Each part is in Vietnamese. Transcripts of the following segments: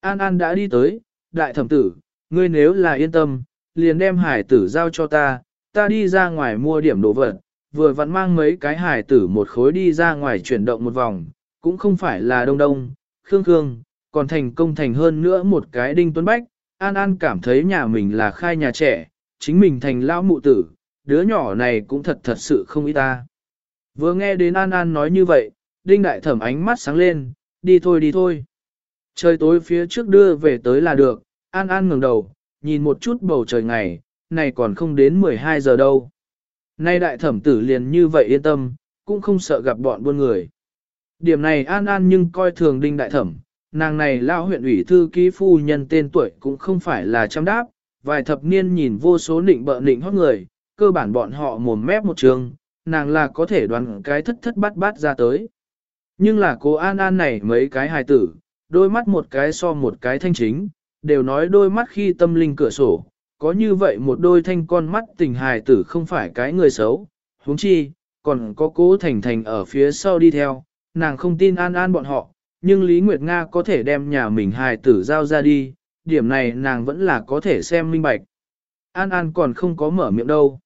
An An đã đi tới, đại thẩm tử, ngươi nếu là yên tâm, liền đem hải tử giao cho ta, ta đi ra ngoài mua điểm đồ vật, vừa vặn mang mấy cái hải tử một khối đi ra ngoài chuyển động một vòng, cũng không phải là đông đông, khương khương, còn thành công thành hơn nữa một cái đinh tuấn bách, An An cảm thấy nhà mình là khai nhà trẻ, chính mình thành lão mụ tử, đứa nhỏ này cũng thật thật sự không ý ta. Vừa nghe đến An An nói như vậy, đinh đại thẩm ánh mắt sáng lên, đi thôi đi thôi. Trời tối phía trước đưa về tới là được, An An ngẩng đầu, nhìn một chút bầu trời ngày, này còn không đến 12 giờ đâu. Nay đại thẩm tử liền như vậy yên tâm, cũng không sợ gặp bọn buôn người. Điểm này An An nhưng coi thường đinh đại thẩm, nàng này lao huyện ủy thư ký phu nhân tên tuổi cũng không phải là chăm đáp, vài thập niên nhìn vô số nịnh bợ nịnh hót người, cơ bản bọn họ mồm mép một trường, nàng là có thể đoán cái thất thất bát bát ra tới. Nhưng là cô An An này mấy cái hài tử, đôi mắt một cái so một cái thanh chính, đều nói đôi mắt khi tâm linh cửa sổ, có như vậy một đôi thanh con mắt tình hài tử không phải cái người xấu, huống chi, còn có cố thành thành ở phía sau đi theo, nàng không tin An An bọn họ, nhưng Lý Nguyệt Nga có thể đem nhà mình hài tử giao ra đi, điểm này nàng vẫn là có thể xem minh bạch. An An còn không có mở miệng đâu.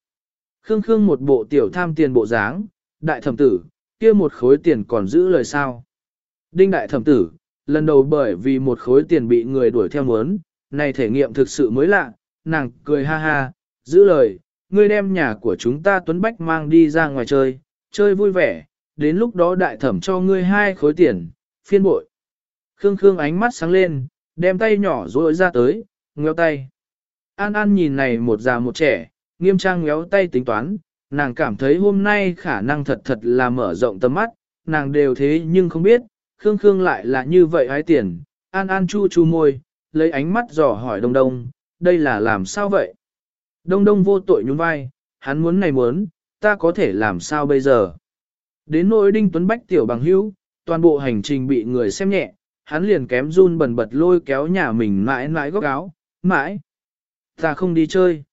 Khương Khương một bộ tiểu tham tiền bộ dáng, đại thẩm tử, kia một khối tiền còn giữ lời sao. Đinh đại thẩm tử, lần đầu bởi vì một khối tiền bị người đuổi theo muốn, này thể nghiệm thực sự mới lạ, nàng cười ha ha, giữ lời, ngươi đem nhà của chúng ta Tuấn Bách mang đi ra ngoài chơi, chơi vui vẻ, đến lúc đó đại thẩm cho ngươi hai khối tiền, phiên bội. Khương Khương ánh mắt sáng lên, đem tay nhỏ rối ra tới, ngéo tay. An An nhìn này một già một trẻ, nghiêm trang ngéo tay tính toán, nàng cảm thấy hôm nay khả năng thật thật là mở rộng tầm mắt, nàng đều thế nhưng không biết, Khương Khương lại là như vậy hái tiền, An An chu chu môi, lấy ánh mắt dò hỏi Đông Đông, đây là làm sao vậy? Đông Đông vô tội nhún vai, hắn muốn này muốn, ta có thể làm sao bây giờ? Đến nỗi Đinh Tuấn Bách tiểu bằng hữu, toàn bộ hành trình bị người xem nhẹ, hắn liền kém run bần bật lôi kéo nhà mình mãi mãi góc áo, mãi. Ta không đi chơi.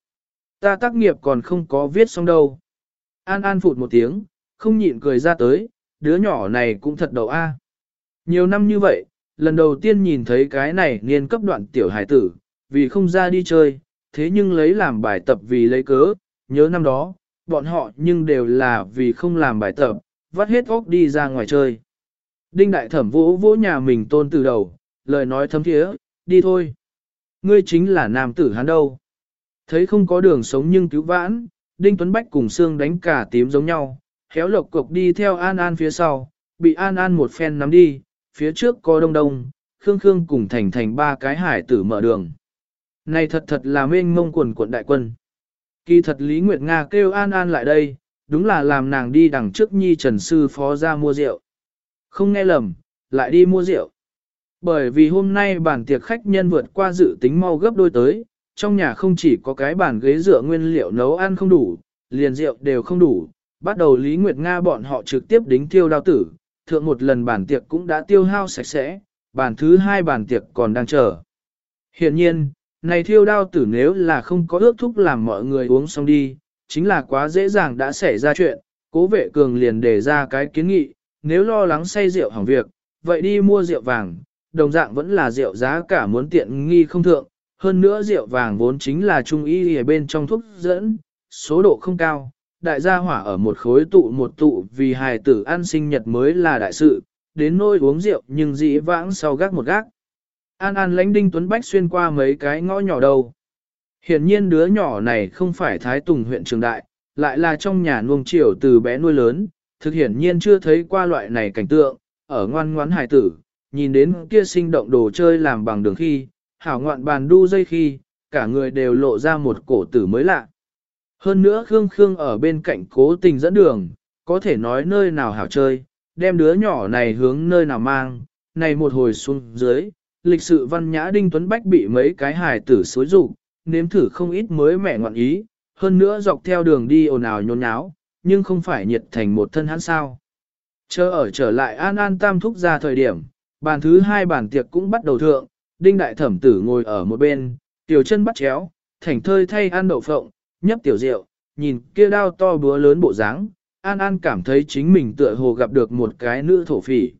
Ta tác nghiệp còn không có viết xong đâu. An An phụt một tiếng, không nhịn cười ra tới, đứa nhỏ này cũng thật đầu a. Nhiều năm như vậy, lần đầu tiên nhìn thấy cái này niên cấp đoạn tiểu hải tử, vì không ra đi chơi, thế nhưng lấy làm bài tập vì lấy cớ, nhớ năm đó, bọn họ nhưng đều là vì không làm bài tập, vắt hết óc đi ra ngoài chơi. Đinh đại thẩm vỗ vỗ nhà mình tôn từ đầu, lời nói thấm thiế, đi thôi. Ngươi chính là nam tử hắn đâu. Thấy không có đường sống nhưng cứu vãn, Đinh Tuấn Bách cùng xương đánh cả tím giống nhau, khéo lộc cục đi theo An An phía sau, bị An An một phen nắm đi, phía trước có đông đông, Khương Khương cùng thành thành ba cái hải tử mở đường. Này thật thật là mênh mông quần quận đại quân. Kỳ thật Lý Nguyệt Nga kêu An An lại đây, đúng là làm nàng đi đằng trước nhi trần sư phó ra mua rượu. Không nghe lầm, lại đi mua rượu. Bởi vì hôm nay bản tiệc khách nhân vượt qua dự tính mau gấp đôi tới, trong nhà không chỉ có cái bàn ghế dựa nguyên liệu nấu ăn không đủ, liền rượu đều không đủ. Bắt đầu Lý Nguyệt Nga bọn họ trực tiếp đính tiêu đao tử, thượng một lần bản tiệc cũng đã tiêu hao sạch sẽ, bản thứ hai bản tiệc còn đang chờ. Hiện nhiên, này thiêu đao tử nếu là không có ước thúc làm mọi người uống xong đi, chính là quá dễ dàng đã xảy ra chuyện, cố vệ cường liền đề ra cái kiến nghị, nếu lo lắng say rượu hỏng việc, vậy đi mua rượu vàng, đồng dạng vẫn là rượu giá cả muốn tiện nghi không thượng, hơn nữa rượu vàng vốn chính là trung y ở bên trong thuốc dẫn, số độ không cao, đại gia hỏa ở một khối tụ một tụ vì hài tử ăn sinh nhật mới là đại sự, đến nôi uống rượu nhưng dĩ vãng sau gác một gác. An An lãnh đinh Tuấn Bách xuyên qua mấy cái ngõ nhỏ đầu. Hiển nhiên đứa nhỏ này không phải Thái Tùng huyện trường đại, lại là trong nhà nuông chiều từ bé nuôi lớn, thực hiển nhiên chưa thấy qua loại này cảnh tượng, ở ngoan ngoãn hài tử, nhìn đến kia sinh động đồ chơi làm bằng đường khi, hảo ngoạn bàn đu dây khi, cả người đều lộ ra một cổ tử mới lạ. Hơn nữa Khương Khương ở bên cạnh cố tình dẫn đường, có thể nói nơi nào hảo chơi, đem đứa nhỏ này hướng nơi nào mang, này một hồi xuống dưới, lịch sự văn nhã Đinh Tuấn Bách bị mấy cái hài tử xối rụng, nếm thử không ít mới mẹ ngoạn ý, hơn nữa dọc theo đường đi ồn ào nhốn nháo, nhưng không phải nhiệt thành một thân hắn sao. Chờ ở trở lại an an tam thúc ra thời điểm, bàn thứ hai bàn tiệc cũng bắt đầu thượng, Đinh Đại Thẩm Tử ngồi ở một bên, tiểu chân bắt chéo, thảnh thơi thay ăn đậu phộng, nhấp tiểu rượu, nhìn kia đao to búa lớn bộ dáng, An An cảm thấy chính mình tựa hồ gặp được một cái nữ thổ phỉ.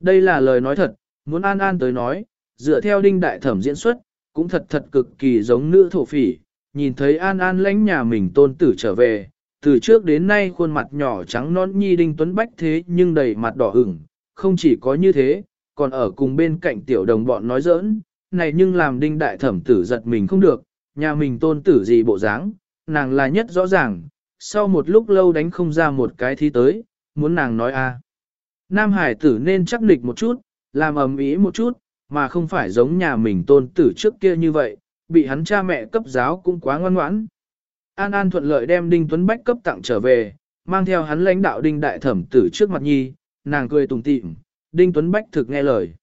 Đây là lời nói thật, muốn An An tới nói, dựa theo đinh đại thẩm diễn xuất, cũng thật thật cực kỳ giống nữ thổ phỉ, nhìn thấy an an lãnh nhà mình tôn tử trở về, từ trước đến nay khuôn mặt nhỏ trắng non nhi đinh tuấn bách thế nhưng đầy mặt đỏ ửng, không chỉ có như thế, còn ở cùng bên cạnh tiểu đồng bọn nói giỡn, này nhưng làm đinh đại thẩm tử giật mình không được, nhà mình tôn tử gì bộ dáng, nàng là nhất rõ ràng, sau một lúc lâu đánh không ra một cái thi tới, muốn nàng nói a Nam hải tử nên chắc nịch một chút, làm ầm ĩ một chút, mà không phải giống nhà mình tôn tử trước kia như vậy, bị hắn cha mẹ cấp giáo cũng quá ngoan ngoãn. An An thuận lợi đem Đinh Tuấn Bách cấp tặng trở về, mang theo hắn lãnh đạo Đinh Đại Thẩm tử trước mặt nhi, nàng cười tùng tịm, Đinh Tuấn Bách thực nghe lời.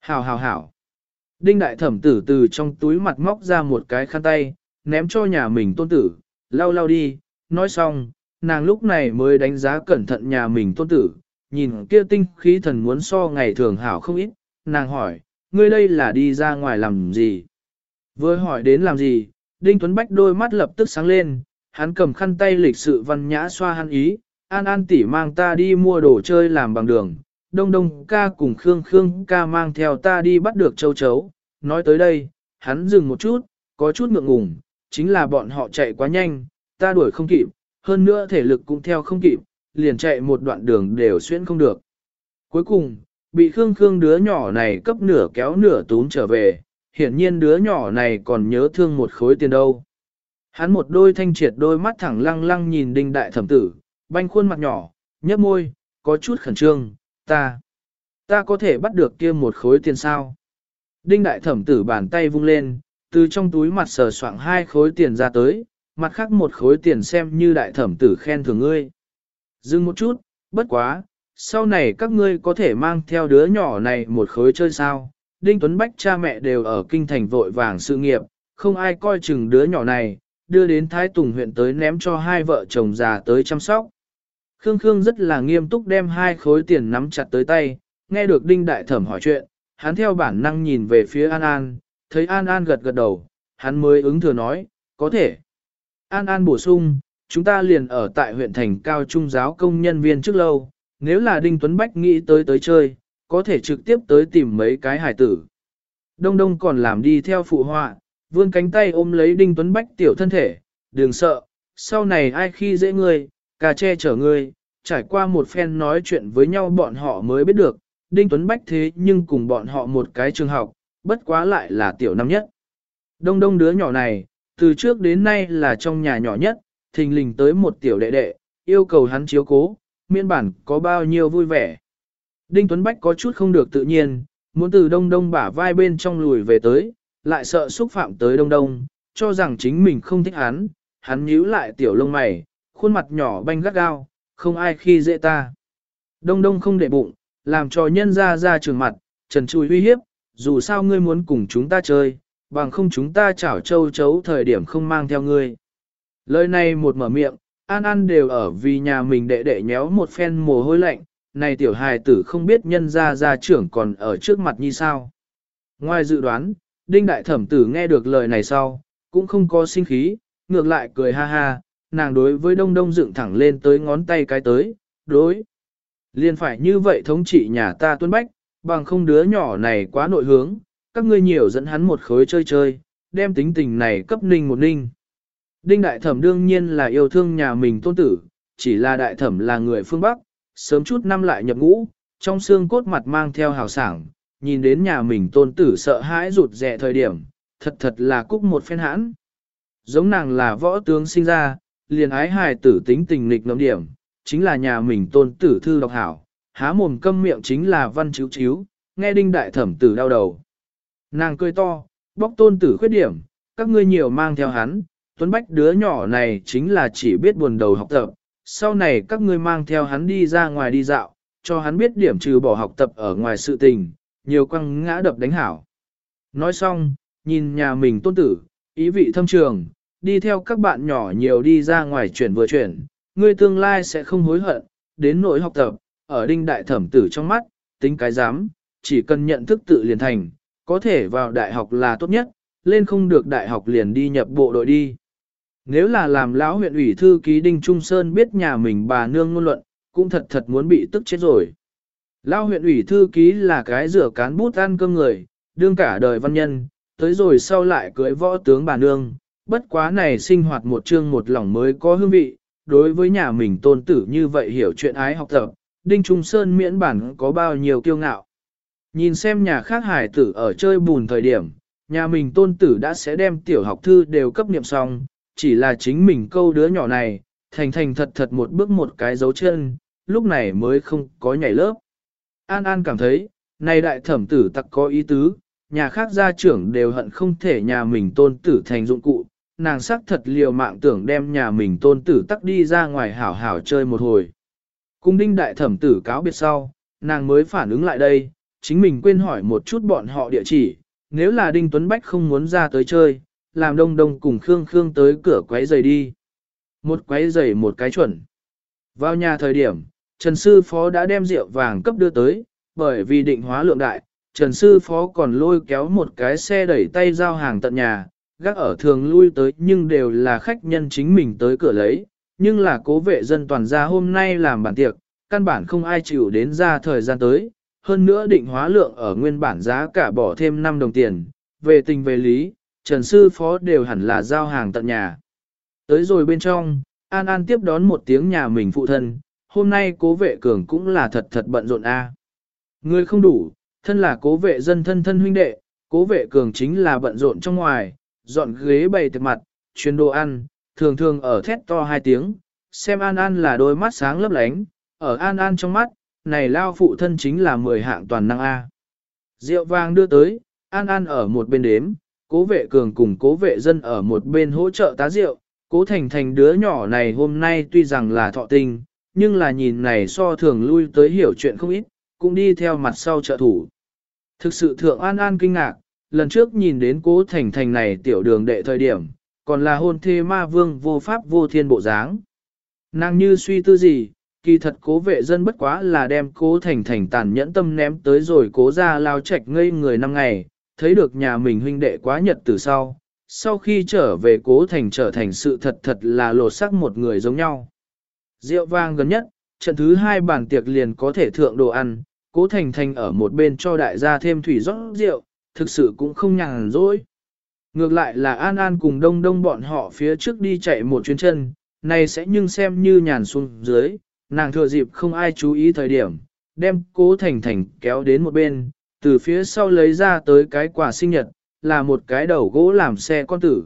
Hảo hảo hảo. Đinh Đại Thẩm tử từ trong túi mặt móc ra một cái khăn tay, ném cho nhà mình tôn tử, lau lau đi, nói xong, nàng lúc này mới đánh giá cẩn thận nhà mình tôn tử, nhìn kia tinh khí thần muốn so ngày thường hảo không ít, nàng hỏi, ngươi đây là đi ra ngoài làm gì? Vừa hỏi đến làm gì, Đinh Tuấn Bách đôi mắt lập tức sáng lên, hắn cầm khăn tay lịch sự văn nhã xoa hắn ý, an an tỉ mang ta đi mua đồ chơi làm bằng đường, đông đông ca cùng Khương Khương ca mang theo ta đi bắt được châu chấu. Nói tới đây, hắn dừng một chút, có chút ngượng ngùng, chính là bọn họ chạy quá nhanh, ta đuổi không kịp, hơn nữa thể lực cũng theo không kịp, liền chạy một đoạn đường đều xuyên không được. Cuối cùng, bị Khương Khương đứa nhỏ này cấp nửa kéo nửa túm trở về, hiển nhiên đứa nhỏ này còn nhớ thương một khối tiền đâu. Hắn một đôi thanh triệt đôi mắt thẳng lăng lăng nhìn đinh đại thẩm tử, banh khuôn mặt nhỏ, nhấp môi, có chút khẩn trương, ta, ta có thể bắt được kia một khối tiền sao. Đinh đại thẩm tử bàn tay vung lên, từ trong túi mặt sờ soạng hai khối tiền ra tới, mặt khác một khối tiền xem như đại thẩm tử khen thưởng ngươi. Dừng một chút, bất quá, sau này các ngươi có thể mang theo đứa nhỏ này một khối chơi sao. Đinh Tuấn Bách cha mẹ đều ở kinh thành vội vàng sự nghiệp, không ai coi chừng đứa nhỏ này, đưa đến Thái Tùng huyện tới ném cho hai vợ chồng già tới chăm sóc. Khương Khương rất là nghiêm túc đem hai khối tiền nắm chặt tới tay, nghe được Đinh Đại Thẩm hỏi chuyện, hắn theo bản năng nhìn về phía An An, thấy An An gật gật đầu, hắn mới ứng thừa nói, có thể. An An bổ sung, chúng ta liền ở tại huyện thành cao trung giáo công nhân viên trước lâu, nếu là Đinh Tuấn Bách nghĩ tới tới chơi, có thể trực tiếp tới tìm mấy cái hải tử. Đông đông còn làm đi theo phụ họa, vươn cánh tay ôm lấy Đinh Tuấn Bách tiểu thân thể, đừng sợ, sau này ai khi dễ ngươi, cà che chở ngươi, trải qua một phen nói chuyện với nhau bọn họ mới biết được, Đinh Tuấn Bách thế nhưng cùng bọn họ một cái trường học, bất quá lại là tiểu năm nhất. Đông đông đứa nhỏ này, từ trước đến nay là trong nhà nhỏ nhất, thình lình tới một tiểu đệ đệ, yêu cầu hắn chiếu cố, miễn bản có bao nhiêu vui vẻ. Đinh Tuấn Bách có chút không được tự nhiên, muốn từ đông đông bả vai bên trong lùi về tới, lại sợ xúc phạm tới đông đông, cho rằng chính mình không thích hắn, hắn nhíu lại tiểu lông mày, khuôn mặt nhỏ banh gắt gao, không ai khi dễ ta. Đông đông không để bụng, làm cho nhân ra ra trường mặt, trần chùi uy hiếp, dù sao ngươi muốn cùng chúng ta chơi, bằng không chúng ta chảo châu chấu thời điểm không mang theo ngươi. Lời này một mở miệng, An An đều ở vì nhà mình đệ đệ nhéo một phen mồ hôi lạnh, này tiểu hài tử không biết nhân ra gia trưởng còn ở trước mặt như sao. Ngoài dự đoán, Đinh Đại Thẩm tử nghe được lời này sau, cũng không có sinh khí, ngược lại cười ha ha, nàng đối với đông đông dựng thẳng lên tới ngón tay cái tới, đối. Liên phải như vậy thống trị nhà ta tuân bách, bằng không đứa nhỏ này quá nội hướng, các ngươi nhiều dẫn hắn một khối chơi chơi, đem tính tình này cấp ninh một ninh. Đinh đại thẩm đương nhiên là yêu thương nhà mình tôn tử, chỉ là đại thẩm là người phương Bắc, sớm chút năm lại nhập ngũ, trong xương cốt mặt mang theo hào sảng, nhìn đến nhà mình tôn tử sợ hãi rụt rẻ thời điểm, thật thật là cúc một phen hãn. Giống nàng là võ tướng sinh ra, liền ái hài tử tính tình nghịch ngẫm điểm, chính là nhà mình tôn tử thư đọc hảo, há mồm câm miệng chính là văn chiếu chiếu, nghe đinh đại thẩm tử đau đầu. Nàng cười to, bóc tôn tử khuyết điểm, các ngươi nhiều mang theo hắn, Tuấn Bách đứa nhỏ này chính là chỉ biết buồn đầu học tập, sau này các ngươi mang theo hắn đi ra ngoài đi dạo, cho hắn biết điểm trừ bỏ học tập ở ngoài sự tình, nhiều quăng ngã đập đánh hảo. Nói xong, nhìn nhà mình tôn tử, ý vị thâm trường, đi theo các bạn nhỏ nhiều đi ra ngoài chuyển vừa chuyển, ngươi tương lai sẽ không hối hận, đến nỗi học tập, ở đinh đại thẩm tử trong mắt, tính cái dám, chỉ cần nhận thức tự liền thành, có thể vào đại học là tốt nhất, lên không được đại học liền đi nhập bộ đội đi. Nếu là làm lão huyện ủy thư ký Đinh Trung Sơn biết nhà mình bà nương ngôn luận, cũng thật thật muốn bị tức chết rồi. Lão huyện ủy thư ký là cái rửa cán bút ăn cơm người, đương cả đời văn nhân, tới rồi sau lại cưới võ tướng bà nương, bất quá này sinh hoạt một chương một lòng mới có hương vị, đối với nhà mình tôn tử như vậy hiểu chuyện ái học tập, Đinh Trung Sơn miễn bản có bao nhiêu kiêu ngạo. Nhìn xem nhà khác hải tử ở chơi bùn thời điểm, nhà mình tôn tử đã sẽ đem tiểu học thư đều cấp niệm xong, chỉ là chính mình câu đứa nhỏ này, thành thành thật thật một bước một cái dấu chân, lúc này mới không có nhảy lớp. An An cảm thấy, này đại thẩm tử tặc có ý tứ, nhà khác gia trưởng đều hận không thể nhà mình tôn tử thành dụng cụ, nàng sắc thật liều mạng tưởng đem nhà mình tôn tử tắc đi ra ngoài hảo hảo chơi một hồi. Cung đinh đại thẩm tử cáo biệt sau, nàng mới phản ứng lại đây, chính mình quên hỏi một chút bọn họ địa chỉ, nếu là đinh Tuấn Bách không muốn ra tới chơi, làm đông đông cùng Khương Khương tới cửa quấy giày đi. Một quấy giày một cái chuẩn. Vào nhà thời điểm, Trần Sư Phó đã đem rượu vàng cấp đưa tới, bởi vì định hóa lượng đại, Trần Sư Phó còn lôi kéo một cái xe đẩy tay giao hàng tận nhà, gác ở thường lui tới nhưng đều là khách nhân chính mình tới cửa lấy, nhưng là cố vệ dân toàn gia hôm nay làm bản tiệc, căn bản không ai chịu đến ra thời gian tới, hơn nữa định hóa lượng ở nguyên bản giá cả bỏ thêm 5 đồng tiền, về tình về lý, Trần Sư Phó đều hẳn là giao hàng tận nhà. Tới rồi bên trong, An An tiếp đón một tiếng nhà mình phụ thân, hôm nay cố vệ cường cũng là thật thật bận rộn a. Người không đủ, thân là cố vệ dân thân thân huynh đệ, cố vệ cường chính là bận rộn trong ngoài, dọn ghế bày tiệc mặt, chuyên đồ ăn, thường thường ở thét to hai tiếng, xem An An là đôi mắt sáng lấp lánh, ở An An trong mắt, này lao phụ thân chính là mười hạng toàn năng A. Rượu vàng đưa tới, An An ở một bên đếm, cố vệ cường cùng cố vệ dân ở một bên hỗ trợ tá rượu, cố thành thành đứa nhỏ này hôm nay tuy rằng là thọ tình, nhưng là nhìn này so thường lui tới hiểu chuyện không ít, cũng đi theo mặt sau trợ thủ. Thực sự thượng An An kinh ngạc, lần trước nhìn đến cố thành thành này tiểu đường đệ thời điểm, còn là hôn thê ma vương vô pháp vô thiên bộ dáng. Nàng như suy tư gì, kỳ thật cố vệ dân bất quá là đem cố thành thành tàn nhẫn tâm ném tới rồi cố ra lao chạch ngây người năm ngày, thấy được nhà mình huynh đệ quá nhật từ sau. Sau khi trở về cố thành trở thành sự thật thật là lột sắc một người giống nhau. Rượu vang gần nhất, trận thứ hai bàn tiệc liền có thể thượng đồ ăn, cố thành thành ở một bên cho đại gia thêm thủy rót rượu, thực sự cũng không nhàn rỗi. Ngược lại là An An cùng đông đông bọn họ phía trước đi chạy một chuyến chân, này sẽ nhưng xem như nhàn xuống dưới, nàng thừa dịp không ai chú ý thời điểm, đem cố thành thành kéo đến một bên, từ phía sau lấy ra tới cái quà sinh nhật, là một cái đầu gỗ làm xe con tử.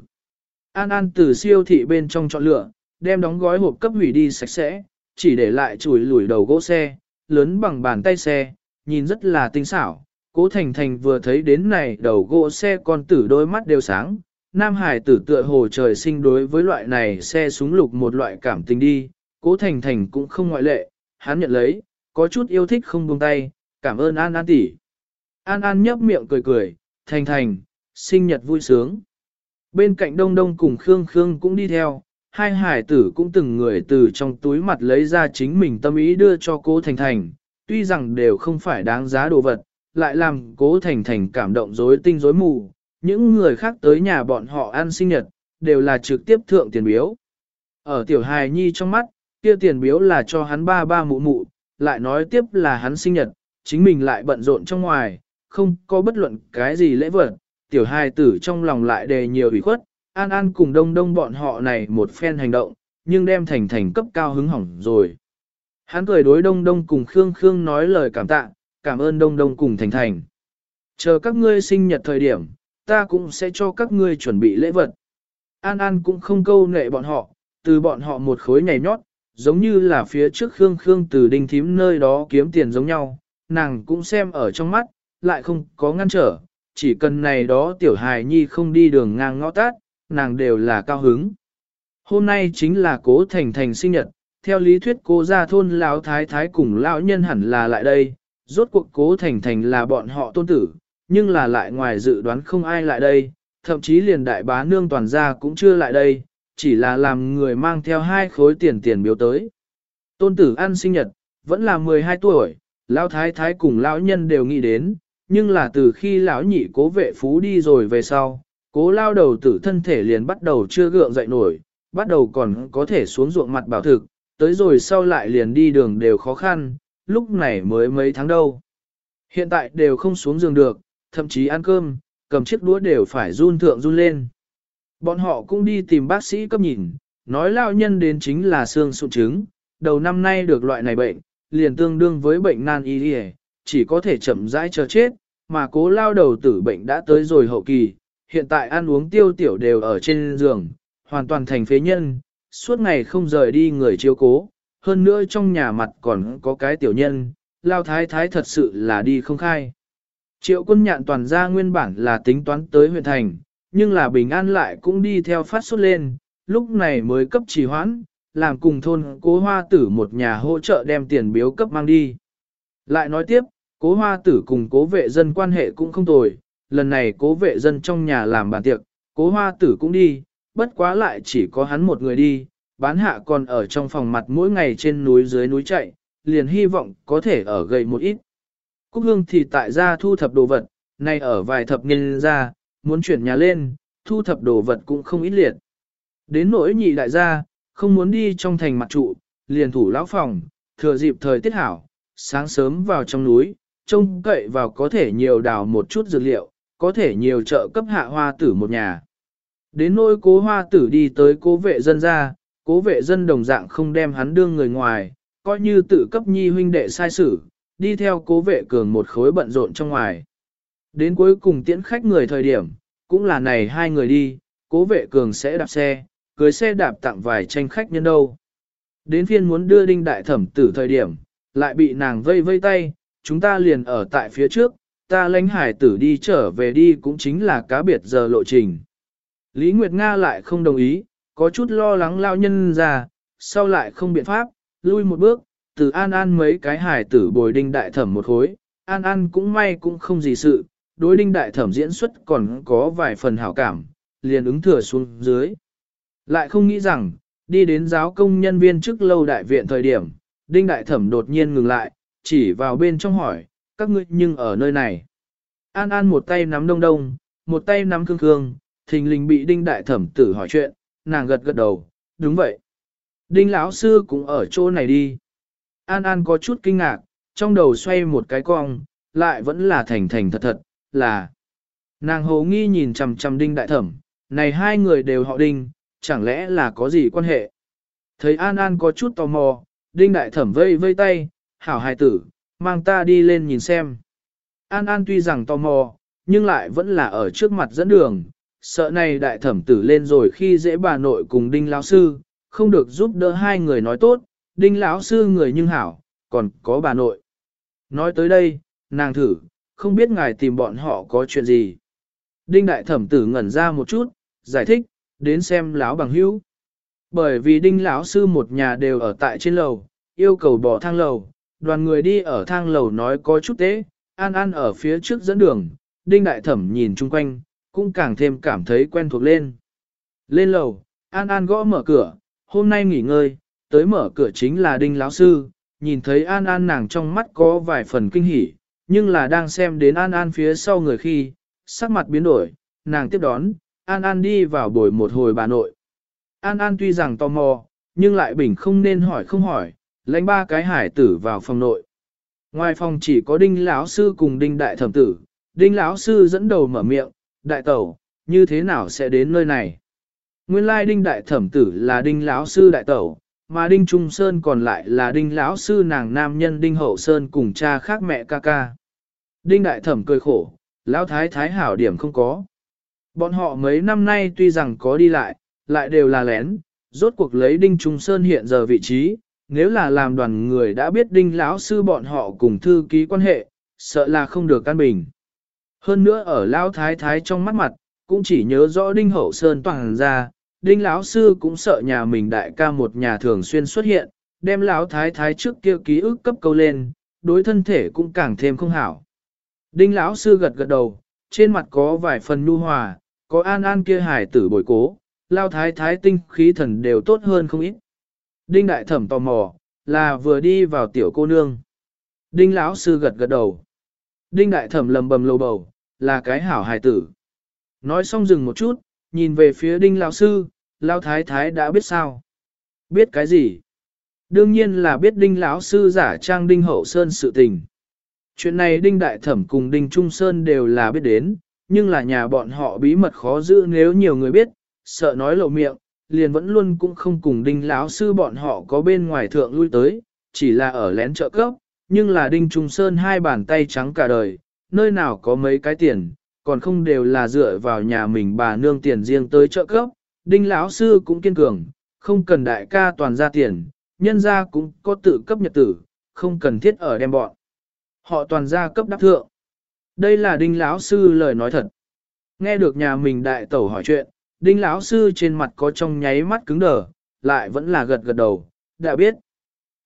An An từ siêu thị bên trong chọn lựa, đem đóng gói hộp cấp hủy đi sạch sẽ, chỉ để lại chùi lủi đầu gỗ xe, lớn bằng bàn tay xe, nhìn rất là tinh xảo, Cố Thành Thành vừa thấy đến này đầu gỗ xe con tử đôi mắt đều sáng, Nam Hải tử tựa hồ trời sinh đối với loại này xe súng lục một loại cảm tình đi, Cố Thành Thành cũng không ngoại lệ, hắn nhận lấy, có chút yêu thích không buông tay, cảm ơn An An tỷ. An An nhấp miệng cười cười, Thành Thành, sinh nhật vui sướng. Bên cạnh Đông Đông cùng Khương Khương cũng đi theo, hai hải tử cũng từng người từ trong túi mặt lấy ra chính mình tâm ý đưa cho cố Thành Thành, tuy rằng đều không phải đáng giá đồ vật, lại làm cố thành thành cảm động rối tinh rối mù, những người khác tới nhà bọn họ ăn sinh nhật, đều là trực tiếp thượng tiền biếu. Ở tiểu hài nhi trong mắt, kia tiền biếu là cho hắn ba ba mụ mụ, lại nói tiếp là hắn sinh nhật, chính mình lại bận rộn trong ngoài, không có bất luận cái gì lễ vật, tiểu hài tử trong lòng lại đề nhiều ủy khuất, an an cùng đông đông bọn họ này một phen hành động, nhưng đem thành thành cấp cao hứng hỏng rồi. Hắn cười đối đông đông cùng Khương Khương nói lời cảm tạ, cảm ơn Đông Đông cùng Thành Thành. Chờ các ngươi sinh nhật thời điểm, ta cũng sẽ cho các ngươi chuẩn bị lễ vật. An An cũng không câu nệ bọn họ, từ bọn họ một khối nhảy nhót, giống như là phía trước Khương Khương từ đinh thím nơi đó kiếm tiền giống nhau, nàng cũng xem ở trong mắt, lại không có ngăn trở, chỉ cần này đó tiểu hài nhi không đi đường ngang ngõ tát, nàng đều là cao hứng. Hôm nay chính là cố thành thành sinh nhật, theo lý thuyết cô ra thôn lão thái thái cùng lão nhân hẳn là lại đây, rốt cuộc cố thành thành là bọn họ tôn tử, nhưng là lại ngoài dự đoán không ai lại đây, thậm chí liền đại bá nương toàn gia cũng chưa lại đây, chỉ là làm người mang theo hai khối tiền tiền biếu tới. Tôn tử ăn sinh nhật, vẫn là 12 tuổi, lão thái thái cùng lão nhân đều nghĩ đến, nhưng là từ khi lão nhị cố vệ phú đi rồi về sau, cố lao đầu tử thân thể liền bắt đầu chưa gượng dậy nổi, bắt đầu còn có thể xuống ruộng mặt bảo thực, tới rồi sau lại liền đi đường đều khó khăn, lúc này mới mấy tháng đâu. Hiện tại đều không xuống giường được, thậm chí ăn cơm, cầm chiếc đũa đều phải run thượng run lên. Bọn họ cũng đi tìm bác sĩ cấp nhìn, nói lao nhân đến chính là xương sụn trứng, đầu năm nay được loại này bệnh, liền tương đương với bệnh nan y chỉ có thể chậm rãi chờ chết, mà cố lao đầu tử bệnh đã tới rồi hậu kỳ, hiện tại ăn uống tiêu tiểu đều ở trên giường, hoàn toàn thành phế nhân, suốt ngày không rời đi người chiếu cố, hơn nữa trong nhà mặt còn có cái tiểu nhân, lao thái thái thật sự là đi không khai. Triệu quân nhạn toàn ra nguyên bản là tính toán tới huyện thành, nhưng là bình an lại cũng đi theo phát xuất lên, lúc này mới cấp trì hoãn, làm cùng thôn cố hoa tử một nhà hỗ trợ đem tiền biếu cấp mang đi. Lại nói tiếp, cố hoa tử cùng cố vệ dân quan hệ cũng không tồi, lần này cố vệ dân trong nhà làm bàn tiệc, cố hoa tử cũng đi, bất quá lại chỉ có hắn một người đi, bán hạ còn ở trong phòng mặt mỗi ngày trên núi dưới núi chạy, liền hy vọng có thể ở gầy một ít. Cúc hương thì tại gia thu thập đồ vật, nay ở vài thập niên ra, muốn chuyển nhà lên, thu thập đồ vật cũng không ít liệt. Đến nỗi nhị đại gia, không muốn đi trong thành mặt trụ, liền thủ lão phòng, thừa dịp thời tiết hảo, sáng sớm vào trong núi, trông cậy vào có thể nhiều đào một chút dược liệu, có thể nhiều trợ cấp hạ hoa tử một nhà. Đến nỗi cố hoa tử đi tới cố vệ dân ra, cố vệ dân đồng dạng không đem hắn đương người ngoài, coi như tự cấp nhi huynh đệ sai sử, đi theo cố vệ cường một khối bận rộn trong ngoài. Đến cuối cùng tiễn khách người thời điểm, cũng là này hai người đi, cố vệ cường sẽ đạp xe, cưới xe đạp tặng vài tranh khách nhân đâu. Đến phiên muốn đưa đinh đại thẩm tử thời điểm, lại bị nàng vây vây tay, chúng ta liền ở tại phía trước, ta lãnh hải tử đi trở về đi cũng chính là cá biệt giờ lộ trình. Lý Nguyệt Nga lại không đồng ý, có chút lo lắng lao nhân ra, sau lại không biện pháp, lui một bước, từ An An mấy cái hải tử bồi đinh đại thẩm một khối, An An cũng may cũng không gì sự, đối đinh đại thẩm diễn xuất còn có vài phần hảo cảm, liền ứng thừa xuống dưới. Lại không nghĩ rằng, đi đến giáo công nhân viên trước lâu đại viện thời điểm, đinh đại thẩm đột nhiên ngừng lại, chỉ vào bên trong hỏi, các ngươi nhưng ở nơi này. An An một tay nắm đông đông, một tay nắm cương cương, thình lình bị đinh đại thẩm tử hỏi chuyện, nàng gật gật đầu, đúng vậy. Đinh lão sư cũng ở chỗ này đi. An An có chút kinh ngạc, trong đầu xoay một cái cong, lại vẫn là thành thành thật thật, là. Nàng hồ nghi nhìn chằm chằm đinh đại thẩm, này hai người đều họ đinh, chẳng lẽ là có gì quan hệ. Thấy An An có chút tò mò, đinh đại thẩm vây vây tay, hảo hài tử, mang ta đi lên nhìn xem. An An tuy rằng tò mò, nhưng lại vẫn là ở trước mặt dẫn đường, sợ này đại thẩm tử lên rồi khi dễ bà nội cùng đinh lão sư, không được giúp đỡ hai người nói tốt, đinh lão sư người nhưng hảo, còn có bà nội. Nói tới đây, nàng thử, không biết ngài tìm bọn họ có chuyện gì. Đinh đại thẩm tử ngẩn ra một chút, giải thích, đến xem lão bằng hữu. Bởi vì đinh lão sư một nhà đều ở tại trên lầu, yêu cầu bỏ thang lầu, đoàn người đi ở thang lầu nói có chút tế, an an ở phía trước dẫn đường, đinh đại thẩm nhìn chung quanh, cũng càng thêm cảm thấy quen thuộc lên. Lên lầu, an an gõ mở cửa, hôm nay nghỉ ngơi, tới mở cửa chính là đinh lão sư, nhìn thấy an an nàng trong mắt có vài phần kinh hỉ, nhưng là đang xem đến an an phía sau người khi, sắc mặt biến đổi, nàng tiếp đón, an an đi vào bồi một hồi bà nội. An an tuy rằng tò mò, nhưng lại bình không nên hỏi không hỏi, lãnh ba cái hải tử vào phòng nội. Ngoài phòng chỉ có đinh lão sư cùng đinh đại thẩm tử, đinh lão sư dẫn đầu mở miệng, đại tẩu, như thế nào sẽ đến nơi này? Nguyên lai đinh đại thẩm tử là đinh lão sư đại tẩu, mà đinh trung sơn còn lại là đinh lão sư nàng nam nhân đinh hậu sơn cùng cha khác mẹ ca ca. Đinh đại thẩm cười khổ, lão thái thái hảo điểm không có. Bọn họ mấy năm nay tuy rằng có đi lại, lại đều là lén, rốt cuộc lấy đinh trung sơn hiện giờ vị trí, nếu là làm đoàn người đã biết đinh lão sư bọn họ cùng thư ký quan hệ, sợ là không được căn bình. Hơn nữa ở lão thái thái trong mắt mặt, cũng chỉ nhớ rõ đinh hậu sơn toàn ra, đinh lão sư cũng sợ nhà mình đại ca một nhà thường xuyên xuất hiện, đem lão thái thái trước kia ký ức cấp câu lên, đối thân thể cũng càng thêm không hảo. Đinh lão sư gật gật đầu, trên mặt có vài phần nhu hòa, có an an kia hải tử bồi cố, lão thái thái tinh khí thần đều tốt hơn không ít. Đinh đại thẩm tò mò, là vừa đi vào tiểu cô nương. Đinh lão sư gật gật đầu. Đinh đại thẩm lầm bầm lầu bầu, là cái hảo hài tử. Nói xong dừng một chút, nhìn về phía đinh lão sư, Lão thái thái đã biết sao. Biết cái gì? Đương nhiên là biết đinh lão sư giả trang đinh hậu sơn sự tình. Chuyện này Đinh Đại Thẩm cùng Đinh Trung Sơn đều là biết đến, nhưng là nhà bọn họ bí mật khó giữ nếu nhiều người biết, sợ nói lộ miệng, liền vẫn luôn cũng không cùng Đinh lão sư bọn họ có bên ngoài thượng lui tới, chỉ là ở lén trợ cấp, nhưng là Đinh Trung Sơn hai bàn tay trắng cả đời, nơi nào có mấy cái tiền, còn không đều là dựa vào nhà mình bà nương tiền riêng tới trợ cấp. Đinh lão sư cũng kiên cường, không cần đại ca toàn ra tiền, nhân ra cũng có tự cấp nhật tử, không cần thiết ở đem bọn. Họ toàn ra cấp đáp thượng. Đây là đinh lão sư lời nói thật. Nghe được nhà mình đại tẩu hỏi chuyện, đinh lão sư trên mặt có trong nháy mắt cứng đờ, lại vẫn là gật gật đầu, đã biết.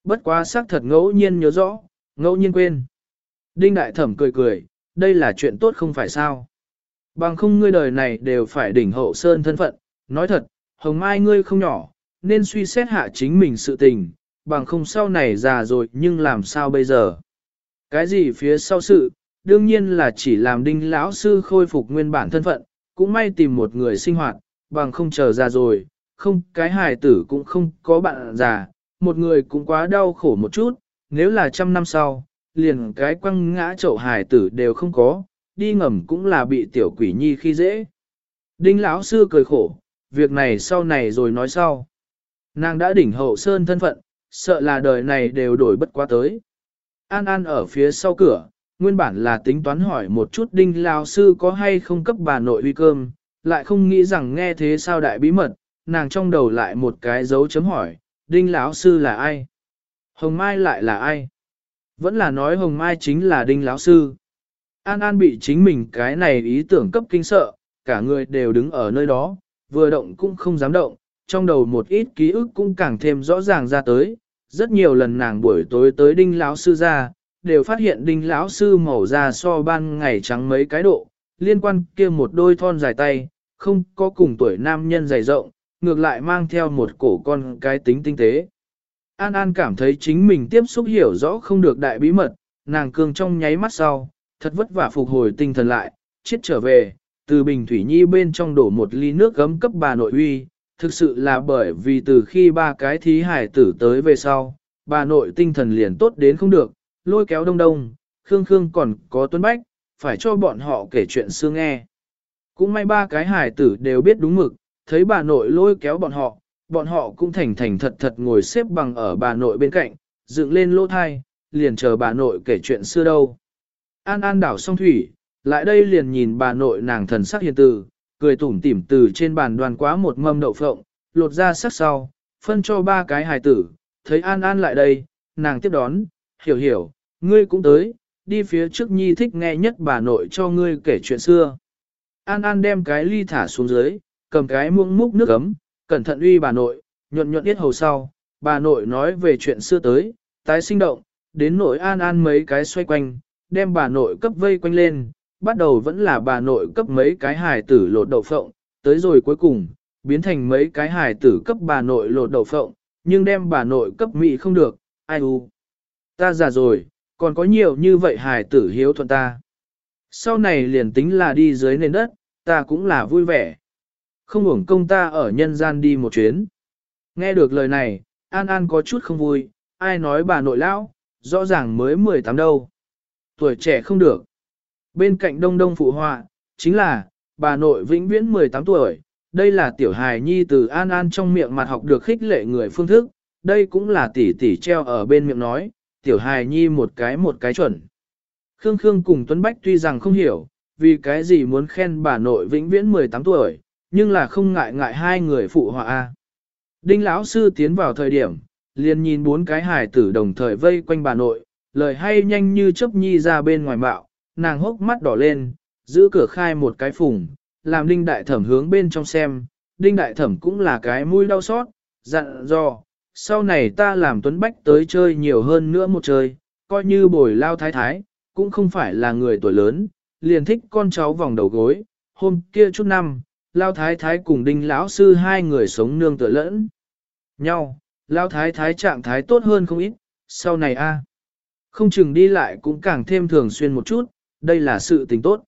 Bất quá xác thật ngẫu nhiên nhớ rõ, ngẫu nhiên quên. Đinh đại thẩm cười cười, đây là chuyện tốt không phải sao. Bằng không ngươi đời này đều phải đỉnh hậu sơn thân phận, nói thật, hồng mai ngươi không nhỏ, nên suy xét hạ chính mình sự tình, bằng không sau này già rồi nhưng làm sao bây giờ. Cái gì phía sau sự, đương nhiên là chỉ làm đinh lão sư khôi phục nguyên bản thân phận, cũng may tìm một người sinh hoạt, bằng không chờ ra rồi, không cái hài tử cũng không có bạn già, một người cũng quá đau khổ một chút, nếu là trăm năm sau, liền cái quăng ngã chậu hài tử đều không có, đi ngầm cũng là bị tiểu quỷ nhi khi dễ. Đinh lão sư cười khổ, việc này sau này rồi nói sau. Nàng đã đỉnh hậu sơn thân phận, sợ là đời này đều đổi bất quá tới. An An ở phía sau cửa, nguyên bản là tính toán hỏi một chút đinh lão sư có hay không cấp bà nội uy cơm, lại không nghĩ rằng nghe thế sao đại bí mật, nàng trong đầu lại một cái dấu chấm hỏi, đinh lão sư là ai? Hồng Mai lại là ai? Vẫn là nói Hồng Mai chính là đinh lão sư. An An bị chính mình cái này ý tưởng cấp kinh sợ, cả người đều đứng ở nơi đó, vừa động cũng không dám động, trong đầu một ít ký ức cũng càng thêm rõ ràng ra tới. Rất nhiều lần nàng buổi tối tới đinh lão sư ra, đều phát hiện đinh lão sư màu da so ban ngày trắng mấy cái độ, liên quan kia một đôi thon dài tay, không có cùng tuổi nam nhân dày rộng, ngược lại mang theo một cổ con cái tính tinh tế. An An cảm thấy chính mình tiếp xúc hiểu rõ không được đại bí mật, nàng cương trong nháy mắt sau, thật vất vả phục hồi tinh thần lại, chết trở về, từ bình thủy nhi bên trong đổ một ly nước gấm cấp bà nội uy, thực sự là bởi vì từ khi ba cái thí hải tử tới về sau, bà nội tinh thần liền tốt đến không được, lôi kéo đông đông, khương khương còn có tuấn bách, phải cho bọn họ kể chuyện xưa nghe. Cũng may ba cái hải tử đều biết đúng mực, thấy bà nội lôi kéo bọn họ, bọn họ cũng thành thành thật thật ngồi xếp bằng ở bà nội bên cạnh, dựng lên lỗ thai, liền chờ bà nội kể chuyện xưa đâu. An An đảo song thủy, lại đây liền nhìn bà nội nàng thần sắc hiền từ, cười tủm tỉm từ trên bàn đoàn quá một mâm đậu phộng, lột ra sắc sau, phân cho ba cái hài tử, thấy An An lại đây, nàng tiếp đón, hiểu hiểu, ngươi cũng tới, đi phía trước nhi thích nghe nhất bà nội cho ngươi kể chuyện xưa. An An đem cái ly thả xuống dưới, cầm cái muỗng múc nước ấm, cẩn thận uy bà nội, nhuận nhuận biết hầu sau, bà nội nói về chuyện xưa tới, tái sinh động, đến nội An An mấy cái xoay quanh, đem bà nội cấp vây quanh lên, bắt đầu vẫn là bà nội cấp mấy cái hài tử lột đậu phộng, tới rồi cuối cùng, biến thành mấy cái hài tử cấp bà nội lột đậu phộng, nhưng đem bà nội cấp mị không được, ai u. Ta già rồi, còn có nhiều như vậy hài tử hiếu thuận ta. Sau này liền tính là đi dưới nền đất, ta cũng là vui vẻ. Không uổng công ta ở nhân gian đi một chuyến. Nghe được lời này, An An có chút không vui, ai nói bà nội lão, rõ ràng mới 18 đâu. Tuổi trẻ không được. Bên cạnh đông đông phụ họa, chính là, bà nội vĩnh viễn 18 tuổi, đây là tiểu hài nhi từ An An trong miệng mặt học được khích lệ người phương thức, đây cũng là tỷ tỷ treo ở bên miệng nói, tiểu hài nhi một cái một cái chuẩn. Khương Khương cùng Tuấn Bách tuy rằng không hiểu, vì cái gì muốn khen bà nội vĩnh viễn 18 tuổi, nhưng là không ngại ngại hai người phụ họa A. Đinh lão sư tiến vào thời điểm, liền nhìn bốn cái hài tử đồng thời vây quanh bà nội, lời hay nhanh như chớp nhi ra bên ngoài bạo, nàng hốc mắt đỏ lên, giữ cửa khai một cái phùng, làm đinh đại thẩm hướng bên trong xem, đinh đại thẩm cũng là cái mũi đau xót, dặn dò, sau này ta làm tuấn bách tới chơi nhiều hơn nữa một chơi, coi như bồi lao thái thái, cũng không phải là người tuổi lớn, liền thích con cháu vòng đầu gối, hôm kia chút năm, lao thái thái cùng đinh lão sư hai người sống nương tựa lẫn nhau, lao thái thái trạng thái tốt hơn không ít, sau này a không chừng đi lại cũng càng thêm thường xuyên một chút, đây là sự tình tốt.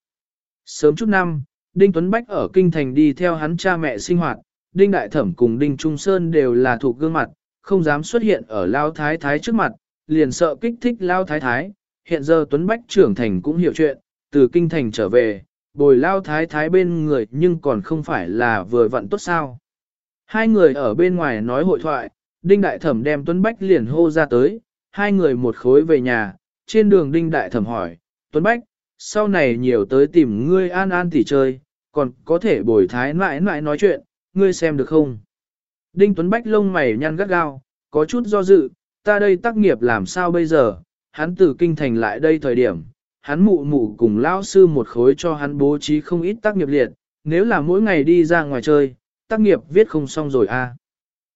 Sớm chút năm, Đinh Tuấn Bách ở Kinh Thành đi theo hắn cha mẹ sinh hoạt, Đinh Đại Thẩm cùng Đinh Trung Sơn đều là thuộc gương mặt, không dám xuất hiện ở Lao Thái Thái trước mặt, liền sợ kích thích Lao Thái Thái. hiện giờ Tuấn Bách trưởng thành cũng hiểu chuyện, từ kinh thành trở về, bồi lao thái thái bên người nhưng còn không phải là vừa vặn tốt sao. Hai người ở bên ngoài nói hội thoại, Đinh Đại Thẩm đem Tuấn Bách liền hô ra tới, hai người một khối về nhà, trên đường Đinh Đại Thẩm hỏi, Tuấn Bách, sau này nhiều tới tìm ngươi an an tỉ chơi, còn có thể bồi thái nãi nãi nói chuyện, ngươi xem được không? Đinh Tuấn Bách lông mày nhăn gắt gao, có chút do dự, ta đây tác nghiệp làm sao bây giờ, hắn từ kinh thành lại đây thời điểm, hắn mụ mụ cùng lão sư một khối cho hắn bố trí không ít tác nghiệp liệt, nếu là mỗi ngày đi ra ngoài chơi, tác nghiệp viết không xong rồi à.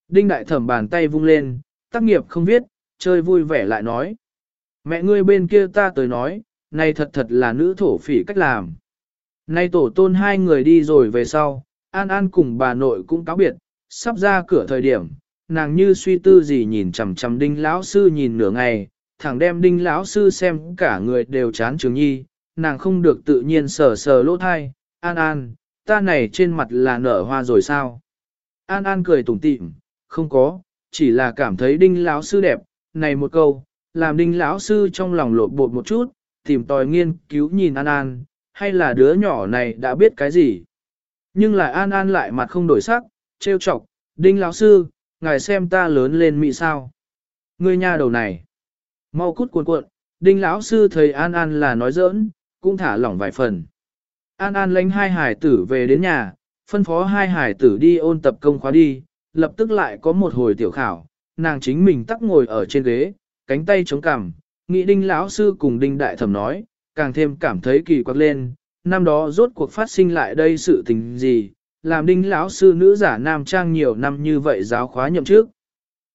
Đinh đại thẩm bàn tay vung lên, tác nghiệp không viết, chơi vui vẻ lại nói. Mẹ ngươi bên kia ta tới nói, này thật thật là nữ thổ phỉ cách làm. Nay tổ tôn hai người đi rồi về sau, An An cùng bà nội cũng cáo biệt, sắp ra cửa thời điểm, nàng như suy tư gì nhìn chằm chằm đinh lão sư nhìn nửa ngày, thẳng đem đinh lão sư xem cả người đều chán trường nhi, nàng không được tự nhiên sờ sờ lỗ thai, An An, ta này trên mặt là nở hoa rồi sao? An An cười tủm tỉm, không có, chỉ là cảm thấy đinh lão sư đẹp, này một câu, làm đinh lão sư trong lòng lột bột một chút, tìm tòi nghiên cứu nhìn An An, hay là đứa nhỏ này đã biết cái gì? Nhưng lại An An lại mặt không đổi sắc, trêu chọc, đinh lão sư, ngài xem ta lớn lên mị sao? Ngươi nhà đầu này, mau cút cuộn cuộn, đinh lão sư thầy An An là nói giỡn, cũng thả lỏng vài phần. An An lãnh hai hải tử về đến nhà, phân phó hai hải tử đi ôn tập công khóa đi, lập tức lại có một hồi tiểu khảo, nàng chính mình tắc ngồi ở trên ghế, cánh tay chống cằm, nghĩ đinh lão sư cùng đinh đại thẩm nói, càng thêm cảm thấy kỳ quặc lên, năm đó rốt cuộc phát sinh lại đây sự tình gì, làm đinh lão sư nữ giả nam trang nhiều năm như vậy giáo khóa nhậm trước.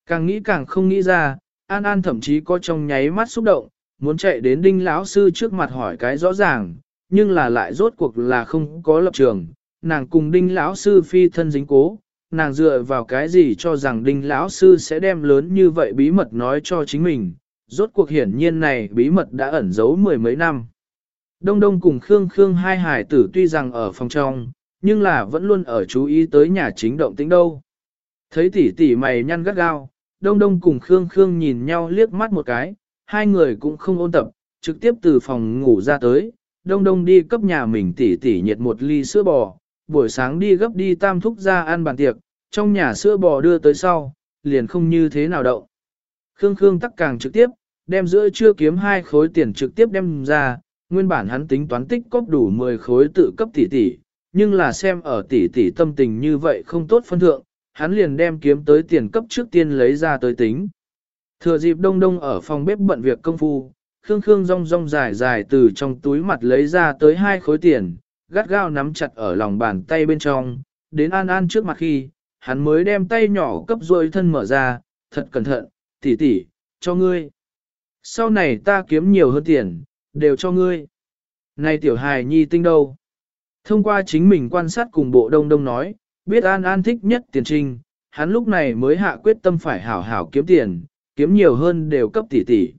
Càng nghĩ càng không nghĩ ra, An An thậm chí có trong nháy mắt xúc động, muốn chạy đến đinh lão sư trước mặt hỏi cái rõ ràng, nhưng là lại rốt cuộc là không có lập trường, nàng cùng đinh lão sư phi thân dính cố, nàng dựa vào cái gì cho rằng đinh lão sư sẽ đem lớn như vậy bí mật nói cho chính mình, rốt cuộc hiển nhiên này bí mật đã ẩn giấu mười mấy năm. Đông Đông cùng Khương Khương hai hải tử tuy rằng ở phòng trong, nhưng là vẫn luôn ở chú ý tới nhà chính động tĩnh đâu. Thấy tỷ tỷ mày nhăn gắt gao, Đông Đông cùng Khương Khương nhìn nhau liếc mắt một cái, hai người cũng không ôn tập, trực tiếp từ phòng ngủ ra tới, Đông Đông đi cấp nhà mình tỷ tỷ nhiệt một ly sữa bò, buổi sáng đi gấp đi tam thúc ra ăn bàn tiệc, trong nhà sữa bò đưa tới sau, liền không như thế nào đậu. Khương Khương tắc càng trực tiếp, đem giữa chưa kiếm hai khối tiền trực tiếp đem ra, nguyên bản hắn tính toán tích cóp đủ 10 khối tự cấp tỷ tỷ, nhưng là xem ở tỷ tỷ tâm tình như vậy không tốt phân thượng, hắn liền đem kiếm tới tiền cấp trước tiên lấy ra tới tính. Thừa dịp đông đông ở phòng bếp bận việc công phu, Khương Khương rong rong dài dài từ trong túi mặt lấy ra tới hai khối tiền, gắt gao nắm chặt ở lòng bàn tay bên trong, đến An An trước mặt khi, hắn mới đem tay nhỏ cấp rôi thân mở ra, thật cẩn thận, tỷ tỷ, cho ngươi. Sau này ta kiếm nhiều hơn tiền, đều cho ngươi. Này tiểu hài nhi tinh đâu? Thông qua chính mình quan sát cùng bộ đông đông nói, biết An An thích nhất tiền trinh, hắn lúc này mới hạ quyết tâm phải hảo hảo kiếm tiền, kiếm nhiều hơn đều cấp tỷ tỷ.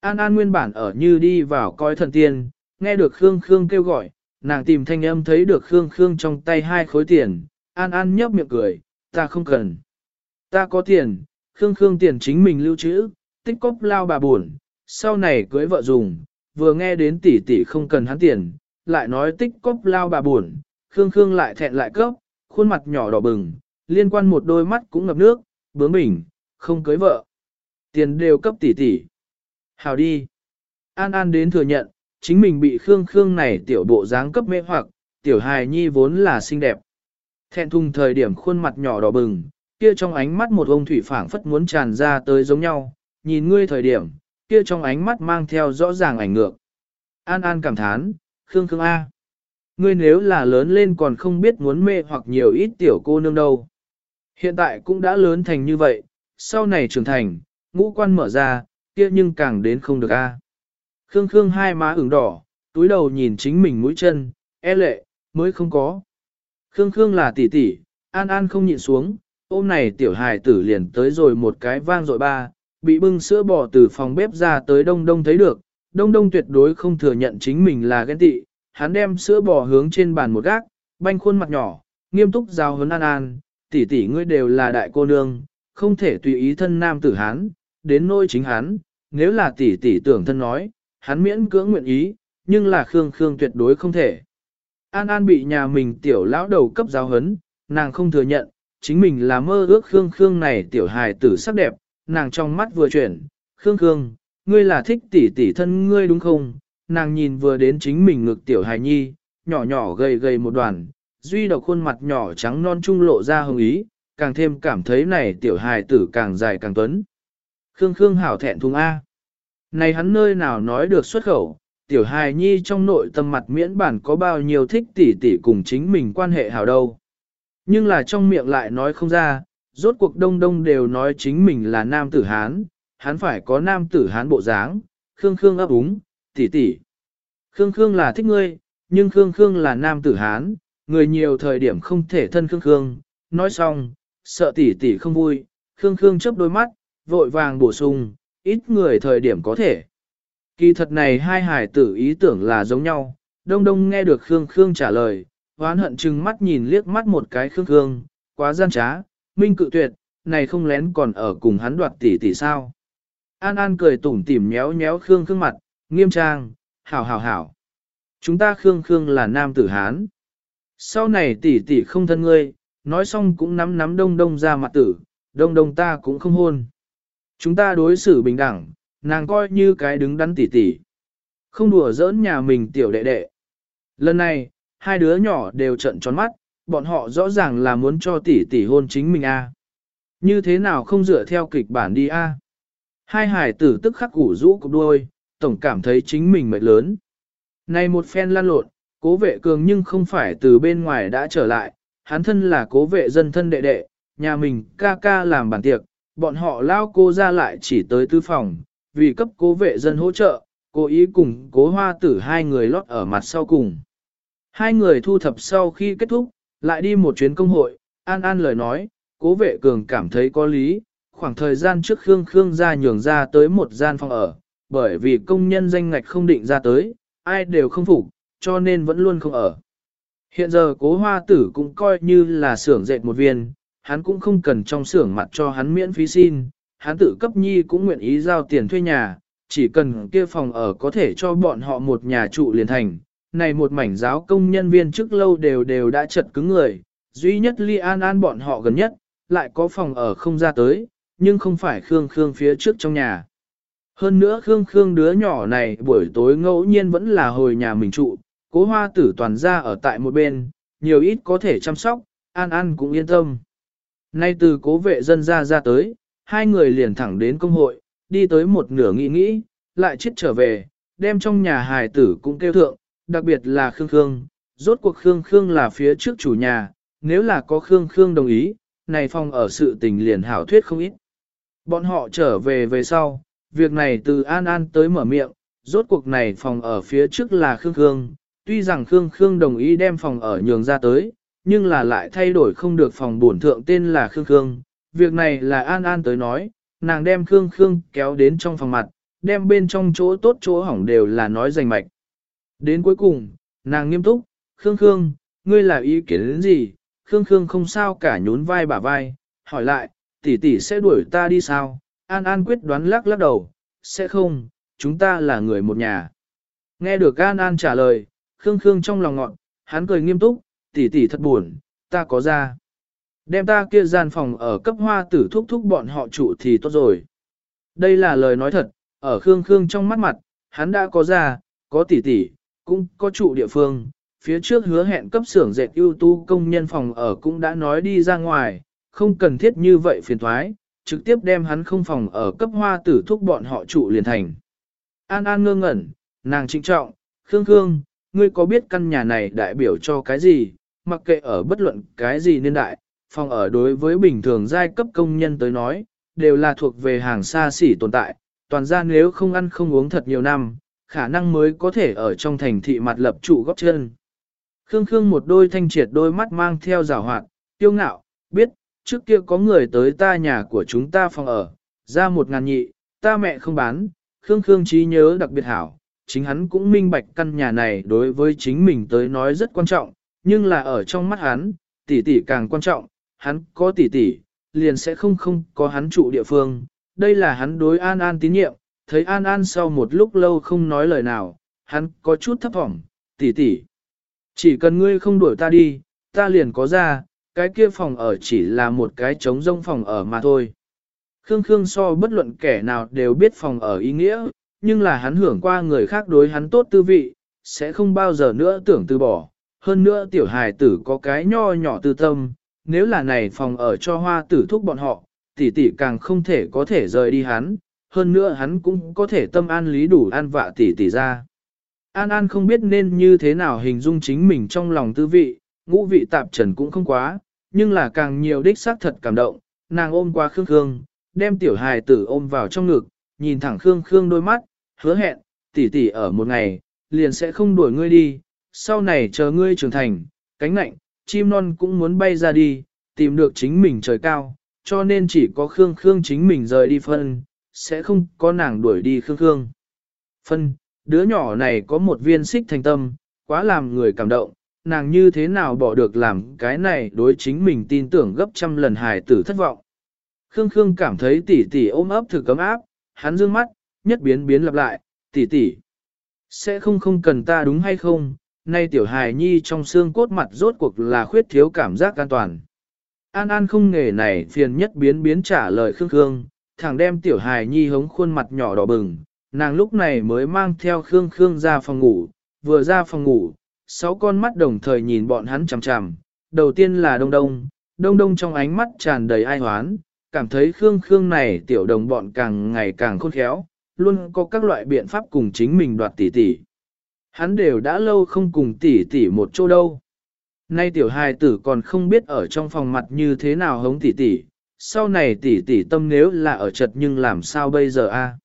An An nguyên bản ở như đi vào coi thần tiên, nghe được Khương Khương kêu gọi, nàng tìm thanh âm thấy được Khương Khương trong tay hai khối tiền, An An nhấp miệng cười, ta không cần. Ta có tiền, Khương Khương tiền chính mình lưu trữ, tích cóp lao bà buồn, sau này cưới vợ dùng, vừa nghe đến tỷ tỷ không cần hắn tiền, lại nói tích cóp lao bà buồn, Khương Khương lại thẹn lại cấp, khuôn mặt nhỏ đỏ bừng, liên quan một đôi mắt cũng ngập nước, bướng bỉnh, không cưới vợ. Tiền đều cấp tỷ tỷ. Hào đi. An An đến thừa nhận, chính mình bị Khương Khương này tiểu bộ dáng cấp mê hoặc, tiểu hài nhi vốn là xinh đẹp. Thẹn thùng thời điểm khuôn mặt nhỏ đỏ bừng, kia trong ánh mắt một ông thủy phảng phất muốn tràn ra tới giống nhau, nhìn ngươi thời điểm, kia trong ánh mắt mang theo rõ ràng ảnh ngược. An An cảm thán, Khương Khương A. Ngươi nếu là lớn lên còn không biết muốn mê hoặc nhiều ít tiểu cô nương đâu. Hiện tại cũng đã lớn thành như vậy, sau này trưởng thành, ngũ quan mở ra, kia nhưng càng đến không được A. Khương Khương hai má ửng đỏ, túi đầu nhìn chính mình mũi chân, e lệ, mới không có. Khương Khương là tỷ tỷ, An An không nhịn xuống, ôm này tiểu hài tử liền tới rồi một cái vang dội ba, bị bưng sữa bò từ phòng bếp ra tới đông đông thấy được, đông đông tuyệt đối không thừa nhận chính mình là ghen tị, hắn đem sữa bò hướng trên bàn một gác, banh khuôn mặt nhỏ, nghiêm túc giao hấn An An, tỷ tỷ ngươi đều là đại cô nương, không thể tùy ý thân nam tử hán, đến nôi chính hắn, nếu là tỷ tỷ tưởng thân nói, hắn miễn cưỡng nguyện ý, nhưng là Khương Khương tuyệt đối không thể. An An bị nhà mình tiểu lão đầu cấp giáo hấn, nàng không thừa nhận, chính mình là mơ ước Khương Khương này tiểu hài tử sắc đẹp, nàng trong mắt vừa chuyển, Khương Khương, ngươi là thích tỷ tỷ thân ngươi đúng không? Nàng nhìn vừa đến chính mình ngực tiểu hài nhi, nhỏ nhỏ gầy gầy một đoàn, duy độc khuôn mặt nhỏ trắng non trung lộ ra hồng ý, càng thêm cảm thấy này tiểu hài tử càng dài càng tuấn. Khương Khương hảo thẹn thùng A. Này hắn nơi nào nói được xuất khẩu, tiểu hài nhi trong nội tâm mặt miễn bản có bao nhiêu thích tỷ tỷ cùng chính mình quan hệ hảo đâu. Nhưng là trong miệng lại nói không ra, rốt cuộc đông đông đều nói chính mình là nam tử Hán, hắn phải có nam tử Hán bộ dáng, Khương Khương ấp úng, tỷ tỷ. Khương Khương là thích ngươi, nhưng Khương Khương là nam tử Hán, người nhiều thời điểm không thể thân Khương Khương, nói xong, sợ tỷ tỷ không vui, Khương Khương chớp đôi mắt, vội vàng bổ sung, ít người thời điểm có thể. Kỳ thật này hai hải tử ý tưởng là giống nhau, đông đông nghe được Khương Khương trả lời, hoán hận chừng mắt nhìn liếc mắt một cái Khương Khương, quá gian trá, minh cự tuyệt, này không lén còn ở cùng hắn đoạt tỷ tỷ sao. An An cười tủm tỉm nhéo nhéo Khương Khương mặt, nghiêm trang, hảo hảo hảo. Chúng ta Khương Khương là nam tử Hán. Sau này tỷ tỷ không thân ngươi, nói xong cũng nắm nắm đông đông ra mặt tử, đông đông ta cũng không hôn. Chúng ta đối xử bình đẳng, nàng coi như cái đứng đắn tỷ tỷ. Không đùa giỡn nhà mình tiểu đệ đệ. Lần này, hai đứa nhỏ đều trận tròn mắt, bọn họ rõ ràng là muốn cho tỷ tỷ hôn chính mình a. À. Như thế nào không dựa theo kịch bản đi a? Hai hải tử tức khắc củ rũ cục đuôi, tổng cảm thấy chính mình mệt lớn. Này một phen lan lộn, cố vệ cường nhưng không phải từ bên ngoài đã trở lại, hắn thân là cố vệ dân thân đệ đệ, nhà mình ca ca làm bản tiệc, bọn họ lao cô ra lại chỉ tới tư phòng, vì cấp cố vệ dân hỗ trợ, cố ý cùng cố hoa tử hai người lót ở mặt sau cùng. Hai người thu thập sau khi kết thúc, lại đi một chuyến công hội, an an lời nói, cố vệ cường cảm thấy có lý, khoảng thời gian trước Khương Khương ra nhường ra tới một gian phòng ở, bởi vì công nhân danh ngạch không định ra tới, ai đều không phục, cho nên vẫn luôn không ở. Hiện giờ cố hoa tử cũng coi như là xưởng dệt một viên, hắn cũng không cần trong xưởng mặt cho hắn miễn phí xin, hắn tự cấp nhi cũng nguyện ý giao tiền thuê nhà, chỉ cần kia phòng ở có thể cho bọn họ một nhà trụ liền thành. Này một mảnh giáo công nhân viên trước lâu đều đều đã chật cứng người, duy nhất Li An An bọn họ gần nhất, lại có phòng ở không ra tới, nhưng không phải Khương Khương phía trước trong nhà. Hơn nữa Khương Khương đứa nhỏ này buổi tối ngẫu nhiên vẫn là hồi nhà mình trụ, cố hoa tử toàn ra ở tại một bên, nhiều ít có thể chăm sóc, An An cũng yên tâm. Nay từ cố vệ dân ra ra tới, hai người liền thẳng đến công hội, đi tới một nửa nghĩ nghĩ, lại chết trở về, đem trong nhà hài tử cũng kêu thượng, đặc biệt là Khương Khương, rốt cuộc Khương Khương là phía trước chủ nhà, nếu là có Khương Khương đồng ý, này phong ở sự tình liền hảo thuyết không ít. Bọn họ trở về về sau, việc này từ An An tới mở miệng, rốt cuộc này phòng ở phía trước là Khương Khương, tuy rằng Khương Khương đồng ý đem phòng ở nhường ra tới, nhưng là lại thay đổi không được phòng bổn thượng tên là Khương Khương. Việc này là An An tới nói, nàng đem Khương Khương kéo đến trong phòng mặt, đem bên trong chỗ tốt chỗ hỏng đều là nói rành mạch. Đến cuối cùng, nàng nghiêm túc, Khương Khương, ngươi là ý kiến đến gì? Khương Khương không sao cả nhún vai bả vai, hỏi lại, tỷ tỷ sẽ đuổi ta đi sao? An An quyết đoán lắc lắc đầu, sẽ không, chúng ta là người một nhà. Nghe được An An trả lời, Khương Khương trong lòng ngọn, hắn cười nghiêm túc, tỷ tỷ thật buồn, ta có ra. Đem ta kia gian phòng ở cấp hoa tử thúc thúc bọn họ trụ thì tốt rồi. Đây là lời nói thật, ở Khương Khương trong mắt mặt, hắn đã có ra, có tỷ tỷ, cũng có trụ địa phương. Phía trước hứa hẹn cấp xưởng dệt ưu tú công nhân phòng ở cũng đã nói đi ra ngoài, không cần thiết như vậy phiền thoái, trực tiếp đem hắn không phòng ở cấp hoa tử thúc bọn họ trụ liền thành. An An ngơ ngẩn, nàng trịnh trọng, Khương Khương, ngươi có biết căn nhà này đại biểu cho cái gì, mặc kệ ở bất luận cái gì niên đại, phòng ở đối với bình thường giai cấp công nhân tới nói, đều là thuộc về hàng xa xỉ tồn tại, toàn ra nếu không ăn không uống thật nhiều năm, khả năng mới có thể ở trong thành thị mặt lập trụ góp chân. Khương Khương một đôi thanh triệt đôi mắt mang theo rào hoạt, tiêu ngạo, biết, trước kia có người tới ta nhà của chúng ta phòng ở, ra một ngàn nhị, ta mẹ không bán, Khương Khương trí nhớ đặc biệt hảo, chính hắn cũng minh bạch căn nhà này đối với chính mình tới nói rất quan trọng, nhưng là ở trong mắt hắn, tỷ tỷ càng quan trọng, hắn có tỷ tỷ, liền sẽ không không có hắn trụ địa phương, đây là hắn đối an an tín nhiệm, thấy An An sau một lúc lâu không nói lời nào, hắn có chút thấp thỏm, tỷ tỷ. Chỉ cần ngươi không đuổi ta đi, ta liền có ra, cái kia phòng ở chỉ là một cái trống rông phòng ở mà thôi. Khương Khương so bất luận kẻ nào đều biết phòng ở ý nghĩa, nhưng là hắn hưởng qua người khác đối hắn tốt tư vị, sẽ không bao giờ nữa tưởng từ bỏ. Hơn nữa tiểu hài tử có cái nho nhỏ tư tâm, nếu là này phòng ở cho hoa tử thúc bọn họ, tỷ tỷ càng không thể có thể rời đi hắn, hơn nữa hắn cũng có thể tâm an lý đủ an vạ tỷ tỷ ra. An An không biết nên như thế nào hình dung chính mình trong lòng tư vị, ngũ vị tạp trần cũng không quá, nhưng là càng nhiều đích xác thật cảm động, nàng ôm qua Khương Khương, đem tiểu hài tử ôm vào trong ngực, nhìn thẳng Khương Khương đôi mắt, hứa hẹn, tỷ tỷ ở một ngày, liền sẽ không đuổi ngươi đi, sau này chờ ngươi trưởng thành, cánh nạnh chim non cũng muốn bay ra đi, tìm được chính mình trời cao, cho nên chỉ có Khương Khương chính mình rời đi phân, sẽ không có nàng đuổi đi Khương Khương. Phân, đứa nhỏ này có một viên xích thành tâm, quá làm người cảm động, nàng như thế nào bỏ được làm cái này đối chính mình tin tưởng gấp trăm lần hài tử thất vọng. Khương Khương cảm thấy tỷ tỷ ôm ấp thử cấm áp, hắn dương mắt, nhất biến biến lặp lại, tỷ tỷ. Sẽ không không cần ta đúng hay không, nay tiểu hài nhi trong xương cốt mặt rốt cuộc là khuyết thiếu cảm giác an toàn. An An không nghề này phiền nhất biến biến trả lời Khương Khương, thẳng đem tiểu hài nhi hống khuôn mặt nhỏ đỏ bừng, nàng lúc này mới mang theo Khương Khương ra phòng ngủ, vừa ra phòng ngủ, sáu con mắt đồng thời nhìn bọn hắn chằm chằm, đầu tiên là đông đông, đông đông trong ánh mắt tràn đầy ai hoán, cảm thấy Khương Khương này tiểu đồng bọn càng ngày càng khôn khéo, luôn có các loại biện pháp cùng chính mình đoạt tỷ tỷ. Hắn đều đã lâu không cùng tỷ tỷ một chỗ đâu. Nay tiểu hài tử còn không biết ở trong phòng mặt như thế nào hống tỷ tỷ, sau này tỷ tỷ tâm nếu là ở chật nhưng làm sao bây giờ a?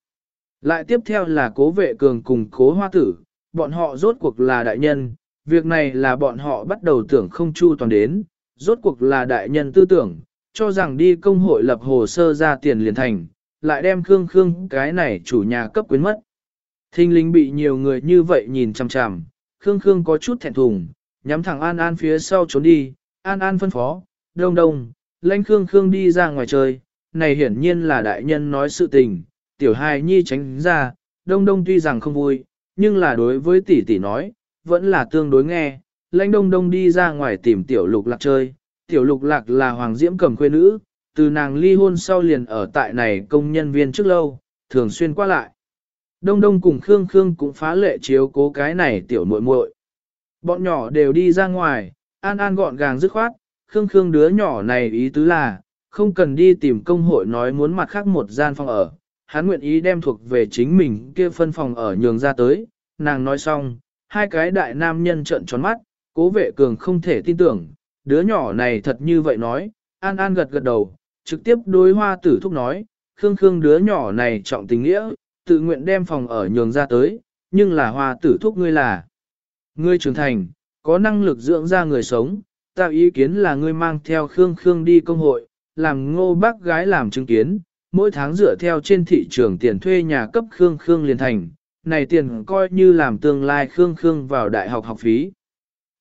Lại tiếp theo là cố vệ cường cùng cố hoa tử, bọn họ rốt cuộc là đại nhân, việc này là bọn họ bắt đầu tưởng không chu toàn đến, rốt cuộc là đại nhân tư tưởng, cho rằng đi công hội lập hồ sơ ra tiền liền thành, lại đem Khương Khương cái này chủ nhà cấp quyến mất. Thinh linh bị nhiều người như vậy nhìn chằm chằm, Khương Khương có chút thẹn thùng, nhắm thẳng An An phía sau trốn đi, An An phân phó, đông đông, lãnh Khương Khương đi ra ngoài chơi, này hiển nhiên là đại nhân nói sự tình, tiểu hài nhi tránh ra, đông đông tuy rằng không vui, nhưng là đối với tỷ tỷ nói, vẫn là tương đối nghe, lãnh đông đông đi ra ngoài tìm tiểu lục lạc chơi, tiểu lục lạc là hoàng diễm cầm quê nữ, từ nàng ly hôn sau liền ở tại này công nhân viên trước lâu, thường xuyên qua lại. Đông đông cùng Khương Khương cũng phá lệ chiếu cố cái này tiểu muội muội. Bọn nhỏ đều đi ra ngoài, an an gọn gàng dứt khoát, Khương Khương đứa nhỏ này ý tứ là, không cần đi tìm công hội nói muốn mặt khác một gian phòng ở, hắn nguyện ý đem thuộc về chính mình kia phân phòng ở nhường ra tới, nàng nói xong, hai cái đại nam nhân trợn tròn mắt, cố vệ cường không thể tin tưởng, đứa nhỏ này thật như vậy nói, an an gật gật đầu, trực tiếp đối hoa tử thúc nói, Khương Khương đứa nhỏ này trọng tình nghĩa, tự nguyện đem phòng ở nhường ra tới, nhưng là hoa tử thúc ngươi là. Ngươi trưởng thành, có năng lực dưỡng ra người sống, ta ý kiến là ngươi mang theo Khương Khương đi công hội, làm ngô bác gái làm chứng kiến, mỗi tháng dựa theo trên thị trường tiền thuê nhà cấp Khương Khương liền thành, này tiền coi như làm tương lai Khương Khương vào đại học học phí.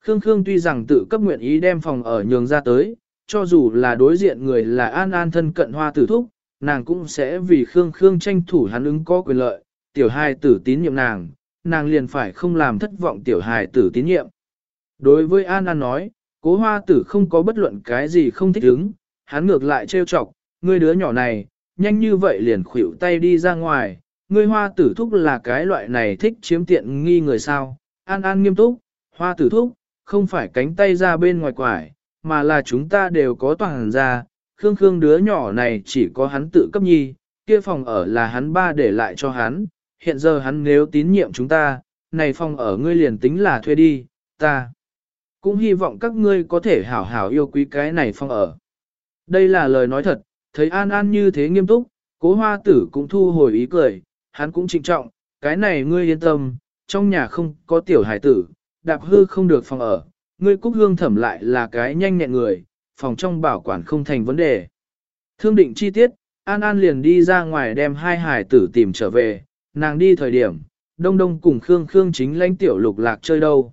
Khương Khương tuy rằng tự cấp nguyện ý đem phòng ở nhường ra tới, cho dù là đối diện người là an an thân cận hoa tử thúc, nàng cũng sẽ vì Khương Khương tranh thủ hắn ứng có quyền lợi, tiểu hài tử tín nhiệm nàng, nàng liền phải không làm thất vọng tiểu hài tử tín nhiệm. Đối với An An nói, cố hoa tử không có bất luận cái gì không thích ứng, hắn ngược lại trêu chọc, ngươi đứa nhỏ này, nhanh như vậy liền khuỷu tay đi ra ngoài, ngươi hoa tử thúc là cái loại này thích chiếm tiện nghi người sao, An An nghiêm túc, hoa tử thúc, không phải cánh tay ra bên ngoài quải, mà là chúng ta đều có toàn ra, Khương Khương đứa nhỏ này chỉ có hắn tự cấp nhi, kia phòng ở là hắn ba để lại cho hắn, hiện giờ hắn nếu tín nhiệm chúng ta, này phòng ở ngươi liền tính là thuê đi, ta cũng hy vọng các ngươi có thể hảo hảo yêu quý cái này phòng ở. Đây là lời nói thật, thấy An An như thế nghiêm túc, cố hoa tử cũng thu hồi ý cười, hắn cũng trịnh trọng, cái này ngươi yên tâm, trong nhà không có tiểu hải tử, đạp hư không được phòng ở, ngươi cúc hương thẩm lại là cái nhanh nhẹn người, phòng trong bảo quản không thành vấn đề. Thương định chi tiết, An An liền đi ra ngoài đem hai hải tử tìm trở về, nàng đi thời điểm, đông đông cùng Khương Khương chính lãnh tiểu lục lạc chơi đâu.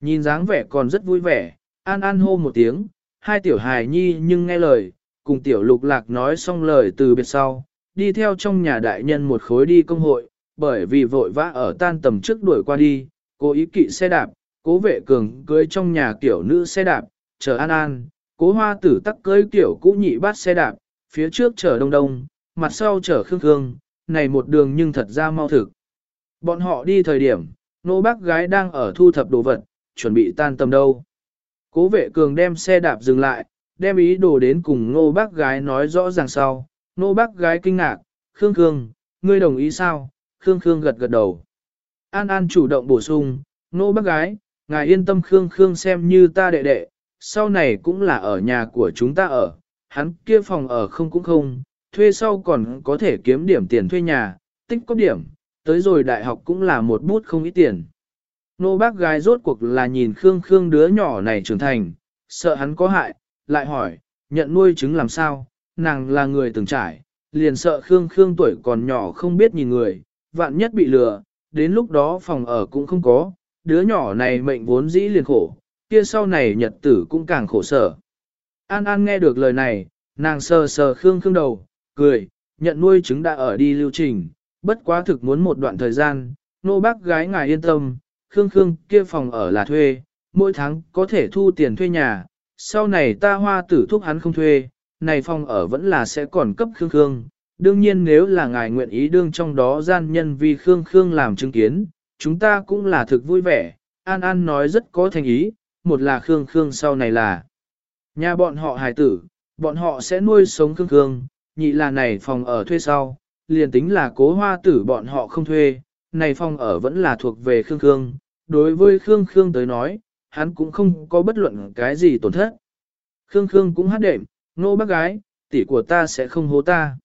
Nhìn dáng vẻ còn rất vui vẻ, An An hô một tiếng, hai tiểu hài nhi nhưng nghe lời, cùng tiểu lục lạc nói xong lời từ biệt sau, đi theo trong nhà đại nhân một khối đi công hội, bởi vì vội vã ở tan tầm trước đuổi qua đi, cố ý kỵ xe đạp, cố vệ cường cưới trong nhà kiểu nữ xe đạp, chờ an an, cố hoa tử tắc cưới kiểu cũ nhị bát xe đạp, phía trước chở đông đông, mặt sau chở khương khương, này một đường nhưng thật ra mau thực. Bọn họ đi thời điểm, nô bác gái đang ở thu thập đồ vật, chuẩn bị tan tầm đâu. Cố vệ cường đem xe đạp dừng lại, đem ý đồ đến cùng nô bác gái nói rõ ràng sau. Nô bác gái kinh ngạc, Khương Khương, ngươi đồng ý sao? Khương Khương gật gật đầu. An An chủ động bổ sung, nô bác gái, ngài yên tâm Khương Khương xem như ta đệ đệ, sau này cũng là ở nhà của chúng ta ở, hắn kia phòng ở không cũng không, thuê sau còn có thể kiếm điểm tiền thuê nhà, tích có điểm, tới rồi đại học cũng là một bút không ít tiền. Nô bác gái rốt cuộc là nhìn Khương Khương đứa nhỏ này trưởng thành, sợ hắn có hại, lại hỏi, nhận nuôi trứng làm sao, nàng là người từng trải, liền sợ Khương Khương tuổi còn nhỏ không biết nhìn người, vạn nhất bị lừa, đến lúc đó phòng ở cũng không có, đứa nhỏ này mệnh vốn dĩ liền khổ, kia sau này nhật tử cũng càng khổ sở. An An nghe được lời này, nàng sờ sờ Khương Khương đầu, cười, nhận nuôi trứng đã ở đi lưu trình, bất quá thực muốn một đoạn thời gian, nô bác gái ngài yên tâm, Khương Khương kia phòng ở là thuê, mỗi tháng có thể thu tiền thuê nhà, sau này ta hoa tử thúc hắn không thuê, này phòng ở vẫn là sẽ còn cấp Khương Khương. Đương nhiên nếu là ngài nguyện ý đương trong đó gian nhân vì Khương Khương làm chứng kiến, chúng ta cũng là thực vui vẻ. An An nói rất có thành ý, một là Khương Khương sau này là nhà bọn họ hài tử, bọn họ sẽ nuôi sống Khương Khương, nhị là này phòng ở thuê sau, liền tính là cố hoa tử bọn họ không thuê, này phòng ở vẫn là thuộc về Khương Khương. Đối với Khương Khương tới nói, hắn cũng không có bất luận cái gì tổn thất. Khương Khương cũng hát đệm, nô bác gái, tỷ của ta sẽ không hố ta.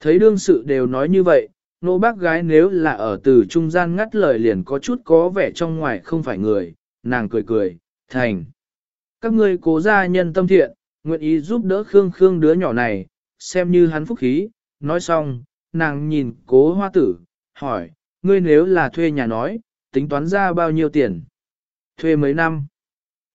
Thấy đương sự đều nói như vậy, nô bác gái nếu là ở từ trung gian ngắt lời liền có chút có vẻ trong ngoài không phải người, nàng cười cười, thành. Các ngươi cố gia nhân tâm thiện, nguyện ý giúp đỡ Khương Khương đứa nhỏ này, xem như hắn phúc khí, nói xong, nàng nhìn cố hoa tử, hỏi, ngươi nếu là thuê nhà nói, tính toán ra bao nhiêu tiền? Thuê mấy năm?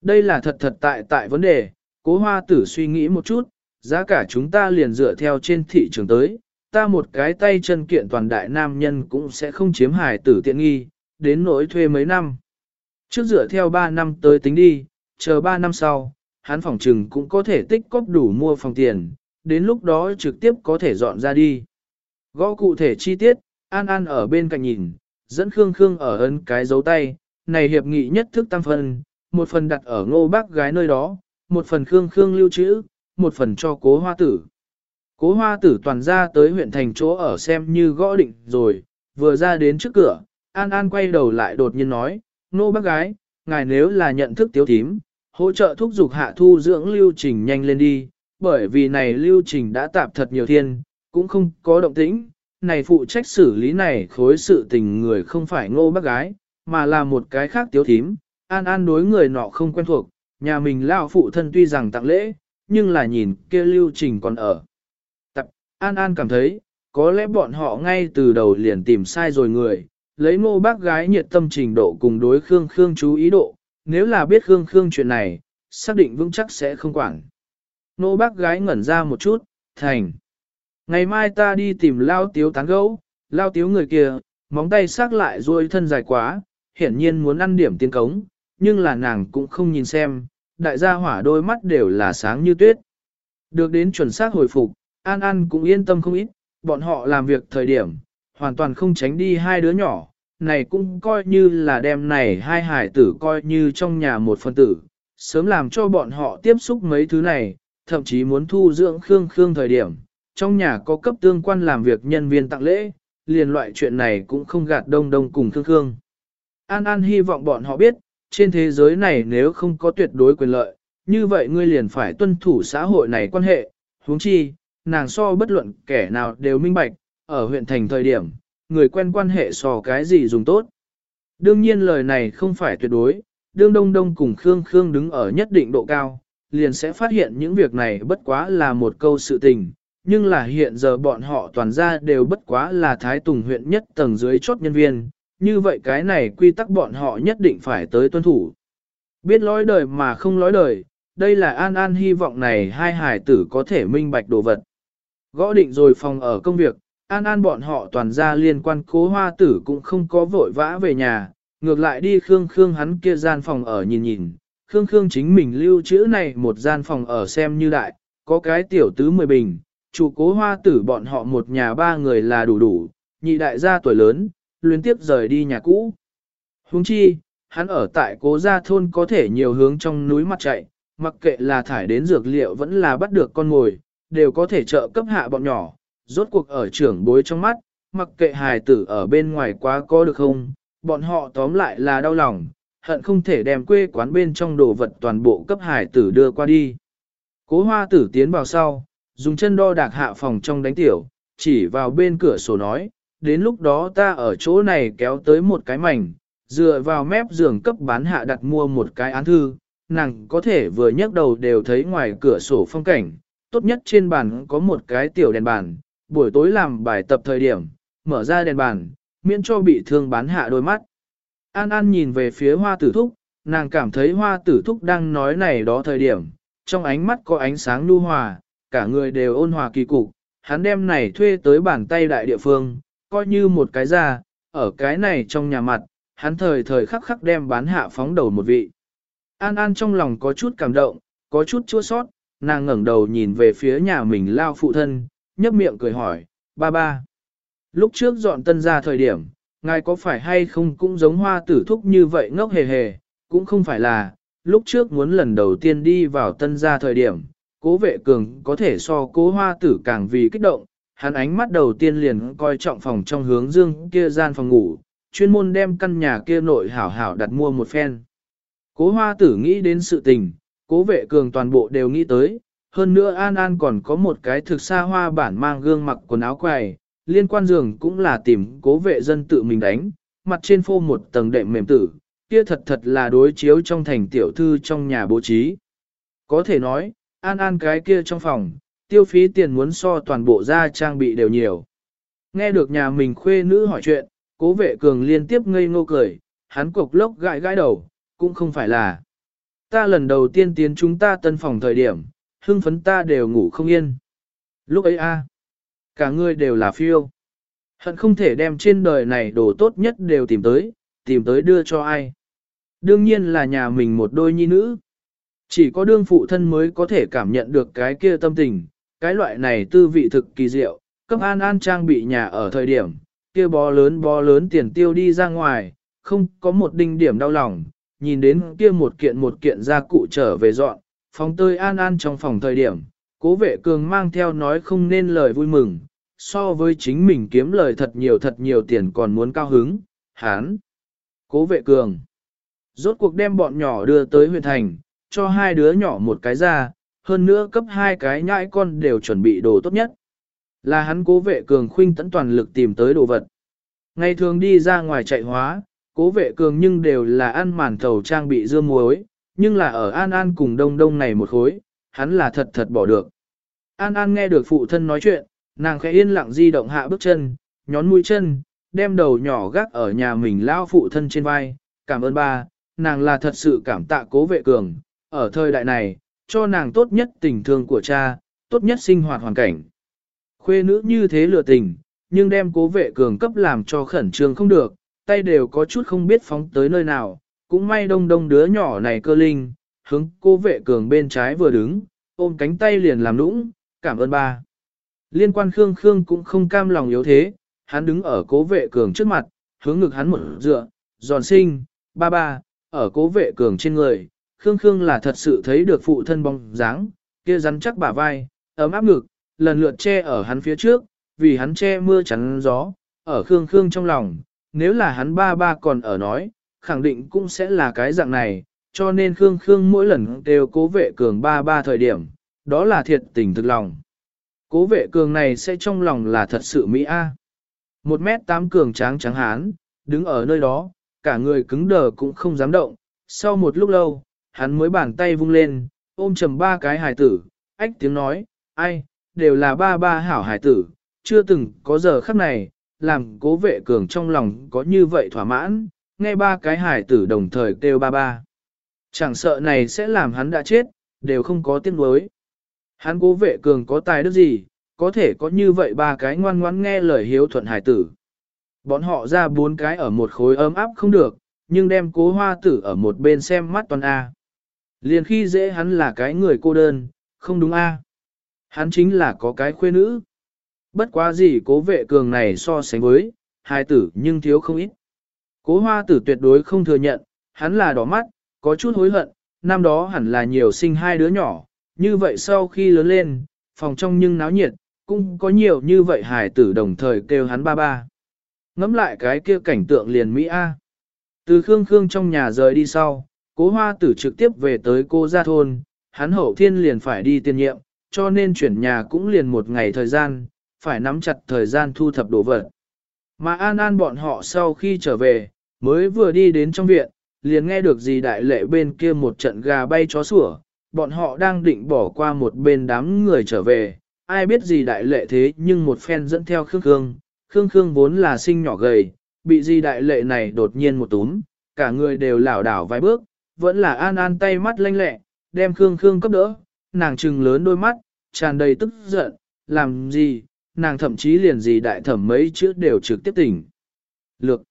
Đây là thật thật tại tại vấn đề, cố hoa tử suy nghĩ một chút, giá cả chúng ta liền dựa theo trên thị trường tới, ta một cái tay chân kiện toàn đại nam nhân cũng sẽ không chiếm hài tử tiện nghi, đến nỗi thuê mấy năm. Trước dựa theo 3 năm tới tính đi, chờ 3 năm sau, hắn phòng trừng cũng có thể tích cóp đủ mua phòng tiền, đến lúc đó trực tiếp có thể dọn ra đi. Gõ cụ thể chi tiết, An An ở bên cạnh nhìn, dẫn Khương Khương ở ấn cái dấu tay, này hiệp nghị nhất thức tăng phân, một phần đặt ở ngô bác gái nơi đó, một phần Khương Khương lưu trữ, một phần cho cố hoa tử. Cố hoa tử toàn ra tới huyện thành chỗ ở xem như gõ định rồi, vừa ra đến trước cửa, An An quay đầu lại đột nhiên nói, nô bác gái, ngài nếu là nhận thức tiếu thím, hỗ trợ thúc giục hạ thu dưỡng lưu trình nhanh lên đi, bởi vì này lưu trình đã tạp thật nhiều thiên, cũng không có động tĩnh, này phụ trách xử lý này khối sự tình người không phải ngô bác gái, mà là một cái khác tiếu thím, an an đối người nọ không quen thuộc, nhà mình lao phụ thân tuy rằng tặng lễ, nhưng là nhìn kia lưu trình còn ở. Tập, an an cảm thấy, có lẽ bọn họ ngay từ đầu liền tìm sai rồi người, lấy ngô bác gái nhiệt tâm trình độ cùng đối Khương Khương chú ý độ, nếu là biết Khương Khương chuyện này, xác định vững chắc sẽ không quản. Ngô bác gái ngẩn ra một chút, thành. Ngày mai ta đi tìm lao tiếu tán gấu, lao tiếu người kia, móng tay xác lại ruôi thân dài quá, hiển nhiên muốn ăn điểm tiên cống, nhưng là nàng cũng không nhìn xem, đại gia hỏa đôi mắt đều là sáng như tuyết. Được đến chuẩn xác hồi phục, An An cũng yên tâm không ít, bọn họ làm việc thời điểm, hoàn toàn không tránh đi hai đứa nhỏ, này cũng coi như là đem này hai hải tử coi như trong nhà một phân tử, sớm làm cho bọn họ tiếp xúc mấy thứ này, thậm chí muốn thu dưỡng Khương Khương thời điểm, trong nhà có cấp tương quan làm việc nhân viên tặng lễ, liền loại chuyện này cũng không gạt đông đông cùng Khương Khương. An An hy vọng bọn họ biết, trên thế giới này nếu không có tuyệt đối quyền lợi, như vậy ngươi liền phải tuân thủ xã hội này quan hệ, huống chi, nàng so bất luận kẻ nào đều minh bạch, ở huyện thành thời điểm, người quen quan hệ so cái gì dùng tốt. Đương nhiên lời này không phải tuyệt đối, đương đông đông cùng Khương Khương đứng ở nhất định độ cao, liền sẽ phát hiện những việc này bất quá là một câu sự tình, nhưng là hiện giờ bọn họ toàn ra đều bất quá là Thái Tùng huyện nhất tầng dưới chốt nhân viên, như vậy cái này quy tắc bọn họ nhất định phải tới tuân thủ. Biết lối đời mà không lối đời, đây là An An hy vọng này hai hải tử có thể minh bạch đồ vật. Gõ định rồi phòng ở công việc, An An bọn họ toàn ra liên quan cố hoa tử cũng không có vội vã về nhà, ngược lại đi Khương Khương hắn kia gian phòng ở nhìn nhìn. Khương Khương chính mình lưu trữ này một gian phòng ở xem như đại, có cái tiểu tứ mười bình, chủ cố hoa tử bọn họ một nhà ba người là đủ đủ, nhị đại gia tuổi lớn, luyến tiếp rời đi nhà cũ. Huống chi, hắn ở tại cố gia thôn có thể nhiều hướng trong núi mặt chạy, mặc kệ là thải đến dược liệu vẫn là bắt được con ngồi, đều có thể trợ cấp hạ bọn nhỏ, rốt cuộc ở trưởng bối trong mắt, mặc kệ hài tử ở bên ngoài quá có được không, bọn họ tóm lại là đau lòng, hận không thể đem quê quán bên trong đồ vật toàn bộ cấp hài tử đưa qua đi. Cố hoa tử tiến vào sau, dùng chân đo đạc hạ phòng trong đánh tiểu, chỉ vào bên cửa sổ nói, đến lúc đó ta ở chỗ này kéo tới một cái mảnh, dựa vào mép giường cấp bán hạ đặt mua một cái án thư, nàng có thể vừa nhấc đầu đều thấy ngoài cửa sổ phong cảnh, tốt nhất trên bàn có một cái tiểu đèn bàn, buổi tối làm bài tập thời điểm, mở ra đèn bàn, miễn cho bị thương bán hạ đôi mắt. An An nhìn về phía hoa tử thúc, nàng cảm thấy hoa tử thúc đang nói này đó thời điểm, trong ánh mắt có ánh sáng nhu hòa, cả người đều ôn hòa kỳ cục, hắn đem này thuê tới bàn tay đại địa phương, coi như một cái ra, ở cái này trong nhà mặt, hắn thời thời khắc khắc đem bán hạ phóng đầu một vị. An An trong lòng có chút cảm động, có chút chua sót, nàng ngẩng đầu nhìn về phía nhà mình lao phụ thân, nhấp miệng cười hỏi, ba ba. Lúc trước dọn tân ra thời điểm, ngài có phải hay không cũng giống hoa tử thúc như vậy ngốc hề hề, cũng không phải là, lúc trước muốn lần đầu tiên đi vào tân ra thời điểm, cố vệ cường có thể so cố hoa tử càng vì kích động, hắn ánh mắt đầu tiên liền coi trọng phòng trong hướng dương kia gian phòng ngủ, chuyên môn đem căn nhà kia nội hảo hảo đặt mua một phen. Cố hoa tử nghĩ đến sự tình, cố vệ cường toàn bộ đều nghĩ tới, hơn nữa An An còn có một cái thực xa hoa bản mang gương mặc quần áo quầy, liên quan giường cũng là tìm cố vệ dân tự mình đánh, mặt trên phô một tầng đệm mềm tử, kia thật thật là đối chiếu trong thành tiểu thư trong nhà bố trí. Có thể nói, An An cái kia trong phòng, tiêu phí tiền muốn so toàn bộ gia trang bị đều nhiều. Nghe được nhà mình khuê nữ hỏi chuyện, cố vệ cường liên tiếp ngây ngô cười, hắn cục lốc gãi gãi đầu, cũng không phải là. Ta lần đầu tiên tiến chúng ta tân phòng thời điểm, hưng phấn ta đều ngủ không yên. Lúc ấy a, cả người đều là phiêu. Hận không thể đem trên đời này đồ tốt nhất đều tìm tới, tìm tới đưa cho ai. Đương nhiên là nhà mình một đôi nhi nữ. Chỉ có đương phụ thân mới có thể cảm nhận được cái kia tâm tình, cái loại này tư vị thực kỳ diệu, cấp an an trang bị nhà ở thời điểm, kia bó lớn bó lớn tiền tiêu đi ra ngoài, không có một đinh điểm đau lòng, nhìn đến kia một kiện một kiện gia cụ trở về dọn, phòng tơi an an trong phòng thời điểm, cố vệ cường mang theo nói không nên lời vui mừng, so với chính mình kiếm lời thật nhiều thật nhiều tiền còn muốn cao hứng, hán. Cố vệ cường, rốt cuộc đem bọn nhỏ đưa tới huyện thành, cho hai đứa nhỏ một cái ra, hơn nữa cấp hai cái nhãi con đều chuẩn bị đồ tốt nhất. Là hắn cố vệ cường khuynh tẫn toàn lực tìm tới đồ vật. Ngày thường đi ra ngoài chạy hóa, cố vệ cường nhưng đều là ăn màn thầu trang bị dưa muối, nhưng là ở An An cùng đông đông này một khối, hắn là thật thật bỏ được. An An nghe được phụ thân nói chuyện, nàng khẽ yên lặng di động hạ bước chân, nhón mũi chân, đem đầu nhỏ gác ở nhà mình lao phụ thân trên vai, cảm ơn ba, nàng là thật sự cảm tạ cố vệ cường, ở thời đại này, cho nàng tốt nhất tình thương của cha, tốt nhất sinh hoạt hoàn cảnh. Khuê nữ như thế lừa tình, nhưng đem cố vệ cường cấp làm cho khẩn trương không được, tay đều có chút không biết phóng tới nơi nào, cũng may đông đông đứa nhỏ này cơ linh, hướng cố vệ cường bên trái vừa đứng, ôm cánh tay liền làm nũng, cảm ơn ba. Liên quan Khương Khương cũng không cam lòng yếu thế, hắn đứng ở cố vệ cường trước mặt, hướng ngực hắn một dựa, giòn sinh, ba ba, ở cố vệ cường trên người, Khương Khương là thật sự thấy được phụ thân bóng dáng, kia rắn chắc bả vai, ấm áp ngực, lần lượt che ở hắn phía trước, vì hắn che mưa chắn gió, ở Khương Khương trong lòng, nếu là hắn ba ba còn ở nói, khẳng định cũng sẽ là cái dạng này, cho nên Khương Khương mỗi lần đều cố vệ cường ba ba thời điểm, đó là thiệt tình thực lòng. Cố vệ cường này sẽ trong lòng là thật sự Mỹ A. Một mét tám cường tráng trắng hán, đứng ở nơi đó, cả người cứng đờ cũng không dám động, sau một lúc lâu, hắn mới bàn tay vung lên, ôm chầm ba cái hài tử, ách tiếng nói, ai, đều là ba ba hảo hài tử, chưa từng có giờ khắc này, làm cố vệ cường trong lòng có như vậy thỏa mãn, nghe ba cái hài tử đồng thời kêu ba ba. Chẳng sợ này sẽ làm hắn đã chết, đều không có tiếng đối. Hắn cố vệ cường có tài đức gì, có thể có như vậy ba cái ngoan ngoãn nghe lời hiếu thuận hải tử. Bọn họ ra bốn cái ở một khối ấm áp không được, nhưng đem cố hoa tử ở một bên xem mắt toàn A. Liền khi dễ hắn là cái người cô đơn, không đúng A. Hắn chính là có cái khuê nữ. Bất quá gì cố vệ cường này so sánh với, hai tử nhưng thiếu không ít. Cố hoa tử tuyệt đối không thừa nhận, hắn là đỏ mắt, có chút hối hận, năm đó hẳn là nhiều sinh hai đứa nhỏ, như vậy sau khi lớn lên, phòng trong nhưng náo nhiệt, cũng có nhiều như vậy hài tử đồng thời kêu hắn ba ba. Ngắm lại cái kia cảnh tượng liền Mỹ A. Từ Khương Khương trong nhà rời đi sau, cố hoa tử trực tiếp về tới cô gia thôn, hắn hậu thiên liền phải đi tiên nhiệm, cho nên chuyển nhà cũng liền một ngày thời gian, phải nắm chặt thời gian thu thập đồ vật. Mà An An bọn họ sau khi trở về, mới vừa đi đến trong viện, liền nghe được gì đại lệ bên kia một trận gà bay chó sủa, bọn họ đang định bỏ qua một bên đám người trở về, ai biết gì đại lệ thế nhưng một phen dẫn theo Khương Khương, Khương Khương vốn là sinh nhỏ gầy, bị gì đại lệ này đột nhiên một túm, cả người đều lảo đảo vài bước, vẫn là An An tay mắt lanh lẹ, đem Khương Khương cấp đỡ, nàng trừng lớn đôi mắt, tràn đầy tức giận, làm gì, nàng thậm chí liền gì đại thẩm mấy chữ đều trực tiếp tỉnh. Lược,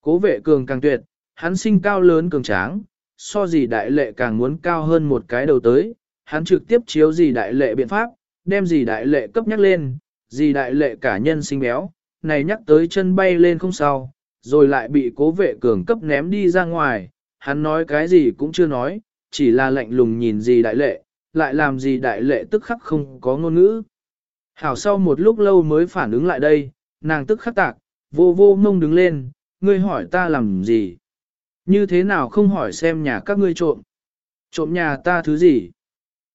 cố vệ cường càng tuyệt, hắn sinh cao lớn cường tráng, so gì đại lệ càng muốn cao hơn một cái đầu tới, hắn trực tiếp chiếu gì đại lệ biện pháp, đem gì đại lệ cấp nhắc lên, gì đại lệ cả nhân sinh béo, này nhắc tới chân bay lên không sao, rồi lại bị cố vệ cường cấp ném đi ra ngoài, hắn nói cái gì cũng chưa nói, chỉ là lạnh lùng nhìn gì đại lệ, lại làm gì đại lệ tức khắc không có ngôn ngữ. Hảo sau một lúc lâu mới phản ứng lại đây, nàng tức khắc tạc, vô vô mông đứng lên, ngươi hỏi ta làm gì? Như thế nào không hỏi xem nhà các ngươi trộm? Trộm nhà ta thứ gì?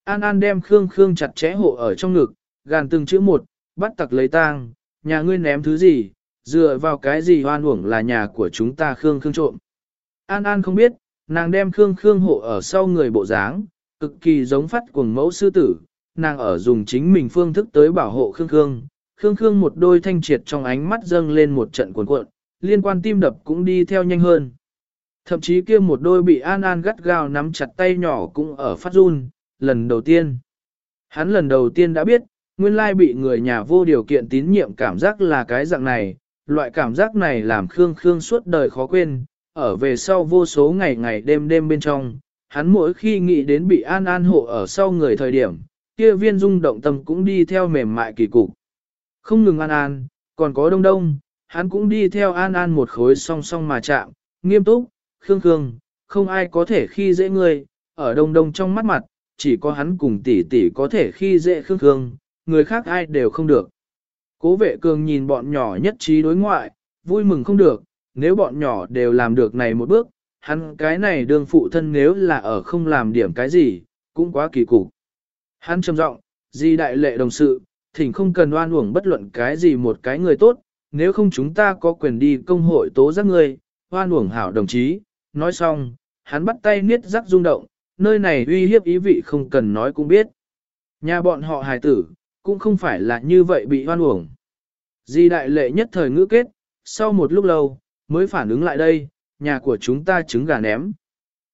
An An đem Khương Khương chặt chẽ hộ ở trong ngực, gàn từng chữ một, bắt tặc lấy tang, nhà ngươi ném thứ gì, dựa vào cái gì hoan uổng là nhà của chúng ta Khương Khương trộm. An An không biết, nàng đem Khương Khương hộ ở sau người bộ dáng, cực kỳ giống phát cuồng mẫu sư tử, nàng ở dùng chính mình phương thức tới bảo hộ Khương Khương. Khương Khương một đôi thanh triệt trong ánh mắt dâng lên một trận cuồn cuộn, liên quan tim đập cũng đi theo nhanh hơn. Thậm chí kia một đôi bị An An gắt gao nắm chặt tay nhỏ cũng ở phát run, lần đầu tiên. Hắn lần đầu tiên đã biết, nguyên lai bị người nhà vô điều kiện tín nhiệm cảm giác là cái dạng này, loại cảm giác này làm Khương Khương suốt đời khó quên, ở về sau vô số ngày ngày đêm đêm bên trong, hắn mỗi khi nghĩ đến bị An An hộ ở sau người thời điểm, kia viên rung động tâm cũng đi theo mềm mại kỳ cục. Không ngừng An An, còn có Đông Đông, hắn cũng đi theo An An một khối song song mà chạm, nghiêm túc, khương khương, không ai có thể khi dễ ngươi, ở Đông Đông trong mắt mặt, chỉ có hắn cùng tỷ tỷ có thể khi dễ khương khương, người khác ai đều không được. Cố vệ cường nhìn bọn nhỏ nhất trí đối ngoại, vui mừng không được, nếu bọn nhỏ đều làm được này một bước, hắn cái này đương phụ thân nếu là ở không làm điểm cái gì, cũng quá kỳ cục. Hắn trầm giọng, di đại lệ đồng sự, thỉnh không cần oan uổng bất luận cái gì một cái người tốt, nếu không chúng ta có quyền đi công hội tố giác người, oan uổng hảo đồng chí. Nói xong, hắn bắt tay niết rắc rung động, nơi này uy hiếp ý vị không cần nói cũng biết. Nhà bọn họ hài tử, cũng không phải là như vậy bị oan uổng. Di đại lệ nhất thời ngữ kết, sau một lúc lâu, mới phản ứng lại đây, nhà của chúng ta trứng gà ném.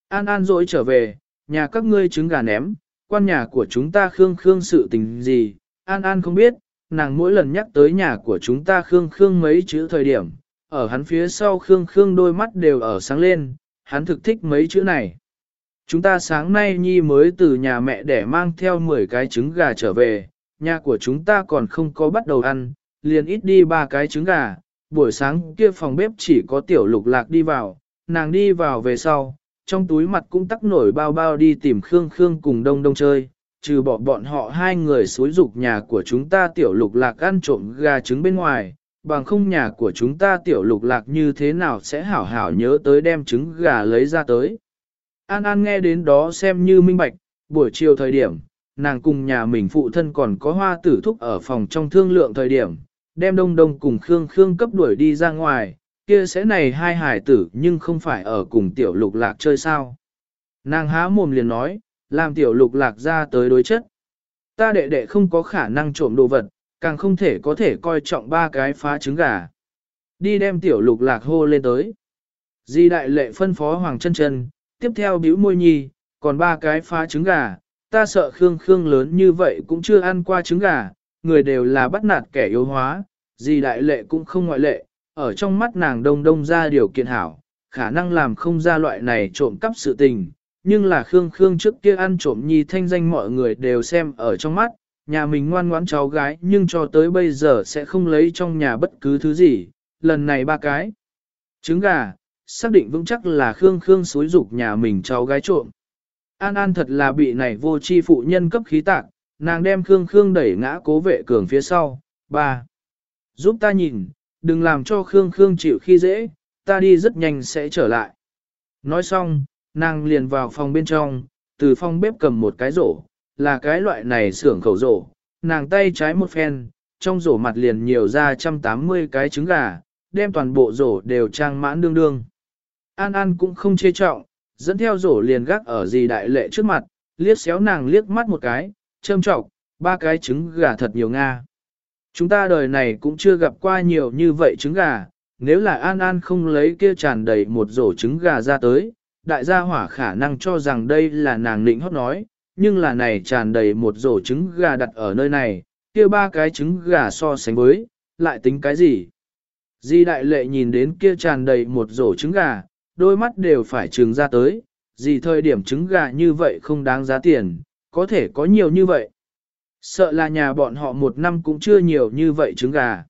An An dỗi trở về, nhà các ngươi trứng gà ném, quan nhà của chúng ta Khương Khương sự tình gì, An An không biết, nàng mỗi lần nhắc tới nhà của chúng ta Khương Khương mấy chữ thời điểm, ở hắn phía sau Khương Khương đôi mắt đều ở sáng lên, hắn thực thích mấy chữ này. Chúng ta sáng nay Nhi mới từ nhà mẹ để mang theo 10 cái trứng gà trở về, nhà của chúng ta còn không có bắt đầu ăn, liền ít đi ba cái trứng gà, buổi sáng kia phòng bếp chỉ có tiểu lục lạc đi vào, nàng đi vào về sau, trong túi mặt cũng tắc nổi bao bao đi tìm Khương Khương cùng đông đông chơi, trừ bỏ bọn họ hai người xối dục nhà của chúng ta tiểu lục lạc ăn trộm gà trứng bên ngoài, bằng không nhà của chúng ta tiểu lục lạc như thế nào sẽ hảo hảo nhớ tới đem trứng gà lấy ra tới. An An nghe đến đó xem như minh bạch, buổi chiều thời điểm, nàng cùng nhà mình phụ thân còn có hoa tử thúc ở phòng trong thương lượng thời điểm, đem đông đông cùng Khương Khương cấp đuổi đi ra ngoài, kia sẽ này hai hải tử nhưng không phải ở cùng tiểu lục lạc chơi sao. Nàng há mồm liền nói, làm tiểu lục lạc ra tới đối chất. Ta đệ đệ không có khả năng trộm đồ vật, càng không thể có thể coi trọng ba cái phá trứng gà. Đi đem tiểu lục lạc hô lên tới. Di đại lệ phân phó Hoàng chân chân, tiếp theo bĩu môi nhi, còn ba cái phá trứng gà, ta sợ Khương Khương lớn như vậy cũng chưa ăn qua trứng gà, người đều là bắt nạt kẻ yếu hóa, gì đại lệ cũng không ngoại lệ, ở trong mắt nàng đông đông ra điều kiện hảo, khả năng làm không ra loại này trộm cắp sự tình, nhưng là Khương Khương trước kia ăn trộm nhi thanh danh mọi người đều xem ở trong mắt, nhà mình ngoan ngoãn cháu gái nhưng cho tới bây giờ sẽ không lấy trong nhà bất cứ thứ gì, lần này ba cái. Trứng gà, xác định vững chắc là Khương Khương xối dục nhà mình cháu gái trộm. An An thật là bị này vô chi phụ nhân cấp khí tạc, nàng đem Khương Khương đẩy ngã cố vệ cường phía sau. Ba, giúp ta nhìn, đừng làm cho Khương Khương chịu khi dễ, ta đi rất nhanh sẽ trở lại. Nói xong, nàng liền vào phòng bên trong, từ phòng bếp cầm một cái rổ, là cái loại này xưởng khẩu rổ, nàng tay trái một phen, trong rổ mặt liền nhiều ra 180 cái trứng gà, đem toàn bộ rổ đều trang mãn đương đương. An An cũng không chê trọng, dẫn theo rổ liền gác ở gì đại lệ trước mặt, liếc xéo nàng liếc mắt một cái, châm trọng, ba cái trứng gà thật nhiều Nga. Chúng ta đời này cũng chưa gặp qua nhiều như vậy trứng gà, nếu là An An không lấy kia tràn đầy một rổ trứng gà ra tới, đại gia hỏa khả năng cho rằng đây là nàng nịnh hót nói, nhưng là này tràn đầy một rổ trứng gà đặt ở nơi này, kia ba cái trứng gà so sánh với, lại tính cái gì? Di đại lệ nhìn đến kia tràn đầy một rổ trứng gà, đôi mắt đều phải trừng ra tới, gì thời điểm trứng gà như vậy không đáng giá tiền, có thể có nhiều như vậy. Sợ là nhà bọn họ một năm cũng chưa nhiều như vậy trứng gà.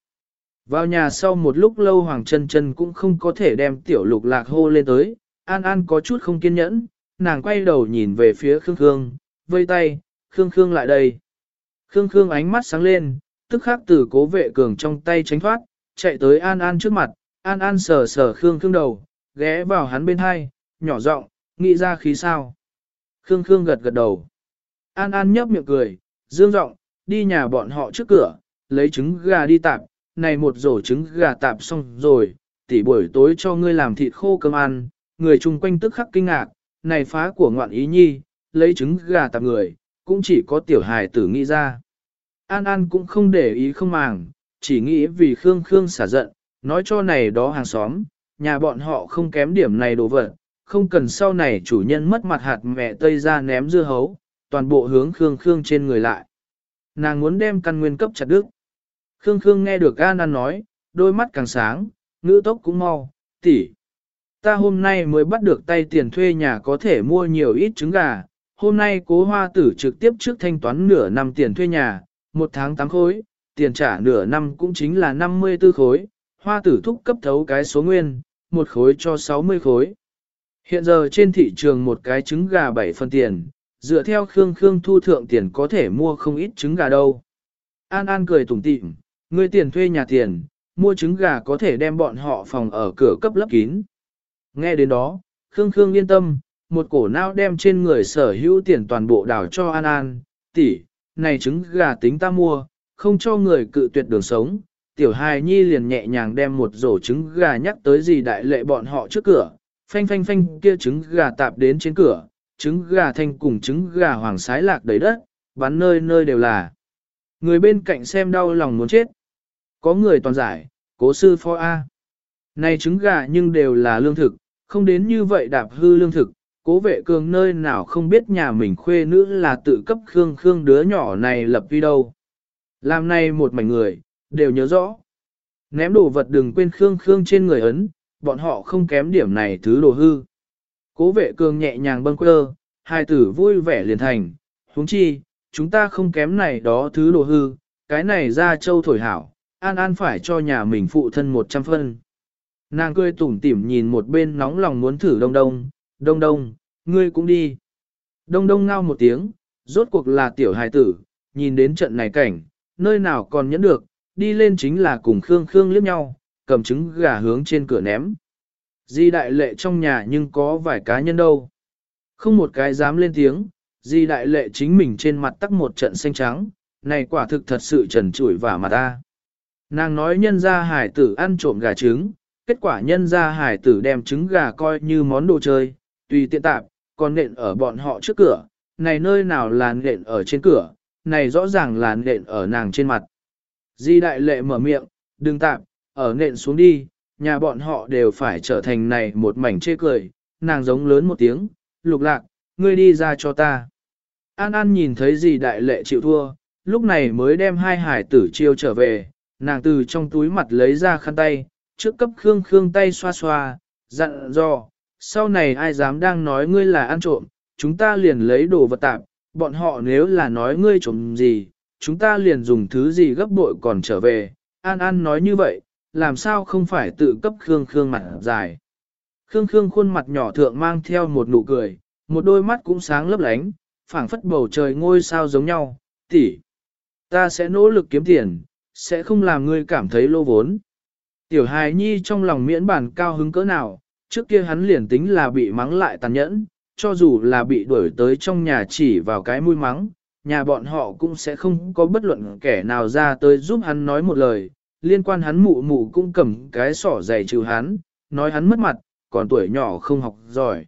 Vào nhà sau một lúc lâu Hoàng chân chân cũng không có thể đem tiểu lục lạc hô lên tới, An An có chút không kiên nhẫn, nàng quay đầu nhìn về phía Khương Khương, vây tay, Khương Khương lại đây. Khương Khương ánh mắt sáng lên, tức khắc từ cố vệ cường trong tay tránh thoát, chạy tới An An trước mặt, An An sờ sờ Khương Khương đầu, ghé vào hắn bên hai, nhỏ giọng, nghĩ ra khí sao. Khương Khương gật gật đầu. An An nhấp miệng cười, dương giọng, đi nhà bọn họ trước cửa, lấy trứng gà đi tạp, này một rổ trứng gà tạp xong rồi, tỷ buổi tối cho ngươi làm thịt khô cơm ăn, người chung quanh tức khắc kinh ngạc, này phá của ngoạn ý nhi, lấy trứng gà tạp người, cũng chỉ có tiểu hài tử nghĩ ra. An An cũng không để ý không màng, chỉ nghĩ vì Khương Khương xả giận, nói cho này đó hàng xóm, nhà bọn họ không kém điểm này đồ vật, không cần sau này chủ nhân mất mặt hạt mẹ tây ra ném dưa hấu, toàn bộ hướng Khương Khương trên người lại. Nàng muốn đem căn nguyên cấp chặt đứt. Khương Khương nghe được An An nói, đôi mắt càng sáng, ngữ tốc cũng mau, tỷ. Ta hôm nay mới bắt được tay tiền thuê nhà có thể mua nhiều ít trứng gà, hôm nay cố hoa tử trực tiếp trước thanh toán nửa năm tiền thuê nhà, một tháng 8 khối, tiền trả nửa năm cũng chính là 54 khối, hoa tử thúc cấp thấu cái số nguyên, một khối cho 60 khối. Hiện giờ trên thị trường một cái trứng gà 7 phần tiền, dựa theo Khương Khương thu thượng tiền có thể mua không ít trứng gà đâu. An An cười tủm tỉm, người tiền thuê nhà tiền, mua trứng gà có thể đem bọn họ phòng ở cửa cấp lấp kín. Nghe đến đó, Khương Khương yên tâm, một cổ não đem trên người sở hữu tiền toàn bộ đảo cho An An, tỷ, này trứng gà tính ta mua, không cho người cự tuyệt đường sống. Tiểu hài nhi liền nhẹ nhàng đem một rổ trứng gà nhắc tới gì đại lệ bọn họ trước cửa, phanh phanh phanh kia trứng gà tạp đến trên cửa, trứng gà thanh cùng trứng gà hoàng sái lạc đầy đất, bắn nơi nơi đều là. Người bên cạnh xem đau lòng muốn chết. Có người toàn giải, cố sư phó A. Này trứng gà nhưng đều là lương thực, không đến như vậy đạp hư lương thực, cố vệ cường nơi nào không biết nhà mình khuê nữ là tự cấp khương khương đứa nhỏ này lập vi đâu. Làm này một mảnh người, đều nhớ rõ. Ném đồ vật đừng quên khương khương trên người ấn, bọn họ không kém điểm này thứ đồ hư. Cố vệ cường nhẹ nhàng bâng quơ, hai tử vui vẻ liền thành, huống chi, chúng ta không kém này đó thứ đồ hư, cái này ra châu thổi hảo, an an phải cho nhà mình phụ thân một trăm phân. Nàng cười tủm tỉm nhìn một bên nóng lòng muốn thử đông đông, đông đông, ngươi cũng đi. Đông đông ngao một tiếng, rốt cuộc là tiểu hài tử, nhìn đến trận này cảnh, nơi nào còn nhẫn được, đi lên chính là cùng Khương Khương liếc nhau, cầm trứng gà hướng trên cửa ném. Di đại lệ trong nhà nhưng có vài cá nhân đâu. Không một cái dám lên tiếng, di đại lệ chính mình trên mặt tắc một trận xanh trắng, này quả thực thật sự trần trụi vả mặt ta. Nàng nói nhân ra hải tử ăn trộm gà trứng, kết quả nhân ra hải tử đem trứng gà coi như món đồ chơi, tùy tiện tạp, còn nện ở bọn họ trước cửa, này nơi nào là nện ở trên cửa, này rõ ràng là nện ở nàng trên mặt. Di đại lệ mở miệng, đừng tạp, ở nện xuống đi, nhà bọn họ đều phải trở thành này một mảnh chê cười, nàng giống lớn một tiếng, lục lạc, ngươi đi ra cho ta. An An nhìn thấy gì đại lệ chịu thua, lúc này mới đem hai hải tử chiêu trở về, nàng từ trong túi mặt lấy ra khăn tay, trước cấp Khương Khương tay xoa xoa, dặn dò, sau này ai dám đang nói ngươi là ăn trộm, chúng ta liền lấy đồ vật tạp, bọn họ nếu là nói ngươi trộm gì, chúng ta liền dùng thứ gì gấp bội còn trở về, An An nói như vậy, làm sao không phải tự cấp Khương Khương mặt dài. Khương Khương khuôn mặt nhỏ thượng mang theo một nụ cười, một đôi mắt cũng sáng lấp lánh, phảng phất bầu trời ngôi sao giống nhau, tỷ, ta sẽ nỗ lực kiếm tiền, sẽ không làm ngươi cảm thấy lô vốn. Tiểu hài nhi trong lòng miễn bản cao hứng cỡ nào, trước kia hắn liền tính là bị mắng lại tàn nhẫn, cho dù là bị đuổi tới trong nhà chỉ vào cái mũi mắng, nhà bọn họ cũng sẽ không có bất luận kẻ nào ra tới giúp hắn nói một lời, liên quan hắn mụ mụ cũng cầm cái sỏ dày trừ hắn, nói hắn mất mặt, còn tuổi nhỏ không học giỏi.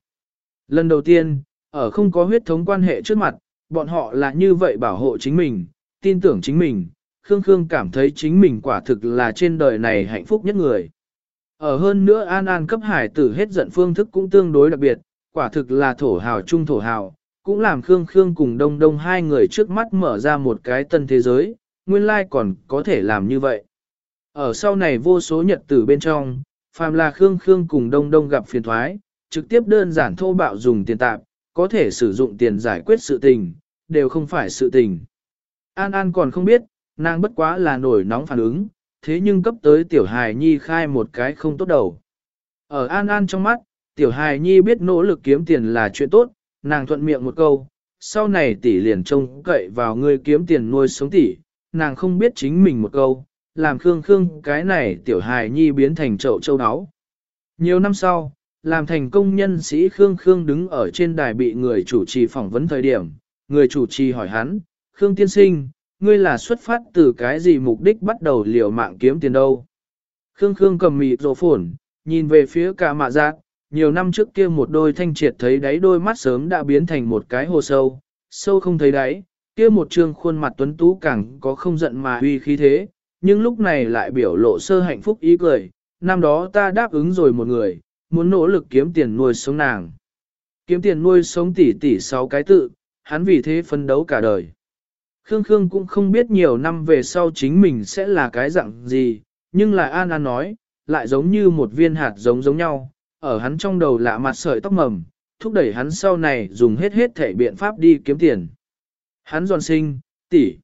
Lần đầu tiên, ở không có huyết thống quan hệ trước mặt, bọn họ là như vậy bảo hộ chính mình, tin tưởng chính mình, Khương Khương cảm thấy chính mình quả thực là trên đời này hạnh phúc nhất người. Ở hơn nữa An An cấp hải tử hết giận phương thức cũng tương đối đặc biệt, quả thực là thổ hào trung thổ hào, cũng làm Khương Khương cùng Đông Đông hai người trước mắt mở ra một cái tân thế giới, nguyên lai còn có thể làm như vậy. Ở sau này vô số nhật tử bên trong, phàm là Khương Khương cùng Đông Đông gặp phiền thoái, trực tiếp đơn giản thô bạo dùng tiền tạp, có thể sử dụng tiền giải quyết sự tình, đều không phải sự tình. An An còn không biết, nàng bất quá là nổi nóng phản ứng, thế nhưng cấp tới tiểu hài nhi khai một cái không tốt đầu. Ở An An trong mắt, tiểu hài nhi biết nỗ lực kiếm tiền là chuyện tốt, nàng thuận miệng một câu, sau này tỷ liền trông cậy vào ngươi kiếm tiền nuôi sống tỷ, nàng không biết chính mình một câu, làm khương khương cái này tiểu hài nhi biến thành chậu châu áo. Nhiều năm sau, làm thành công nhân sĩ Khương Khương đứng ở trên đài bị người chủ trì phỏng vấn thời điểm, người chủ trì hỏi hắn, Khương tiên sinh, ngươi là xuất phát từ cái gì mục đích bắt đầu liều mạng kiếm tiền đâu? Khương Khương cầm mịt rổ phổn, nhìn về phía cả mạ giác, nhiều năm trước kia một đôi thanh triệt thấy đáy đôi mắt sớm đã biến thành một cái hồ sâu, sâu không thấy đáy, kia một trương khuôn mặt tuấn tú càng có không giận mà uy khí thế, nhưng lúc này lại biểu lộ sơ hạnh phúc ý cười, năm đó ta đáp ứng rồi một người, muốn nỗ lực kiếm tiền nuôi sống nàng. Kiếm tiền nuôi sống tỷ tỷ sáu cái tự, hắn vì thế phấn đấu cả đời. Khương Khương cũng không biết nhiều năm về sau chính mình sẽ là cái dạng gì, nhưng lại An An nói, lại giống như một viên hạt giống giống nhau, ở hắn trong đầu lạ mặt sợi tóc mầm, thúc đẩy hắn sau này dùng hết hết thể biện pháp đi kiếm tiền. Hắn giòn sinh, tỷ,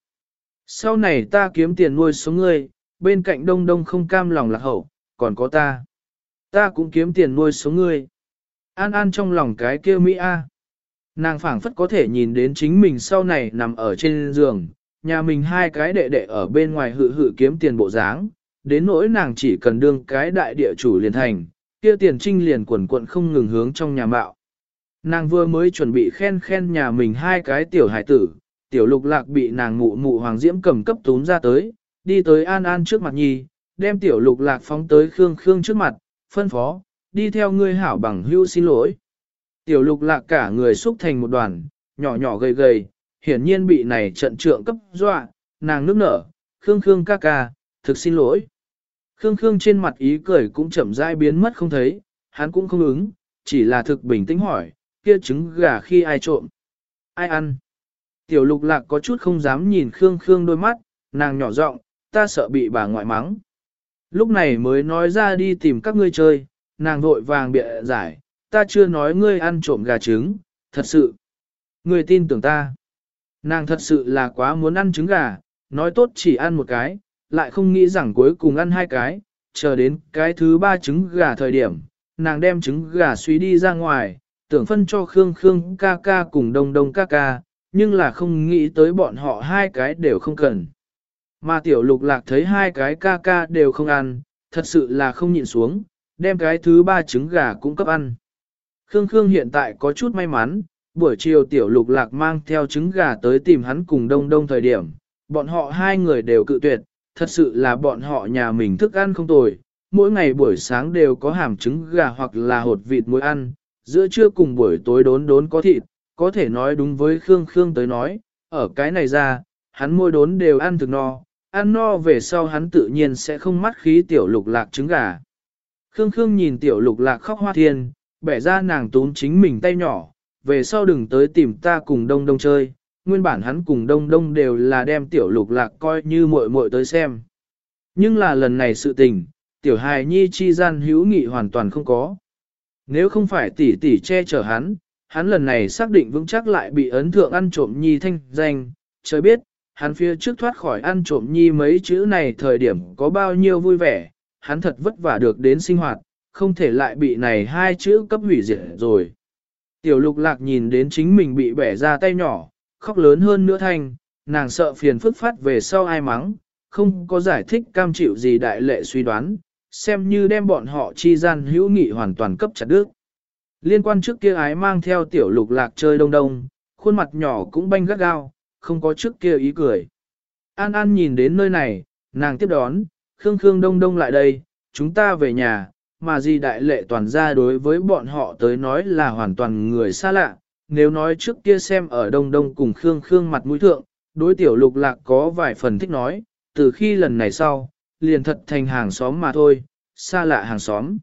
sau này ta kiếm tiền nuôi sống ngươi, bên cạnh đông đông không cam lòng lạc hậu, còn có ta. Ta cũng kiếm tiền nuôi sống ngươi. An An trong lòng cái kia Mỹ A. Nàng phảng phất có thể nhìn đến chính mình sau này nằm ở trên giường, nhà mình hai cái đệ đệ ở bên ngoài hự hự kiếm tiền bộ dáng, đến nỗi nàng chỉ cần đương cái đại địa chủ liền thành, kia tiền trinh liền quần quận không ngừng hướng trong nhà mạo. Nàng vừa mới chuẩn bị khen khen nhà mình hai cái tiểu hải tử, tiểu lục lạc bị nàng mụ mụ hoàng diễm cầm cấp tún ra tới, đi tới an an trước mặt nhi, đem tiểu lục lạc phóng tới khương khương trước mặt, phân phó, đi theo ngươi hảo bằng hưu xin lỗi. Tiểu lục lạc cả người xúc thành một đoàn, nhỏ nhỏ gầy gầy, hiển nhiên bị này trận trượng cấp dọa, nàng nước nở, khương khương ca ca, thực xin lỗi. Khương khương trên mặt ý cười cũng chậm rãi biến mất không thấy, hắn cũng không ứng, chỉ là thực bình tĩnh hỏi, kia trứng gà khi ai trộm, ai ăn. Tiểu lục lạc có chút không dám nhìn khương khương đôi mắt, nàng nhỏ giọng, ta sợ bị bà ngoại mắng. Lúc này mới nói ra đi tìm các ngươi chơi, nàng vội vàng bịa giải, ta chưa nói ngươi ăn trộm gà trứng, thật sự. Ngươi tin tưởng ta. Nàng thật sự là quá muốn ăn trứng gà, nói tốt chỉ ăn một cái, lại không nghĩ rằng cuối cùng ăn hai cái, chờ đến cái thứ ba trứng gà thời điểm, nàng đem trứng gà suy đi ra ngoài, tưởng phân cho Khương Khương ca ca cùng Đông Đông ca ca, nhưng là không nghĩ tới bọn họ hai cái đều không cần. Mà tiểu lục lạc thấy hai cái ca ca đều không ăn, thật sự là không nhịn xuống, đem cái thứ ba trứng gà cũng cấp ăn. Khương Khương hiện tại có chút may mắn, buổi chiều tiểu lục lạc mang theo trứng gà tới tìm hắn cùng đông đông thời điểm, bọn họ hai người đều cự tuyệt, thật sự là bọn họ nhà mình thức ăn không tồi, mỗi ngày buổi sáng đều có hàm trứng gà hoặc là hột vịt muối ăn, giữa trưa cùng buổi tối đốn đốn có thịt, có thể nói đúng với Khương Khương tới nói, ở cái này ra, hắn môi đốn đều ăn thực no, ăn no về sau hắn tự nhiên sẽ không mắt khí tiểu lục lạc trứng gà. Khương Khương nhìn tiểu lục lạc khóc hoa thiên, bẻ ra nàng tốn chính mình tay nhỏ, về sau đừng tới tìm ta cùng đông đông chơi, nguyên bản hắn cùng đông đông đều là đem tiểu lục lạc coi như muội muội tới xem. Nhưng là lần này sự tình, tiểu hài nhi chi gian hữu nghị hoàn toàn không có. Nếu không phải tỷ tỷ che chở hắn, hắn lần này xác định vững chắc lại bị ấn thượng ăn trộm nhi thanh danh, trời biết, hắn phía trước thoát khỏi ăn trộm nhi mấy chữ này thời điểm có bao nhiêu vui vẻ, hắn thật vất vả được đến sinh hoạt, không thể lại bị này hai chữ cấp hủy diệt rồi. Tiểu lục lạc nhìn đến chính mình bị bẻ ra tay nhỏ, khóc lớn hơn nữa thanh, nàng sợ phiền phức phát về sau ai mắng, không có giải thích cam chịu gì đại lệ suy đoán, xem như đem bọn họ chi gian hữu nghị hoàn toàn cấp chặt đứt. Liên quan trước kia ái mang theo tiểu lục lạc chơi đông đông, khuôn mặt nhỏ cũng banh gắt gao, không có trước kia ý cười. An An nhìn đến nơi này, nàng tiếp đón, Khương Khương đông đông lại đây, chúng ta về nhà, mà gì đại lệ toàn ra đối với bọn họ tới nói là hoàn toàn người xa lạ. Nếu nói trước kia xem ở đông đông cùng Khương Khương mặt mũi thượng, đối tiểu lục lạc có vài phần thích nói, từ khi lần này sau, liền thật thành hàng xóm mà thôi, xa lạ hàng xóm.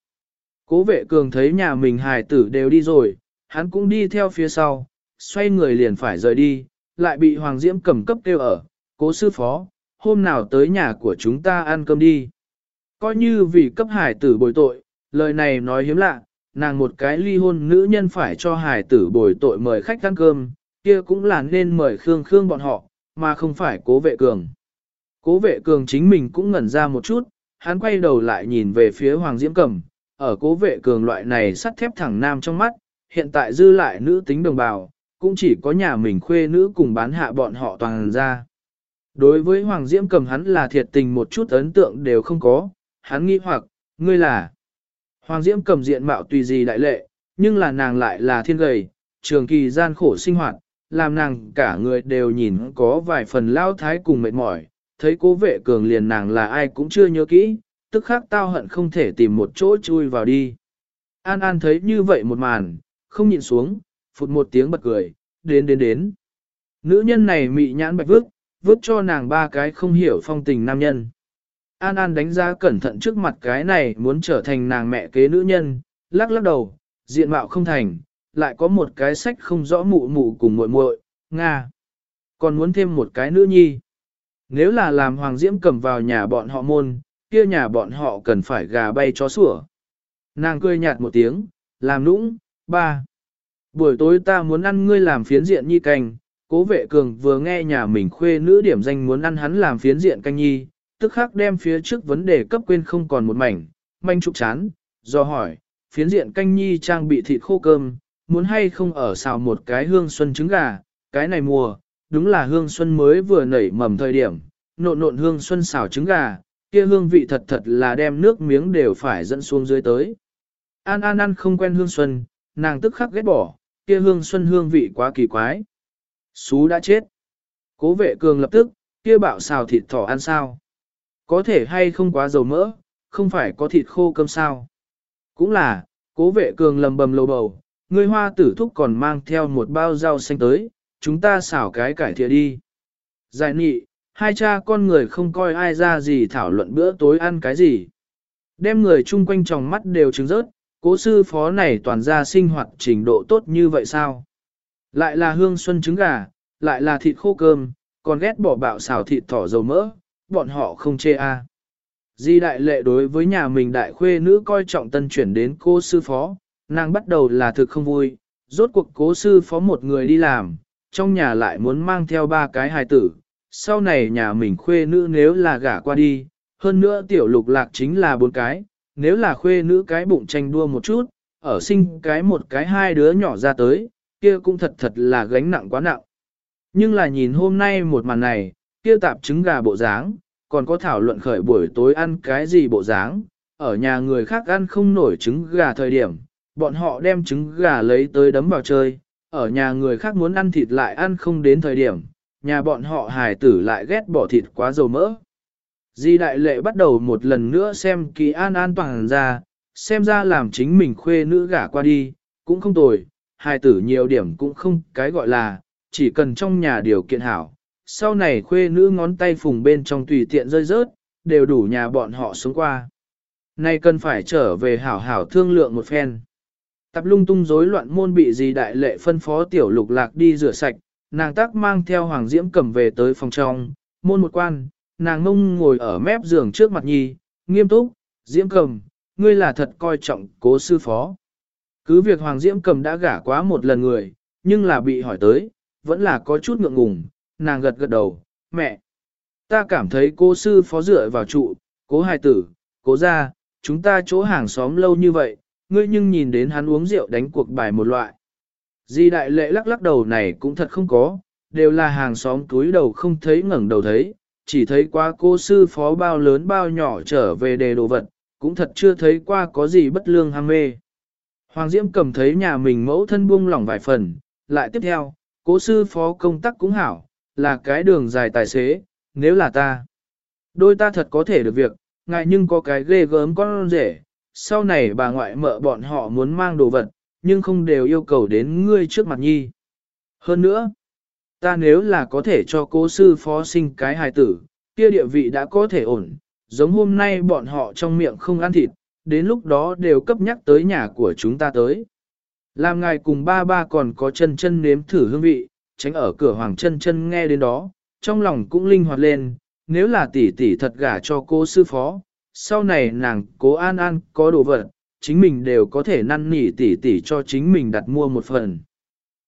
Cố vệ cường thấy nhà mình hài tử đều đi rồi, hắn cũng đi theo phía sau, xoay người liền phải rời đi, lại bị Hoàng Diễm cầm cấp kêu ở, cố sư phó, hôm nào tới nhà của chúng ta ăn cơm đi. Coi như vì cấp hải tử bồi tội, lời này nói hiếm lạ, nàng một cái ly hôn nữ nhân phải cho hải tử bồi tội mời khách ăn cơm, kia cũng là nên mời Khương Khương bọn họ, mà không phải cố vệ cường. Cố vệ cường chính mình cũng ngẩn ra một chút, hắn quay đầu lại nhìn về phía Hoàng Diễm Cầm, ở cố vệ cường loại này sắt thép thẳng nam trong mắt, hiện tại dư lại nữ tính đồng bào, cũng chỉ có nhà mình khuê nữ cùng bán hạ bọn họ toàn ra. Đối với Hoàng Diễm Cầm hắn là thiệt tình một chút ấn tượng đều không có, hắn nghĩ hoặc, ngươi là. Hoàng Diễm Cầm diện mạo tùy gì đại lệ, nhưng là nàng lại là thiên gầy, trường kỳ gian khổ sinh hoạt, làm nàng cả người đều nhìn có vài phần lao thái cùng mệt mỏi, thấy cố vệ cường liền nàng là ai cũng chưa nhớ kỹ, tức khác tao hận không thể tìm một chỗ chui vào đi. An An thấy như vậy một màn, không nhịn xuống, phụt một tiếng bật cười, đến đến đến. Nữ nhân này mị nhãn bạch vước, vước cho nàng ba cái không hiểu phong tình nam nhân. An An đánh giá cẩn thận trước mặt cái này muốn trở thành nàng mẹ kế nữ nhân, lắc lắc đầu, diện mạo không thành, lại có một cái sách không rõ mụ mụ cùng muội muội, Nga. Còn muốn thêm một cái nữ nhi. Nếu là làm Hoàng Diễm cầm vào nhà bọn họ môn, kia nhà bọn họ cần phải gà bay chó sủa. Nàng cười nhạt một tiếng, làm nũng, ba. Buổi tối ta muốn ăn ngươi làm phiến diện nhi canh, cố vệ cường vừa nghe nhà mình khuê nữ điểm danh muốn ăn hắn làm phiến diện canh nhi, tức khắc đem phía trước vấn đề cấp quên không còn một mảnh, manh trục chán, do hỏi, phiến diện canh nhi trang bị thịt khô cơm, muốn hay không ở xào một cái hương xuân trứng gà, cái này mùa, đúng là hương xuân mới vừa nảy mầm thời điểm, nộn nộn hương xuân xào trứng gà, kia hương vị thật thật là đem nước miếng đều phải dẫn xuống dưới tới. An An ăn không quen hương xuân, nàng tức khắc ghét bỏ, kia hương xuân hương vị quá kỳ quái. Xú đã chết. Cố vệ cường lập tức, kia bạo xào thịt thỏ ăn sao. Có thể hay không quá dầu mỡ, không phải có thịt khô cơm sao. Cũng là, cố vệ cường lầm bầm lầu bầu, người hoa tử thúc còn mang theo một bao rau xanh tới, chúng ta xào cái cải thịa đi. Giải nị, hai cha con người không coi ai ra gì thảo luận bữa tối ăn cái gì. Đem người chung quanh tròng mắt đều trứng rớt, cố sư phó này toàn ra sinh hoạt trình độ tốt như vậy sao? Lại là hương xuân trứng gà, lại là thịt khô cơm, còn ghét bỏ bạo xào thịt thỏ dầu mỡ, bọn họ không chê a. À. Di đại lệ đối với nhà mình đại khuê nữ coi trọng tân chuyển đến cô sư phó, nàng bắt đầu là thực không vui, rốt cuộc cố sư phó một người đi làm, trong nhà lại muốn mang theo ba cái hài tử, sau này nhà mình khuê nữ nếu là gả qua đi, hơn nữa tiểu lục lạc chính là bốn cái, nếu là khuê nữ cái bụng tranh đua một chút, ở sinh cái một cái hai đứa nhỏ ra tới, kia cũng thật thật là gánh nặng quá nặng. Nhưng là nhìn hôm nay một màn này, kia tạp trứng gà bộ dáng, còn có thảo luận khởi buổi tối ăn cái gì bộ dáng, ở nhà người khác ăn không nổi trứng gà thời điểm, bọn họ đem trứng gà lấy tới đấm vào chơi, ở nhà người khác muốn ăn thịt lại ăn không đến thời điểm, nhà bọn họ hài tử lại ghét bỏ thịt quá dầu mỡ. Di đại lệ bắt đầu một lần nữa xem kỳ an an toàn ra, xem ra làm chính mình khuê nữ gả qua đi, cũng không tồi, hài tử nhiều điểm cũng không cái gọi là, chỉ cần trong nhà điều kiện hảo. Sau này khuê nữ ngón tay phùng bên trong tùy tiện rơi rớt, đều đủ nhà bọn họ sống qua. Nay cần phải trở về hảo hảo thương lượng một phen. Tập lung tung rối loạn môn bị gì đại lệ phân phó tiểu lục lạc đi rửa sạch, nàng tác mang theo Hoàng Diễm cầm về tới phòng trong, môn một quan, nàng ngông ngồi ở mép giường trước mặt nhi, nghiêm túc, Diễm cầm, ngươi là thật coi trọng cố sư phó. Cứ việc Hoàng Diễm cầm đã gả quá một lần người, nhưng là bị hỏi tới, vẫn là có chút ngượng ngùng, nàng gật gật đầu, mẹ. Ta cảm thấy cô sư phó dựa vào trụ, cố hài tử, cố ra, chúng ta chỗ hàng xóm lâu như vậy, ngươi nhưng nhìn đến hắn uống rượu đánh cuộc bài một loại. Di đại lệ lắc lắc đầu này cũng thật không có, đều là hàng xóm túi đầu không thấy ngẩng đầu thấy, chỉ thấy qua cô sư phó bao lớn bao nhỏ trở về đề đồ vật, cũng thật chưa thấy qua có gì bất lương ham mê. Hoàng Diễm cầm thấy nhà mình mẫu thân buông lỏng vài phần, lại tiếp theo, cố sư phó công tác cũng hảo, là cái đường dài tài xế, nếu là ta. Đôi ta thật có thể được việc, ngại nhưng có cái ghê gớm con rể, sau này bà ngoại mợ bọn họ muốn mang đồ vật, nhưng không đều yêu cầu đến ngươi trước mặt nhi. Hơn nữa, ta nếu là có thể cho cố sư phó sinh cái hài tử, kia địa vị đã có thể ổn, giống hôm nay bọn họ trong miệng không ăn thịt, đến lúc đó đều cấp nhắc tới nhà của chúng ta tới. Làm ngài cùng ba ba còn có chân chân nếm thử hương vị, tránh ở cửa hoàng chân chân nghe đến đó, trong lòng cũng linh hoạt lên, nếu là tỷ tỷ thật gả cho cô sư phó, sau này nàng cố an an có đồ vật, chính mình đều có thể năn nỉ tỷ tỷ cho chính mình đặt mua một phần.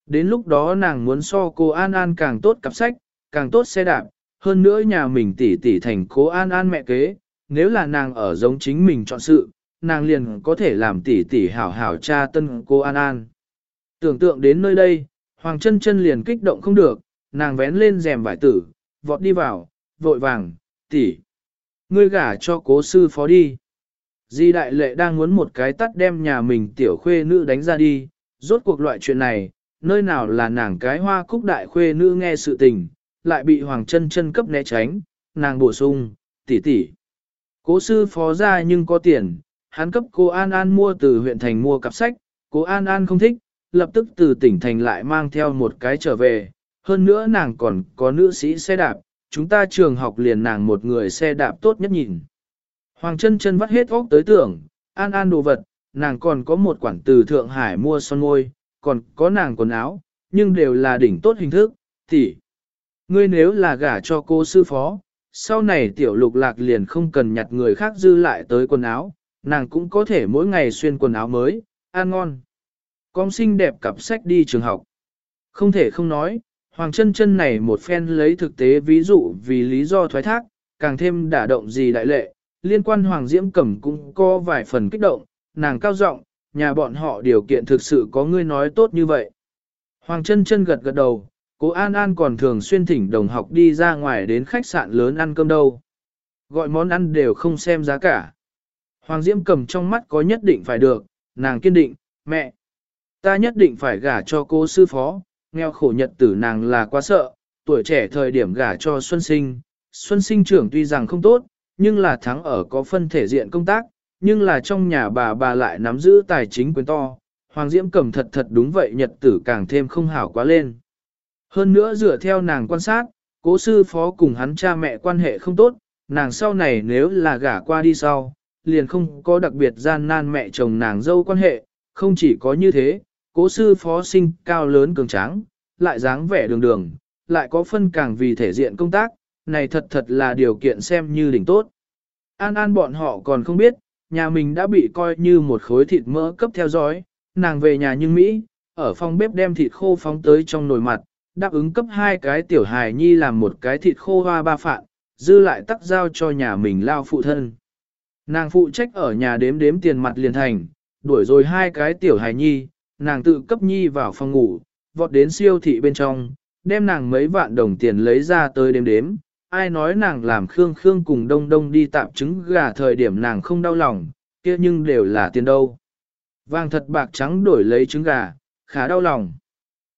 Đến lúc đó nàng muốn so cô An An càng tốt cặp sách, càng tốt xe đạp, hơn nữa nhà mình tỷ tỷ thành cố An An mẹ kế, nếu là nàng ở giống chính mình chọn sự, nàng liền có thể làm tỷ tỷ hảo hảo cha tân cô An An. Tưởng tượng đến nơi đây, Hoàng chân chân liền kích động không được, nàng vén lên rèm vải tử, vọt đi vào, vội vàng, tỷ, ngươi gả cho cố sư phó đi. Di đại lệ đang muốn một cái tắt đem nhà mình tiểu khuê nữ đánh ra đi, rốt cuộc loại chuyện này, nơi nào là nàng cái hoa cúc đại khuê nữ nghe sự tình, lại bị Hoàng chân chân cấp né tránh, nàng bổ sung, tỷ tỷ. Cố sư phó ra nhưng có tiền, hắn cấp cô An An mua từ huyện thành mua cặp sách, cô An An không thích, lập tức từ tỉnh thành lại mang theo một cái trở về, hơn nữa nàng còn có nữ sĩ xe đạp, chúng ta trường học liền nàng một người xe đạp tốt nhất nhìn. Hoàng chân chân vắt hết óc tới tưởng, An An đồ vật, nàng còn có một quản từ Thượng Hải mua son môi, còn có nàng quần áo, nhưng đều là đỉnh tốt hình thức, tỷ, ngươi nếu là gả cho cô sư phó, sau này tiểu lục lạc liền không cần nhặt người khác dư lại tới quần áo, nàng cũng có thể mỗi ngày xuyên quần áo mới, ăn ngon. Con xinh đẹp cặp sách đi trường học. Không thể không nói, Hoàng chân chân này một phen lấy thực tế ví dụ vì lý do thoái thác, càng thêm đả động gì đại lệ, liên quan Hoàng Diễm Cẩm cũng có vài phần kích động, nàng cao giọng, nhà bọn họ điều kiện thực sự có ngươi nói tốt như vậy. Hoàng chân chân gật gật đầu, cố An An còn thường xuyên thỉnh đồng học đi ra ngoài đến khách sạn lớn ăn cơm đâu. Gọi món ăn đều không xem giá cả. Hoàng Diễm cẩm trong mắt có nhất định phải được, nàng kiên định, mẹ. Ta nhất định phải gả cho cô sư phó, nghèo khổ nhật tử nàng là quá sợ, tuổi trẻ thời điểm gả cho Xuân Sinh. Xuân Sinh trưởng tuy rằng không tốt, nhưng là thắng ở có phân thể diện công tác, nhưng là trong nhà bà bà lại nắm giữ tài chính quyền to. Hoàng Diễm cầm thật thật đúng vậy nhật tử càng thêm không hảo quá lên. Hơn nữa dựa theo nàng quan sát, cố sư phó cùng hắn cha mẹ quan hệ không tốt, nàng sau này nếu là gả qua đi sau, liền không có đặc biệt gian nan mẹ chồng nàng dâu quan hệ, không chỉ có như thế, cố sư phó sinh cao lớn cường tráng, lại dáng vẻ đường đường, lại có phân càng vì thể diện công tác, này thật thật là điều kiện xem như đỉnh tốt. An An bọn họ còn không biết, nhà mình đã bị coi như một khối thịt mỡ cấp theo dõi, nàng về nhà nhưng Mỹ, ở phòng bếp đem thịt khô phóng tới trong nồi mặt, đáp ứng cấp hai cái tiểu hài nhi làm một cái thịt khô hoa ba phạn, dư lại tắc giao cho nhà mình lao phụ thân. Nàng phụ trách ở nhà đếm đếm tiền mặt liền thành, đuổi rồi hai cái tiểu hài nhi, nàng tự cấp nhi vào phòng ngủ, vọt đến siêu thị bên trong, đem nàng mấy vạn đồng tiền lấy ra tới đếm đếm. Ai nói nàng làm khương khương cùng đông đông đi tạm trứng gà thời điểm nàng không đau lòng, kia nhưng đều là tiền đâu. Vàng thật bạc trắng đổi lấy trứng gà, khá đau lòng.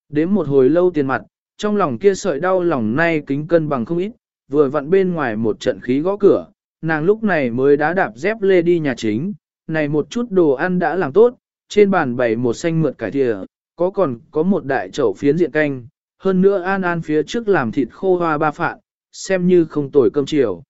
Đến một hồi lâu tiền mặt, trong lòng kia sợi đau lòng nay kính cân bằng không ít, vừa vặn bên ngoài một trận khí gõ cửa, nàng lúc này mới đã đạp dép lê đi nhà chính, này một chút đồ ăn đã làm tốt, trên bàn bày một xanh mượt cải thìa, có còn có một đại chậu phiến diện canh, hơn nữa An An phía trước làm thịt khô hoa ba phạn, xem như không tồi cơm chiều.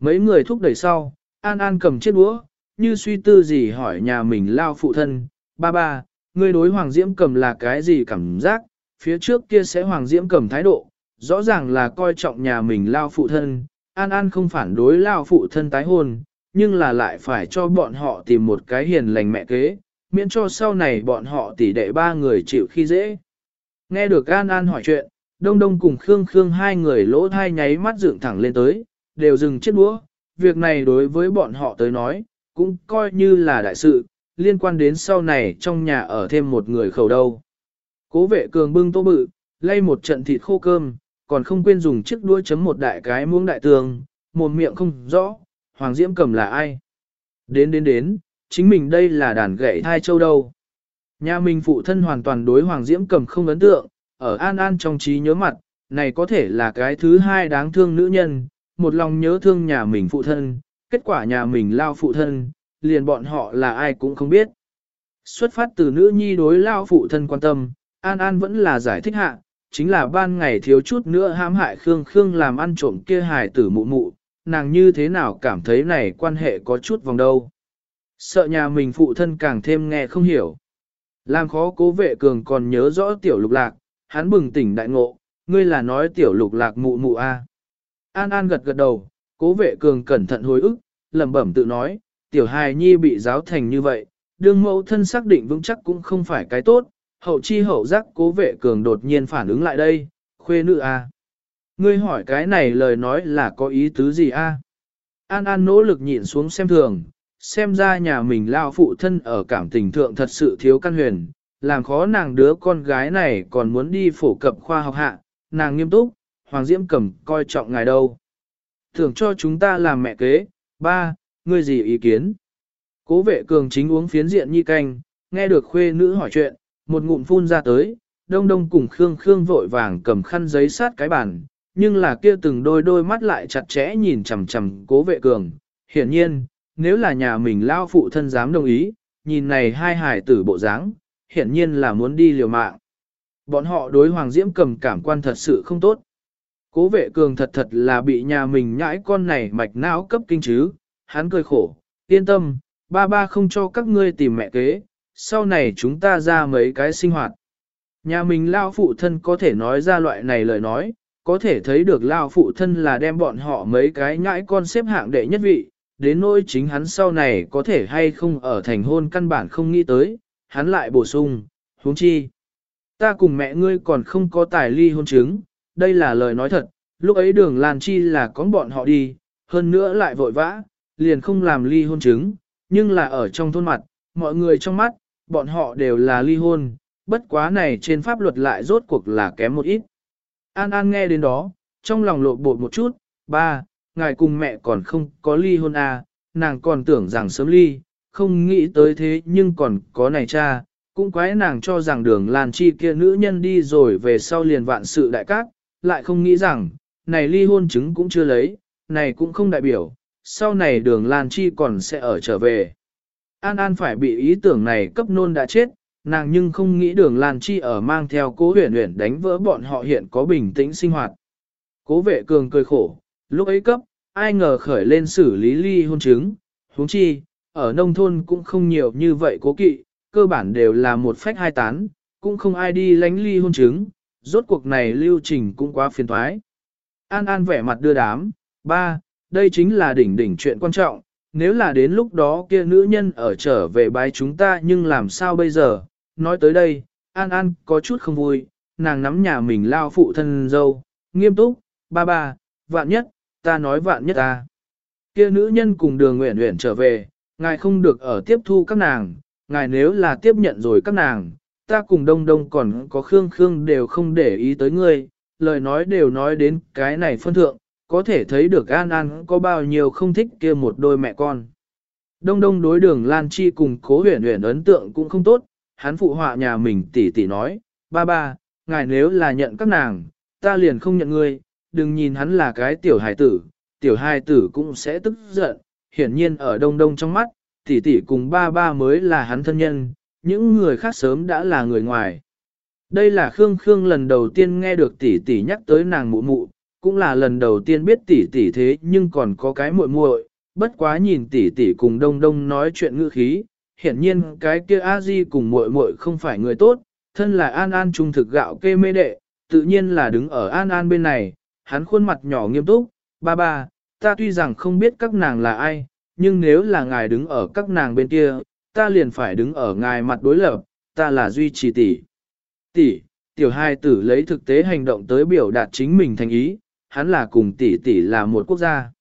Mấy người thúc đẩy sau, An An cầm chiếc đũa, như suy tư gì hỏi nhà mình lao phụ thân, ba ba, ngươi đối Hoàng Diễm cầm là cái gì cảm giác, phía trước kia sẽ Hoàng Diễm cầm thái độ, rõ ràng là coi trọng nhà mình lao phụ thân, An An không phản đối lao phụ thân tái hôn, nhưng là lại phải cho bọn họ tìm một cái hiền lành mẹ kế, miễn cho sau này bọn họ tỷ đệ ba người chịu khi dễ. Nghe được An An hỏi chuyện, Đông Đông cùng Khương Khương hai người lỗ thai nháy mắt dựng thẳng lên tới, đều dừng chiếc đũa. Việc này đối với bọn họ tới nói, cũng coi như là đại sự, liên quan đến sau này trong nhà ở thêm một người khẩu đâu. Cố vệ cường bưng tô bự, lay một trận thịt khô cơm, còn không quên dùng chiếc đuôi chấm một đại cái muỗng đại tường, một miệng không rõ, Hoàng Diễm cầm là ai. Đến đến đến, chính mình đây là đàn gậy thai châu đâu. Nhà mình phụ thân hoàn toàn đối Hoàng Diễm cầm không ấn tượng, ở An An trong trí nhớ mặt, này có thể là cái thứ hai đáng thương nữ nhân, một lòng nhớ thương nhà mình phụ thân, kết quả nhà mình lao phụ thân, liền bọn họ là ai cũng không biết. Xuất phát từ nữ nhi đối lao phụ thân quan tâm, An An vẫn là giải thích hạ, chính là ban ngày thiếu chút nữa hãm hại Khương Khương làm ăn trộm kia hài tử mụ mụ, nàng như thế nào cảm thấy này quan hệ có chút vòng đâu. Sợ nhà mình phụ thân càng thêm nghe không hiểu. Làm khó cố vệ cường còn nhớ rõ tiểu lục lạc, hắn bừng tỉnh đại ngộ, ngươi là nói tiểu lục lạc mụ mụ a. An An gật gật đầu, cố vệ cường cẩn thận hồi ức, lẩm bẩm tự nói, tiểu hài nhi bị giáo thành như vậy, đương mẫu thân xác định vững chắc cũng không phải cái tốt, hậu chi hậu giác cố vệ cường đột nhiên phản ứng lại đây, khuê nữ a. Ngươi hỏi cái này lời nói là có ý tứ gì a? An An nỗ lực nhịn xuống xem thường, xem ra nhà mình lao phụ thân ở cảm tình thượng thật sự thiếu căn huyền, làm khó nàng đứa con gái này còn muốn đi phổ cập khoa học hạ, nàng nghiêm túc, Hoàng Diễm cầm coi trọng ngài đâu. Thường cho chúng ta làm mẹ kế, ba, ngươi gì ý kiến? Cố vệ cường chính uống phiến diện nhi canh, nghe được khuê nữ hỏi chuyện, một ngụm phun ra tới, đông đông cùng Khương Khương vội vàng cầm khăn giấy sát cái bàn, nhưng là kia từng đôi đôi mắt lại chặt chẽ nhìn chằm chằm cố vệ cường. Hiển nhiên, nếu là nhà mình lao phụ thân dám đồng ý, nhìn này hai hải tử bộ dáng, hiển nhiên là muốn đi liều mạng. Bọn họ đối Hoàng Diễm cầm cảm quan thật sự không tốt. Cố vệ cường thật thật là bị nhà mình nhãi con này mạch não cấp kinh chứ, hắn cười khổ, yên tâm, ba ba không cho các ngươi tìm mẹ kế, sau này chúng ta ra mấy cái sinh hoạt. Nhà mình lao phụ thân có thể nói ra loại này lời nói, có thể thấy được lao phụ thân là đem bọn họ mấy cái nhãi con xếp hạng đệ nhất vị, đến nỗi chính hắn sau này có thể hay không ở thành hôn căn bản không nghĩ tới, hắn lại bổ sung, huống chi. Ta cùng mẹ ngươi còn không có tài ly hôn chứng, đây là lời nói thật, lúc ấy đường Lan Chi là có bọn họ đi, hơn nữa lại vội vã, liền không làm ly hôn chứng, nhưng là ở trong thôn mặt, mọi người trong mắt, bọn họ đều là ly hôn, bất quá này trên pháp luật lại rốt cuộc là kém một ít. An An nghe đến đó, trong lòng lộ bột một chút, ba, ngài cùng mẹ còn không có ly hôn à, nàng còn tưởng rằng sớm ly, không nghĩ tới thế nhưng còn có này cha, cũng quái nàng cho rằng đường Lan Chi kia nữ nhân đi rồi về sau liền vạn sự đại cát, lại không nghĩ rằng, này ly hôn chứng cũng chưa lấy, này cũng không đại biểu, sau này đường Lan Chi còn sẽ ở trở về. An An phải bị ý tưởng này cấp nôn đã chết, nàng nhưng không nghĩ đường Lan Chi ở mang theo cố huyền huyền đánh vỡ bọn họ hiện có bình tĩnh sinh hoạt. Cố vệ cường cười khổ, lúc ấy cấp, ai ngờ khởi lên xử lý ly hôn chứng, huống chi, ở nông thôn cũng không nhiều như vậy cố kỵ, cơ bản đều là một phách hai tán, cũng không ai đi lánh ly hôn chứng, rốt cuộc này lưu trình cũng quá phiền thoái. An An vẻ mặt đưa đám, ba, đây chính là đỉnh đỉnh chuyện quan trọng, nếu là đến lúc đó kia nữ nhân ở trở về bái chúng ta nhưng làm sao bây giờ, nói tới đây, An An có chút không vui, nàng nắm nhà mình lao phụ thân dâu, nghiêm túc, ba ba, vạn nhất, ta nói vạn nhất ta. Kia nữ nhân cùng đường nguyện nguyện trở về, ngài không được ở tiếp thu các nàng, ngài nếu là tiếp nhận rồi các nàng, ta cùng đông đông còn có khương khương đều không để ý tới ngươi, lời nói đều nói đến cái này phân thượng, có thể thấy được An An có bao nhiêu không thích kia một đôi mẹ con. Đông đông đối đường Lan Chi cùng cố huyền huyền ấn tượng cũng không tốt, hắn phụ họa nhà mình tỉ tỉ nói, ba ba, ngài nếu là nhận các nàng, ta liền không nhận ngươi, đừng nhìn hắn là cái tiểu hài tử, tiểu hài tử cũng sẽ tức giận, hiển nhiên ở đông đông trong mắt, tỷ tỷ cùng ba ba mới là hắn thân nhân, những người khác sớm đã là người ngoài. Đây là Khương Khương lần đầu tiên nghe được tỷ tỷ nhắc tới nàng mụ mụ, cũng là lần đầu tiên biết tỷ tỷ thế nhưng còn có cái muội muội, bất quá nhìn tỷ tỷ cùng đông đông nói chuyện ngữ khí, hiển nhiên cái kia a di cùng muội muội không phải người tốt, thân là An An trung thực gạo kê mê đệ, tự nhiên là đứng ở An An bên này, hắn khuôn mặt nhỏ nghiêm túc, ba ba, ta tuy rằng không biết các nàng là ai, nhưng nếu là ngài đứng ở các nàng bên kia, ta liền phải đứng ở ngài mặt đối lập, ta là duy trì tỷ. Tỷ, tiểu hai tử lấy thực tế hành động tới biểu đạt chính mình thành ý, hắn là cùng tỷ tỷ là một quốc gia.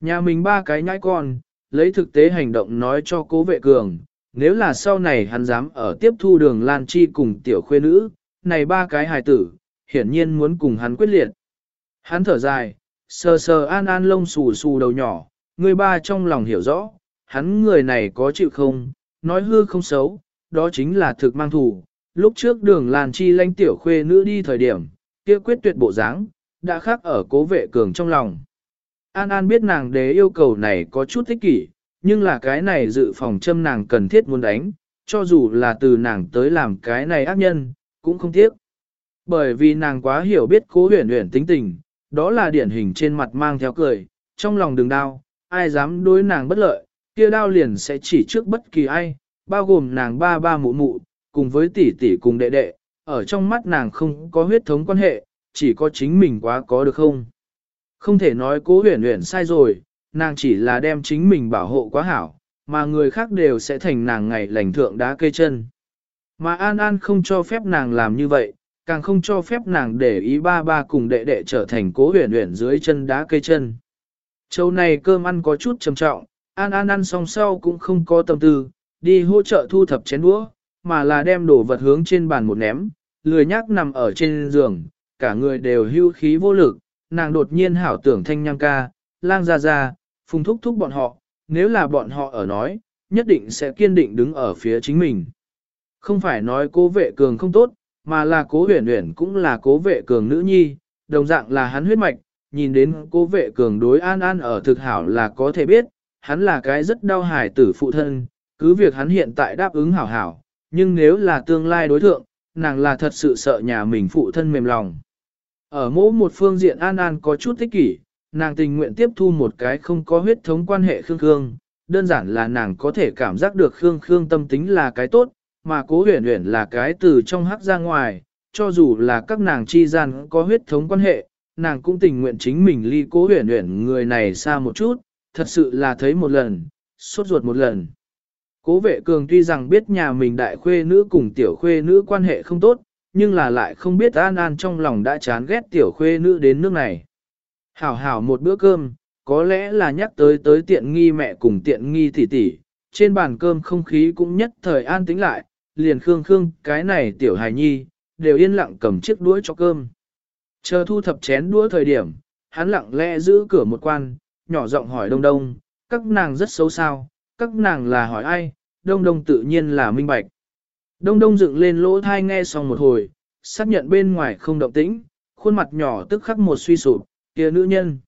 Nhà mình ba cái nhãi con, lấy thực tế hành động nói cho cố vệ cường, nếu là sau này hắn dám ở tiếp thu đường Lan Chi cùng tiểu khuê nữ, này ba cái hài tử, hiển nhiên muốn cùng hắn quyết liệt. Hắn thở dài, sờ sờ an an lông xù xù đầu nhỏ, người ba trong lòng hiểu rõ, hắn người này có chịu không, nói hư không xấu, đó chính là thực mang thủ. Lúc trước đường làn Chi lãnh tiểu khuê nữ đi thời điểm, kia quyết tuyệt bộ dáng, đã khác ở cố vệ cường trong lòng. An An biết nàng đế yêu cầu này có chút thích kỷ, nhưng là cái này dự phòng châm nàng cần thiết muốn đánh, cho dù là từ nàng tới làm cái này ác nhân, cũng không tiếc. Bởi vì nàng quá hiểu biết cố huyền huyền tính tình, đó là điển hình trên mặt mang theo cười, trong lòng đường đau, ai dám đối nàng bất lợi, kia đau liền sẽ chỉ trước bất kỳ ai, bao gồm nàng ba ba mụ mụ, cùng với tỷ tỷ cùng đệ đệ, ở trong mắt nàng không có huyết thống quan hệ, chỉ có chính mình quá có được không. Không thể nói cố huyền huyền sai rồi, nàng chỉ là đem chính mình bảo hộ quá hảo, mà người khác đều sẽ thành nàng ngày lành thượng đá cây chân. Mà An An không cho phép nàng làm như vậy, càng không cho phép nàng để ý ba ba cùng đệ đệ trở thành cố huyền huyền dưới chân đá cây chân. Châu này cơm ăn có chút trầm trọng, An An ăn xong sau cũng không có tâm tư, đi hỗ trợ thu thập chén đũa, mà là đem đồ vật hướng trên bàn một ném, lười nhác nằm ở trên giường, cả người đều hưu khí vô lực, nàng đột nhiên hảo tưởng thanh nham ca, lang ra ra, phùng thúc thúc bọn họ, nếu là bọn họ ở nói, nhất định sẽ kiên định đứng ở phía chính mình. Không phải nói cố vệ cường không tốt, mà là cố huyền huyền cũng là cố vệ cường nữ nhi, đồng dạng là hắn huyết mạch, nhìn đến cố vệ cường đối an an ở thực hảo là có thể biết, hắn là cái rất đau hài tử phụ thân, cứ việc hắn hiện tại đáp ứng hảo hảo, nhưng nếu là tương lai đối thượng, nàng là thật sự sợ nhà mình phụ thân mềm lòng. Ở mỗi một phương diện An An có chút thích kỷ, nàng tình nguyện tiếp thu một cái không có huyết thống quan hệ Khương Khương, đơn giản là nàng có thể cảm giác được Khương Khương tâm tính là cái tốt, mà cố huyền huyền là cái từ trong hắc ra ngoài, cho dù là các nàng chi gian có huyết thống quan hệ, nàng cũng tình nguyện chính mình ly cố huyền huyền người này xa một chút, thật sự là thấy một lần, sốt ruột một lần. Cố vệ cường tuy rằng biết nhà mình đại khuê nữ cùng tiểu khuê nữ quan hệ không tốt, nhưng là lại không biết An An trong lòng đã chán ghét tiểu khuê nữ đến nước này. Hảo hảo một bữa cơm, có lẽ là nhắc tới tới tiện nghi mẹ cùng tiện nghi tỷ tỷ, trên bàn cơm không khí cũng nhất thời an tĩnh lại, liền khương khương cái này tiểu hài nhi, đều yên lặng cầm chiếc đũa cho cơm. Chờ thu thập chén đũa thời điểm, hắn lặng lẽ giữ cửa một quan, nhỏ giọng hỏi đông đông, các nàng rất xấu sao, các nàng là hỏi ai, đông đông tự nhiên là minh bạch. Đông đông dựng lên lỗ thai nghe xong một hồi, xác nhận bên ngoài không động tĩnh, khuôn mặt nhỏ tức khắc một suy sụp, kia nữ nhân.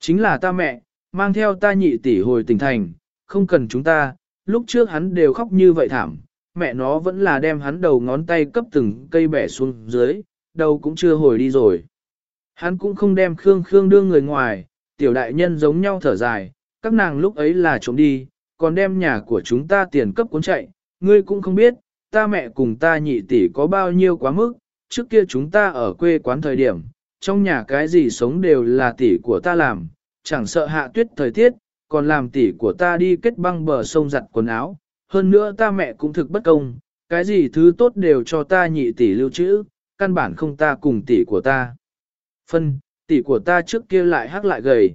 Chính là ta mẹ, mang theo ta nhị tỷ hồi tỉnh thành, không cần chúng ta, lúc trước hắn đều khóc như vậy thảm, mẹ nó vẫn là đem hắn đầu ngón tay cấp từng cây bẻ xuống dưới, đầu cũng chưa hồi đi rồi. Hắn cũng không đem Khương Khương đưa người ngoài, tiểu đại nhân giống nhau thở dài, các nàng lúc ấy là trộm đi, còn đem nhà của chúng ta tiền cấp cuốn chạy, ngươi cũng không biết, ta mẹ cùng ta nhị tỷ có bao nhiêu quá mức, trước kia chúng ta ở quê quán thời điểm, trong nhà cái gì sống đều là tỷ của ta làm, chẳng sợ hạ tuyết thời tiết, còn làm tỷ của ta đi kết băng bờ sông giặt quần áo, hơn nữa ta mẹ cũng thực bất công, cái gì thứ tốt đều cho ta nhị tỷ lưu trữ, căn bản không ta cùng tỷ của ta. Phân, tỷ của ta trước kia lại hắc lại gầy,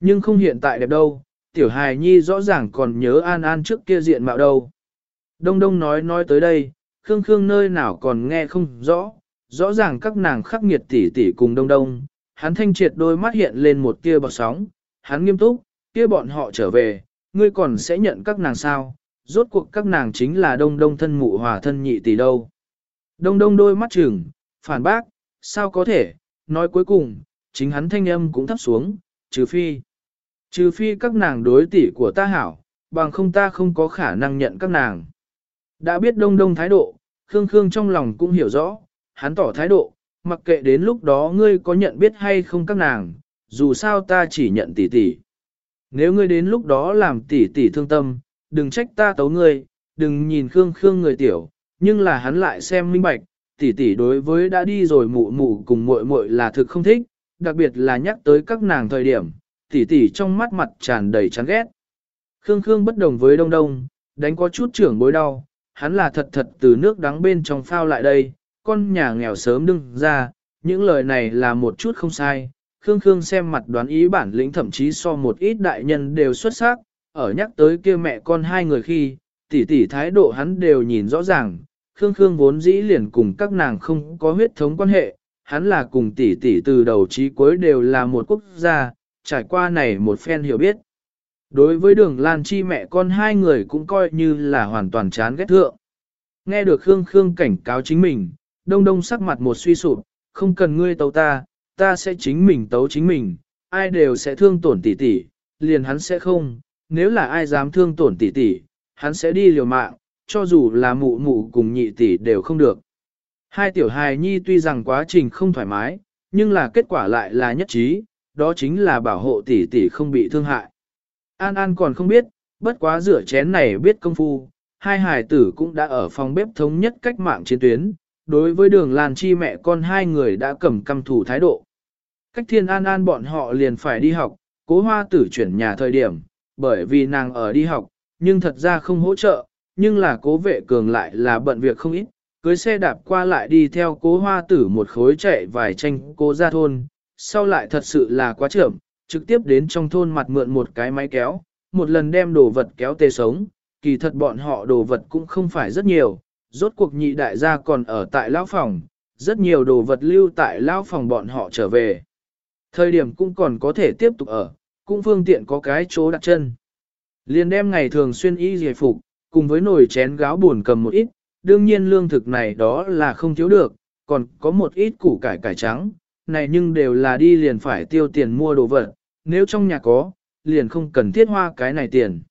nhưng không hiện tại đẹp đâu, tiểu hài nhi rõ ràng còn nhớ an an trước kia diện mạo đâu. Đông đông nói nói tới đây, Khương Khương nơi nào còn nghe không rõ, rõ ràng các nàng khắc nghiệt tỷ tỷ cùng đông đông, hắn thanh triệt đôi mắt hiện lên một tia bọt sóng, hắn nghiêm túc, kia bọn họ trở về, ngươi còn sẽ nhận các nàng sao, rốt cuộc các nàng chính là đông đông thân mụ hòa thân nhị tỷ đâu. Đông đông đôi mắt trừng, phản bác, sao có thể, nói cuối cùng, chính hắn thanh âm cũng thấp xuống, trừ phi. Trừ phi các nàng đối tỷ của ta hảo, bằng không ta không có khả năng nhận các nàng. Đã biết đông đông thái độ, Khương Khương trong lòng cũng hiểu rõ, hắn tỏ thái độ, mặc kệ đến lúc đó ngươi có nhận biết hay không các nàng, dù sao ta chỉ nhận tỷ tỷ. Nếu ngươi đến lúc đó làm tỷ tỷ thương tâm, đừng trách ta tấu ngươi, đừng nhìn Khương Khương người tiểu, nhưng là hắn lại xem minh bạch, tỷ tỷ đối với đã đi rồi mụ mụ cùng muội muội là thực không thích, đặc biệt là nhắc tới các nàng thời điểm, tỷ tỷ trong mắt mặt tràn đầy chán ghét. Khương Khương bất đồng với Đông Đông, đánh có chút trưởng bối đau, hắn là thật thật từ nước đắng bên trong phao lại đây, con nhà nghèo sớm đừng ra, những lời này là một chút không sai. Khương Khương xem mặt đoán ý bản lĩnh thậm chí so một ít đại nhân đều xuất sắc, ở nhắc tới kia mẹ con hai người khi, tỷ tỷ thái độ hắn đều nhìn rõ ràng, Khương Khương vốn dĩ liền cùng các nàng không có huyết thống quan hệ, hắn là cùng tỷ tỷ từ đầu chí cuối đều là một quốc gia, trải qua này một phen hiểu biết. Đối với đường Lan Chi mẹ con hai người cũng coi như là hoàn toàn chán ghét thượng. Nghe được Khương Khương cảnh cáo chính mình, đông đông sắc mặt một suy sụp, không cần ngươi tấu ta, ta sẽ chính mình tấu chính mình, ai đều sẽ thương tổn tỷ tỷ, liền hắn sẽ không, nếu là ai dám thương tổn tỷ tỷ, hắn sẽ đi liều mạng, cho dù là mụ mụ cùng nhị tỷ đều không được. Hai tiểu hài nhi tuy rằng quá trình không thoải mái, nhưng là kết quả lại là nhất trí, đó chính là bảo hộ tỷ tỷ không bị thương hại. An An còn không biết, bất quá rửa chén này biết công phu, hai hài tử cũng đã ở phòng bếp thống nhất cách mạng chiến tuyến, đối với đường làn Chi mẹ con hai người đã cầm căm thủ thái độ. Cách thiên An An bọn họ liền phải đi học, cố hoa tử chuyển nhà thời điểm, bởi vì nàng ở đi học, nhưng thật ra không hỗ trợ, nhưng là cố vệ cường lại là bận việc không ít, cưới xe đạp qua lại đi theo cố hoa tử một khối chạy vài tranh cố ra thôn, sau lại thật sự là quá trưởng, trực tiếp đến trong thôn mặt mượn một cái máy kéo, một lần đem đồ vật kéo tê sống, kỳ thật bọn họ đồ vật cũng không phải rất nhiều, rốt cuộc nhị đại gia còn ở tại lão phòng, rất nhiều đồ vật lưu tại lão phòng bọn họ trở về. Thời điểm cũng còn có thể tiếp tục ở, cũng phương tiện có cái chỗ đặt chân. Liền đem ngày thường xuyên y giải phục, cùng với nồi chén gáo buồn cầm một ít, đương nhiên lương thực này đó là không thiếu được, còn có một ít củ cải cải trắng, này nhưng đều là đi liền phải tiêu tiền mua đồ vật, nếu trong nhà có, liền không cần thiết hoa cái này tiền.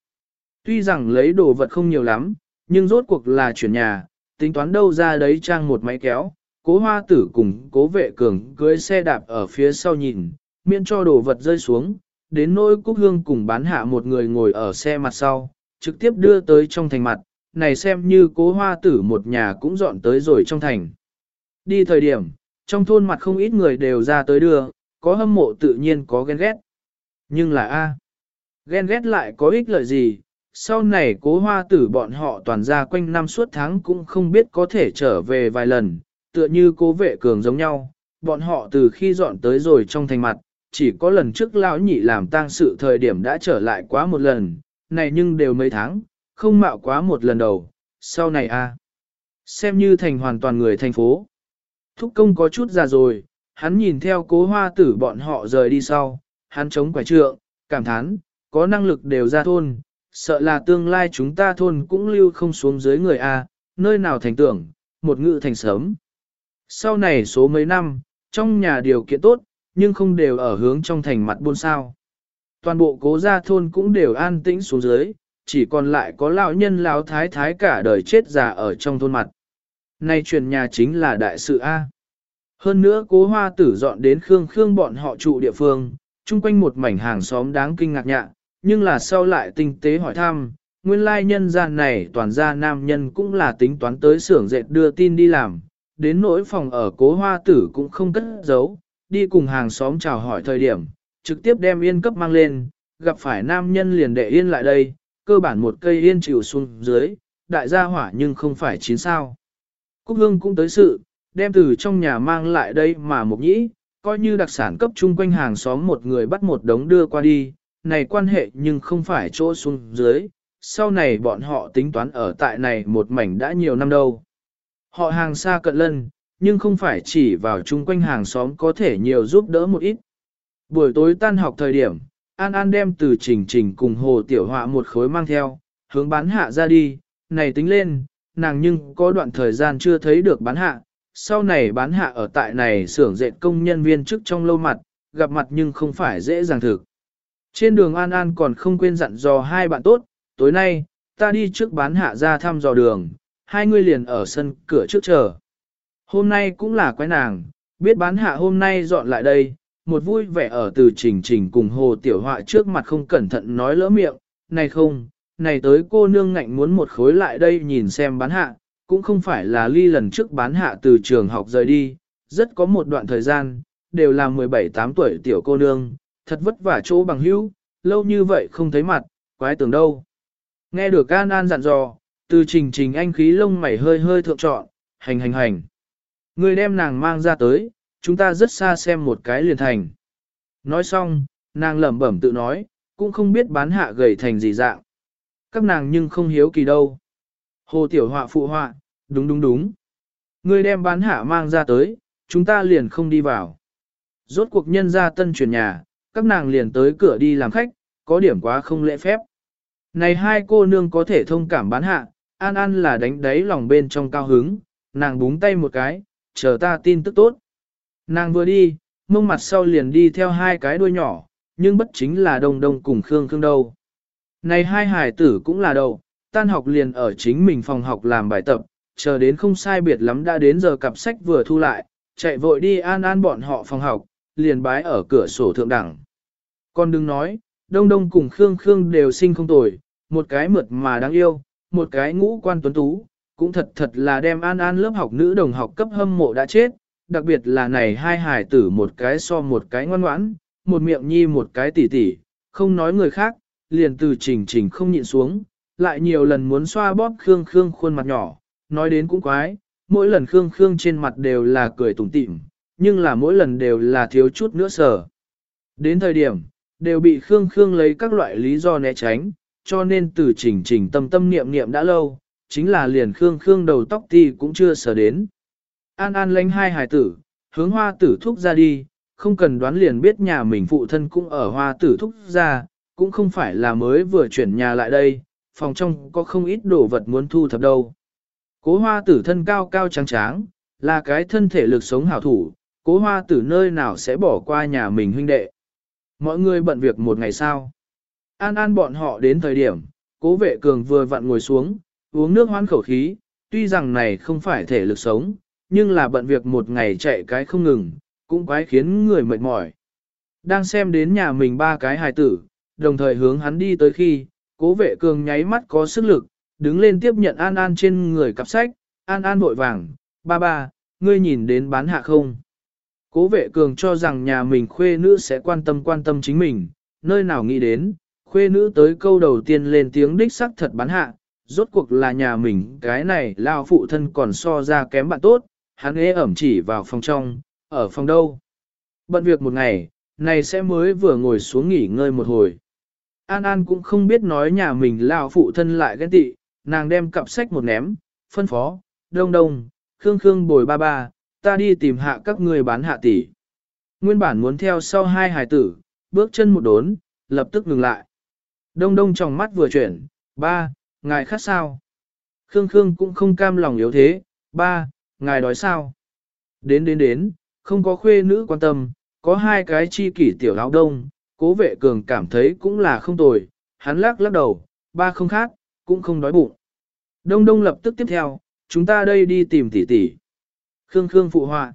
Tuy rằng lấy đồ vật không nhiều lắm, nhưng rốt cuộc là chuyển nhà, tính toán đâu ra đấy trang một máy kéo, cố hoa tử cùng cố vệ cường cưới xe đạp ở phía sau nhìn, miễn cho đồ vật rơi xuống, đến nỗi cúc hương cùng bán hạ một người ngồi ở xe mặt sau, trực tiếp đưa tới trong thành mặt, này xem như cố hoa tử một nhà cũng dọn tới rồi trong thành. Đi thời điểm, trong thôn mặt không ít người đều ra tới đưa, có hâm mộ tự nhiên có ghen ghét. Nhưng là A. Ghen ghét lại có ích lợi gì, sau này cố hoa tử bọn họ toàn ra quanh năm suốt tháng cũng không biết có thể trở về vài lần, tựa như cố vệ cường giống nhau, bọn họ từ khi dọn tới rồi trong thành mặt, chỉ có lần trước lão nhị làm tang sự thời điểm đã trở lại quá một lần, này nhưng đều mấy tháng, không mạo quá một lần đầu, sau này a Xem như thành hoàn toàn người thành phố. Thúc công có chút già rồi, hắn nhìn theo cố hoa tử bọn họ rời đi sau, hắn chống quải trượng, cảm thán, có năng lực đều ra thôn, sợ là tương lai chúng ta thôn cũng lưu không xuống dưới người A, nơi nào thành tưởng, một ngự thành sớm. Sau này số mấy năm, trong nhà điều kiện tốt, nhưng không đều ở hướng trong thành mặt buôn sao. Toàn bộ cố gia thôn cũng đều an tĩnh xuống dưới, chỉ còn lại có lão nhân lão thái thái cả đời chết già ở trong thôn mặt. Nay truyền nhà chính là đại sự A. Hơn nữa cố hoa tử dọn đến Khương Khương bọn họ trụ địa phương, chung quanh một mảnh hàng xóm đáng kinh ngạc nhạ, nhưng là sau lại tinh tế hỏi thăm, nguyên lai nhân gian này toàn gia nam nhân cũng là tính toán tới xưởng dệt đưa tin đi làm, đến nỗi phòng ở cố hoa tử cũng không cất giấu, đi cùng hàng xóm chào hỏi thời điểm, trực tiếp đem yên cấp mang lên, gặp phải nam nhân liền để yên lại đây, cơ bản một cây yên chịu xuống dưới, đại gia hỏa nhưng không phải chín sao. Cúc hương cũng tới sự, đem từ trong nhà mang lại đây mà mục nhĩ, coi như đặc sản cấp chung quanh hàng xóm một người bắt một đống đưa qua đi, này quan hệ nhưng không phải chỗ xuống dưới, sau này bọn họ tính toán ở tại này một mảnh đã nhiều năm đâu. Họ hàng xa cận lân, nhưng không phải chỉ vào chung quanh hàng xóm có thể nhiều giúp đỡ một ít. Buổi tối tan học thời điểm, An An đem từ trình trình cùng hồ tiểu họa một khối mang theo, hướng bán hạ ra đi, này tính lên, nàng nhưng có đoạn thời gian chưa thấy được bán hạ, sau này bán hạ ở tại này xưởng dệt công nhân viên chức trong lâu mặt, gặp mặt nhưng không phải dễ dàng thực. Trên đường An An còn không quên dặn dò hai bạn tốt, tối nay, ta đi trước bán hạ ra thăm dò đường, hai người liền ở sân cửa trước chờ. Hôm nay cũng là quái nàng, biết bán hạ hôm nay dọn lại đây, một vui vẻ ở từ trình trình cùng hồ tiểu họa trước mặt không cẩn thận nói lỡ miệng, này không, này tới cô nương ngạnh muốn một khối lại đây nhìn xem bán hạ, cũng không phải là ly lần trước bán hạ từ trường học rời đi, rất có một đoạn thời gian, đều là 17-8 tuổi tiểu cô nương, thật vất vả chỗ bằng hữu, lâu như vậy không thấy mặt, quái tưởng đâu. Nghe được An An dặn dò, từ trình trình anh khí lông mày hơi hơi thượng trọn, hành hành hành. Người đem nàng mang ra tới, chúng ta rất xa xem một cái liền thành. Nói xong, nàng lẩm bẩm tự nói, cũng không biết bán hạ gầy thành gì dạng. Các nàng nhưng không hiếu kỳ đâu. Hồ tiểu họa phụ họa, đúng đúng đúng. Người đem bán hạ mang ra tới, chúng ta liền không đi vào. Rốt cuộc nhân ra tân chuyển nhà, các nàng liền tới cửa đi làm khách, có điểm quá không lễ phép. Này hai cô nương có thể thông cảm bán hạ, an an là đánh đáy lòng bên trong cao hứng, nàng búng tay một cái, chờ ta tin tức tốt. Nàng vừa đi, mông mặt sau liền đi theo hai cái đuôi nhỏ, nhưng bất chính là đông đông cùng Khương Khương đâu. Này hai hải tử cũng là đầu, tan học liền ở chính mình phòng học làm bài tập, chờ đến không sai biệt lắm đã đến giờ cặp sách vừa thu lại, chạy vội đi an an bọn họ phòng học, liền bái ở cửa sổ thượng đẳng. Con đừng nói, đông đông cùng Khương Khương đều sinh không tồi, một cái mượt mà đáng yêu, một cái ngũ quan tuấn tú, cũng thật thật là đem an an lớp học nữ đồng học cấp hâm mộ đã chết, đặc biệt là này hai hài tử một cái so một cái ngoan ngoãn, một miệng nhi một cái tỉ tỉ, không nói người khác, liền từ trình trình không nhịn xuống, lại nhiều lần muốn xoa bóp Khương Khương khuôn mặt nhỏ, nói đến cũng quái, mỗi lần Khương Khương trên mặt đều là cười tủm tỉm, nhưng là mỗi lần đều là thiếu chút nữa sở. Đến thời điểm, đều bị Khương Khương lấy các loại lý do né tránh, cho nên từ trình trình tâm tâm niệm niệm đã lâu, chính là liền Khương Khương đầu tóc ti cũng chưa sở đến. An An lánh hai hài tử, hướng hoa tử thúc ra đi, không cần đoán liền biết nhà mình phụ thân cũng ở hoa tử thúc ra, cũng không phải là mới vừa chuyển nhà lại đây, phòng trong có không ít đồ vật muốn thu thập đâu. Cố hoa tử thân cao cao trắng tráng, là cái thân thể lực sống hảo thủ, cố hoa tử nơi nào sẽ bỏ qua nhà mình huynh đệ. Mọi người bận việc một ngày sau. An an bọn họ đến thời điểm, cố vệ cường vừa vặn ngồi xuống, uống nước hoan khẩu khí, tuy rằng này không phải thể lực sống, nhưng là bận việc một ngày chạy cái không ngừng, cũng quái khiến người mệt mỏi. Đang xem đến nhà mình ba cái hài tử, đồng thời hướng hắn đi tới khi, cố vệ cường nháy mắt có sức lực, đứng lên tiếp nhận An An trên người cặp sách, An An vội vàng, ba ba, ngươi nhìn đến bán hạ không? Cố vệ cường cho rằng nhà mình khuê nữ sẽ quan tâm quan tâm chính mình, nơi nào nghĩ đến, khuê nữ tới câu đầu tiên lên tiếng đích sắc thật bán hạ, rốt cuộc là nhà mình cái này lao phụ thân còn so ra kém bạn tốt, hắn ế ẩm chỉ vào phòng trong, ở phòng đâu. Bận việc một ngày, này sẽ mới vừa ngồi xuống nghỉ ngơi một hồi. An An cũng không biết nói nhà mình lao phụ thân lại ghen tị, nàng đem cặp sách một ném, phân phó, đông đông, khương khương bồi ba ba, ta đi tìm hạ các người bán hạ tỷ. Nguyên bản muốn theo sau hai hài tử, bước chân một đốn, lập tức ngừng lại. Đông đông trong mắt vừa chuyển, ba, ngài khát sao? Khương Khương cũng không cam lòng yếu thế, ba, ngài đói sao? Đến đến đến, không có khuê nữ quan tâm, có hai cái chi kỷ tiểu áo đông, cố vệ cường cảm thấy cũng là không tồi, hắn lắc lắc đầu, ba không khác, cũng không đói bụng. Đông đông lập tức tiếp theo, chúng ta đây đi tìm tỷ tỷ. Khương Khương phụ họa.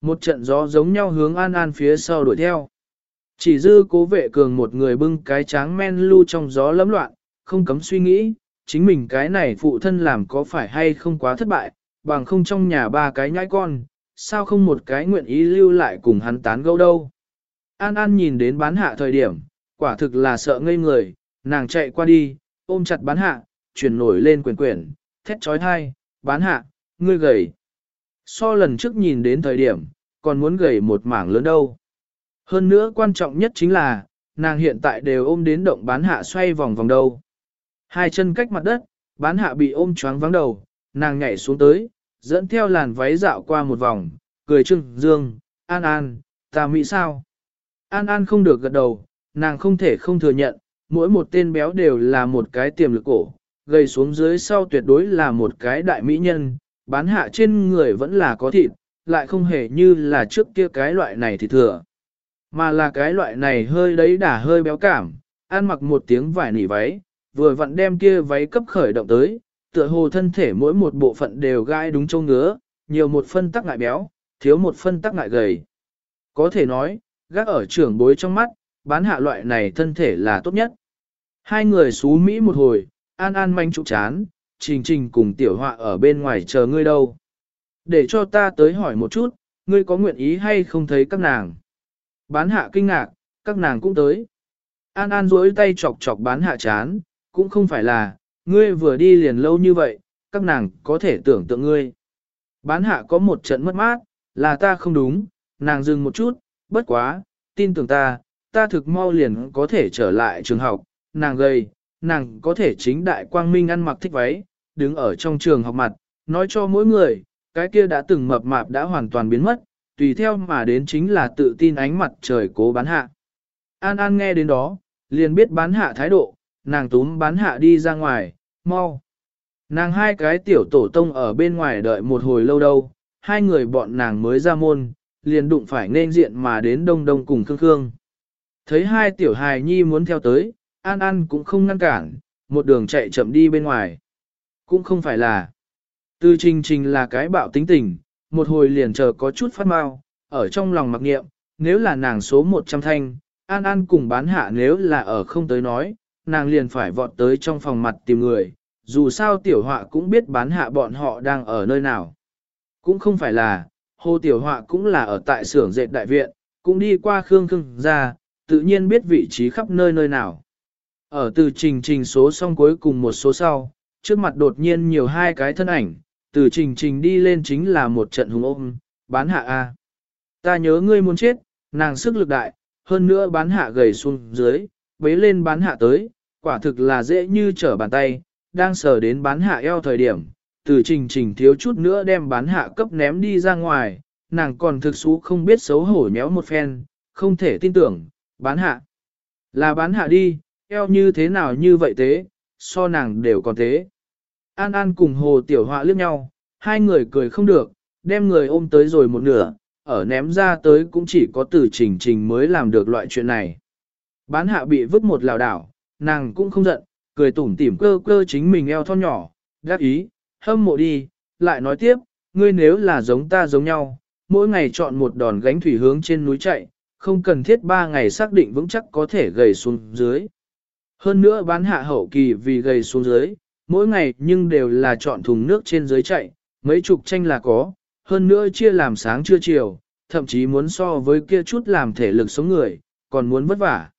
Một trận gió giống nhau hướng an an phía sau đuổi theo. Chỉ dư cố vệ cường một người bưng cái tráng men lưu trong gió lấm loạn, không cấm suy nghĩ, chính mình cái này phụ thân làm có phải hay không quá thất bại, bằng không trong nhà ba cái nhãi con, sao không một cái nguyện ý lưu lại cùng hắn tán gẫu đâu. An An nhìn đến bán hạ thời điểm, quả thực là sợ ngây người, nàng chạy qua đi, ôm chặt bán hạ, chuyển nổi lên quyển quyển, thét trói thai, bán hạ, ngươi gầy. So lần trước nhìn đến thời điểm, còn muốn gầy một mảng lớn đâu. Hơn nữa quan trọng nhất chính là, nàng hiện tại đều ôm đến động bán hạ xoay vòng vòng đâu. Hai chân cách mặt đất, bán hạ bị ôm choáng vắng đầu, nàng nhảy xuống tới, dẫn theo làn váy dạo qua một vòng, cười trưng dương, an an, ta mỹ sao? An an không được gật đầu, nàng không thể không thừa nhận, mỗi một tên béo đều là một cái tiềm lực cổ, gầy xuống dưới sau tuyệt đối là một cái đại mỹ nhân, bán hạ trên người vẫn là có thịt, lại không hề như là trước kia cái loại này thì thừa. Mà là cái loại này hơi đấy đả hơi béo cảm, ăn mặc một tiếng vải nỉ váy, vừa vặn đem kia váy cấp khởi động tới, tựa hồ thân thể mỗi một bộ phận đều gai đúng châu ngứa, nhiều một phân tắc ngại béo, thiếu một phân tắc ngại gầy. Có thể nói, gác ở trưởng bối trong mắt, bán hạ loại này thân thể là tốt nhất. Hai người xú Mỹ một hồi, an an manh trụ chán, trình trình cùng tiểu họa ở bên ngoài chờ ngươi đâu. Để cho ta tới hỏi một chút, ngươi có nguyện ý hay không thấy các nàng. Bán hạ kinh ngạc, các nàng cũng tới. An An duỗi tay chọc chọc bán hạ chán, cũng không phải là, ngươi vừa đi liền lâu như vậy, các nàng có thể tưởng tượng ngươi. Bán hạ có một trận mất mát, là ta không đúng, nàng dừng một chút, bất quá, tin tưởng ta, ta thực mau liền có thể trở lại trường học, nàng gầy, nàng có thể chính đại quang minh ăn mặc thích váy, đứng ở trong trường học mặt, nói cho mỗi người, cái kia đã từng mập mạp đã hoàn toàn biến mất, tùy theo mà đến chính là tự tin ánh mặt trời cố bán hạ. An An nghe đến đó, liền biết bán hạ thái độ, nàng túm bán hạ đi ra ngoài, mau. Nàng hai cái tiểu tổ tông ở bên ngoài đợi một hồi lâu đâu, hai người bọn nàng mới ra môn, liền đụng phải nên diện mà đến đông đông cùng khương khương. Thấy hai tiểu hài nhi muốn theo tới, An An cũng không ngăn cản, một đường chạy chậm đi bên ngoài. Cũng không phải là. Tư trình trình là cái bạo tính tình, một hồi liền chờ có chút phát mau, ở trong lòng mặc nghiệm, nếu là nàng số 100 thanh, An An cùng bán hạ nếu là ở không tới nói, nàng liền phải vọt tới trong phòng mặt tìm người, dù sao tiểu họa cũng biết bán hạ bọn họ đang ở nơi nào. Cũng không phải là, hồ tiểu họa cũng là ở tại xưởng dệt đại viện, cũng đi qua Khương Khương ra, tự nhiên biết vị trí khắp nơi nơi nào. Ở từ trình trình số xong cuối cùng một số sau, trước mặt đột nhiên nhiều hai cái thân ảnh, từ trình trình đi lên chính là một trận hùng ôm, bán hạ A. Ta nhớ ngươi muốn chết, nàng sức lực đại, hơn nữa bán hạ gầy xuống dưới, bế lên bán hạ tới, quả thực là dễ như trở bàn tay, đang sờ đến bán hạ eo thời điểm, từ trình trình thiếu chút nữa đem bán hạ cấp ném đi ra ngoài, nàng còn thực sự không biết xấu hổ nhéo một phen, không thể tin tưởng, bán hạ. Là bán hạ đi, eo như thế nào như vậy thế, so nàng đều còn thế. An An cùng Hồ Tiểu Họa liếc nhau, hai người cười không được, đem người ôm tới rồi một nửa, ở ném ra tới cũng chỉ có từ trình trình mới làm được loại chuyện này. Bán hạ bị vứt một lào đảo, nàng cũng không giận, cười tủm tỉm cơ cơ chính mình eo thon nhỏ, đáp ý, hâm mộ đi, lại nói tiếp, ngươi nếu là giống ta giống nhau, mỗi ngày chọn một đòn gánh thủy hướng trên núi chạy, không cần thiết ba ngày xác định vững chắc có thể gầy xuống dưới. Hơn nữa bán hạ hậu kỳ vì gầy xuống dưới, mỗi ngày nhưng đều là chọn thùng nước trên dưới chạy, mấy chục tranh là có, hơn nữa chia làm sáng trưa chiều, thậm chí muốn so với kia chút làm thể lực sống người, còn muốn vất vả.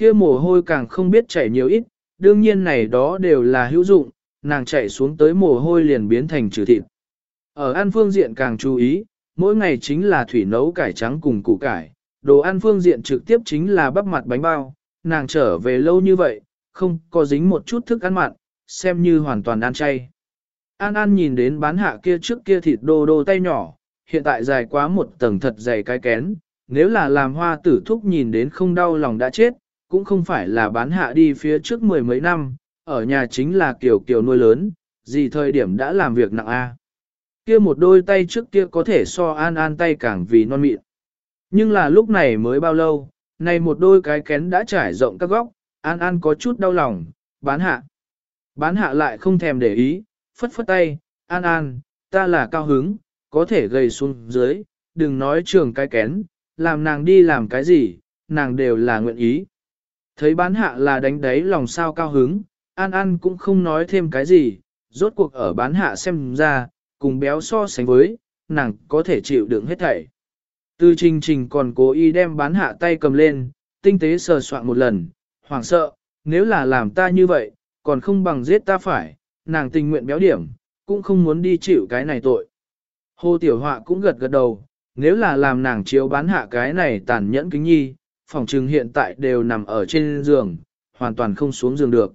Kia mồ hôi càng không biết chảy nhiều ít, đương nhiên này đó đều là hữu dụng, nàng chạy xuống tới mồ hôi liền biến thành trừ thịt. Ở ăn phương diện càng chú ý, mỗi ngày chính là thủy nấu cải trắng cùng củ cải, đồ ăn phương diện trực tiếp chính là bắp mặt bánh bao, nàng trở về lâu như vậy, không có dính một chút thức ăn mặn, xem như hoàn toàn ăn chay. An An nhìn đến bán hạ kia trước kia thịt đô đô tay nhỏ, hiện tại dài quá một tầng thật dày cái kén, nếu là làm hoa tử thúc nhìn đến không đau lòng đã chết, cũng không phải là bán hạ đi phía trước mười mấy năm, ở nhà chính là kiểu kiểu nuôi lớn, gì thời điểm đã làm việc nặng a. Kia một đôi tay trước kia có thể so An An tay càng vì non mịn. Nhưng là lúc này mới bao lâu, này một đôi cái kén đã trải rộng các góc, An An có chút đau lòng, bán hạ. Bán hạ lại không thèm để ý, phất phất tay, An An, ta là cao hứng, có thể gầy xuống dưới, đừng nói trường cái kén, làm nàng đi làm cái gì, nàng đều là nguyện ý. Thấy bán hạ là đánh đáy lòng sao cao hứng, An An cũng không nói thêm cái gì, rốt cuộc ở bán hạ xem ra, cùng béo so sánh với, nàng có thể chịu đựng hết thảy. Từ trình trình còn cố ý đem bán hạ tay cầm lên, tinh tế sờ soạn một lần, hoảng sợ, nếu là làm ta như vậy, còn không bằng giết ta phải, nàng tình nguyện béo điểm, cũng không muốn đi chịu cái này tội. Hồ Tiểu Họa cũng gật gật đầu, nếu là làm nàng chiếu bán hạ cái này tàn nhẫn kính nhi, phòng trừng hiện tại đều nằm ở trên giường, hoàn toàn không xuống giường được.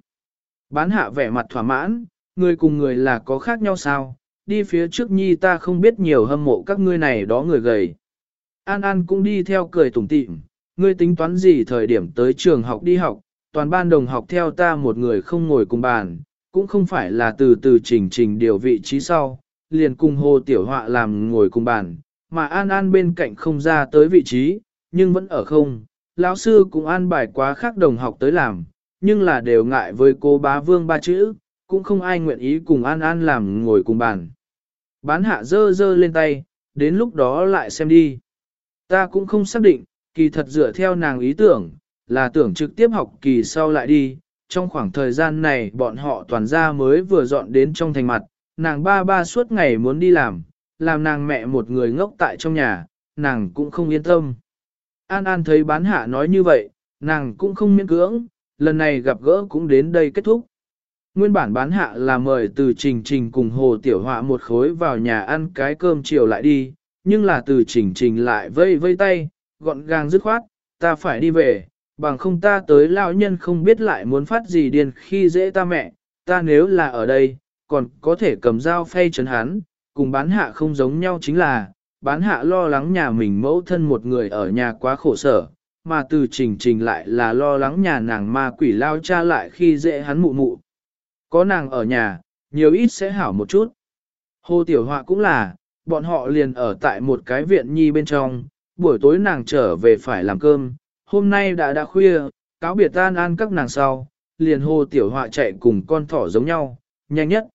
Bán hạ vẻ mặt thỏa mãn, người cùng người là có khác nhau sao, đi phía trước nhi ta không biết nhiều hâm mộ các ngươi này đó người gầy. An An cũng đi theo cười tủm tỉm, ngươi tính toán gì thời điểm tới trường học đi học, toàn ban đồng học theo ta một người không ngồi cùng bàn, cũng không phải là từ từ chỉnh trình điều vị trí sau, liền cùng hồ tiểu họa làm ngồi cùng bàn, mà An An bên cạnh không ra tới vị trí, nhưng vẫn ở không. Lão sư cũng an bài quá khác đồng học tới làm, nhưng là đều ngại với cô bá vương ba chữ, cũng không ai nguyện ý cùng An An làm ngồi cùng bàn. Bán hạ dơ dơ lên tay, đến lúc đó lại xem đi. Ta cũng không xác định, kỳ thật dựa theo nàng ý tưởng, là tưởng trực tiếp học kỳ sau lại đi, trong khoảng thời gian này bọn họ toàn ra mới vừa dọn đến trong thành mặt, nàng ba ba suốt ngày muốn đi làm, làm nàng mẹ một người ngốc tại trong nhà, nàng cũng không yên tâm. An An thấy bán hạ nói như vậy, nàng cũng không miễn cưỡng, lần này gặp gỡ cũng đến đây kết thúc. Nguyên bản bán hạ là mời từ Trình Trình cùng Hồ Tiểu Họa một khối vào nhà ăn cái cơm chiều lại đi, nhưng là từ Trình Trình lại vây vây tay, gọn gàng dứt khoát, ta phải đi về, bằng không ta tới lão nhân không biết lại muốn phát gì điên khi dễ ta mẹ, ta nếu là ở đây, còn có thể cầm dao phay chấn hắn, cùng bán hạ không giống nhau chính là, bán hạ lo lắng nhà mình mẫu thân một người ở nhà quá khổ sở, mà từ trình trình lại là lo lắng nhà nàng ma quỷ lao cha lại khi dễ hắn mụ mụ. Có nàng ở nhà, nhiều ít sẽ hảo một chút. Hồ Tiểu Họa cũng là, bọn họ liền ở tại một cái viện nhi bên trong, buổi tối nàng trở về phải làm cơm, hôm nay đã đã khuya, cáo biệt tan an các nàng sau, liền Hồ Tiểu Họa chạy cùng con thỏ giống nhau, nhanh nhất.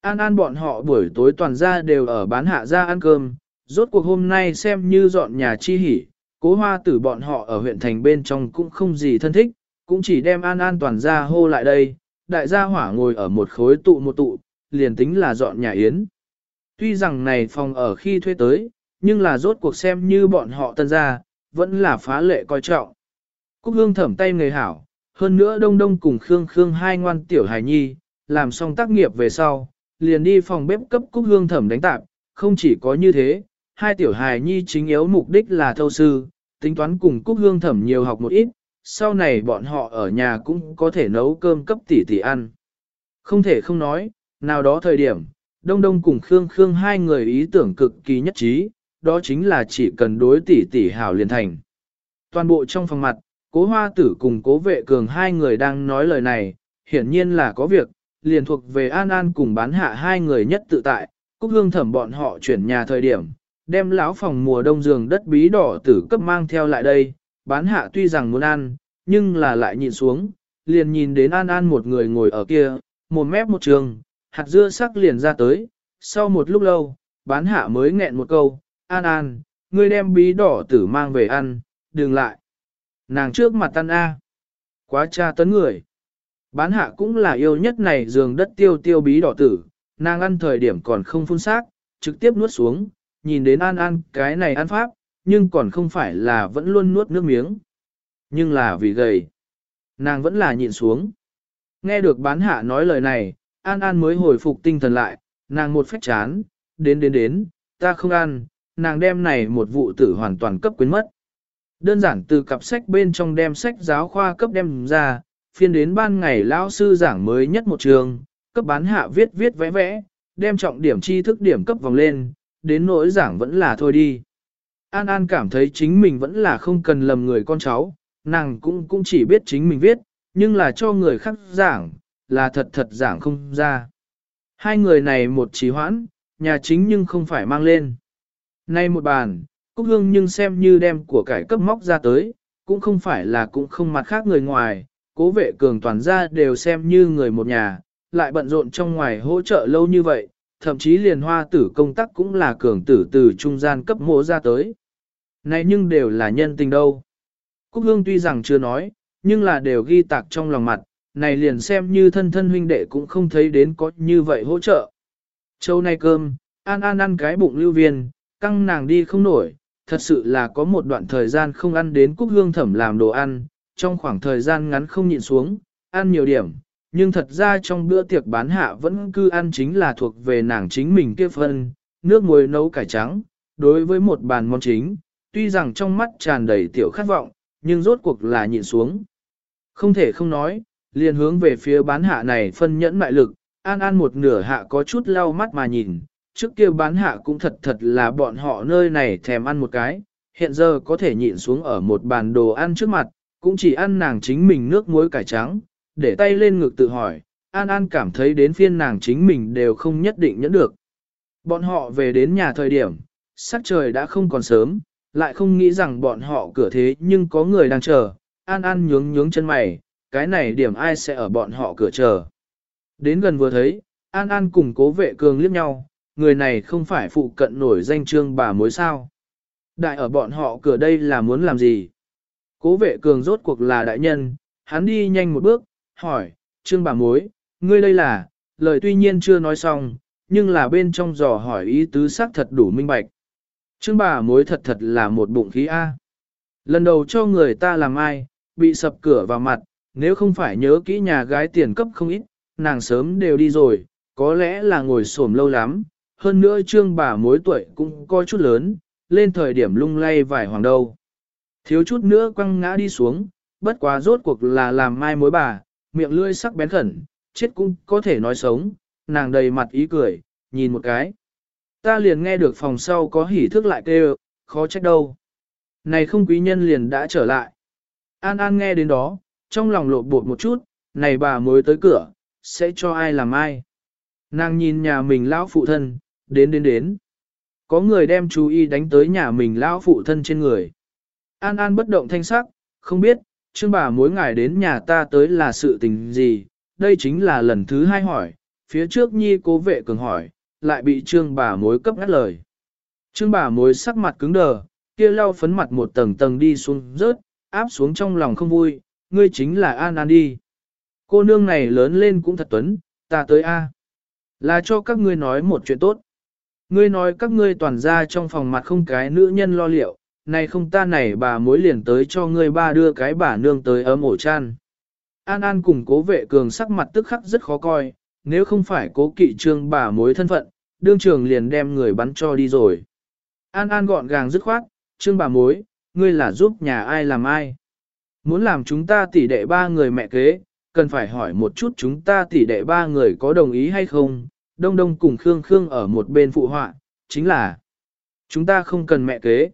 An An bọn họ buổi tối toàn ra đều ở bán hạ ra ăn cơm, rốt cuộc hôm nay xem như dọn nhà chi hỉ, cố hoa tử bọn họ ở huyện thành bên trong cũng không gì thân thích, cũng chỉ đem An An toàn ra hô lại đây, đại gia hỏa ngồi ở một khối tụ một tụ, liền tính là dọn nhà yến. Tuy rằng này phòng ở khi thuê tới, nhưng là rốt cuộc xem như bọn họ tân ra, vẫn là phá lệ coi trọng. Cúc hương thẩm tay người hảo, hơn nữa đông đông cùng Khương Khương hai ngoan tiểu hài nhi, làm xong tác nghiệp về sau, liền đi phòng bếp cấp Cúc hương thẩm đánh tạp, không chỉ có như thế, hai tiểu hài nhi chính yếu mục đích là thâu sư, tính toán cùng Cúc hương thẩm nhiều học một ít, sau này bọn họ ở nhà cũng có thể nấu cơm cấp tỷ tỷ ăn. Không thể không nói, nào đó thời điểm, Đông Đông cùng Khương Khương hai người ý tưởng cực kỳ nhất trí, đó chính là chỉ cần đối tỷ tỷ hảo liền thành. Toàn bộ trong phòng mặt, cố hoa tử cùng cố vệ cường hai người đang nói lời này, hiển nhiên là có việc, liền thuộc về An An cùng bán hạ hai người nhất tự tại, Cúc Hương thẩm bọn họ chuyển nhà thời điểm, đem lão phòng mùa đông giường đất bí đỏ tử cấp mang theo lại đây, bán hạ tuy rằng muốn ăn, nhưng là lại nhìn xuống, liền nhìn đến An An một người ngồi ở kia, một mép một trường, hạt dưa sắc liền ra tới, sau một lúc lâu, bán hạ mới nghẹn một câu, An An, ngươi đem bí đỏ tử mang về ăn, đừng lại. Nàng trước mặt tan A. Quá cha tấn người. Bán hạ cũng là yêu nhất này giường đất tiêu tiêu bí đỏ tử, nàng ăn thời điểm còn không phun xác, trực tiếp nuốt xuống, nhìn đến An An cái này ăn pháp, nhưng còn không phải là vẫn luôn nuốt nước miếng. Nhưng là vì gầy. Nàng vẫn là nhịn xuống. Nghe được bán hạ nói lời này, An An mới hồi phục tinh thần lại, nàng một phách chán, đến đến đến, ta không ăn, nàng đem này một vụ tử hoàn toàn cấp quyến mất. Đơn giản từ cặp sách bên trong đem sách giáo khoa cấp đem ra, phiên đến ban ngày lão sư giảng mới nhất một trường, cấp bán hạ viết viết vẽ vẽ, đem trọng điểm tri thức điểm cấp vòng lên, đến nỗi giảng vẫn là thôi đi. An An cảm thấy chính mình vẫn là không cần lầm người con cháu, nàng cũng cũng chỉ biết chính mình viết, nhưng là cho người khác giảng, là thật thật giảng không ra. Hai người này một trí hoãn, nhà chính nhưng không phải mang lên. Nay một bàn, Cúc Hương nhưng xem như đem của cải cấp móc ra tới, cũng không phải là cũng không mặt khác người ngoài, cố vệ cường toàn ra đều xem như người một nhà, lại bận rộn trong ngoài hỗ trợ lâu như vậy, thậm chí liền hoa tử công tác cũng là cường tử từ trung gian cấp mộ ra tới. Này nhưng đều là nhân tình đâu. Cúc Hương tuy rằng chưa nói, nhưng là đều ghi tạc trong lòng mặt, này liền xem như thân thân huynh đệ cũng không thấy đến có như vậy hỗ trợ. Châu nay cơm, an an ăn cái bụng lưu viên, căng nàng đi không nổi, thật sự là có một đoạn thời gian không ăn đến cúc hương thẩm làm đồ ăn, trong khoảng thời gian ngắn không nhịn xuống, ăn nhiều điểm, nhưng thật ra trong bữa tiệc bán hạ vẫn cứ ăn chính là thuộc về nàng chính mình kia phân, nước muối nấu cải trắng, đối với một bàn món chính, tuy rằng trong mắt tràn đầy tiểu khát vọng, nhưng rốt cuộc là nhịn xuống. Không thể không nói, liền hướng về phía bán hạ này phân nhẫn mại lực, an an một nửa hạ có chút lau mắt mà nhìn, trước kia bán hạ cũng thật thật là bọn họ nơi này thèm ăn một cái, hiện giờ có thể nhịn xuống ở một bàn đồ ăn trước mặt, cũng chỉ ăn nàng chính mình nước muối cải trắng, để tay lên ngực tự hỏi, An An cảm thấy đến phiên nàng chính mình đều không nhất định nhẫn được. Bọn họ về đến nhà thời điểm, sắc trời đã không còn sớm, lại không nghĩ rằng bọn họ cửa thế nhưng có người đang chờ, An An nhướng nhướng chân mày, cái này điểm ai sẽ ở bọn họ cửa chờ. Đến gần vừa thấy, An An cùng cố vệ cường liếc nhau, người này không phải phụ cận nổi danh trương bà mối sao. Đại ở bọn họ cửa đây là muốn làm gì? Cố vệ cường rốt cuộc là đại nhân, hắn đi nhanh một bước, hỏi, trương bà mối, ngươi đây là, lời tuy nhiên chưa nói xong, nhưng là bên trong dò hỏi ý tứ xác thật đủ minh bạch. Trương bà mối thật thật là một bụng khí A. Lần đầu cho người ta làm ai, bị sập cửa vào mặt, nếu không phải nhớ kỹ nhà gái tiền cấp không ít, nàng sớm đều đi rồi, có lẽ là ngồi xổm lâu lắm, hơn nữa trương bà mối tuổi cũng có chút lớn, lên thời điểm lung lay vài hoàng đầu Thiếu chút nữa quăng ngã đi xuống, bất quá rốt cuộc là làm mai mối bà, miệng lưỡi sắc bén khẩn, chết cũng có thể nói sống, nàng đầy mặt ý cười, nhìn một cái. Ta liền nghe được phòng sau có hỉ thức lại kêu, khó trách đâu. Này không quý nhân liền đã trở lại. An An nghe đến đó, trong lòng lộ bột một chút, này bà mới tới cửa, sẽ cho ai làm ai. Nàng nhìn nhà mình lão phụ thân, đến đến đến. Có người đem chú ý đánh tới nhà mình lão phụ thân trên người. An An bất động thanh sắc, không biết, trương bà mối ngài đến nhà ta tới là sự tình gì, đây chính là lần thứ hai hỏi, phía trước nhi cố vệ cường hỏi, lại bị trương bà mối cấp ngắt lời. Trương bà mối sắc mặt cứng đờ, kia lau phấn mặt một tầng tầng đi xuống rớt, áp xuống trong lòng không vui, ngươi chính là An An đi. Cô nương này lớn lên cũng thật tuấn, ta tới A. Là cho các ngươi nói một chuyện tốt. Ngươi nói các ngươi toàn ra trong phòng mặt không cái nữ nhân lo liệu, nay không ta này bà mối liền tới cho ngươi ba đưa cái bà nương tới ấm ổ chan. An An cùng cố vệ cường sắc mặt tức khắc rất khó coi, nếu không phải cố kỵ trương bà mối thân phận, đương trường liền đem người bắn cho đi rồi. An An gọn gàng dứt khoát, trương bà mối, ngươi là giúp nhà ai làm ai. Muốn làm chúng ta tỷ đệ ba người mẹ kế, cần phải hỏi một chút chúng ta tỷ đệ ba người có đồng ý hay không, đông đông cùng Khương Khương ở một bên phụ họa, chính là chúng ta không cần mẹ kế.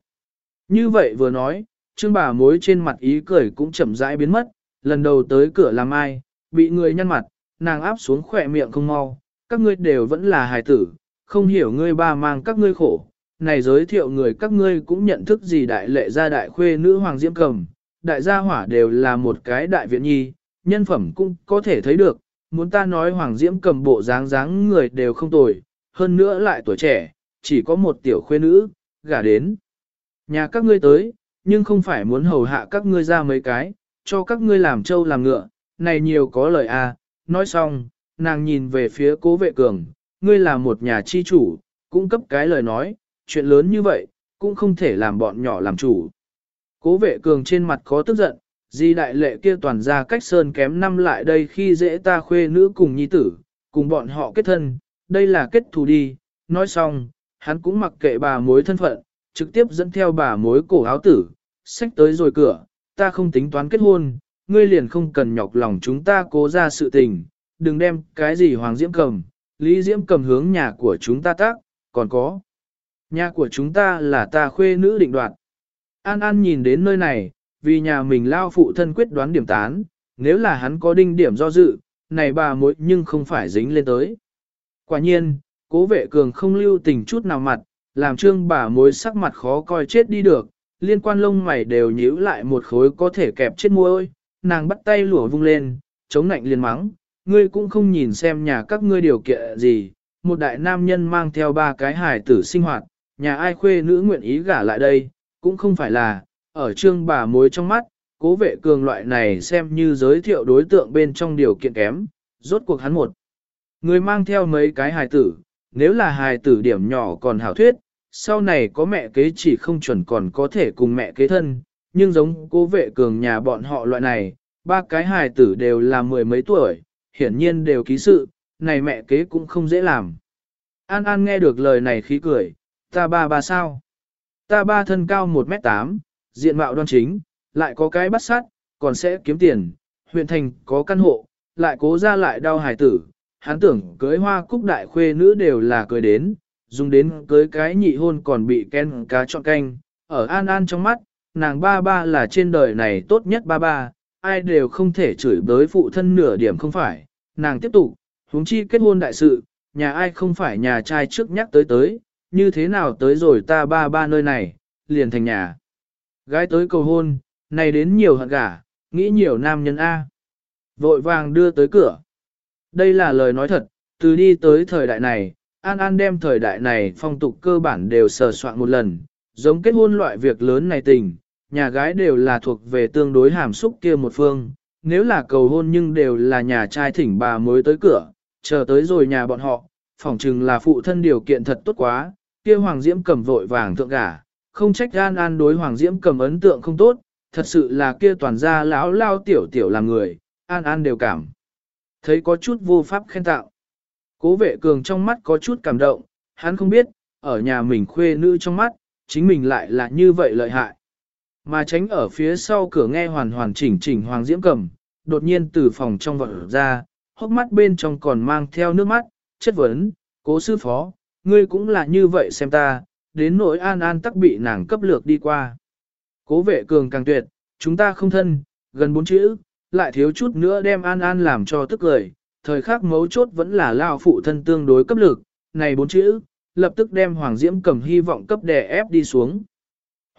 Như vậy vừa nói, trương bà mối trên mặt ý cười cũng chậm rãi biến mất, lần đầu tới cửa làm ai, bị người nhăn mặt, nàng áp xuống khỏe miệng không mau, các ngươi đều vẫn là hài tử, không hiểu ngươi ba mang các ngươi khổ. Này giới thiệu người các ngươi cũng nhận thức gì đại lệ gia đại khuê nữ hoàng diễm cầm, đại gia hỏa đều là một cái đại viện nhi, nhân phẩm cũng có thể thấy được, muốn ta nói hoàng diễm cầm bộ dáng dáng người đều không tồi, hơn nữa lại tuổi trẻ, chỉ có một tiểu khuê nữ, gả đến. Nhà các ngươi tới, nhưng không phải muốn hầu hạ các ngươi ra mấy cái, cho các ngươi làm trâu làm ngựa, này nhiều có lời à, nói xong, nàng nhìn về phía cố vệ cường, ngươi là một nhà chi chủ, cũng cấp cái lời nói, chuyện lớn như vậy, cũng không thể làm bọn nhỏ làm chủ. Cố vệ cường trên mặt có tức giận, di đại lệ kia toàn ra cách sơn kém năm lại đây khi dễ ta khuê nữ cùng nhi tử, cùng bọn họ kết thân, đây là kết thù đi, nói xong, hắn cũng mặc kệ bà mối thân phận, trực tiếp dẫn theo bà mối cổ áo tử, xách tới rồi cửa, ta không tính toán kết hôn, ngươi liền không cần nhọc lòng chúng ta cố ra sự tình, đừng đem cái gì Hoàng Diễm cầm, Lý Diễm cầm hướng nhà của chúng ta tác, còn có. Nhà của chúng ta là ta khuê nữ định đoạt. An An nhìn đến nơi này, vì nhà mình lao phụ thân quyết đoán điểm tán, nếu là hắn có đinh điểm do dự, này bà mối nhưng không phải dính lên tới. Quả nhiên, cố vệ cường không lưu tình chút nào mặt, làm trương bà mối sắc mặt khó coi chết đi được, liên quan lông mày đều nhíu lại một khối có thể kẹp chết môi, nàng bắt tay lùa vung lên, chống nạnh liền mắng, ngươi cũng không nhìn xem nhà các ngươi điều kiện gì, một đại nam nhân mang theo ba cái hài tử sinh hoạt, nhà ai khuê nữ nguyện ý gả lại đây, cũng không phải là, ở trương bà mối trong mắt, cố vệ cường loại này xem như giới thiệu đối tượng bên trong điều kiện kém, rốt cuộc hắn một. Người mang theo mấy cái hài tử, nếu là hài tử điểm nhỏ còn hảo thuyết, sau này có mẹ kế chỉ không chuẩn còn có thể cùng mẹ kế thân, nhưng giống cố vệ cường nhà bọn họ loại này, ba cái hài tử đều là mười mấy tuổi, hiển nhiên đều ký sự, này mẹ kế cũng không dễ làm. An An nghe được lời này khí cười, ta ba ba sao? Ta ba thân cao 1m8, diện mạo đoan chính, lại có cái bắt sát, còn sẽ kiếm tiền, huyện thành có căn hộ, lại cố ra lại đau hài tử. Hắn tưởng cưới hoa cúc đại khuê nữ đều là cười đến, dùng đến cưới cái nhị hôn còn bị ken cá chọn canh. Ở An An trong mắt, nàng ba ba là trên đời này tốt nhất ba ba, ai đều không thể chửi bới phụ thân nửa điểm không phải. Nàng tiếp tục, huống chi kết hôn đại sự, nhà ai không phải nhà trai trước nhắc tới tới, như thế nào tới rồi ta ba ba nơi này, liền thành nhà. Gái tới cầu hôn, này đến nhiều hận gả, nghĩ nhiều nam nhân A. Vội vàng đưa tới cửa. Đây là lời nói thật, từ đi tới thời đại này, An An đem thời đại này phong tục cơ bản đều sờ soạn một lần, giống kết hôn loại việc lớn này tình, nhà gái đều là thuộc về tương đối hàm xúc kia một phương, nếu là cầu hôn nhưng đều là nhà trai thỉnh bà mới tới cửa, chờ tới rồi nhà bọn họ, phỏng chừng là phụ thân điều kiện thật tốt quá, kia Hoàng Diễm cầm vội vàng thượng gả, không trách An An đối Hoàng Diễm cầm ấn tượng không tốt, thật sự là kia toàn gia lão lao tiểu tiểu làm người, An An đều cảm. Thấy có chút vô pháp khen tạo. Cố vệ cường trong mắt có chút cảm động, hắn không biết, ở nhà mình khuê nữ trong mắt, chính mình lại là như vậy lợi hại. Mà tránh ở phía sau cửa nghe hoàn hoàn chỉnh chỉnh Hoàng Diễm cầm, đột nhiên từ phòng trong vọt ra, hốc mắt bên trong còn mang theo nước mắt, chất vấn, cố sư phó, ngươi cũng là như vậy xem ta, đến nỗi an an tắc bị nàng cấp lược đi qua. Cố vệ cường càng tuyệt, chúng ta không thân, gần bốn chữ, lại thiếu chút nữa đem an an làm cho tức lời, thời khắc mấu chốt vẫn là lao phụ thân tương đối cấp lực, này bốn chữ, lập tức đem Hoàng Diễm cầm hy vọng cấp đè ép đi xuống.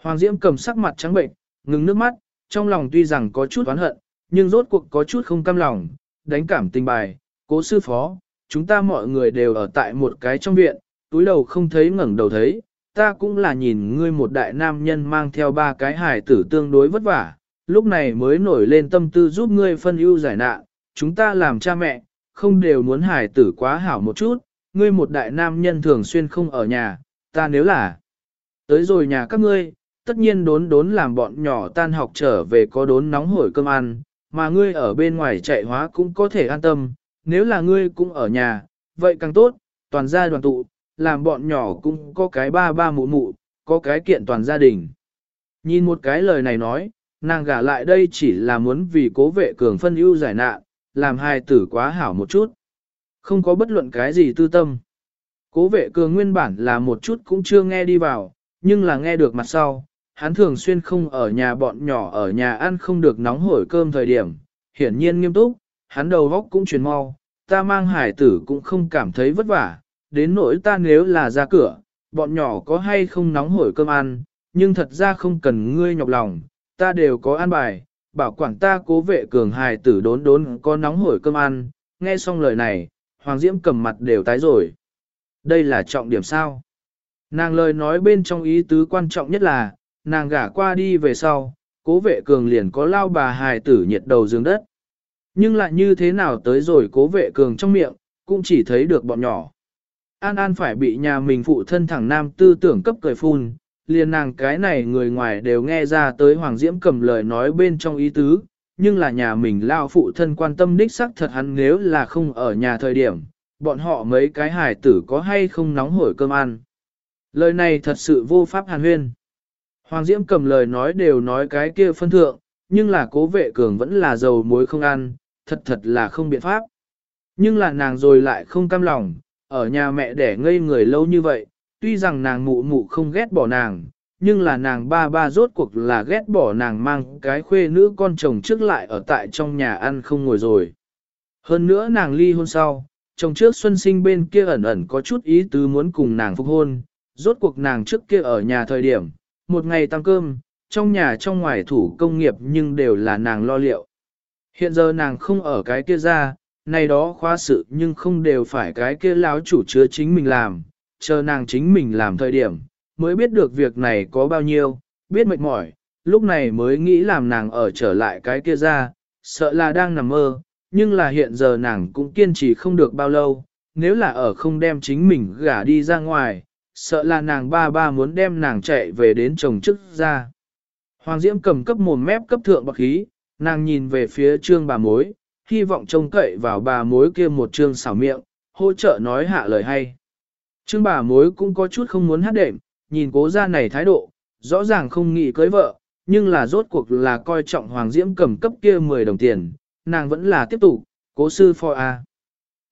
Hoàng Diễm cầm sắc mặt trắng bệnh, ngừng nước mắt, trong lòng tuy rằng có chút oán hận, nhưng rốt cuộc có chút không cam lòng, đánh cảm tình bài, cố sư phó, chúng ta mọi người đều ở tại một cái trong viện, túi đầu không thấy ngẩng đầu thấy, ta cũng là nhìn ngươi một đại nam nhân mang theo ba cái hài tử tương đối vất vả, lúc này mới nổi lên tâm tư giúp ngươi phân ưu giải nạn, chúng ta làm cha mẹ, không đều muốn hài tử quá hảo một chút, ngươi một đại nam nhân thường xuyên không ở nhà, ta nếu là tới rồi nhà các ngươi, tất nhiên đốn đốn làm bọn nhỏ tan học trở về có đốn nóng hổi cơm ăn, mà ngươi ở bên ngoài chạy hóa cũng có thể an tâm, nếu là ngươi cũng ở nhà, vậy càng tốt, toàn gia đoàn tụ, làm bọn nhỏ cũng có cái ba ba mụ mụ, có cái kiện toàn gia đình. Nhìn một cái lời này nói, nàng gả lại đây chỉ là muốn vì cố vệ cường phân ưu giải nạn, làm hai tử quá hảo một chút. Không có bất luận cái gì tư tâm. Cố vệ cường nguyên bản là một chút cũng chưa nghe đi vào, nhưng là nghe được mặt sau, hắn thường xuyên không ở nhà bọn nhỏ ở nhà ăn không được nóng hổi cơm thời điểm, hiển nhiên nghiêm túc, hắn đầu vóc cũng chuyển mau, ta mang hải tử cũng không cảm thấy vất vả, đến nỗi ta nếu là ra cửa, bọn nhỏ có hay không nóng hổi cơm ăn, nhưng thật ra không cần ngươi nhọc lòng, ta đều có ăn bài, bảo quản ta cố vệ cường hài tử đốn đốn có nóng hổi cơm ăn, nghe xong lời này, Hoàng Diễm cầm mặt đều tái rồi. Đây là trọng điểm sao? Nàng lời nói bên trong ý tứ quan trọng nhất là, nàng gả qua đi về sau, cố vệ cường liền có lao bà hài tử nhiệt đầu giường đất. Nhưng lại như thế nào tới rồi cố vệ cường trong miệng, cũng chỉ thấy được bọn nhỏ. An An phải bị nhà mình phụ thân thẳng nam tư tưởng cấp cười phun, liền nàng cái này người ngoài đều nghe ra tới Hoàng Diễm cầm lời nói bên trong ý tứ, nhưng là nhà mình lao phụ thân quan tâm đích sắc thật hắn nếu là không ở nhà thời điểm, bọn họ mấy cái hải tử có hay không nóng hổi cơm ăn. Lời này thật sự vô pháp hàn huyên. Hoàng Diễm cầm lời nói đều nói cái kia phân thượng, nhưng là cố vệ cường vẫn là dầu muối không ăn, thật thật là không biện pháp. Nhưng là nàng rồi lại không cam lòng, ở nhà mẹ đẻ ngây người lâu như vậy, tuy rằng nàng mụ mụ không ghét bỏ nàng, nhưng là nàng ba ba rốt cuộc là ghét bỏ nàng mang cái khuê nữ con chồng trước lại ở tại trong nhà ăn không ngồi rồi. Hơn nữa nàng ly hôn sau, chồng trước xuân sinh bên kia ẩn ẩn có chút ý tứ muốn cùng nàng phục hôn, rốt cuộc nàng trước kia ở nhà thời điểm, một ngày tăng cơm, trong nhà trong ngoài thủ công nghiệp nhưng đều là nàng lo liệu. Hiện giờ nàng không ở cái kia ra, này đó khóa sự nhưng không đều phải cái kia láo chủ chứa chính mình làm, chờ nàng chính mình làm thời điểm, mới biết được việc này có bao nhiêu, biết mệt mỏi, lúc này mới nghĩ làm nàng ở trở lại cái kia ra, sợ là đang nằm mơ, nhưng là hiện giờ nàng cũng kiên trì không được bao lâu, nếu là ở không đem chính mình gả đi ra ngoài, sợ là nàng ba ba muốn đem nàng chạy về đến chồng chức ra. Hoàng Diễm cầm cấp mồm mép cấp thượng bậc khí, nàng nhìn về phía trương bà mối, hy vọng trông cậy vào bà mối kia một trương xảo miệng, hỗ trợ nói hạ lời hay. Trương bà mối cũng có chút không muốn hát đệm, nhìn cố gia này thái độ, rõ ràng không nghĩ cưới vợ, nhưng là rốt cuộc là coi trọng Hoàng Diễm cầm cấp kia 10 đồng tiền, nàng vẫn là tiếp tục, cố sư phò a.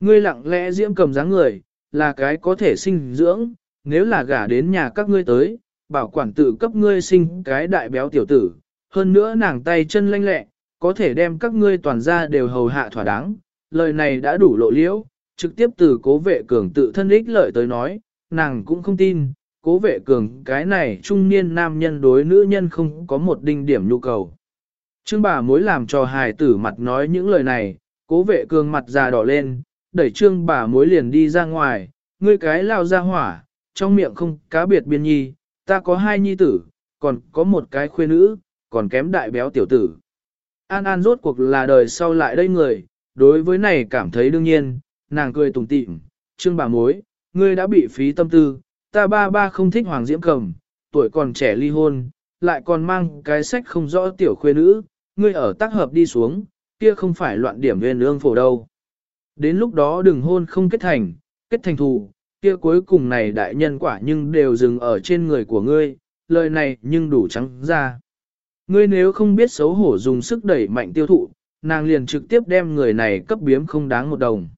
Ngươi lặng lẽ Diễm cầm dáng người, là cái có thể sinh dưỡng, nếu là gả đến nhà các ngươi tới, bảo quản tự cấp ngươi sinh cái đại béo tiểu tử, hơn nữa nàng tay chân lanh lẹ, có thể đem các ngươi toàn ra đều hầu hạ thỏa đáng. Lời này đã đủ lộ liễu, trực tiếp từ cố vệ cường tự thân ích lợi tới nói, nàng cũng không tin, cố vệ cường cái này trung niên nam nhân đối nữ nhân không có một đinh điểm nhu cầu. Trương bà mối làm cho hài tử mặt nói những lời này, cố vệ cường mặt già đỏ lên, đẩy trương bà mối liền đi ra ngoài, ngươi cái lao ra hỏa, trong miệng không cá biệt biên nhi, ta có hai nhi tử, còn có một cái khuê nữ, còn kém đại béo tiểu tử. An An rốt cuộc là đời sau lại đây người, đối với này cảm thấy đương nhiên, nàng cười tủm tỉm, trương bà mối, ngươi đã bị phí tâm tư, ta ba ba không thích Hoàng Diễm Cầm, tuổi còn trẻ ly hôn, lại còn mang cái sách không rõ tiểu khuê nữ, ngươi ở tác hợp đi xuống, kia không phải loạn điểm nguyên ương phổ đâu. Đến lúc đó đừng hôn không kết thành, kết thành thù, kia cuối cùng này đại nhân quả nhưng đều dừng ở trên người của ngươi, lời này nhưng đủ trắng ra. Ngươi nếu không biết xấu hổ dùng sức đẩy mạnh tiêu thụ, nàng liền trực tiếp đem người này cấp biếm không đáng một đồng.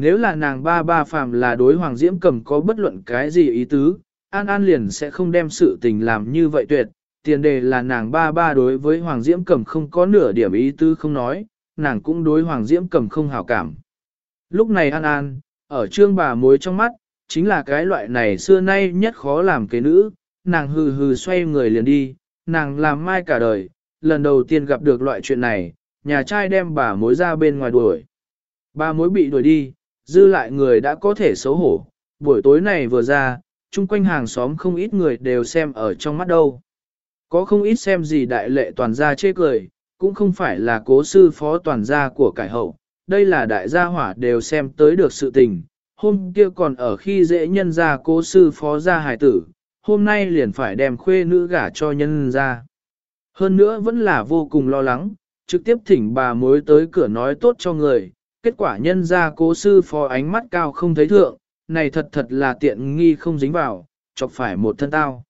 Nếu là nàng ba ba phàm là đối Hoàng Diễm cầm có bất luận cái gì ý tứ, An An liền sẽ không đem sự tình làm như vậy tuyệt, tiền đề là nàng ba ba đối với Hoàng Diễm cầm không có nửa điểm ý tứ không nói, nàng cũng đối Hoàng Diễm cầm không hảo cảm. Lúc này An An, ở trương bà mối trong mắt, chính là cái loại này xưa nay nhất khó làm cái nữ, nàng hừ hừ xoay người liền đi, nàng làm mai cả đời, lần đầu tiên gặp được loại chuyện này, nhà trai đem bà mối ra bên ngoài đuổi. Bà mối bị đuổi đi, dư lại người đã có thể xấu hổ, buổi tối này vừa ra, chung quanh hàng xóm không ít người đều xem ở trong mắt đâu. Có không ít xem gì đại lệ toàn gia chê cười, cũng không phải là cố sư phó toàn gia của cải hậu, đây là đại gia hỏa đều xem tới được sự tình. Hôm kia còn ở khi dễ nhân gia cố sư phó gia hài tử, hôm nay liền phải đem khuê nữ gả cho nhân gia. Hơn nữa vẫn là vô cùng lo lắng, trực tiếp thỉnh bà mối tới cửa nói tốt cho người, kết quả nhân gia cố sư phó ánh mắt cao không thấy thượng, này thật thật là tiện nghi không dính vào, chọc phải một thân tao.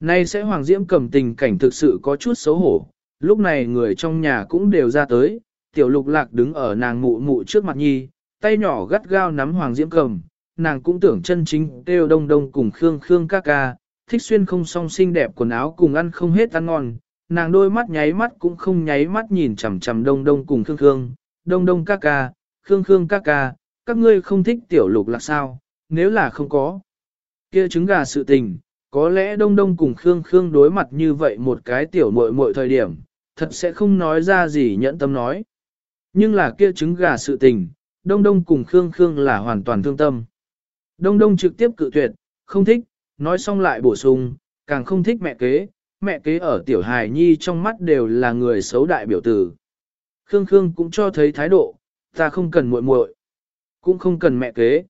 Nay sẽ Hoàng Diễm cầm tình cảnh thực sự có chút xấu hổ, lúc này người trong nhà cũng đều ra tới, tiểu lục lạc đứng ở nàng mụ mụ trước mặt nhi, tay nhỏ gắt gao nắm Hoàng Diễm cầm, nàng cũng tưởng chân chính kêu đông đông cùng Khương Khương ca ca, thích xuyên không song xinh đẹp quần áo cùng ăn không hết ăn ngon, nàng đôi mắt nháy mắt cũng không nháy mắt nhìn chằm chằm đông đông cùng Khương Khương, đông đông ca ca, Khương Khương ca ca, các ngươi không thích tiểu lục là sao, nếu là không có. kia trứng gà sự tình, có lẽ Đông Đông cùng Khương Khương đối mặt như vậy một cái tiểu muội muội thời điểm, thật sẽ không nói ra gì nhẫn tâm nói. Nhưng là kia trứng gà sự tình, Đông Đông cùng Khương Khương là hoàn toàn thương tâm. Đông Đông trực tiếp cự tuyệt, không thích, nói xong lại bổ sung, càng không thích mẹ kế, mẹ kế ở tiểu hài nhi trong mắt đều là người xấu đại biểu tử. Khương Khương cũng cho thấy thái độ, ta không cần muội muội, cũng không cần mẹ kế.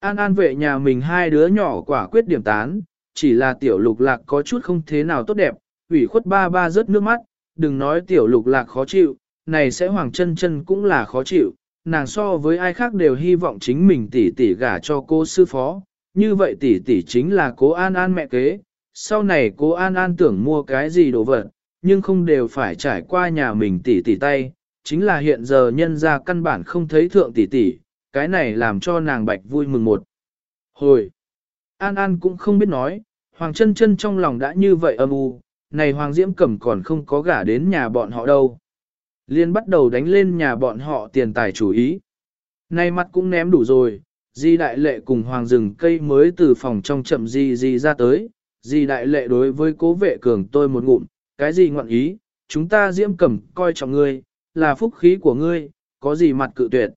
An An vệ nhà mình hai đứa nhỏ quả quyết điểm tán, chỉ là tiểu lục lạc có chút không thế nào tốt đẹp, ủy khuất ba ba rớt nước mắt, đừng nói tiểu lục lạc khó chịu, này sẽ hoàng chân chân cũng là khó chịu, nàng so với ai khác đều hy vọng chính mình tỷ tỷ gả cho cô sư phó, như vậy tỷ tỷ chính là cố An An mẹ kế, sau này cố An An tưởng mua cái gì đồ vật, nhưng không đều phải trải qua nhà mình tỷ tỷ tay, chính là hiện giờ nhân ra căn bản không thấy thượng tỷ tỷ, cái này làm cho nàng bạch vui mừng một. Hồi! An An cũng không biết nói, Hoàng chân chân trong lòng đã như vậy âm u, này Hoàng Diễm Cẩm còn không có gả đến nhà bọn họ đâu. Liên bắt đầu đánh lên nhà bọn họ tiền tài chủ ý. Nay mặt cũng ném đủ rồi, Di Đại Lệ cùng Hoàng rừng cây mới từ phòng trong chậm Di Di ra tới. Di Đại Lệ đối với cố vệ cường tôi một ngụm, cái gì ngoạn ý, chúng ta Diễm Cẩm coi trọng ngươi, là phúc khí của ngươi, có gì mặt cự tuyệt.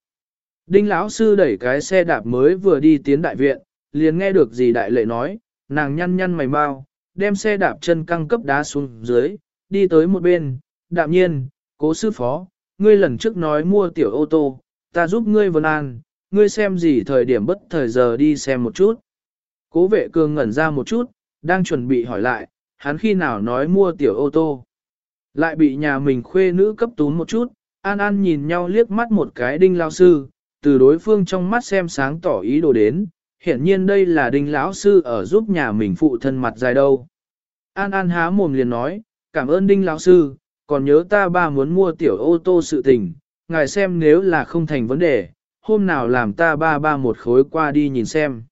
Đinh lão sư đẩy cái xe đạp mới vừa đi tiến đại viện, liền nghe được gì đại lệ nói, nàng nhăn nhăn mày mau, đem xe đạp chân căng cấp đá xuống dưới, đi tới một bên, đạm nhiên, cố sư phó, ngươi lần trước nói mua tiểu ô tô, ta giúp ngươi vân an, ngươi xem gì thời điểm bất thời giờ đi xem một chút. Cố vệ cường ngẩn ra một chút, đang chuẩn bị hỏi lại, hắn khi nào nói mua tiểu ô tô. Lại bị nhà mình khuê nữ cấp tún một chút, an an nhìn nhau liếc mắt một cái đinh lao sư, từ đối phương trong mắt xem sáng tỏ ý đồ đến, hiển nhiên đây là đinh lão sư ở giúp nhà mình phụ thân mặt dài đâu. An An há mồm liền nói, cảm ơn đinh lão sư, còn nhớ ta ba muốn mua tiểu ô tô sự tình, ngài xem nếu là không thành vấn đề, hôm nào làm ta ba ba một khối qua đi nhìn xem.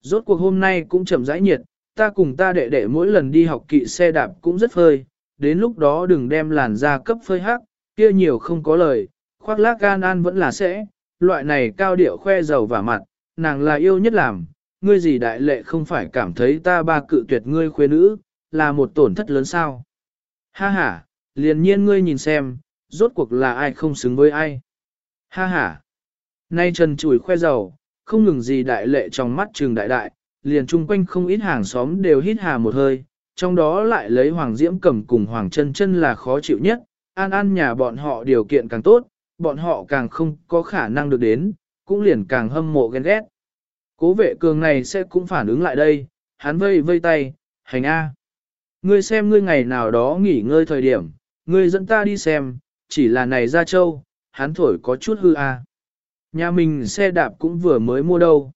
Rốt cuộc hôm nay cũng chậm rãi nhiệt, ta cùng ta đệ đệ mỗi lần đi học kỵ xe đạp cũng rất phơi, đến lúc đó đừng đem làn da cấp phơi hắc, kia nhiều không có lời, khoác lác gan an vẫn là sẽ, loại này cao điệu khoe giàu và mặt, nàng là yêu nhất làm, ngươi gì đại lệ không phải cảm thấy ta ba cự tuyệt ngươi khuê nữ, là một tổn thất lớn sao. Ha ha, liền nhiên ngươi nhìn xem, rốt cuộc là ai không xứng với ai. Ha ha, nay trần chùi khoe giàu, không ngừng gì đại lệ trong mắt trường đại đại, liền chung quanh không ít hàng xóm đều hít hà một hơi, trong đó lại lấy Hoàng Diễm Cẩm cùng Hoàng chân chân là khó chịu nhất, An An nhà bọn họ điều kiện càng tốt, bọn họ càng không có khả năng được đến, cũng liền càng hâm mộ ghen ghét. Cố vệ cường này sẽ cũng phản ứng lại đây, hắn vây vây tay, hành A. Ngươi xem ngươi ngày nào đó nghỉ ngơi thời điểm, ngươi dẫn ta đi xem, chỉ là này ra châu, hắn thổi có chút hư A. Nhà mình xe đạp cũng vừa mới mua đâu.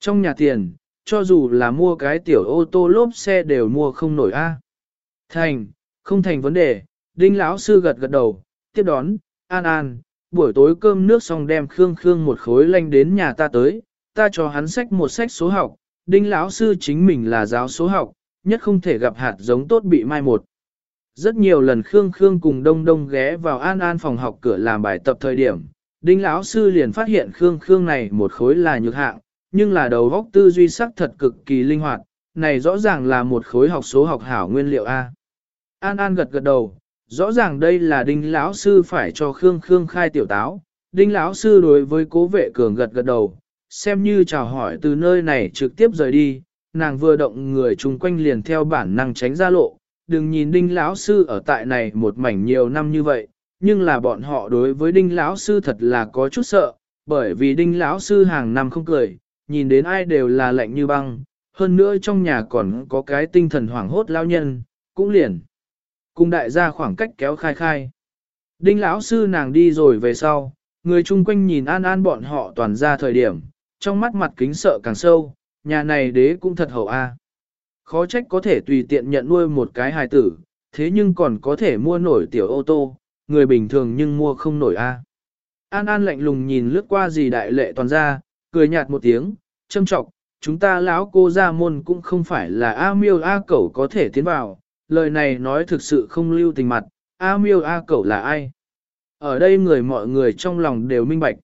Trong nhà tiền, cho dù là mua cái tiểu ô tô lốp xe đều mua không nổi A. Thành, không thành vấn đề, đinh lão sư gật gật đầu, tiếp đón, an an, buổi tối cơm nước xong đem khương khương một khối lanh đến nhà ta tới, ta cho hắn sách một sách số học, đinh lão sư chính mình là giáo số học, nhất không thể gặp hạt giống tốt bị mai một. Rất nhiều lần Khương Khương cùng Đông Đông ghé vào An An phòng học cửa làm bài tập thời điểm, Đinh lão sư liền phát hiện Khương Khương này một khối là nhược hạng, nhưng là đầu góc tư duy sắc thật cực kỳ linh hoạt, này rõ ràng là một khối học số học hảo nguyên liệu A. An An gật gật đầu, rõ ràng đây là Đinh lão sư phải cho Khương Khương khai tiểu táo. Đinh lão sư đối với cố vệ cường gật gật đầu, xem như chào hỏi từ nơi này trực tiếp rời đi, nàng vừa động người chung quanh liền theo bản năng tránh ra lộ, đừng nhìn đinh lão sư ở tại này một mảnh nhiều năm như vậy, nhưng là bọn họ đối với đinh lão sư thật là có chút sợ, bởi vì đinh lão sư hàng năm không cười, nhìn đến ai đều là lạnh như băng, hơn nữa trong nhà còn có cái tinh thần hoảng hốt lao nhân, cũng liền. Cùng đại gia khoảng cách kéo khai khai. Đinh lão sư nàng đi rồi về sau, người chung quanh nhìn an an bọn họ toàn ra thời điểm, trong mắt mặt kính sợ càng sâu, nhà này đế cũng thật hậu a. À. Khó trách có thể tùy tiện nhận nuôi một cái hài tử, thế nhưng còn có thể mua nổi tiểu ô tô, người bình thường nhưng mua không nổi a. À. An An lạnh lùng nhìn lướt qua gì đại lệ toàn ra, cười nhạt một tiếng, châm trọng, chúng ta lão cô gia môn cũng không phải là A miêu A cẩu có thể tiến vào, lời này nói thực sự không lưu tình mặt, A miêu A cẩu là ai? Ở đây người mọi người trong lòng đều minh bạch.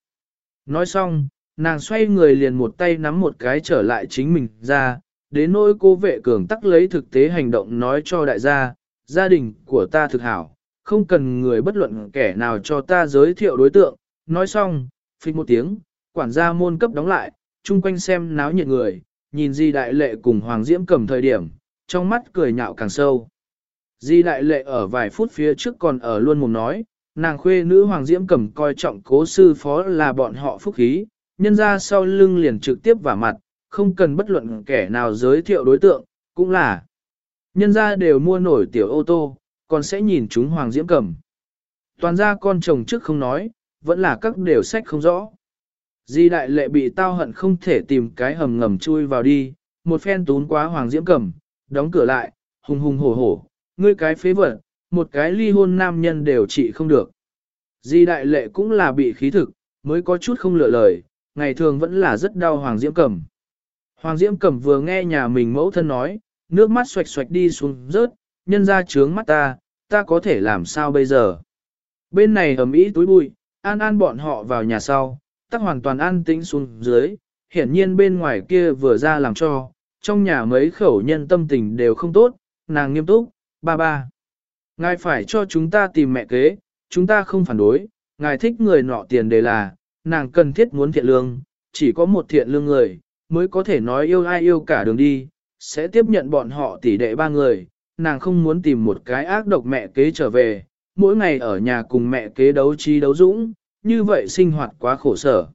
Nói xong, nàng xoay người liền một tay nắm một cái trở lại chính mình ra, đến nỗi cô vệ cường tắc lấy thực tế hành động nói cho đại gia, gia đình của ta thực hảo, không cần người bất luận kẻ nào cho ta giới thiệu đối tượng, nói xong, phịch một tiếng, quản gia môn cấp đóng lại, chung quanh xem náo nhiệt người, nhìn di đại lệ cùng Hoàng Diễm cầm thời điểm, trong mắt cười nhạo càng sâu. Di đại lệ ở vài phút phía trước còn ở luôn mồm nói, nàng khuê nữ Hoàng Diễm cầm coi trọng cố sư phó là bọn họ phúc khí, nhân ra sau lưng liền trực tiếp vào mặt, không cần bất luận kẻ nào giới thiệu đối tượng, cũng là. Nhân ra đều mua nổi tiểu ô tô, còn sẽ nhìn chúng Hoàng Diễm cầm. Toàn ra con chồng trước không nói, vẫn là các đều sách không rõ. Di đại lệ bị tao hận không thể tìm cái hầm ngầm chui vào đi, một phen tún quá Hoàng Diễm cầm, đóng cửa lại, hùng hùng hổ hổ, ngươi cái phế vật, một cái ly hôn nam nhân đều trị không được. Di đại lệ cũng là bị khí thực, mới có chút không lựa lời, ngày thường vẫn là rất đau Hoàng Diễm Cẩm. Hoàng Diễm Cẩm vừa nghe nhà mình mẫu thân nói, nước mắt xoạch xoạch đi xuống rớt, nhân ra trướng mắt ta, ta có thể làm sao bây giờ. Bên này ầm ĩ túi bụi, an an bọn họ vào nhà sau, tắc hoàn toàn an tĩnh xuống dưới, hiển nhiên bên ngoài kia vừa ra làm cho, trong nhà mấy khẩu nhân tâm tình đều không tốt, nàng nghiêm túc, ba ba. Ngài phải cho chúng ta tìm mẹ kế, chúng ta không phản đối, ngài thích người nọ tiền đề là, nàng cần thiết muốn thiện lương, chỉ có một thiện lương người, mới có thể nói yêu ai yêu cả đường đi, sẽ tiếp nhận bọn họ tỷ đệ ba người, nàng không muốn tìm một cái ác độc mẹ kế trở về, mỗi ngày ở nhà cùng mẹ kế đấu trí đấu dũng, như vậy sinh hoạt quá khổ sở.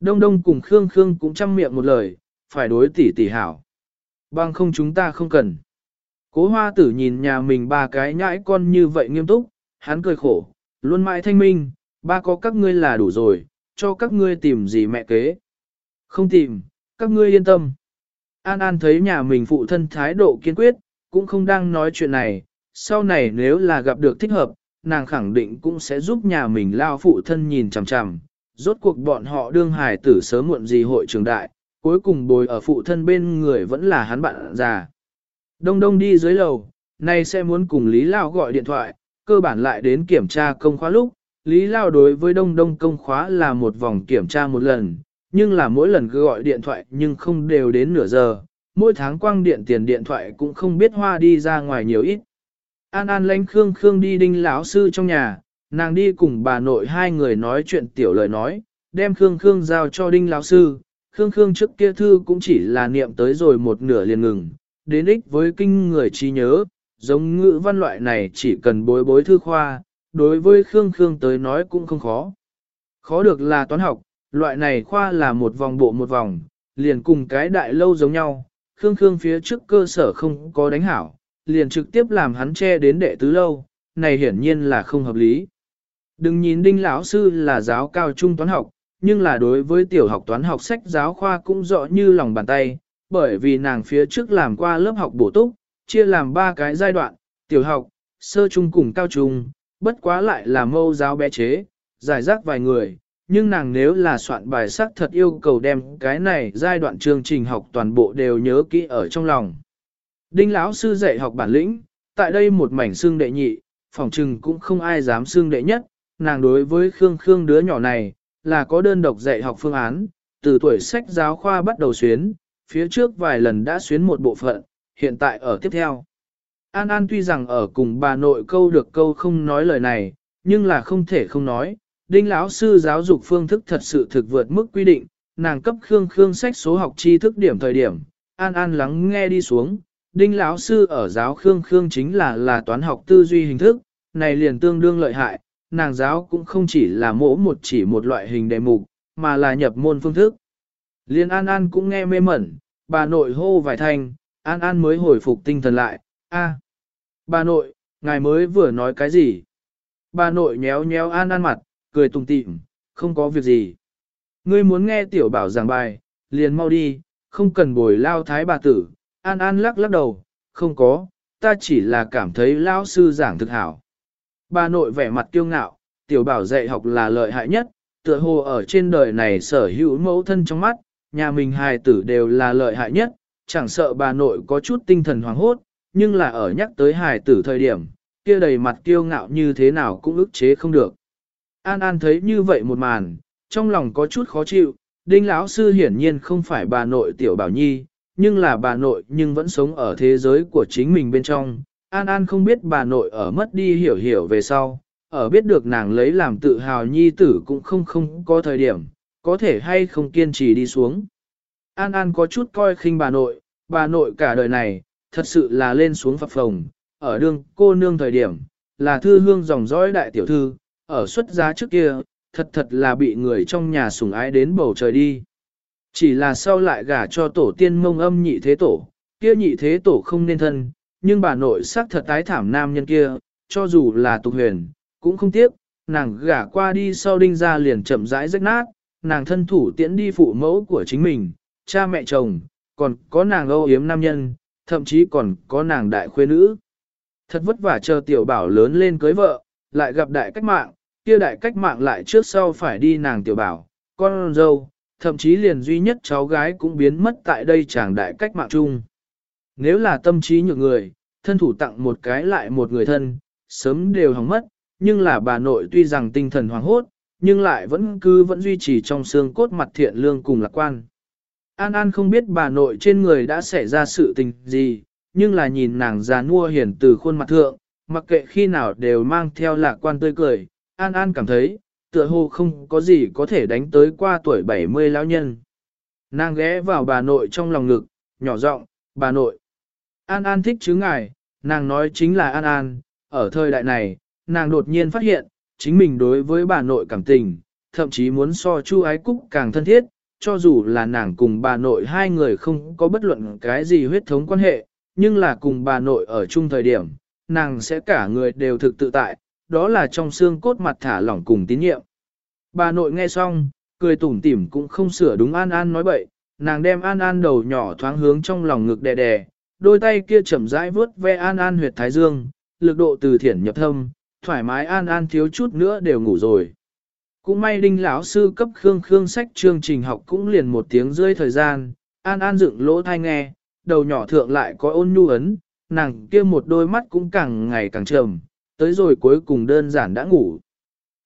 Đông Đông cùng Khương Khương cũng chăm miệng một lời, phải đối tỷ tỷ hảo. Bằng không chúng ta không cần. Cố hoa tử nhìn nhà mình ba cái nhãi con như vậy nghiêm túc, hắn cười khổ, luôn mãi thanh minh, ba có các ngươi là đủ rồi, cho các ngươi tìm gì mẹ kế. Không tìm, các ngươi yên tâm. An An thấy nhà mình phụ thân thái độ kiên quyết, cũng không đang nói chuyện này, sau này nếu là gặp được thích hợp, nàng khẳng định cũng sẽ giúp nhà mình lao phụ thân nhìn chằm chằm. Rốt cuộc bọn họ đương hài tử sớm muộn gì hội trường đại, cuối cùng bồi ở phụ thân bên người vẫn là hắn bạn già. Đông đông đi dưới lầu, nay sẽ muốn cùng Lý Lao gọi điện thoại, cơ bản lại đến kiểm tra công khóa lúc, Lý Lao đối với Đông Đông công khóa là một vòng kiểm tra một lần, nhưng là mỗi lần cứ gọi điện thoại nhưng không đều đến nửa giờ, mỗi tháng quang điện tiền điện thoại cũng không biết hoa đi ra ngoài nhiều ít. An An lãnh Khương Khương đi đinh lão sư trong nhà, nàng đi cùng bà nội hai người nói chuyện tiểu lời nói, đem Khương Khương giao cho đinh lão sư. Khương Khương trước kia thư cũng chỉ là niệm tới rồi một nửa liền ngừng, đến ích với kinh người trí nhớ, giống ngữ văn loại này chỉ cần bối bối thư khoa, đối với Khương Khương tới nói cũng không khó. Khó được là toán học, loại này khoa là một vòng bộ một vòng, liền cùng cái đại lâu giống nhau, Khương Khương phía trước cơ sở không có đánh hảo, liền trực tiếp làm hắn che đến đệ tứ lâu, này hiển nhiên là không hợp lý. Đừng nhìn đinh lão sư là giáo cao trung toán học, nhưng là đối với tiểu học toán học sách giáo khoa cũng rõ như lòng bàn tay, bởi vì nàng phía trước làm qua lớp học bổ túc, chia làm ba cái giai đoạn, tiểu học, sơ trung cùng cao trung, bất quá lại là mâu giáo bé chế, giải rác vài người, nhưng nàng nếu là soạn bài sắc thật yêu cầu đem cái này giai đoạn chương trình học toàn bộ đều nhớ kỹ ở trong lòng. Đinh lão sư dạy học bản lĩnh, tại đây một mảnh xương đệ nhị, phòng trừng cũng không ai dám xương đệ nhất, nàng đối với Khương Khương đứa nhỏ này, là có đơn độc dạy học phương án, từ tuổi sách giáo khoa bắt đầu xuyến, phía trước vài lần đã xuyến một bộ phận, hiện tại ở tiếp theo. An An tuy rằng ở cùng bà nội câu được câu không nói lời này, nhưng là không thể không nói, đinh lão sư giáo dục phương thức thật sự thực vượt mức quy định, nàng cấp Khương Khương sách số học tri thức điểm thời điểm, An An lắng nghe đi xuống, đinh lão sư ở giáo Khương Khương chính là là toán học tư duy hình thức, này liền tương đương lợi hại, nàng giáo cũng không chỉ là mỗ một chỉ một loại hình đề mục, mà là nhập môn phương thức. Liên An An cũng nghe mê mẩn, bà nội hô vài thanh, An An mới hồi phục tinh thần lại, a, bà nội, ngài mới vừa nói cái gì? Bà nội nhéo nhéo An An mặt, cười tùng tịm, không có việc gì. Ngươi muốn nghe tiểu bảo giảng bài, liền mau đi, không cần bồi lao thái bà tử. An An lắc lắc đầu, không có, ta chỉ là cảm thấy Lão sư giảng thực hảo. Bà nội vẻ mặt kiêu ngạo, tiểu bảo dạy học là lợi hại nhất, tựa hồ ở trên đời này sở hữu mẫu thân trong mắt, nhà mình hài tử đều là lợi hại nhất, chẳng sợ bà nội có chút tinh thần hoảng hốt, nhưng là ở nhắc tới hài tử thời điểm, kia đầy mặt kiêu ngạo như thế nào cũng ức chế không được. An An thấy như vậy một màn, trong lòng có chút khó chịu, đinh lão sư hiển nhiên không phải bà nội tiểu bảo nhi, nhưng là bà nội nhưng vẫn sống ở thế giới của chính mình bên trong. An An không biết bà nội ở mất đi hiểu hiểu về sau, ở biết được nàng lấy làm tự hào nhi tử cũng không không có thời điểm, có thể hay không kiên trì đi xuống. An An có chút coi khinh bà nội, bà nội cả đời này, thật sự là lên xuống phập phồng, ở đường cô nương thời điểm, là thư hương dòng dõi đại tiểu thư, ở xuất giá trước kia, thật thật là bị người trong nhà sủng ái đến bầu trời đi. Chỉ là sau lại gả cho tổ tiên mông âm nhị thế tổ, kia nhị thế tổ không nên thân, nhưng bà nội xác thật tái thảm nam nhân kia, cho dù là tục huyền, cũng không tiếc, nàng gả qua đi sau đinh ra liền chậm rãi rách nát, nàng thân thủ tiễn đi phụ mẫu của chính mình, cha mẹ chồng, còn có nàng âu yếm nam nhân, thậm chí còn có nàng đại khuê nữ. Thật vất vả chờ tiểu bảo lớn lên cưới vợ, lại gặp đại cách mạng, kia đại cách mạng lại trước sau phải đi nàng tiểu bảo, con dâu, thậm chí liền duy nhất cháu gái cũng biến mất tại đây chàng đại cách mạng chung. Nếu là tâm trí nhược người, thân thủ tặng một cái lại một người thân, sớm đều hỏng mất, nhưng là bà nội tuy rằng tinh thần hoàng hốt, nhưng lại vẫn cứ vẫn duy trì trong xương cốt mặt thiện lương cùng lạc quan. An An không biết bà nội trên người đã xảy ra sự tình gì, nhưng là nhìn nàng già nua hiển từ khuôn mặt thượng, mặc kệ khi nào đều mang theo lạc quan tươi cười, An An cảm thấy, tựa hồ không có gì có thể đánh tới qua tuổi 70 lão nhân. Nàng ghé vào bà nội trong lòng ngực, nhỏ giọng, bà nội. An An thích chứ ngài, nàng nói chính là An An, ở thời đại này, nàng đột nhiên phát hiện, chính mình đối với bà nội cảm tình, thậm chí muốn so chu ái cúc càng thân thiết, cho dù là nàng cùng bà nội hai người không có bất luận cái gì huyết thống quan hệ, nhưng là cùng bà nội ở chung thời điểm, nàng sẽ cả người đều thực tự tại, đó là trong xương cốt mặt thả lỏng cùng tín nhiệm. Bà nội nghe xong, cười tủm tỉm cũng không sửa đúng An An nói bậy, nàng đem An An đầu nhỏ thoáng hướng trong lòng ngực đè đè, đôi tay kia chậm rãi vướt ve An An huyệt thái dương, lực độ từ thiển nhập thâm, thoải mái An An thiếu chút nữa đều ngủ rồi. Cũng may đinh lão sư cấp khương khương sách chương trình học cũng liền một tiếng rơi thời gian, An An dựng lỗ thai nghe, đầu nhỏ thượng lại có ôn nhu ấn, nàng kia một đôi mắt cũng càng ngày càng trầm, tới rồi cuối cùng đơn giản đã ngủ.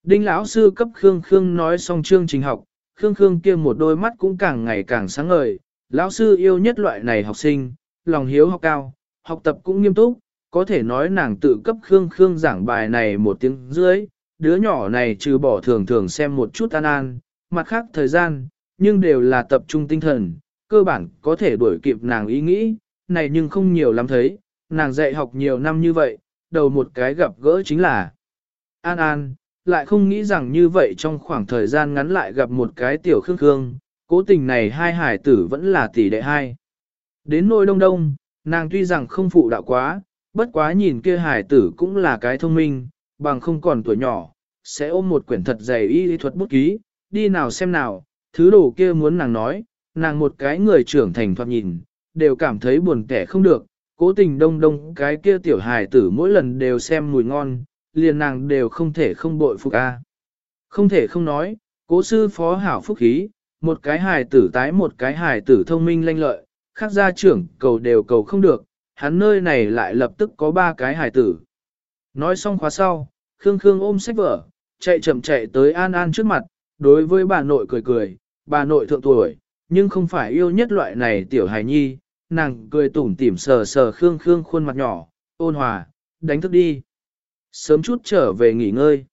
Đinh lão sư cấp Khương Khương nói xong chương trình học, Khương Khương kia một đôi mắt cũng càng ngày càng sáng ngời, lão sư yêu nhất loại này học sinh, lòng hiếu học cao, học tập cũng nghiêm túc, có thể nói nàng tự cấp Khương Khương giảng bài này một tiếng dưới, đứa nhỏ này trừ bỏ thường thường xem một chút an an, mặt khác thời gian, nhưng đều là tập trung tinh thần, cơ bản có thể đuổi kịp nàng ý nghĩ, này nhưng không nhiều lắm thấy, nàng dạy học nhiều năm như vậy, đầu một cái gặp gỡ chính là An An, lại không nghĩ rằng như vậy trong khoảng thời gian ngắn lại gặp một cái tiểu khương khương, cố tình này hai hải tử vẫn là tỷ đệ hai. Đến nỗi đông đông, nàng tuy rằng không phụ đạo quá, bất quá nhìn kia hải tử cũng là cái thông minh, bằng không còn tuổi nhỏ, sẽ ôm một quyển thật dày y lý thuật bút ký, đi nào xem nào, thứ đồ kia muốn nàng nói, nàng một cái người trưởng thành thoạt nhìn, đều cảm thấy buồn kẻ không được, cố tình đông đông cái kia tiểu hài tử mỗi lần đều xem mùi ngon, liền nàng đều không thể không bội phục a. Không thể không nói, cố sư phó hảo phúc khí, một cái hài tử tái một cái hài tử thông minh lanh lợi, khác gia trưởng cầu đều cầu không được, hắn nơi này lại lập tức có ba cái hài tử. Nói xong khóa sau, Khương Khương ôm sách vở, chạy chậm chạy tới An An trước mặt, đối với bà nội cười cười, bà nội thượng tuổi, nhưng không phải yêu nhất loại này tiểu hài nhi, nàng cười tủm tỉm sờ sờ Khương Khương khuôn mặt nhỏ, ôn hòa, đánh thức đi. Sớm chút trở về nghỉ ngơi.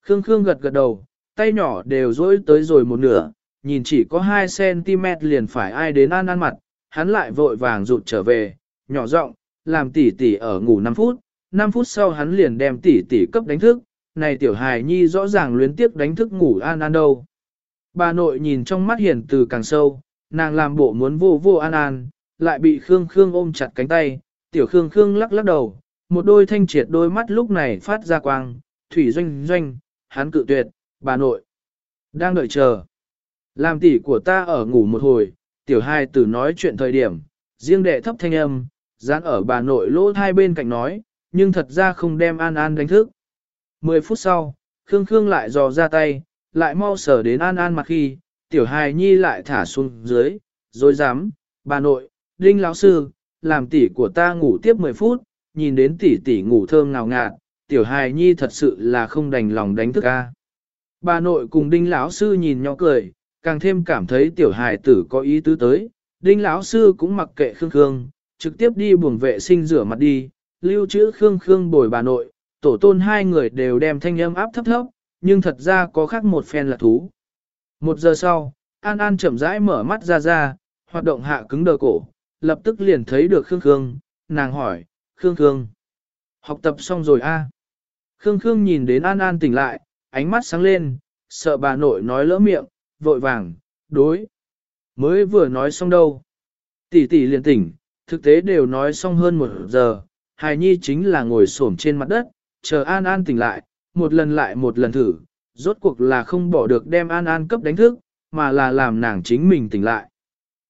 Khương Khương gật gật đầu, tay nhỏ đều dối tới rồi một nửa, nhìn chỉ có 2cm liền phải ai đến An An mặt, hắn lại vội vàng rụt trở về, nhỏ giọng, làm tỉ tỉ ở ngủ 5 phút, 5 phút sau hắn liền đem tỉ tỉ cấp đánh thức, này tiểu hài nhi rõ ràng luyến tiếp đánh thức ngủ An An đâu. Bà nội nhìn trong mắt hiền từ càng sâu, nàng làm bộ muốn vô vô An An, lại bị Khương Khương ôm chặt cánh tay, tiểu Khương Khương lắc lắc đầu, một đôi thanh triệt đôi mắt lúc này phát ra quang, thủy doanh doanh, hắn cự tuyệt, bà nội. Đang đợi chờ. Làm tỷ của ta ở ngủ một hồi, tiểu hai tử nói chuyện thời điểm, riêng đệ thấp thanh âm, dán ở bà nội lỗ hai bên cạnh nói, nhưng thật ra không đem An An đánh thức. Mười phút sau, Khương Khương lại dò ra tay, lại mau sở đến An An mặt khi, tiểu hài nhi lại thả xuống dưới, rồi dám, bà nội, đinh lão sư, làm tỷ của ta ngủ tiếp 10 phút, nhìn đến tỷ tỷ ngủ thơm ngào ngạt, tiểu hài nhi thật sự là không đành lòng đánh thức a. Bà nội cùng đinh lão sư nhìn nhỏ cười, càng thêm cảm thấy tiểu hài tử có ý tứ tới, đinh lão sư cũng mặc kệ khương khương, trực tiếp đi buồng vệ sinh rửa mặt đi, lưu trữ khương khương bồi bà nội, tổ tôn hai người đều đem thanh âm áp thấp thấp, nhưng thật ra có khác một phen là thú. Một giờ sau, An An chậm rãi mở mắt ra ra, hoạt động hạ cứng đờ cổ, lập tức liền thấy được Khương Khương, nàng hỏi, Khương Khương, học tập xong rồi a? À? Khương Khương nhìn đến An An tỉnh lại, ánh mắt sáng lên, sợ bà nội nói lỡ miệng, vội vàng, đối. Mới vừa nói xong đâu. Tỷ tỷ liền tỉnh, thực tế đều nói xong hơn một giờ, hài nhi chính là ngồi xổm trên mặt đất, chờ An An tỉnh lại, một lần lại một lần thử, rốt cuộc là không bỏ được đem An An cấp đánh thức, mà là làm nàng chính mình tỉnh lại.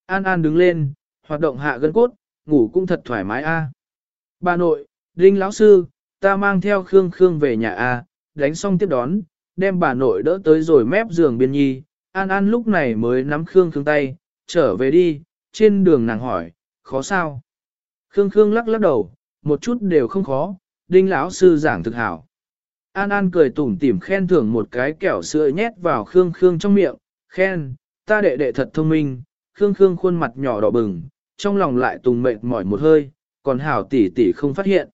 An An đứng lên, hoạt động hạ gân cốt, ngủ cũng thật thoải mái a. À. Bà nội, Đinh lão sư, ta mang theo Khương Khương về nhà a, đánh xong tiếp đón, đem bà nội đỡ tới rồi mép giường biên nhi, An An lúc này mới nắm Khương Khương tay, trở về đi, trên đường nàng hỏi, khó sao? Khương Khương lắc lắc đầu, một chút đều không khó, Đinh lão sư giảng thực hảo. An An cười tủm tỉm khen thưởng một cái kẹo sữa nhét vào Khương Khương trong miệng, khen, ta đệ đệ thật thông minh, Khương Khương khuôn mặt nhỏ đỏ bừng, trong lòng lại tùng mệt mỏi một hơi, còn hảo tỷ tỷ không phát hiện.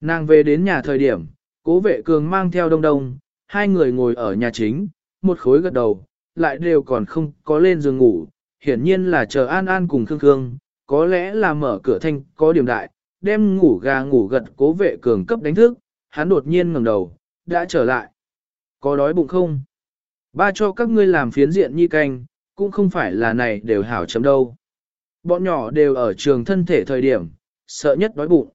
Nàng về đến nhà thời điểm, cố vệ cường mang theo đông đông, hai người ngồi ở nhà chính, một khối gật đầu, lại đều còn không có lên giường ngủ, hiển nhiên là chờ An An cùng Khương Khương, có lẽ là mở cửa thanh có điểm đại, đem ngủ gà ngủ gật cố vệ cường cấp đánh thức, hắn đột nhiên ngẩng đầu, đã trở lại. Có đói bụng không? Ba cho các ngươi làm phiến diện nhi canh, cũng không phải là này đều hảo chấm đâu. Bọn nhỏ đều ở trường thân thể thời điểm, sợ nhất đói bụng.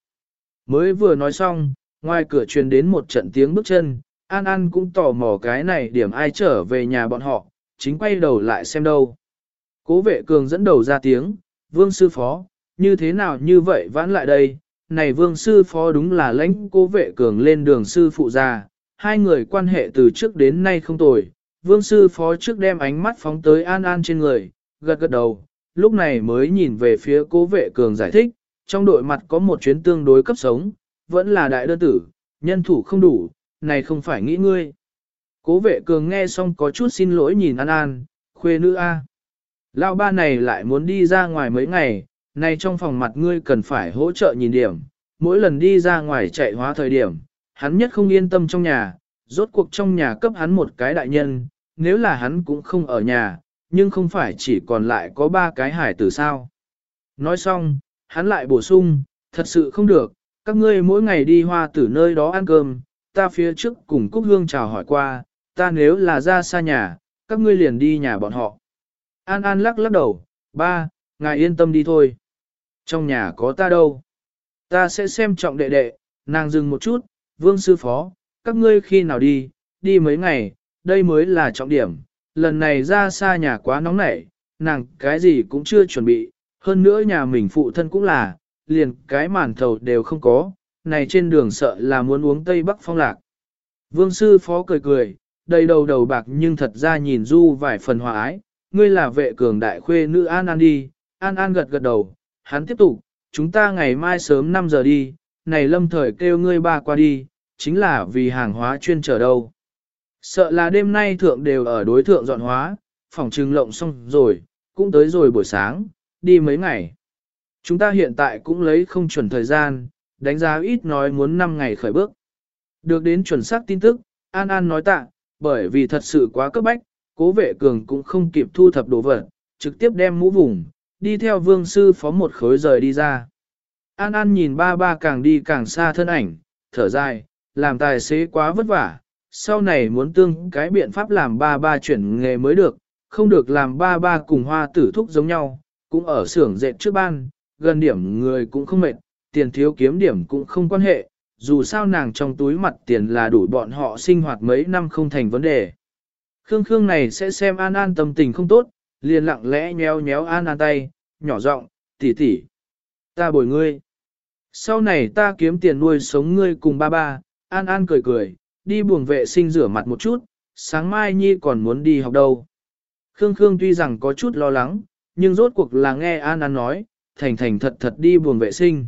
Mới vừa nói xong, ngoài cửa truyền đến một trận tiếng bước chân, An An cũng tò mò cái này điểm ai trở về nhà bọn họ, chính quay đầu lại xem đâu. Cố vệ cường dẫn đầu ra tiếng, vương sư phó, như thế nào như vậy vãn lại đây, này vương sư phó đúng là lãnh cố vệ cường lên đường sư phụ già, hai người quan hệ từ trước đến nay không tồi. Vương sư phó trước đem ánh mắt phóng tới An An trên người, gật gật đầu, lúc này mới nhìn về phía cố vệ cường giải thích, trong đội mặt có một chuyến tương đối cấp sống, vẫn là đại đơn tử, nhân thủ không đủ, này không phải nghĩ ngươi. Cố vệ cường nghe xong có chút xin lỗi nhìn An An, khuê nữ A. Lão ba này lại muốn đi ra ngoài mấy ngày, này trong phòng mặt ngươi cần phải hỗ trợ nhìn điểm, mỗi lần đi ra ngoài chạy hóa thời điểm, hắn nhất không yên tâm trong nhà, rốt cuộc trong nhà cấp hắn một cái đại nhân, nếu là hắn cũng không ở nhà, nhưng không phải chỉ còn lại có ba cái hải tử sao. Nói xong, hắn lại bổ sung, thật sự không được, các ngươi mỗi ngày đi hoa tử nơi đó ăn cơm, ta phía trước cùng Cúc Hương chào hỏi qua, ta nếu là ra xa nhà, các ngươi liền đi nhà bọn họ. An An lắc lắc đầu, ba, ngài yên tâm đi thôi. Trong nhà có ta đâu. Ta sẽ xem trọng đệ đệ, nàng dừng một chút, vương sư phó, các ngươi khi nào đi, đi mấy ngày, đây mới là trọng điểm, lần này ra xa nhà quá nóng nảy, nàng cái gì cũng chưa chuẩn bị, hơn nữa nhà mình phụ thân cũng là, liền cái màn thầu đều không có, này trên đường sợ là muốn uống Tây Bắc phong lạc. Vương sư phó cười cười, đầy đầu đầu bạc nhưng thật ra nhìn du vài phần hòa ái, ngươi là vệ cường đại khuê nữ An An đi, An An gật gật đầu, hắn tiếp tục, chúng ta ngày mai sớm 5 giờ đi, này lâm thời kêu ngươi ba qua đi, chính là vì hàng hóa chuyên trở đâu. Sợ là đêm nay thượng đều ở đối thượng dọn hóa, phòng trừng lộng xong rồi, cũng tới rồi buổi sáng, đi mấy ngày. Chúng ta hiện tại cũng lấy không chuẩn thời gian, đánh giá ít nói muốn 5 ngày khởi bước. Được đến chuẩn xác tin tức, An An nói tạ, bởi vì thật sự quá cấp bách, cố vệ cường cũng không kịp thu thập đồ vật, trực tiếp đem mũ vùng, đi theo vương sư phó một khối rời đi ra. An An nhìn ba ba càng đi càng xa thân ảnh, thở dài, làm tài xế quá vất vả, sau này muốn tương cái biện pháp làm ba ba chuyển nghề mới được, không được làm ba ba cùng hoa tử thúc giống nhau, cũng ở xưởng dệt trước ban, gần điểm người cũng không mệt, tiền thiếu kiếm điểm cũng không quan hệ, dù sao nàng trong túi mặt tiền là đủ bọn họ sinh hoạt mấy năm không thành vấn đề. Khương Khương này sẽ xem An An tâm tình không tốt, liền lặng lẽ nhéo nhéo An An tay, nhỏ giọng, tỷ tỷ, ta bồi ngươi. Sau này ta kiếm tiền nuôi sống ngươi cùng ba ba, An An cười cười, đi buồng vệ sinh rửa mặt một chút, sáng mai Nhi còn muốn đi học đâu. Khương Khương tuy rằng có chút lo lắng, nhưng rốt cuộc là nghe An An nói, thành thành thật thật đi buồng vệ sinh.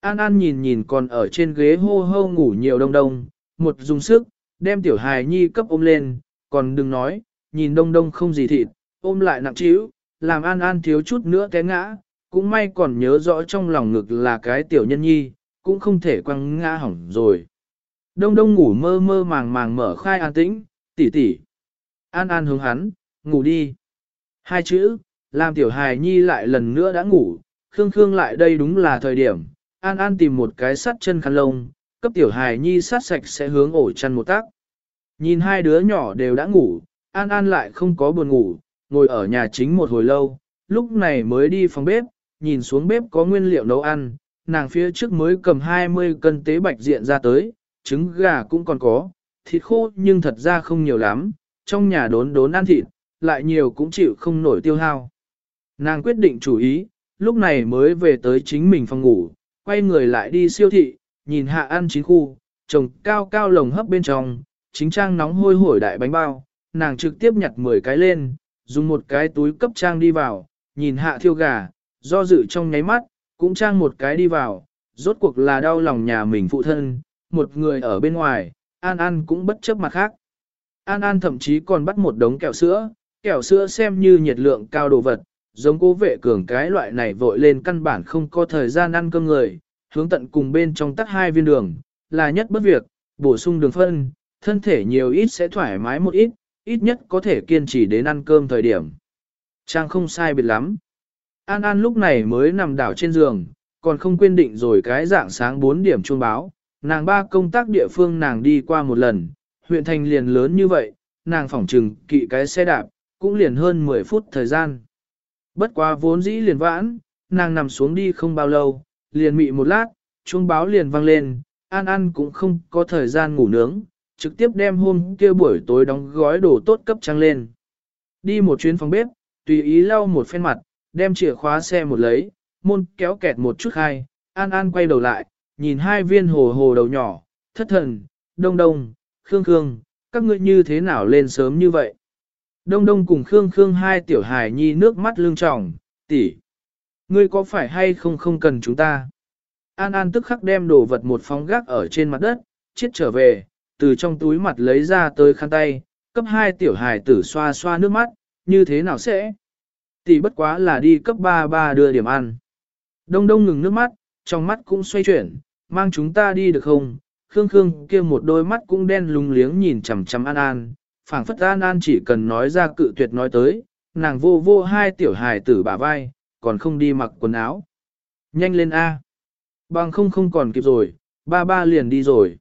An An nhìn nhìn còn ở trên ghế hô hô ngủ nhiều đông đông, một dùng sức, đem tiểu hài nhi cấp ôm lên, còn đừng nói, nhìn đông đông không gì thịt, ôm lại nặng trĩu, làm An An thiếu chút nữa té ngã, cũng may còn nhớ rõ trong lòng ngực là cái tiểu nhân nhi, cũng không thể quăng ngã hỏng rồi. Đông đông ngủ mơ mơ màng màng mở khai an tĩnh, tỷ tỷ. An An hướng hắn, ngủ đi. Hai chữ, làm tiểu hài nhi lại lần nữa đã ngủ, Khương Khương lại đây đúng là thời điểm, An An tìm một cái sắt chân khăn lông, cấp tiểu hài nhi sát sạch sẽ hướng ổ chăn một tác. Nhìn hai đứa nhỏ đều đã ngủ, An An lại không có buồn ngủ, ngồi ở nhà chính một hồi lâu, lúc này mới đi phòng bếp, nhìn xuống bếp có nguyên liệu nấu ăn, nàng phía trước mới cầm 20 cân tế bạch diện ra tới, trứng gà cũng còn có, thịt khô nhưng thật ra không nhiều lắm, trong nhà đốn đốn ăn thịt, lại nhiều cũng chịu không nổi tiêu hao. Nàng quyết định chủ ý, lúc này mới về tới chính mình phòng ngủ, quay người lại đi siêu thị, nhìn hạ ăn chín khu, trồng cao cao lồng hấp bên trong, chính trang nóng hôi hổi đại bánh bao, nàng trực tiếp nhặt 10 cái lên, dùng một cái túi cấp trang đi vào, nhìn hạ thiêu gà, do dự trong nháy mắt, cũng trang một cái đi vào, rốt cuộc là đau lòng nhà mình phụ thân, một người ở bên ngoài, An An cũng bất chấp mặt khác. An An thậm chí còn bắt một đống kẹo sữa, kẹo sữa xem như nhiệt lượng cao đồ vật, giống cố vệ cường cái loại này vội lên căn bản không có thời gian ăn cơm người, hướng tận cùng bên trong tắt hai viên đường, là nhất bất việc, bổ sung đường phân, thân thể nhiều ít sẽ thoải mái một ít, ít nhất có thể kiên trì đến ăn cơm thời điểm. Trang không sai biệt lắm. An An lúc này mới nằm đảo trên giường, còn không quên định rồi cái dạng sáng 4 điểm chuông báo, nàng ba công tác địa phương nàng đi qua một lần, huyện thành liền lớn như vậy, nàng phỏng trừng kỵ cái xe đạp, cũng liền hơn 10 phút thời gian. Bất quá vốn dĩ liền vãn, nàng nằm xuống đi không bao lâu, liền mị một lát, chuông báo liền vang lên, An An cũng không có thời gian ngủ nướng, trực tiếp đem hôm kia buổi tối đóng gói đồ tốt cấp trăng lên. Đi một chuyến phòng bếp, tùy ý lau một phen mặt, đem chìa khóa xe một lấy, môn kéo kẹt một chút hai, An An quay đầu lại, nhìn hai viên hồ hồ đầu nhỏ, thất thần, đông đông, khương khương, các ngươi như thế nào lên sớm như vậy? Đông đông cùng khương khương hai tiểu hài nhi nước mắt lưng tròng, tỷ, Ngươi có phải hay không không cần chúng ta? An An tức khắc đem đồ vật một phóng gác ở trên mặt đất, chết trở về, từ trong túi mặt lấy ra tới khăn tay, cấp hai tiểu hài tử xoa xoa nước mắt, như thế nào sẽ? Tỷ bất quá là đi cấp ba ba đưa điểm ăn. Đông đông ngừng nước mắt, trong mắt cũng xoay chuyển, mang chúng ta đi được không? Khương Khương kia một đôi mắt cũng đen lung liếng nhìn chằm chằm An An, phảng phất An An chỉ cần nói ra cự tuyệt nói tới, nàng vô vô hai tiểu hài tử bả vai, còn không đi mặc quần áo. Nhanh lên A. Bằng không không còn kịp rồi, ba ba liền đi rồi.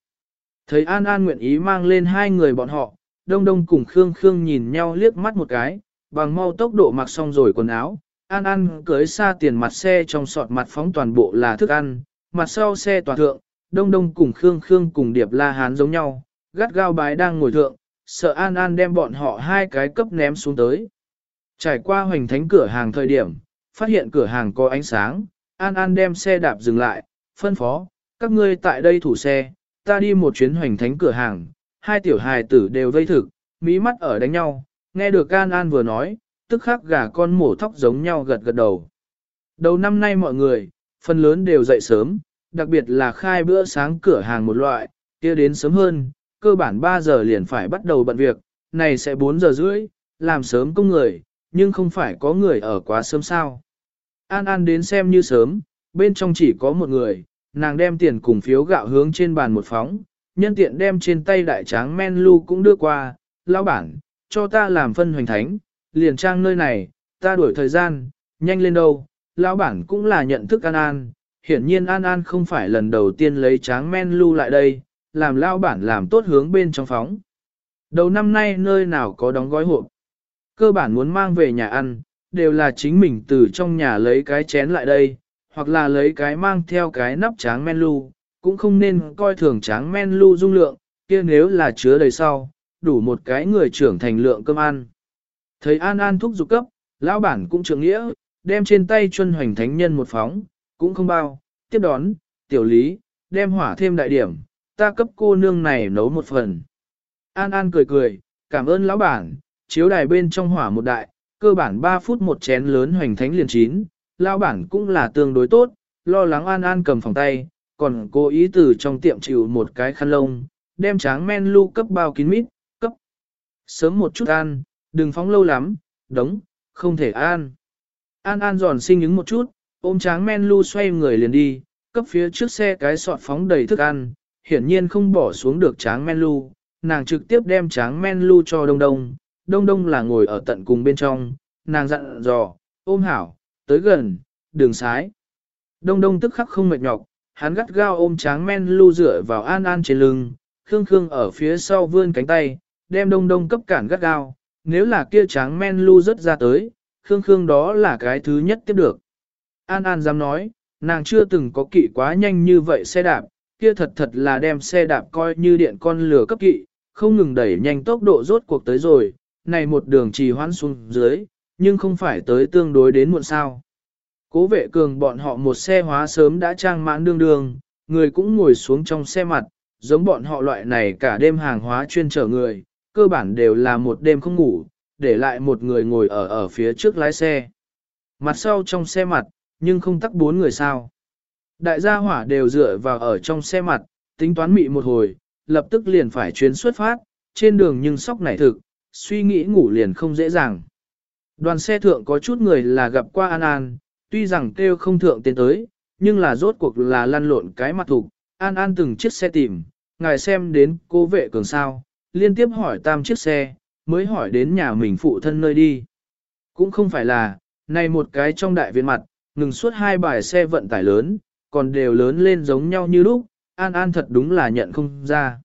Thấy An An nguyện ý mang lên hai người bọn họ, Đông Đông cùng Khương Khương nhìn nhau liếc mắt một cái, bằng mau tốc độ mặc xong rồi quần áo. An An cưới xa tiền mặt xe trong sọt mặt phóng toàn bộ là thức ăn, mặt sau xe toàn thượng, Đông Đông cùng Khương Khương cùng Điệp La Hán giống nhau, gắt gao bái đang ngồi thượng, sợ An An đem bọn họ hai cái cấp ném xuống tới. Trải qua hoành thánh cửa hàng thời điểm, phát hiện cửa hàng có ánh sáng, An An đem xe đạp dừng lại, phân phó, các ngươi tại đây thủ xe, ta đi một chuyến hoành thánh cửa hàng, hai tiểu hài tử đều vây thực, mí mắt ở đánh nhau, nghe được An An vừa nói, tức khắc gà con mổ thóc giống nhau gật gật đầu. Đầu năm nay mọi người, phần lớn đều dậy sớm, đặc biệt là khai bữa sáng cửa hàng một loại, kia đến sớm hơn, cơ bản 3 giờ liền phải bắt đầu bận việc, này sẽ 4 giờ rưỡi, làm sớm công người, nhưng không phải có người ở quá sớm sao. An An đến xem như sớm, bên trong chỉ có một người, nàng đem tiền cùng phiếu gạo hướng trên bàn một phóng, nhân tiện đem trên tay đại tráng men lu cũng đưa qua, lão bản, cho ta làm phân hoành thánh, liền trang nơi này, ta đuổi thời gian, nhanh lên đâu, lão bản cũng là nhận thức An An, hiển nhiên An An không phải lần đầu tiên lấy tráng men lưu lại đây, làm lão bản làm tốt hướng bên trong phóng. Đầu năm nay nơi nào có đóng gói hộp, cơ bản muốn mang về nhà ăn, đều là chính mình từ trong nhà lấy cái chén lại đây, hoặc là lấy cái mang theo cái nắp tráng men lưu, cũng không nên coi thường tráng men lưu dung lượng, kia nếu là chứa đầy sau, đủ một cái người trưởng thành lượng cơm ăn. Thấy An An thúc giục cấp, lão bản cũng trưởng nghĩa, đem trên tay chuân hoành thánh nhân một phóng, cũng không bao, tiếp đón, tiểu lý, đem hỏa thêm đại điểm, ta cấp cô nương này nấu một phần. An An cười cười, cảm ơn lão bản, chiếu đài bên trong hỏa một đại, cơ bản 3 phút một chén lớn hoành thánh liền chín, lão bản cũng là tương đối tốt, lo lắng An An cầm phòng tay, còn cố ý từ trong tiệm chịu một cái khăn lông, đem tráng men lu cấp bao kín mít, cấp. Sớm một chút ăn, đừng phóng lâu lắm, đống, không thể an, An An giòn sinh ứng một chút, ôm tráng men lu xoay người liền đi, cấp phía trước xe cái sọt phóng đầy thức ăn, hiển nhiên không bỏ xuống được tráng men lu, nàng trực tiếp đem tráng men lu cho đông đông, đông đông là ngồi ở tận cùng bên trong, nàng dặn dò, ôm hảo, tới gần, đường sái. Đông đông tức khắc không mệt nhọc, hắn gắt gao ôm tráng men lu dựa vào an an trên lưng, khương khương ở phía sau vươn cánh tay, đem đông đông cấp cản gắt gao, nếu là kia tráng men lưu rất ra tới, khương khương đó là cái thứ nhất tiếp được. An an dám nói, nàng chưa từng có kỵ quá nhanh như vậy xe đạp, kia thật thật là đem xe đạp coi như điện con lửa cấp kỵ, không ngừng đẩy nhanh tốc độ rốt cuộc tới rồi, này một đường trì hoãn xuống dưới, nhưng không phải tới tương đối đến muộn sao. Cố vệ cường bọn họ một xe hóa sớm đã trang mãn đương đường, người cũng ngồi xuống trong xe mặt, giống bọn họ loại này cả đêm hàng hóa chuyên chở người, cơ bản đều là một đêm không ngủ, để lại một người ngồi ở ở phía trước lái xe. Mặt sau trong xe mặt, nhưng không tắc bốn người sao. Đại gia hỏa đều dựa vào ở trong xe mặt, tính toán mị một hồi, lập tức liền phải chuyến xuất phát, trên đường nhưng sóc nảy thực, suy nghĩ ngủ liền không dễ dàng. Đoàn xe thượng có chút người là gặp qua An An, tuy rằng kêu không thượng tiến tới, nhưng là rốt cuộc là lăn lộn cái mặt thục. An An từng chiếc xe tìm, ngài xem đến cô vệ cường sao, liên tiếp hỏi tam chiếc xe, mới hỏi đến nhà mình phụ thân nơi đi. Cũng không phải là, này một cái trong đại viện mặt, ngừng suốt hai bài xe vận tải lớn, còn đều lớn lên giống nhau như lúc, An An thật đúng là nhận không ra.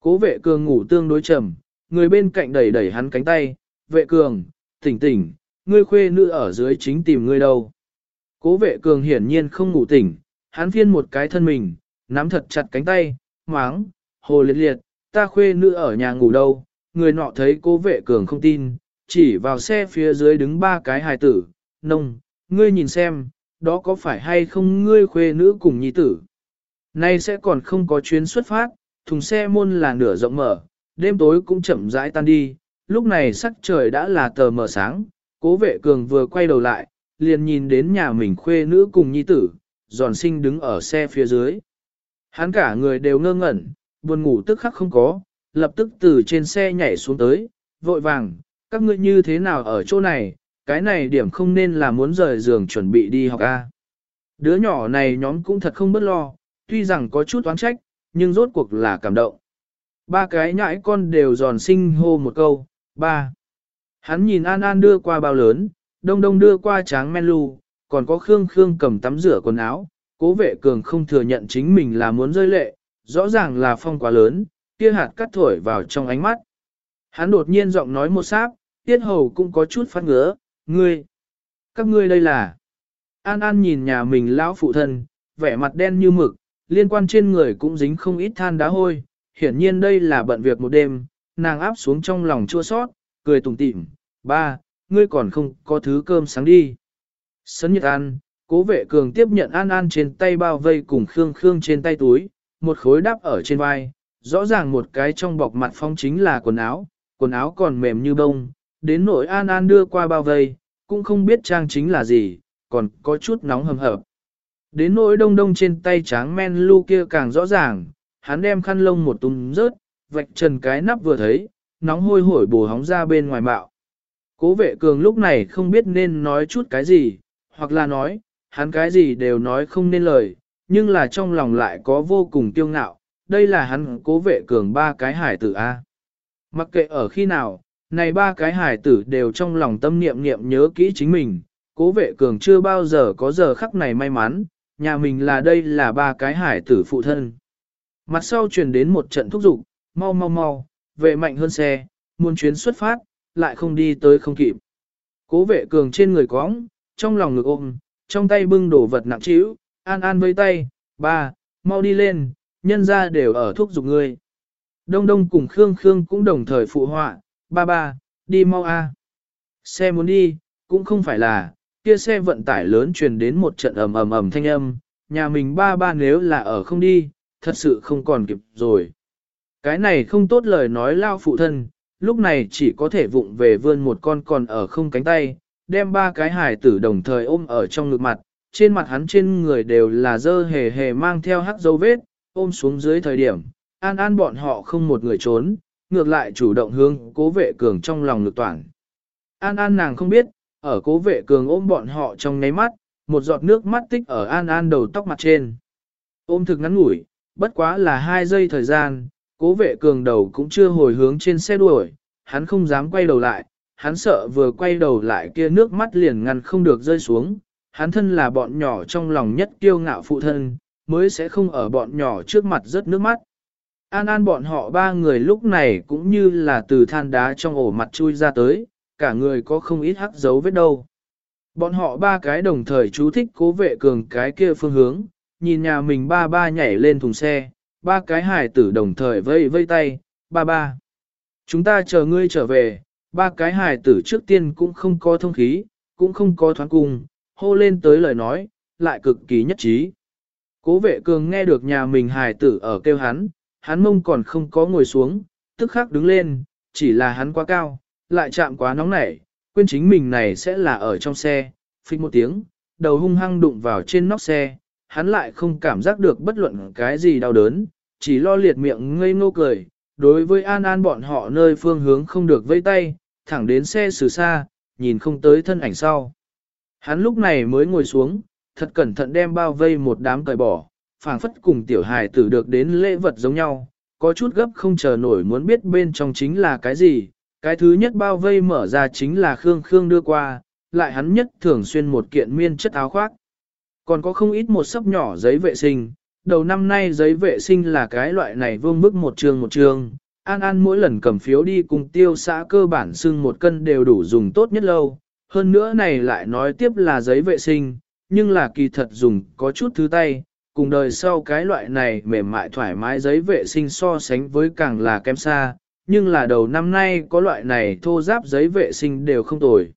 Cố vệ cường ngủ tương đối trầm, người bên cạnh đẩy đẩy hắn cánh tay, vệ cường, tỉnh tỉnh, ngươi khuê nữ ở dưới chính tìm ngươi đâu. Cố vệ cường hiển nhiên không ngủ tỉnh, hắn phiên một cái thân mình, nắm thật chặt cánh tay, máng, hồ liệt liệt, ta khuê nữ ở nhà ngủ đâu, người nọ thấy cố vệ cường không tin, chỉ vào xe phía dưới đứng ba cái hài tử, nông, ngươi nhìn xem, đó có phải hay không ngươi khuê nữ cùng nhi tử. Nay sẽ còn không có chuyến xuất phát, thùng xe môn là nửa rộng mở, đêm tối cũng chậm rãi tan đi, lúc này sắc trời đã là tờ mờ sáng, cố vệ cường vừa quay đầu lại, liền nhìn đến nhà mình khuê nữ cùng nhi tử, giòn sinh đứng ở xe phía dưới. Hắn cả người đều ngơ ngẩn, buồn ngủ tức khắc không có, lập tức từ trên xe nhảy xuống tới, vội vàng, các ngươi như thế nào ở chỗ này, cái này điểm không nên là muốn rời giường chuẩn bị đi học A. Đứa nhỏ này nhóm cũng thật không bất lo, tuy rằng có chút oán trách, nhưng rốt cuộc là cảm động. Ba cái nhãi con đều giòn sinh hô một câu, ba. Hắn nhìn An An đưa qua bao lớn, đông đông đưa qua tráng men lu, còn có Khương Khương cầm tắm rửa quần áo, cố vệ cường không thừa nhận chính mình là muốn rơi lệ, rõ ràng là phong quá lớn, kia hạt cắt thổi vào trong ánh mắt. Hắn đột nhiên giọng nói một sáp, tiết hầu cũng có chút phát ngứa, ngươi, các ngươi đây là. An An nhìn nhà mình lão phụ thân, vẻ mặt đen như mực, liên quan trên người cũng dính không ít than đá hôi, hiển nhiên đây là bận việc một đêm, nàng áp xuống trong lòng chua sót, cười tủm tỉm, ba, ngươi còn không có thứ cơm sáng đi. Sấn nhật ăn, cố vệ cường tiếp nhận An An trên tay bao vây cùng Khương Khương trên tay túi, một khối đắp ở trên vai, rõ ràng một cái trong bọc mặt phong chính là quần áo, quần áo còn mềm như bông, đến nỗi An An đưa qua bao vây, cũng không biết trang chính là gì, còn có chút nóng hầm hập. Đến nỗi đông đông trên tay tráng men lu kia càng rõ ràng, hắn đem khăn lông một túm rớt, vạch trần cái nắp vừa thấy, nóng hôi hổi bổ hóng ra bên ngoài bạo. Cố vệ cường lúc này không biết nên nói chút cái gì, hoặc là nói, hắn cái gì đều nói không nên lời, nhưng là trong lòng lại có vô cùng kiêu ngạo, đây là hắn cố vệ cường ba cái hải tử A. Mặc kệ ở khi nào, này ba cái hải tử đều trong lòng tâm niệm niệm nhớ kỹ chính mình, cố vệ cường chưa bao giờ có giờ khắc này may mắn, nhà mình là đây là ba cái hải tử phụ thân. Mặt sau truyền đến một trận thúc giục, mau mau mau, vệ mạnh hơn xe, muôn chuyến xuất phát, lại không đi tới không kịp. Cố vệ cường trên người cóng, trong lòng ngực ôm, trong tay bưng đổ vật nặng trĩu, an an với tay, ba, mau đi lên, nhân ra đều ở thuốc dục ngươi. Đông đông cùng Khương Khương cũng đồng thời phụ họa, ba ba, đi mau a. Xe muốn đi, cũng không phải là, kia xe vận tải lớn truyền đến một trận ầm ầm ầm thanh âm, nhà mình ba ba nếu là ở không đi, thật sự không còn kịp rồi. Cái này không tốt lời nói lao phụ thân, lúc này chỉ có thể vụng về vươn một con còn ở không cánh tay, đem ba cái hài tử đồng thời ôm ở trong ngực mặt, trên mặt hắn trên người đều là dơ hề hề mang theo hắc dấu vết, ôm xuống dưới thời điểm, an an bọn họ không một người trốn, ngược lại chủ động hướng cố vệ cường trong lòng lực toàn. An an nàng không biết, ở cố vệ cường ôm bọn họ trong nháy mắt, một giọt nước mắt tích ở an an đầu tóc mặt trên. Ôm thực ngắn ngủi, bất quá là hai giây thời gian, cố vệ cường đầu cũng chưa hồi hướng trên xe đuổi, hắn không dám quay đầu lại, hắn sợ vừa quay đầu lại kia nước mắt liền ngăn không được rơi xuống, hắn thân là bọn nhỏ trong lòng nhất kiêu ngạo phụ thân, mới sẽ không ở bọn nhỏ trước mặt rớt nước mắt. An an bọn họ ba người lúc này cũng như là từ than đá trong ổ mặt chui ra tới, cả người có không ít hắc dấu vết đâu. Bọn họ ba cái đồng thời chú thích cố vệ cường cái kia phương hướng, nhìn nhà mình ba ba nhảy lên thùng xe, ba cái hải tử đồng thời vây vây tay, ba ba. Chúng ta chờ ngươi trở về, ba cái hải tử trước tiên cũng không có thông khí, cũng không có thoáng cung, hô lên tới lời nói, lại cực kỳ nhất trí. Cố vệ cường nghe được nhà mình hải tử ở kêu hắn, hắn mông còn không có ngồi xuống, tức khắc đứng lên, chỉ là hắn quá cao, lại chạm quá nóng nảy, quên chính mình này sẽ là ở trong xe, phích một tiếng, đầu hung hăng đụng vào trên nóc xe, hắn lại không cảm giác được bất luận cái gì đau đớn, chỉ lo liệt miệng ngây ngô cười, đối với An An bọn họ nơi phương hướng không được vây tay, thẳng đến xe xử xa, nhìn không tới thân ảnh sau. Hắn lúc này mới ngồi xuống, thật cẩn thận đem bao vây một đám cởi bỏ, phảng phất cùng tiểu hài tử được đến lễ vật giống nhau, có chút gấp không chờ nổi muốn biết bên trong chính là cái gì. Cái thứ nhất bao vây mở ra chính là Khương Khương đưa qua, lại hắn nhất thường xuyên một kiện miên chất áo khoác. Còn có không ít một sấp nhỏ giấy vệ sinh, đầu năm nay giấy vệ sinh là cái loại này vương bức một trường một trường. An An mỗi lần cầm phiếu đi cùng tiêu xã cơ bản xưng một cân đều đủ dùng tốt nhất lâu. Hơn nữa này lại nói tiếp là giấy vệ sinh, nhưng là kỳ thật dùng có chút thứ tay, cùng đời sau cái loại này mềm mại thoải mái giấy vệ sinh so sánh với càng là kém xa, nhưng là đầu năm nay có loại này thô giáp giấy vệ sinh đều không tồi.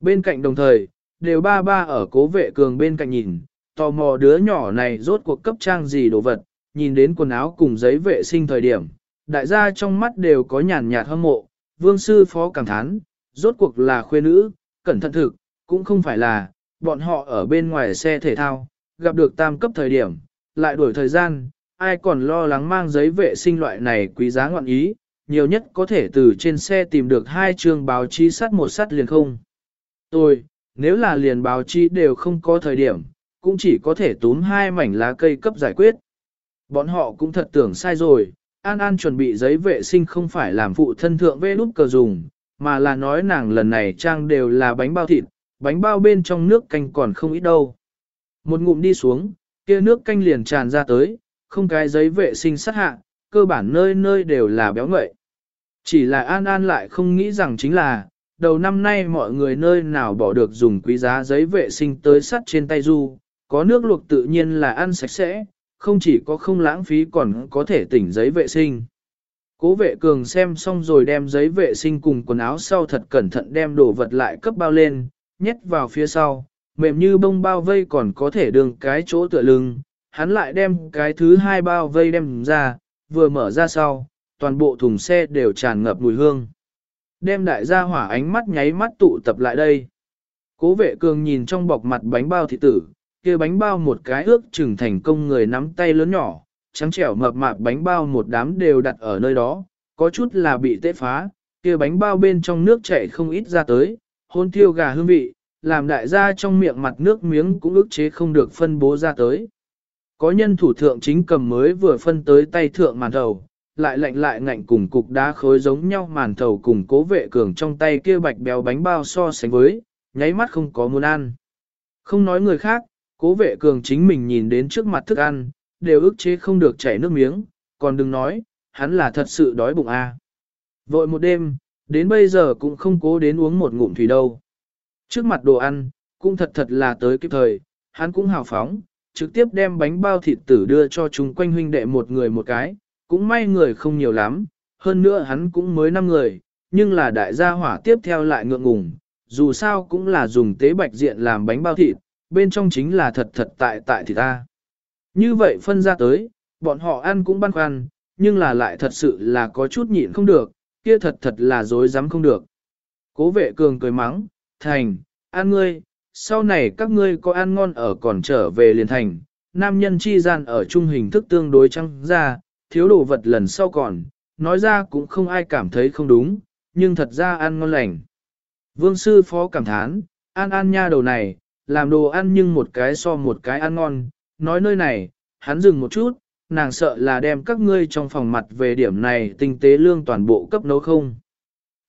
Bên cạnh đồng thời, đều ba ba ở cố vệ cường bên cạnh nhìn, tò mò đứa nhỏ này rốt cuộc cấp trang gì đồ vật, nhìn đến quần áo cùng giấy vệ sinh thời điểm, đại gia trong mắt đều có nhàn nhạt hâm mộ, vương sư phó cảm thán, rốt cuộc là khuê nữ, cẩn thận thực, cũng không phải là, bọn họ ở bên ngoài xe thể thao, gặp được tam cấp thời điểm, lại đổi thời gian, ai còn lo lắng mang giấy vệ sinh loại này quý giá ngoạn ý, nhiều nhất có thể từ trên xe tìm được hai chương báo chí sắt một sắt liền không. Tôi, nếu là liền báo chí đều không có thời điểm, cũng chỉ có thể túm hai mảnh lá cây cấp giải quyết. Bọn họ cũng thật tưởng sai rồi, An An chuẩn bị giấy vệ sinh không phải làm phụ thân thượng vê nút cờ dùng, mà là nói nàng lần này trang đều là bánh bao thịt, bánh bao bên trong nước canh còn không ít đâu. Một ngụm đi xuống, kia nước canh liền tràn ra tới, không cái giấy vệ sinh sát hạ, cơ bản nơi nơi đều là béo ngậy. Chỉ là An An lại không nghĩ rằng chính là, đầu năm nay mọi người nơi nào bỏ được dùng quý giá giấy vệ sinh tới sắt trên tay du, có nước luộc tự nhiên là ăn sạch sẽ, không chỉ có không lãng phí còn có thể tỉnh giấy vệ sinh. Cố vệ cường xem xong rồi đem giấy vệ sinh cùng quần áo sau thật cẩn thận đem đồ vật lại cấp bao lên, nhét vào phía sau, mềm như bông bao vây còn có thể đường cái chỗ tựa lưng, hắn lại đem cái thứ hai bao vây đem ra, vừa mở ra sau, toàn bộ thùng xe đều tràn ngập mùi hương. Đem đại gia hỏa ánh mắt nháy mắt tụ tập lại đây. Cố vệ cường nhìn trong bọc mặt bánh bao thị tử, kia bánh bao một cái ước chừng thành công người nắm tay lớn nhỏ, trắng trẻo mập mạp bánh bao một đám đều đặt ở nơi đó, có chút là bị tê phá, kia bánh bao bên trong nước chảy không ít ra tới, hôn thiêu gà hương vị, làm đại gia trong miệng mặt nước miếng cũng ức chế không được phân bố ra tới. Có nhân thủ thượng chính cầm mới vừa phân tới tay thượng màn thầu, lại lạnh lại ngạnh cùng cục đá khối giống nhau màn thầu cùng cố vệ cường trong tay kia bạch béo bánh bao so sánh với, nháy mắt không có muốn ăn. Không nói người khác, cố vệ cường chính mình nhìn đến trước mặt thức ăn, đều ức chế không được chảy nước miếng, còn đừng nói, hắn là thật sự đói bụng a. À. Vội một đêm, đến bây giờ cũng không cố đến uống một ngụm thủy đâu. Trước mặt đồ ăn, cũng thật thật là tới kịp thời, hắn cũng hào phóng, trực tiếp đem bánh bao thịt tử đưa cho chúng quanh huynh đệ một người một cái, cũng may người không nhiều lắm, hơn nữa hắn cũng mới 5 người, nhưng là đại gia hỏa tiếp theo lại ngượng ngùng, dù sao cũng là dùng tế bạch diện làm bánh bao thịt, bên trong chính là thật thật tại tại thịt ta. Như vậy phân ra tới, bọn họ ăn cũng băn khoăn, nhưng là lại thật sự là có chút nhịn không được, kia thật thật là dối dám không được. Cố vệ cường cười mắng, thành, ăn ngươi, sau này các ngươi có ăn ngon ở còn trở về liền thành, nam nhân chi gian ở trung hình thức tương đối trăng ra, thiếu đồ vật lần sau còn, nói ra cũng không ai cảm thấy không đúng, nhưng thật ra ăn ngon lành. Vương sư phó cảm thán, ăn ăn nha đầu này, làm đồ ăn nhưng một cái so một cái ăn ngon, nói nơi này, hắn dừng một chút, nàng sợ là đem các ngươi trong phòng mặt về điểm này tinh tế lương toàn bộ cấp nấu không.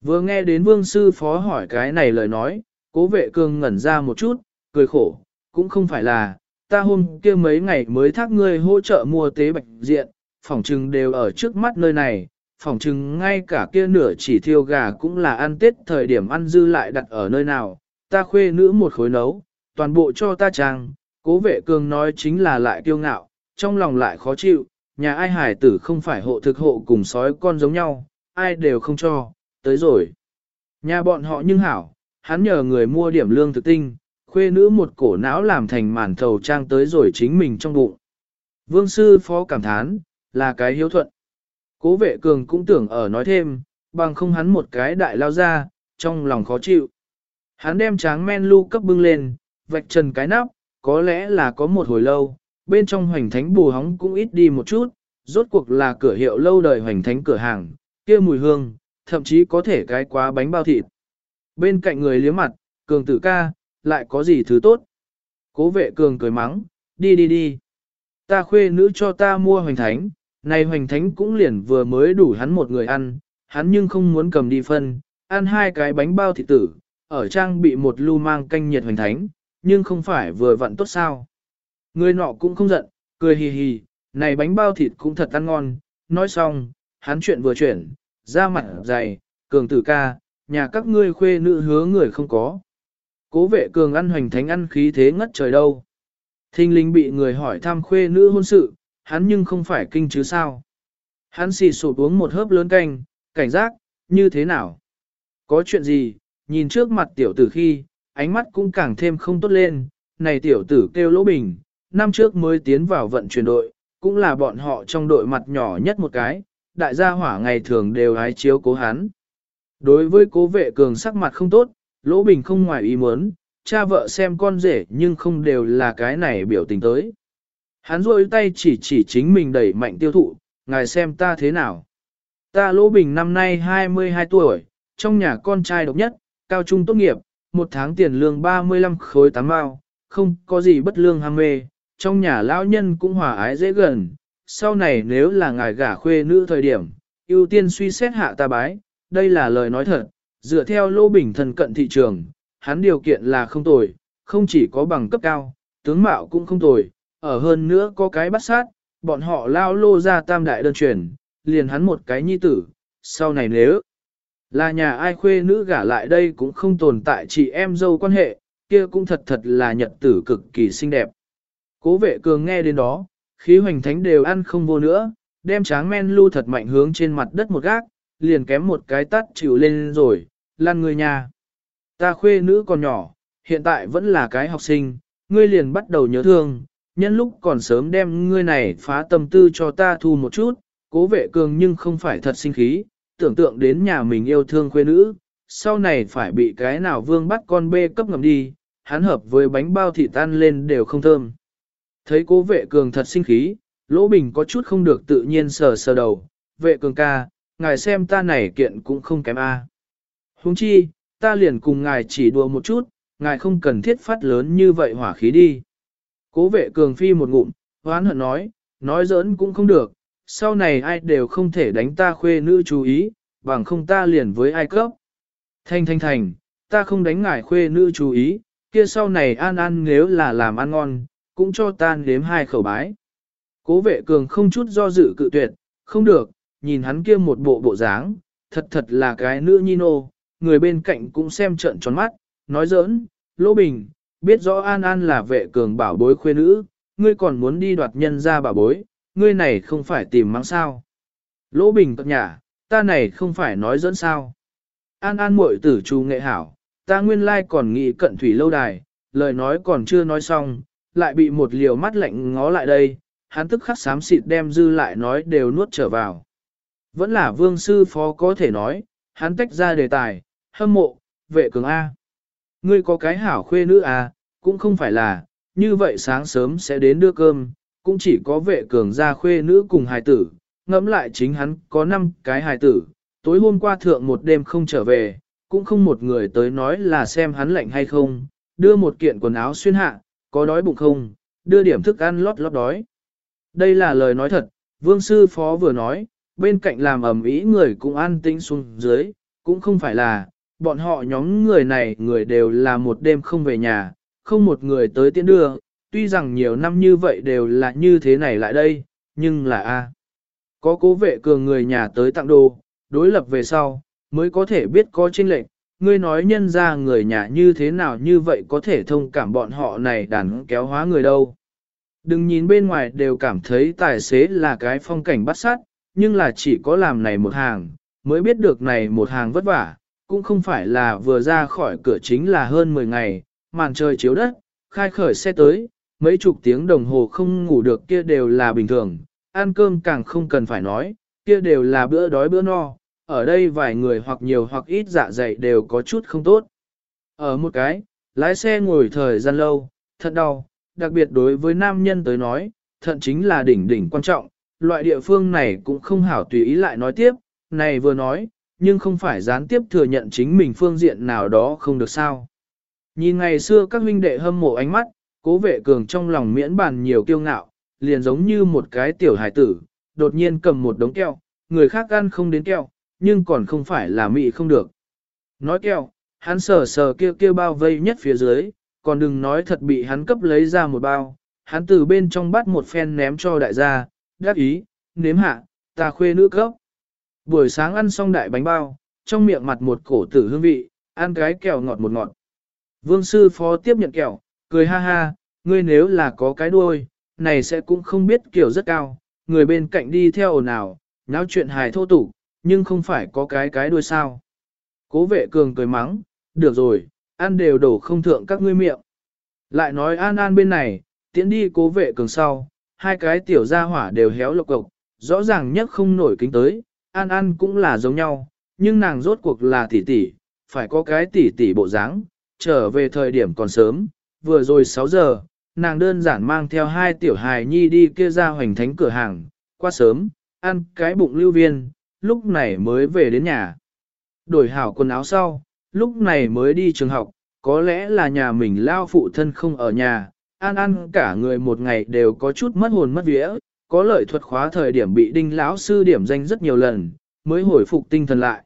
Vừa nghe đến vương sư phó hỏi cái này lời nói, cố vệ cường ngẩn ra một chút, cười khổ, cũng không phải là, ta hôm kia mấy ngày mới thác ngươi hỗ trợ mua tế bạch diện, phòng trừng đều ở trước mắt nơi này, phòng trừng ngay cả kia nửa chỉ thiêu gà cũng là ăn tết thời điểm ăn dư lại đặt ở nơi nào, ta khuê nữ một khối nấu, toàn bộ cho ta trang, cố vệ cường nói chính là lại kiêu ngạo, trong lòng lại khó chịu, nhà ai hải tử không phải hộ thực hộ cùng sói con giống nhau, ai đều không cho, tới rồi. Nhà bọn họ nhưng hảo, hắn nhờ người mua điểm lương thực tinh, khuê nữ một cổ não làm thành màn thầu trang tới rồi chính mình trong bụng. Vương sư phó cảm thán, là cái hiếu thuận. Cố vệ cường cũng tưởng ở nói thêm, bằng không hắn một cái đại lao ra, trong lòng khó chịu. Hắn đem tráng men lu cấp bưng lên, vạch trần cái nắp, có lẽ là có một hồi lâu, bên trong hoành thánh bù hóng cũng ít đi một chút, rốt cuộc là cửa hiệu lâu đời hoành thánh cửa hàng, kia mùi hương, thậm chí có thể cái quá bánh bao thịt. Bên cạnh người liếm mặt, cường tử ca, lại có gì thứ tốt. Cố vệ cường cười mắng, đi đi đi. Ta khuê nữ cho ta mua hoành thánh, này hoành thánh cũng liền vừa mới đủ hắn một người ăn, hắn nhưng không muốn cầm đi phân, ăn hai cái bánh bao thịt tử, ở trang bị một lu mang canh nhiệt hoành thánh, nhưng không phải vừa vặn tốt sao. Người nọ cũng không giận, cười hì hì, này bánh bao thịt cũng thật ăn ngon, nói xong, hắn chuyện vừa chuyển, ra mặt dày, cường tử ca, nhà các ngươi khuê nữ hứa người không có. Cố vệ cường ăn hoành thánh ăn khí thế ngất trời đâu. Thinh linh bị người hỏi thăm khuê nữ hôn sự, hắn nhưng không phải kinh chứ sao. Hắn xì sụp uống một hớp lớn canh, cảnh giác, như thế nào? Có chuyện gì, nhìn trước mặt tiểu tử khi, ánh mắt cũng càng thêm không tốt lên, này tiểu tử kêu lỗ bình, năm trước mới tiến vào vận chuyển đội, cũng là bọn họ trong đội mặt nhỏ nhất một cái, đại gia hỏa ngày thường đều hái chiếu cố hắn. Đối với cố vệ cường sắc mặt không tốt, lỗ bình không ngoài ý muốn, cha vợ xem con rể nhưng không đều là cái này biểu tình tới. Hắn rôi tay chỉ chỉ chính mình đẩy mạnh tiêu thụ, ngài xem ta thế nào. Ta lỗ bình năm nay 22 tuổi, trong nhà con trai độc nhất, cao trung tốt nghiệp, một tháng tiền lương 35 khối tám mao, không có gì bất lương ham mê, trong nhà lão nhân cũng hòa ái dễ gần, sau này nếu là ngài gả khuê nữ thời điểm, ưu tiên suy xét hạ ta bái, đây là lời nói thật, dựa theo lô bình thần cận thị trường, hắn điều kiện là không tồi, không chỉ có bằng cấp cao, tướng mạo cũng không tồi, ở hơn nữa có cái bắt sát, bọn họ lao lô ra tam đại đơn truyền, liền hắn một cái nhi tử, sau này nếu là nhà ai khuê nữ gả lại đây cũng không tồn tại chị em dâu quan hệ, kia cũng thật thật là nhật tử cực kỳ xinh đẹp. Cố vệ cường nghe đến đó, khí hoành thánh đều ăn không vô nữa, đem tráng men lưu thật mạnh hướng trên mặt đất một gác, liền kém một cái tắt chịu lên rồi, lăn người nhà. Ta khuê nữ còn nhỏ, hiện tại vẫn là cái học sinh, ngươi liền bắt đầu nhớ thương, nhân lúc còn sớm đem ngươi này phá tâm tư cho ta thu một chút, cố vệ cường nhưng không phải thật sinh khí, tưởng tượng đến nhà mình yêu thương khuê nữ, sau này phải bị cái nào vương bắt con bê cấp ngầm đi, hắn hợp với bánh bao thịt tan lên đều không thơm. Thấy cố vệ cường thật sinh khí, lỗ bình có chút không được tự nhiên sờ sờ đầu, vệ cường ca, ngài xem ta này kiện cũng không kém a. À. Huống chi, ta liền cùng ngài chỉ đùa một chút, ngài không cần thiết phát lớn như vậy hỏa khí đi. Cố vệ cường phi một ngụm, hoán hận nói, nói giỡn cũng không được, sau này ai đều không thể đánh ta khuê nữ chú ý, bằng không ta liền với ai cấp. Thanh thanh thành, ta không đánh ngài khuê nữ chú ý, kia sau này an ăn nếu là làm ăn ngon, cũng cho ta nếm hai khẩu bái. Cố vệ cường không chút do dự cự tuyệt, không được, nhìn hắn kia một bộ bộ dáng, thật thật là cái nữ nhi nô, người bên cạnh cũng xem trợn tròn mắt, nói giỡn, lỗ bình, biết rõ An An là vệ cường bảo bối khuê nữ, ngươi còn muốn đi đoạt nhân ra bảo bối, ngươi này không phải tìm mắng sao. Lỗ bình cập nhả, ta này không phải nói dẫn sao. An An muội tử trù nghệ hảo, ta nguyên lai còn nghĩ cận thủy lâu đài, lời nói còn chưa nói xong, lại bị một liều mắt lạnh ngó lại đây, hắn tức khắc xám xịt đem dư lại nói đều nuốt trở vào. Vẫn là vương sư phó có thể nói, hắn tách ra đề tài, hâm mộ, vệ cường A. Ngươi có cái hảo khuê nữ A, cũng không phải là, như vậy sáng sớm sẽ đến đưa cơm, cũng chỉ có vệ cường gia khuê nữ cùng hài tử, ngẫm lại chính hắn có 5 cái hài tử, tối hôm qua thượng một đêm không trở về, cũng không một người tới nói là xem hắn lạnh hay không, đưa một kiện quần áo xuyên hạ, có đói bụng không, đưa điểm thức ăn lót lót đói. Đây là lời nói thật, vương sư phó vừa nói, bên cạnh làm ẩm ý người cũng an tĩnh xuống dưới, cũng không phải là, bọn họ nhóm người này người đều là một đêm không về nhà, không một người tới tiễn đưa, tuy rằng nhiều năm như vậy đều là như thế này lại đây, nhưng là a Có cố vệ cường người nhà tới tặng đồ, đối lập về sau, mới có thể biết có chênh lệnh, ngươi nói nhân ra người nhà như thế nào như vậy có thể thông cảm bọn họ này đàn kéo hóa người đâu. Đừng nhìn bên ngoài đều cảm thấy tài xế là cái phong cảnh bắt sát, nhưng là chỉ có làm này một hàng, mới biết được này một hàng vất vả, cũng không phải là vừa ra khỏi cửa chính là hơn 10 ngày, màn trời chiếu đất, khai khởi xe tới, mấy chục tiếng đồng hồ không ngủ được kia đều là bình thường, ăn cơm càng không cần phải nói, kia đều là bữa đói bữa no, ở đây vài người hoặc nhiều hoặc ít dạ dày đều có chút không tốt. Ở một cái, lái xe ngồi thời gian lâu, thật đau, đặc biệt đối với nam nhân tới nói, thận chính là đỉnh đỉnh quan trọng, loại địa phương này cũng không hảo tùy ý lại nói tiếp, này vừa nói, nhưng không phải gián tiếp thừa nhận chính mình phương diện nào đó không được sao. Nhìn ngày xưa các huynh đệ hâm mộ ánh mắt, cố vệ cường trong lòng miễn bàn nhiều kiêu ngạo, liền giống như một cái tiểu hải tử, đột nhiên cầm một đống keo, người khác ăn không đến keo, nhưng còn không phải là mị không được. Nói keo, hắn sờ sờ kêu kêu bao vây nhất phía dưới, còn đừng nói thật bị hắn cấp lấy ra một bao, hắn từ bên trong bắt một phen ném cho đại gia, đáp ý, nếm hạ, ta khuê nữ cấp. Buổi sáng ăn xong đại bánh bao, trong miệng mặt một cổ tử hương vị, ăn cái kẹo ngọt một ngọt. Vương sư phó tiếp nhận kẹo, cười ha ha, ngươi nếu là có cái đuôi, này sẽ cũng không biết kiểu rất cao, người bên cạnh đi theo ồn ào, nháo chuyện hài thô tục, nhưng không phải có cái cái đuôi sao. Cố vệ cường cười mắng, được rồi, ăn đều đổ không thượng các ngươi miệng. Lại nói an an bên này, tiễn đi cố vệ cường sau, hai cái tiểu gia hỏa đều héo lộc cộc, rõ ràng nhất không nổi kính tới, an an cũng là giống nhau, nhưng nàng rốt cuộc là tỷ tỷ, phải có cái tỷ tỷ bộ dáng, trở về thời điểm còn sớm, vừa rồi 6 giờ, nàng đơn giản mang theo hai tiểu hài nhi đi kia ra hoành thánh cửa hàng, qua sớm, ăn cái bụng lưu viên, lúc này mới về đến nhà. Đổi hảo quần áo sau, lúc này mới đi trường học, có lẽ là nhà mình lao phụ thân không ở nhà, an ăn cả người một ngày đều có chút mất hồn mất vía, có lợi thuật khóa thời điểm bị đinh lão sư điểm danh rất nhiều lần, mới hồi phục tinh thần lại.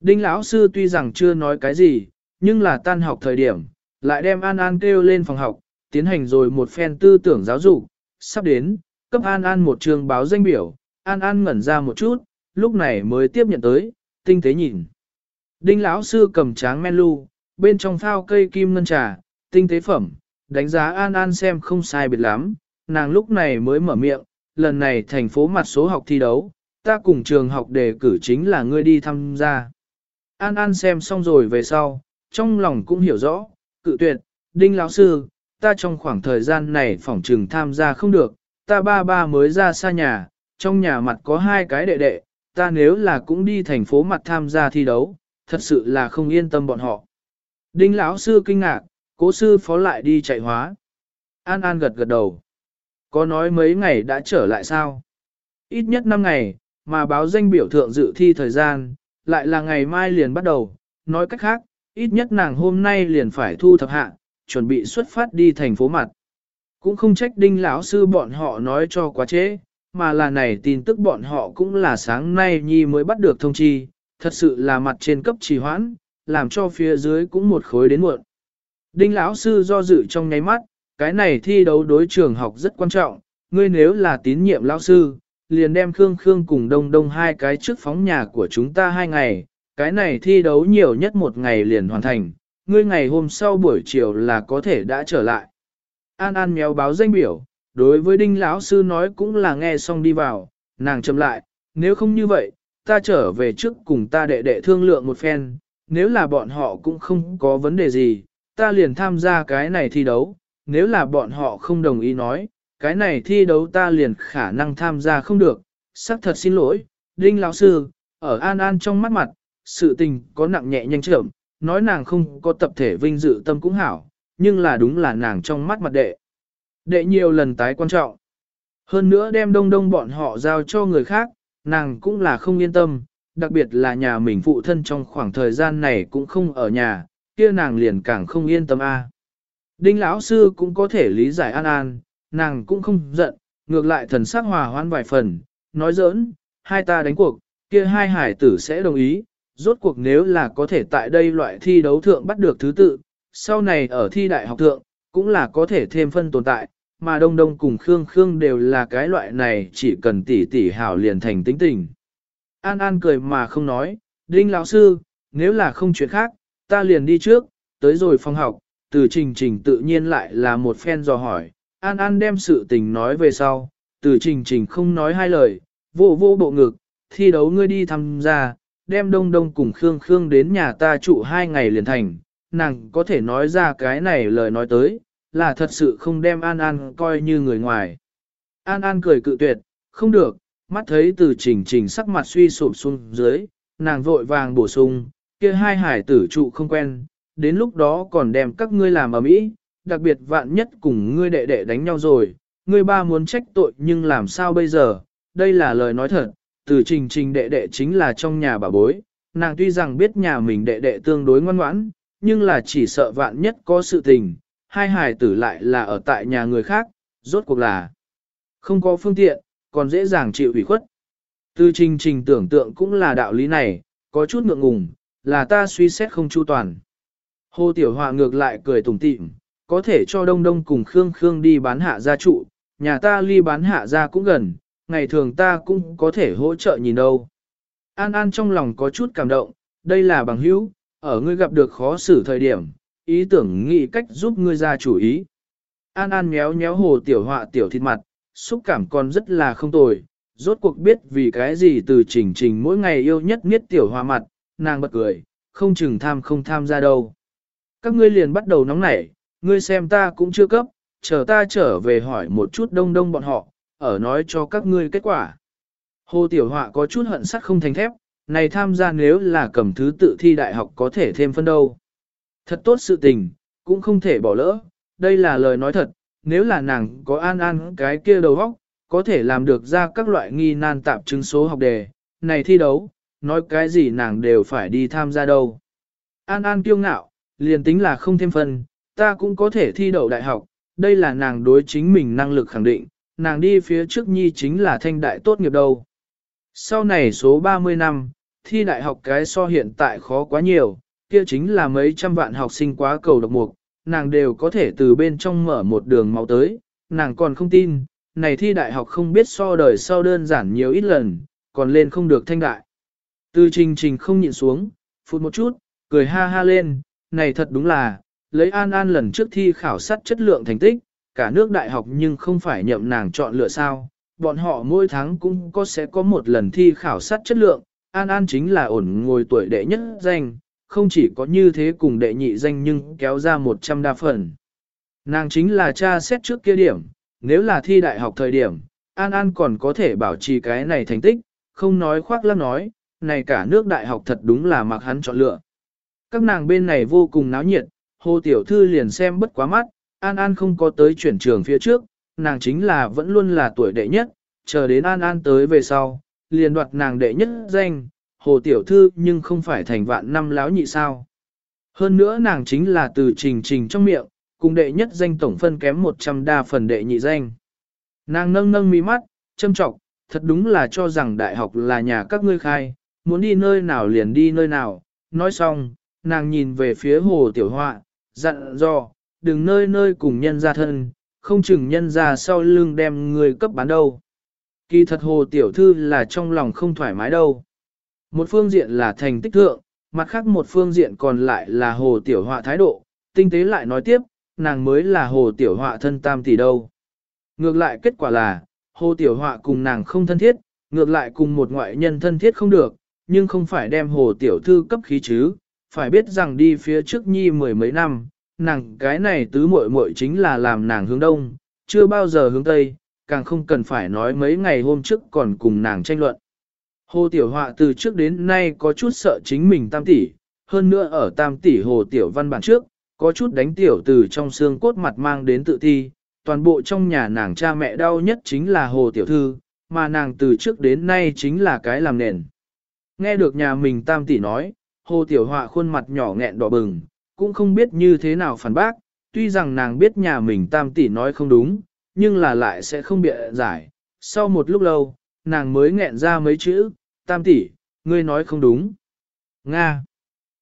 Đinh lão sư tuy rằng chưa nói cái gì, nhưng là tan học thời điểm, lại đem An An kêu lên phòng học, tiến hành rồi một phen tư tưởng giáo dục, sắp đến, cấp An An một trường báo danh biểu, An An ngẩn ra một chút, lúc này mới tiếp nhận tới, tinh tế nhìn. Đinh lão sư cầm tráng men lu, bên trong phao cây kim ngân trà, tinh tế phẩm, đánh giá An An xem không sai biệt lắm, nàng lúc này mới mở miệng, lần này thành phố mặt số học thi đấu, ta cùng trường học đề cử chính là ngươi đi tham gia. An An xem xong rồi về sau, trong lòng cũng hiểu rõ, cự tuyệt, đinh lão sư, ta trong khoảng thời gian này phỏng trừng tham gia không được, ta ba ba mới ra xa nhà, trong nhà mặt có hai cái đệ đệ, ta nếu là cũng đi thành phố mặt tham gia thi đấu, thật sự là không yên tâm bọn họ. Đinh lão sư kinh ngạc, cố sư phó lại đi chạy hóa. An An gật gật đầu. Có nói mấy ngày đã trở lại sao? Ít nhất 5 ngày, mà báo danh biểu thượng dự thi thời gian, lại là ngày mai liền bắt đầu. Nói cách khác, ít nhất nàng hôm nay liền phải thu thập hạ, chuẩn bị xuất phát đi thành phố mặt. Cũng không trách đinh lão sư bọn họ nói cho quá trễ, mà là này tin tức bọn họ cũng là sáng nay nhi mới bắt được thông chi, thật sự là mặt trên cấp trì hoãn, làm cho phía dưới cũng một khối đến muộn. Đinh lão sư do dự trong nháy mắt, cái này thi đấu đối trường học rất quan trọng, ngươi nếu là tín nhiệm lão sư, liền đem Khương Khương cùng Đông Đông hai cái trước phóng nhà của chúng ta hai ngày, cái này thi đấu nhiều nhất một ngày liền hoàn thành, ngươi ngày hôm sau buổi chiều là có thể đã trở lại. An An méo báo danh biểu, đối với Đinh lão sư nói cũng là nghe xong đi vào, nàng chậm lại, nếu không như vậy, ta trở về trước cùng ta đệ đệ thương lượng một phen, nếu là bọn họ cũng không có vấn đề gì, ta liền tham gia cái này thi đấu, nếu là bọn họ không đồng ý nói, cái này thi đấu ta liền khả năng tham gia không được, xác thật xin lỗi, Đinh lão sư, ở An An trong mắt mặt, sự tình có nặng nhẹ nhanh chậm, nói nàng không có tập thể vinh dự tâm cũng hảo, nhưng là đúng là nàng trong mắt mặt đệ. Đệ nhiều lần tái quan trọng. Hơn nữa đem đông đông bọn họ giao cho người khác, nàng cũng là không yên tâm, đặc biệt là nhà mình phụ thân trong khoảng thời gian này cũng không ở nhà, kia nàng liền càng không yên tâm a. Đinh lão sư cũng có thể lý giải an an, nàng cũng không giận, ngược lại thần sắc hòa hoan vài phần, nói giỡn, hai ta đánh cuộc, kia hai hải tử sẽ đồng ý, rốt cuộc nếu là có thể tại đây loại thi đấu thượng bắt được thứ tự, sau này ở thi đại học thượng, cũng là có thể thêm phân tồn tại, mà Đông Đông cùng Khương Khương đều là cái loại này chỉ cần tỉ tỉ hảo liền thành tính tình. An An cười mà không nói, Đinh lão sư, nếu là không chuyện khác, ta liền đi trước, tới rồi phòng học, từ trình trình tự nhiên lại là một phen dò hỏi, An An đem sự tình nói về sau, từ trình trình không nói hai lời, vô vô bộ ngực, thi đấu ngươi đi tham gia, đem đông đông cùng Khương Khương đến nhà ta trụ hai ngày liền thành, nàng có thể nói ra cái này lời nói tới, là thật sự không đem An An coi như người ngoài. An An cười cự tuyệt, không được, mắt thấy từ trình trình sắc mặt suy sụp xuống dưới, nàng vội vàng bổ sung, kia hai hải tử trụ không quen, đến lúc đó còn đem các ngươi làm ở mỹ, đặc biệt vạn nhất cùng ngươi đệ đệ đánh nhau rồi, ngươi ba muốn trách tội nhưng làm sao bây giờ, đây là lời nói thật, từ trình trình đệ đệ chính là trong nhà bà bối, nàng tuy rằng biết nhà mình đệ đệ tương đối ngoan ngoãn, nhưng là chỉ sợ vạn nhất có sự tình, hai hài tử lại là ở tại nhà người khác, rốt cuộc là không có phương tiện, còn dễ dàng chịu ủy khuất. Từ trình trình tưởng tượng cũng là đạo lý này, có chút ngượng ngùng, là ta suy xét không chu toàn. Hồ Tiểu Họa ngược lại cười tủm tỉm, có thể cho Đông Đông cùng Khương Khương đi bán hạ gia trụ, nhà ta ly bán hạ gia cũng gần, ngày thường ta cũng có thể hỗ trợ nhìn đâu. An An trong lòng có chút cảm động, đây là bằng hữu, ở ngươi gặp được khó xử thời điểm, ý tưởng nghĩ cách giúp ngươi ra chủ ý. An An méo méo hồ tiểu họa tiểu thịt mặt, xúc cảm còn rất là không tồi, rốt cuộc biết vì cái gì từ trình trình mỗi ngày yêu nhất miết tiểu họa mặt, nàng bật cười, không chừng tham không tham ra đâu. Các ngươi liền bắt đầu nóng nảy, ngươi xem ta cũng chưa cấp, chờ ta trở về hỏi một chút đông đông bọn họ, ở nói cho các ngươi kết quả. Hồ Tiểu Họa có chút hận sắt không thành thép, này tham gia nếu là cầm thứ tự thi đại học có thể thêm phân đâu. Thật tốt sự tình, cũng không thể bỏ lỡ, đây là lời nói thật, nếu là nàng có an an cái kia đầu óc, có thể làm được ra các loại nghi nan tạp chứng số học đề, này thi đấu, nói cái gì nàng đều phải đi tham gia đâu. An An kiêu ngạo, liền tính là không thêm phân, ta cũng có thể thi đậu đại học, đây là nàng đối chính mình năng lực khẳng định, nàng đi phía trước nhi chính là thanh đại tốt nghiệp đâu. Sau này số 30 năm, thi đại học cái so hiện tại khó quá nhiều, kia chính là mấy trăm vạn học sinh quá cầu độc mục, nàng đều có thể từ bên trong mở một đường máu tới, nàng còn không tin, này thi đại học không biết so đời sau đơn giản nhiều ít lần, còn lên không được thanh đại. Từ trình trình không nhịn xuống, phút một chút, cười ha ha lên, này thật đúng là, lấy An An lần trước thi khảo sát chất lượng thành tích, cả nước đại học nhưng không phải nhậm nàng chọn lựa sao, bọn họ mỗi tháng cũng có sẽ có một lần thi khảo sát chất lượng, An An chính là ổn ngồi tuổi đệ nhất danh, không chỉ có như thế cùng đệ nhị danh nhưng kéo ra 100 đa phần. Nàng chính là cha xét trước kia điểm, nếu là thi đại học thời điểm, An An còn có thể bảo trì cái này thành tích, không nói khoác lác nói, này cả nước đại học thật đúng là mặc hắn chọn lựa. Các nàng bên này vô cùng náo nhiệt, Hồ Tiểu Thư liền xem bất quá mắt, An An không có tới chuyển trường phía trước, nàng chính là vẫn luôn là tuổi đệ nhất, chờ đến An An tới về sau, liền đoạt nàng đệ nhất danh, Hồ Tiểu Thư nhưng không phải thành vạn năm láo nhị sao. Hơn nữa nàng chính là từ trình trình trong miệng, cùng đệ nhất danh tổng phân kém 100 đa phần đệ nhị danh. Nàng nâng nâng mi mắt, châm trọng, thật đúng là cho rằng đại học là nhà các ngươi khai, muốn đi nơi nào liền đi nơi nào. Nói xong, nàng nhìn về phía hồ tiểu họa, dặn dò, đừng nơi nơi cùng nhân ra thân, không chừng nhân ra sau lưng đem người cấp bán đâu. Kỳ thật hồ tiểu thư là trong lòng không thoải mái đâu. Một phương diện là thành tích thượng, mặt khác một phương diện còn lại là hồ tiểu họa thái độ, tinh tế lại nói tiếp, nàng mới là hồ tiểu họa thân tam tỷ đâu. Ngược lại kết quả là, hồ tiểu họa cùng nàng không thân thiết, ngược lại cùng một ngoại nhân thân thiết không được, nhưng không phải đem hồ tiểu thư cấp khí chứ, phải biết rằng đi phía trước nhi mười mấy năm, nàng cái này tứ muội muội chính là làm nàng hướng đông, chưa bao giờ hướng tây, càng không cần phải nói mấy ngày hôm trước còn cùng nàng tranh luận. Hồ Tiểu Họa từ trước đến nay có chút sợ chính mình tam tỷ, hơn nữa ở tam tỷ Hồ Tiểu Văn bản trước, có chút đánh tiểu từ trong xương cốt mặt mang đến tự thi, toàn bộ trong nhà nàng cha mẹ đau nhất chính là Hồ Tiểu Thư, mà nàng từ trước đến nay chính là cái làm nền. Nghe được nhà mình tam tỷ nói, Hồ Tiểu Họa khuôn mặt nhỏ nghẹn đỏ bừng, cũng không biết như thế nào phản bác, tuy rằng nàng biết nhà mình tam tỷ nói không đúng, nhưng là lại sẽ không bịa giải. Sau một lúc lâu, nàng mới nghẹn ra mấy chữ, tam tỷ, ngươi nói không đúng. Nga,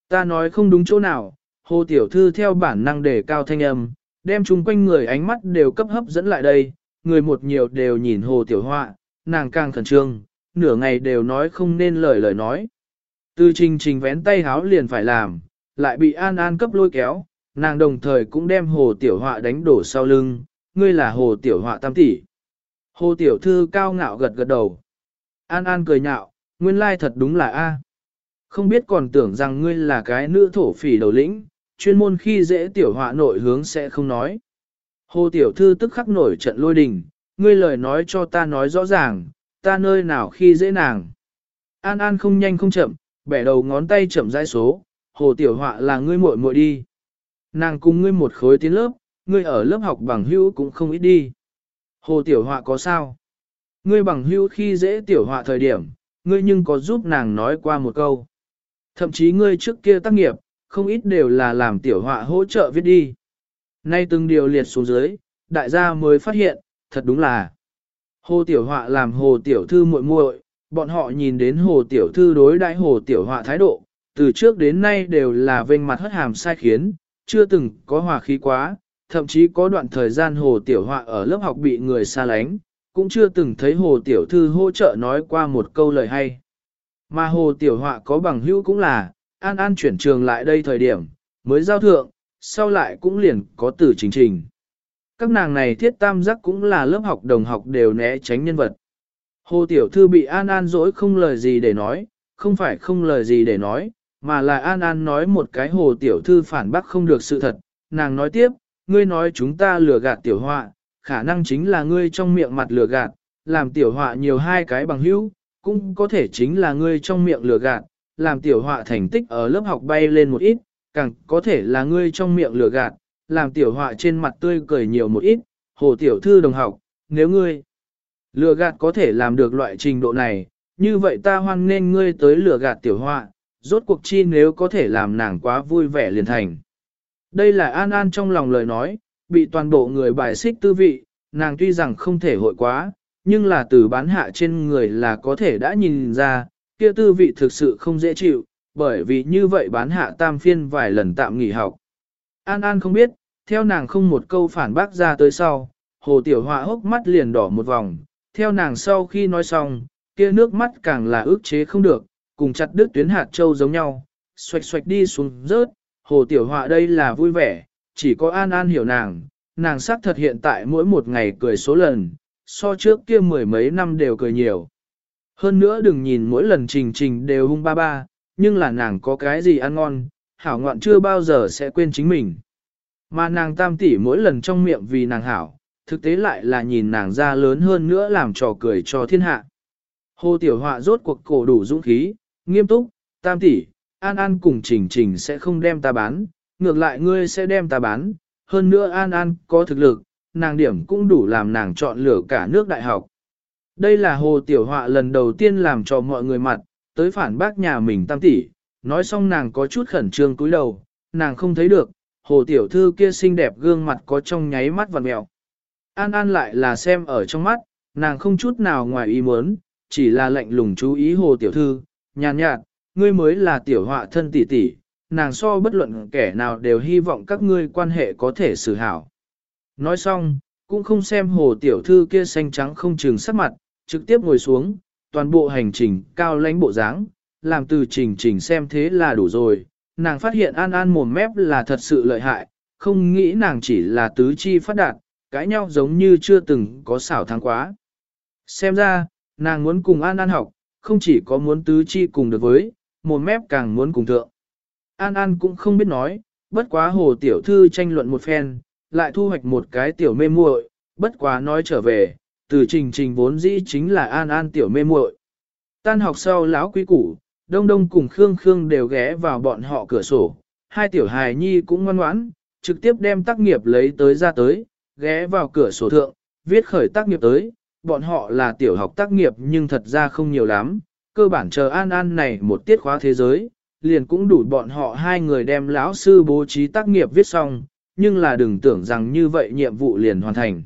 ta nói không đúng chỗ nào, hồ tiểu thư theo bản năng đề cao thanh âm, đem chung quanh người ánh mắt đều cấp hấp dẫn lại đây, người một nhiều đều nhìn hồ tiểu họa, nàng càng khẩn trương, nửa ngày đều nói không nên lời lời nói. Từ trình trình vén tay háo liền phải làm, lại bị An An cấp lôi kéo, nàng đồng thời cũng đem hồ tiểu họa đánh đổ sau lưng, ngươi là hồ tiểu họa tam tỷ. Hồ tiểu thư cao ngạo gật gật đầu. An An cười nhạo, nguyên lai thật đúng là A. Không biết còn tưởng rằng ngươi là cái nữ thổ phỉ đầu lĩnh, chuyên môn khi dễ tiểu họa nội hướng sẽ không nói. Hồ tiểu thư tức khắc nổi trận lôi đình, ngươi lời nói cho ta nói rõ ràng, ta nơi nào khi dễ nàng. An An không nhanh không chậm, bẻ đầu ngón tay chậm rãi số, hồ tiểu họa là ngươi muội muội đi. Nàng cùng ngươi một khối tiến lớp, ngươi ở lớp học bằng hữu cũng không ít đi. Hồ tiểu họa có sao? Ngươi bằng hữu khi dễ tiểu họa thời điểm, ngươi nhưng có giúp nàng nói qua một câu. Thậm chí ngươi trước kia tác nghiệp, không ít đều là làm tiểu họa hỗ trợ viết đi. Nay từng điều liệt xuống dưới, đại gia mới phát hiện, thật đúng là Hồ tiểu họa làm hồ tiểu thư muội muội, bọn họ nhìn đến hồ tiểu thư đối đãi hồ tiểu họa thái độ, từ trước đến nay đều là vênh mặt hất hàm sai khiến, chưa từng có hòa khí quá, thậm chí có đoạn thời gian hồ tiểu họa ở lớp học bị người xa lánh, cũng chưa từng thấy hồ tiểu thư hỗ trợ nói qua một câu lời hay. Mà hồ tiểu họa có bằng hữu cũng là, an an chuyển trường lại đây thời điểm, mới giao thượng, sau lại cũng liền có từ trình trình. Các nàng này thiết tam giác cũng là lớp học đồng học đều né tránh nhân vật. Hồ tiểu thư bị an an dỗi không lời gì để nói, không phải không lời gì để nói, mà là an an nói một cái hồ tiểu thư phản bác không được sự thật. Nàng nói tiếp, ngươi nói chúng ta lừa gạt tiểu họa, khả năng chính là ngươi trong miệng mặt lừa gạt, làm tiểu họa nhiều hai cái bằng hữu, cũng có thể chính là ngươi trong miệng lừa gạt, làm tiểu họa thành tích ở lớp học bay lên một ít, càng có thể là ngươi trong miệng lừa gạt, làm tiểu họa trên mặt tươi cười nhiều một ít, hồ tiểu thư đồng học, nếu ngươi lừa gạt có thể làm được loại trình độ này, như vậy ta hoan nên ngươi tới lừa gạt tiểu họa, rốt cuộc chi nếu có thể làm nàng quá vui vẻ liền thành. Đây là An An trong lòng lời nói, bị toàn bộ người bài xích tư vị, nàng tuy rằng không thể hội quá, nhưng là từ bán hạ trên người là có thể đã nhìn ra, kia tư vị thực sự không dễ chịu, bởi vì như vậy bán hạ tam phiên vài lần tạm nghỉ học. An An không biết, theo nàng không một câu phản bác ra tới sau, hồ tiểu họa hốc mắt liền đỏ một vòng, theo nàng sau khi nói xong, kia nước mắt càng là ước chế không được, cùng chặt đứt tuyến hạt châu giống nhau, xoạch xoạch đi xuống rớt, hồ tiểu họa đây là vui vẻ, chỉ có An An hiểu nàng, nàng xác thật hiện tại mỗi một ngày cười số lần, so trước kia mười mấy năm đều cười nhiều. Hơn nữa đừng nhìn mỗi lần trình trình đều hung ba ba, nhưng là nàng có cái gì ăn ngon, hảo ngoạn chưa bao giờ sẽ quên chính mình. Mà nàng tam tỷ mỗi lần trong miệng vì nàng hảo, thực tế lại là nhìn nàng ra lớn hơn nữa làm trò cười cho thiên hạ. Hồ Tiểu Họa rốt cuộc cổ đủ dũng khí, nghiêm túc, tam tỷ, An An cùng Trình Trình sẽ không đem ta bán, ngược lại ngươi sẽ đem ta bán, hơn nữa An An có thực lực, nàng điểm cũng đủ làm nàng chọn lựa cả nước đại học. Đây là Hồ Tiểu Họa lần đầu tiên làm cho mọi người mặt, tới phản bác nhà mình tam tỷ, nói xong nàng có chút khẩn trương cúi đầu, nàng không thấy được, Hồ Tiểu Thư kia xinh đẹp gương mặt có trong nháy mắt vằn mẹo. An An lại là xem ở trong mắt, nàng không chút nào ngoài ý muốn, chỉ là lệnh lùng chú ý Hồ Tiểu Thư, nhàn nhạt, ngươi mới là tiểu họa thân tỷ tỷ, nàng so bất luận kẻ nào đều hy vọng các ngươi quan hệ có thể xử hảo. Nói xong, cũng không xem hồ tiểu thư kia xanh trắng không chừng sắc mặt, trực tiếp ngồi xuống, toàn bộ hành trình cao lãnh bộ dáng, làm từ trình trình xem thế là đủ rồi. Nàng phát hiện an an mồm mép là thật sự lợi hại, không nghĩ nàng chỉ là tứ chi phát đạt, cãi nhau giống như chưa từng có xảo thắng quá. Xem ra, nàng muốn cùng an an học, không chỉ có muốn tứ chi cùng được với, một mép càng muốn cùng thượng. An An cũng không biết nói, bất quá hồ tiểu thư tranh luận một phen, lại thu hoạch một cái tiểu mê muội, bất quá nói trở về, từ trình trình vốn dĩ chính là An An tiểu mê muội. Tan học sau lão quý củ, Đông Đông cùng Khương Khương đều ghé vào bọn họ cửa sổ, hai tiểu hài nhi cũng ngoan ngoãn, trực tiếp đem tác nghiệp lấy tới ra tới, ghé vào cửa sổ thượng, viết khởi tác nghiệp tới, bọn họ là tiểu học tác nghiệp nhưng thật ra không nhiều lắm, cơ bản chờ an an này một tiết khóa thế giới, liền cũng đủ bọn họ hai người đem lão sư bố trí tác nghiệp viết xong, nhưng là đừng tưởng rằng như vậy nhiệm vụ liền hoàn thành.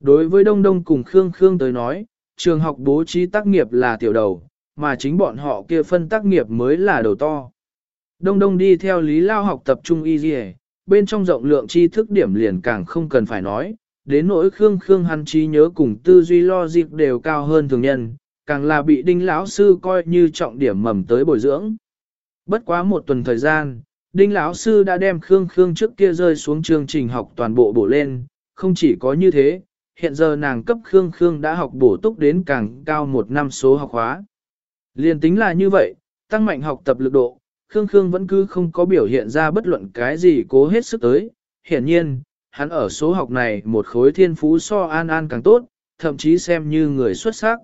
Đối với Đông Đông cùng Khương Khương tới nói, trường học bố trí tác nghiệp là tiểu đầu, mà chính bọn họ kia phân tác nghiệp mới là đầu to. Đông Đông đi theo Lý Lao học tập trung y bên trong rộng lượng tri thức điểm liền càng không cần phải nói, đến nỗi Khương Khương hắn trí nhớ cùng tư duy lo dịp đều cao hơn thường nhân, càng là bị đinh lão sư coi như trọng điểm mầm tới bồi dưỡng. Bất quá một tuần thời gian, đinh lão sư đã đem Khương Khương trước kia rơi xuống chương trình học toàn bộ bổ lên, không chỉ có như thế, hiện giờ nàng cấp Khương Khương đã học bổ túc đến càng cao một năm số học hóa. Liên tính là như vậy, tăng mạnh học tập lực độ, Khương Khương vẫn cứ không có biểu hiện ra bất luận cái gì cố hết sức tới. Hiển nhiên, hắn ở số học này một khối thiên phú so an an càng tốt, thậm chí xem như người xuất sắc.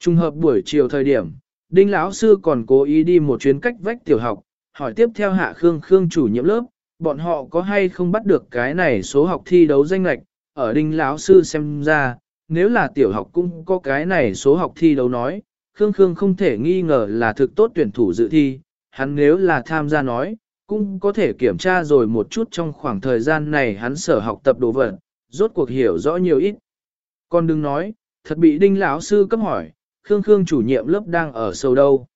trung hợp buổi chiều thời điểm, Đinh lão sư còn cố ý đi một chuyến cách vách tiểu học, hỏi tiếp theo hạ Khương Khương chủ nhiệm lớp, bọn họ có hay không bắt được cái này số học thi đấu danh lệch, ở Đinh lão sư xem ra, nếu là tiểu học cũng có cái này số học thi đấu nói, Khương Khương không thể nghi ngờ là thực tốt tuyển thủ dự thi, hắn nếu là tham gia nói, cũng có thể kiểm tra rồi một chút trong khoảng thời gian này hắn sở học tập đồ vật, rốt cuộc hiểu rõ nhiều ít. Còn đừng nói, thật bị Đinh lão sư cấp hỏi, Khương Khương chủ nhiệm lớp đang ở sâu đâu.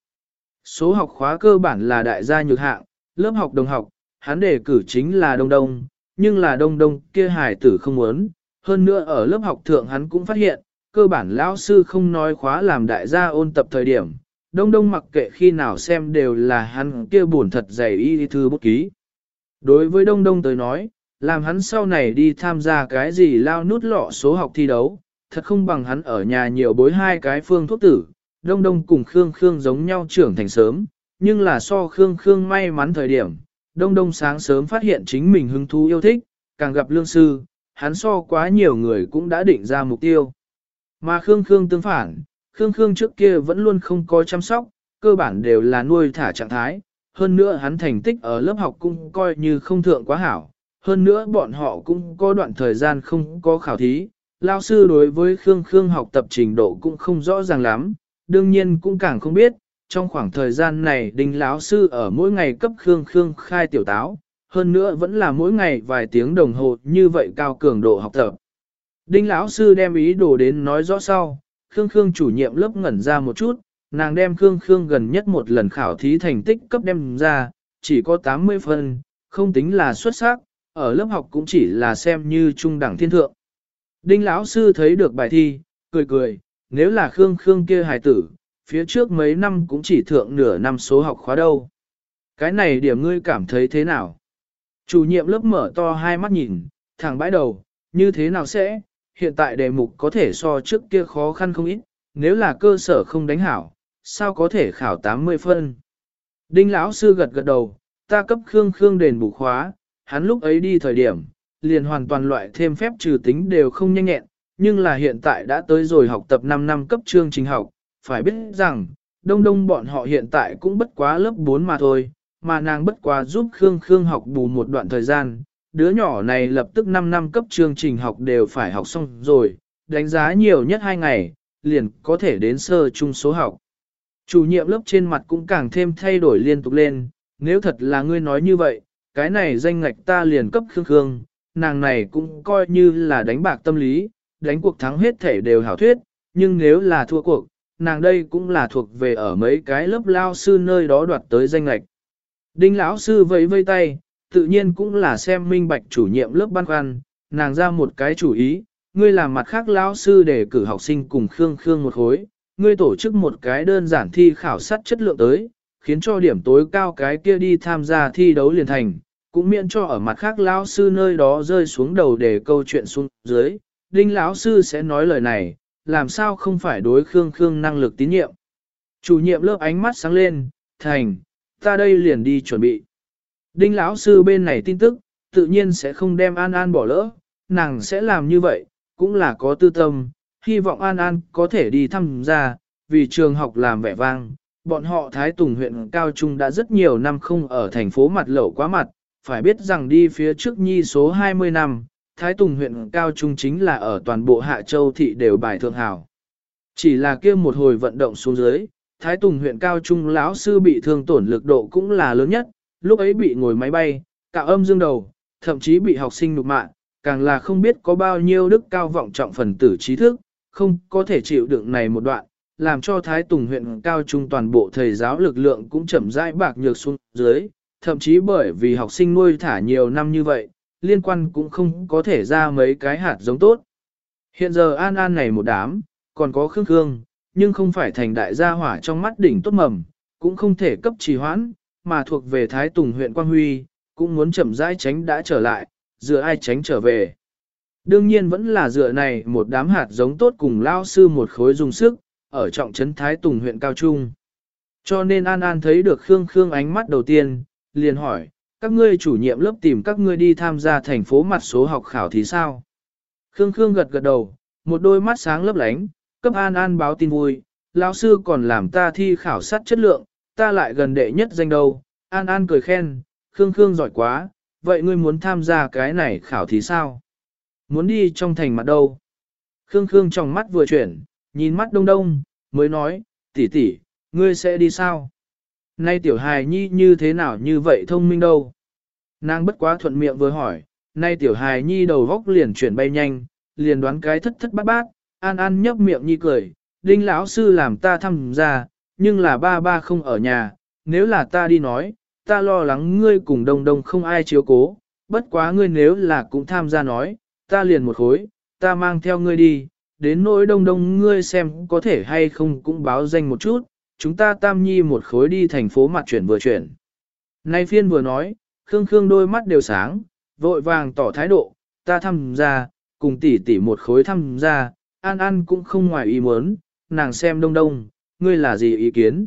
Số học khóa cơ bản là đại gia nhược hạng, lớp học đồng học, hắn đề cử chính là đông đông, nhưng là đông đông kia hải tử không muốn. Hơn nữa ở lớp học thượng hắn cũng phát hiện, cơ bản lão sư không nói khóa làm đại gia ôn tập thời điểm. Đông đông mặc kệ khi nào xem đều là hắn kia buồn thật dày y thư bút ký. Đối với đông đông tới nói, làm hắn sau này đi tham gia cái gì lao nút lọ số học thi đấu, thật không bằng hắn ở nhà nhiều bối hai cái phương thuốc tử, đông đông cùng Khương Khương giống nhau trưởng thành sớm, nhưng là so Khương Khương may mắn thời điểm, đông đông sáng sớm phát hiện chính mình hứng thú yêu thích, càng gặp lương sư, hắn so quá nhiều người cũng đã định ra mục tiêu. Mà Khương Khương tương phản, Khương Khương trước kia vẫn luôn không có chăm sóc, cơ bản đều là nuôi thả trạng thái, hơn nữa hắn thành tích ở lớp học cũng coi như không thượng quá hảo, hơn nữa bọn họ cũng có đoạn thời gian không có khảo thí, lao sư đối với Khương Khương học tập trình độ cũng không rõ ràng lắm, đương nhiên cũng càng không biết, trong khoảng thời gian này đinh lão sư ở mỗi ngày cấp Khương Khương khai tiểu táo, hơn nữa vẫn là mỗi ngày vài tiếng đồng hồ như vậy cao cường độ học tập. Đinh lão sư đem ý đồ đến nói rõ sau, Khương Khương chủ nhiệm lớp ngẩn ra một chút, nàng đem Khương Khương gần nhất một lần khảo thí thành tích cấp đem ra, chỉ có 80 phân, không tính là xuất sắc, ở lớp học cũng chỉ là xem như trung đẳng thiên thượng. Đinh lão sư thấy được bài thi, cười cười, nếu là Khương Khương kia hài tử, phía trước mấy năm cũng chỉ thượng nửa năm số học khóa đâu. Cái này điểm ngươi cảm thấy thế nào? Chủ nhiệm lớp mở to hai mắt nhìn, thẳng bãi đầu, như thế nào sẽ, hiện tại đề mục có thể so trước kia khó khăn không ít, nếu là cơ sở không đánh hảo, sao có thể khảo 80 phân. Đinh lão sư gật gật đầu, ta cấp Khương Khương đền bù khóa, hắn lúc ấy đi thời điểm, liền hoàn toàn loại thêm phép trừ tính đều không nhanh nhẹn, nhưng là hiện tại đã tới rồi học tập 5 năm cấp chương trình học, phải biết rằng, đông đông bọn họ hiện tại cũng bất quá lớp 4 mà thôi, mà nàng bất quá giúp Khương Khương học bù một đoạn thời gian, đứa nhỏ này lập tức 5 năm cấp chương trình học đều phải học xong rồi, đánh giá nhiều nhất 2 ngày, liền có thể đến sơ trung số học. Chủ nhiệm lớp trên mặt cũng càng thêm thay đổi liên tục lên, nếu thật là ngươi nói như vậy, cái này danh ngạch ta liền cấp Khương Khương, nàng này cũng coi như là đánh bạc tâm lý, đánh cuộc thắng hết thể đều hảo thuyết, nhưng nếu là thua cuộc, nàng đây cũng là thuộc về ở mấy cái lớp lao sư nơi đó đoạt tới danh ngạch. Đinh lão sư vẫy vây tay, tự nhiên cũng là xem minh bạch chủ nhiệm lớp ban khoăn, nàng ra một cái chủ ý, ngươi làm mặt khác lão sư để cử học sinh cùng Khương Khương một khối, ngươi tổ chức một cái đơn giản thi khảo sát chất lượng tới, khiến cho điểm tối cao cái kia đi tham gia thi đấu liền thành, cũng miễn cho ở mặt khác lão sư nơi đó rơi xuống đầu để câu chuyện xuống dưới, đinh lão sư sẽ nói lời này, làm sao không phải đối Khương Khương năng lực tín nhiệm. Chủ nhiệm lớp ánh mắt sáng lên, thành, ta đây liền đi chuẩn bị. Đinh lão sư bên này tin tức, tự nhiên sẽ không đem An An bỏ lỡ, nàng sẽ làm như vậy, cũng là có tư tâm, hy vọng An An có thể đi thăm gia, vì trường học làm vẻ vang. Bọn họ Thái Tùng huyện Cao Trung đã rất nhiều năm không ở thành phố mặt lẩu quá mặt, phải biết rằng đi phía trước nhi số 20 năm, Thái Tùng huyện Cao Trung chính là ở toàn bộ Hạ Châu thị đều bài thượng hảo. Chỉ là kia một hồi vận động xuống dưới, Thái Tùng huyện Cao Trung lão sư bị thương tổn lực độ cũng là lớn nhất, lúc ấy bị ngồi máy bay, cạo âm dương đầu, thậm chí bị học sinh nục mạng, càng là không biết có bao nhiêu đức cao vọng trọng phần tử trí thức, không có thể chịu đựng này một đoạn, làm cho Thái Tùng huyện Cao Trung toàn bộ thầy giáo lực lượng cũng chậm rãi bạc nhược xuống dưới, thậm chí bởi vì học sinh nuôi thả nhiều năm như vậy, liên quan cũng không có thể ra mấy cái hạt giống tốt. Hiện giờ An An này một đám, còn có Khương Khương, nhưng không phải thành đại gia hỏa trong mắt đỉnh tốt mầm, cũng không thể cấp trì hoãn, mà thuộc về Thái Tùng huyện Quang Huy, cũng muốn chậm rãi tránh đã trở lại, dựa ai tránh trở về. Đương nhiên vẫn là dựa này một đám hạt giống tốt cùng lao sư một khối dùng sức, ở trọng trấn Thái Tùng huyện Cao Trung. Cho nên An An thấy được Khương Khương ánh mắt đầu tiên, liền hỏi, các ngươi chủ nhiệm lớp tìm các ngươi đi tham gia thành phố mặt số học khảo thì sao? Khương Khương gật gật đầu, một đôi mắt sáng lấp lánh, cấp An An báo tin vui, lão sư còn làm ta thi khảo sát chất lượng, ta lại gần đệ nhất danh đâu. An An cười khen, Khương Khương giỏi quá, vậy ngươi muốn tham gia cái này khảo thí sao? Muốn đi trong thành mặt đâu? Khương Khương trong mắt vừa chuyển, nhìn mắt đông đông, mới nói, tỷ tỷ, ngươi sẽ đi sao? Nay tiểu hài nhi như thế nào như vậy thông minh đâu? Nàng bất quá thuận miệng vừa hỏi, nay tiểu hài nhi đầu góc liền chuyển bay nhanh, liền đoán cái thất thất bát bát, an an nhấp miệng nhi cười, đinh lão sư làm ta thăm ra, nhưng là ba ba không ở nhà, nếu là ta đi nói, ta lo lắng ngươi cùng đông đông không ai chiếu cố, bất quá ngươi nếu là cũng tham gia nói, ta liền một khối, ta mang theo ngươi đi, đến nỗi đông đông ngươi xem có thể hay không cũng báo danh một chút, chúng ta tam nhi một khối đi thành phố mặt chuyển vừa chuyển. Nay phiên vừa nói, Khương Khương đôi mắt đều sáng, vội vàng tỏ thái độ, ta tham gia, cùng tỷ tỷ một khối tham gia, An An cũng không ngoài ý muốn, nàng xem đông đông, ngươi là gì ý kiến.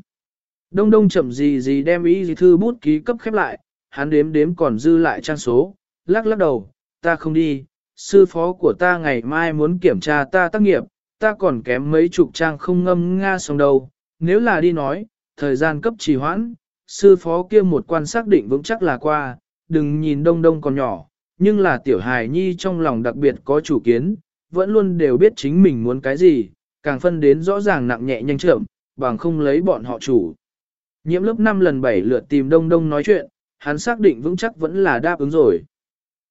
Đông đông chậm gì gì đem ý gì thư bút ký cấp khép lại, hắn đếm đếm còn dư lại trang số, lắc lắc đầu, ta không đi, sư phó của ta ngày mai muốn kiểm tra ta tác nghiệp, ta còn kém mấy chục trang không ngâm nga xong đâu, nếu là đi nói, thời gian cấp trì hoãn, sư phó kia một quan xác định vững chắc là qua, đừng nhìn đông đông còn nhỏ, nhưng là tiểu hài nhi trong lòng đặc biệt có chủ kiến, vẫn luôn đều biết chính mình muốn cái gì, càng phân đến rõ ràng nặng nhẹ nhanh chậm, bằng không lấy bọn họ chủ. Nhiễm lớp 5 lần 7 lượt tìm đông đông nói chuyện, hắn xác định vững chắc vẫn là đáp ứng rồi.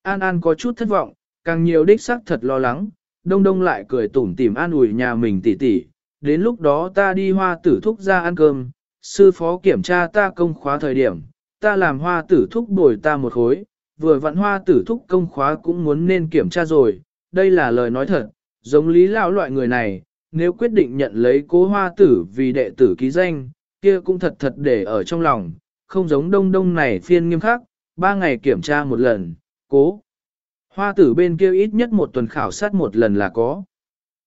An An có chút thất vọng, càng nhiều đích xác thật lo lắng, đông đông lại cười tủm tỉm an ủi nhà mình tỉ tỉ, đến lúc đó ta đi hoa tử thúc ra ăn cơm, sư phó kiểm tra ta công khóa thời điểm, ta làm hoa tử thúc bồi ta một khối, vừa vặn hoa tử thúc công khóa cũng muốn nên kiểm tra rồi, đây là lời nói thật, giống lý lão loại người này, nếu quyết định nhận lấy cố hoa tử vì đệ tử ký danh, kia cũng thật thật để ở trong lòng, không giống đông đông này phiên nghiêm khắc, ba ngày kiểm tra một lần, cố. Hoa tử bên kia ít nhất một tuần khảo sát một lần là có.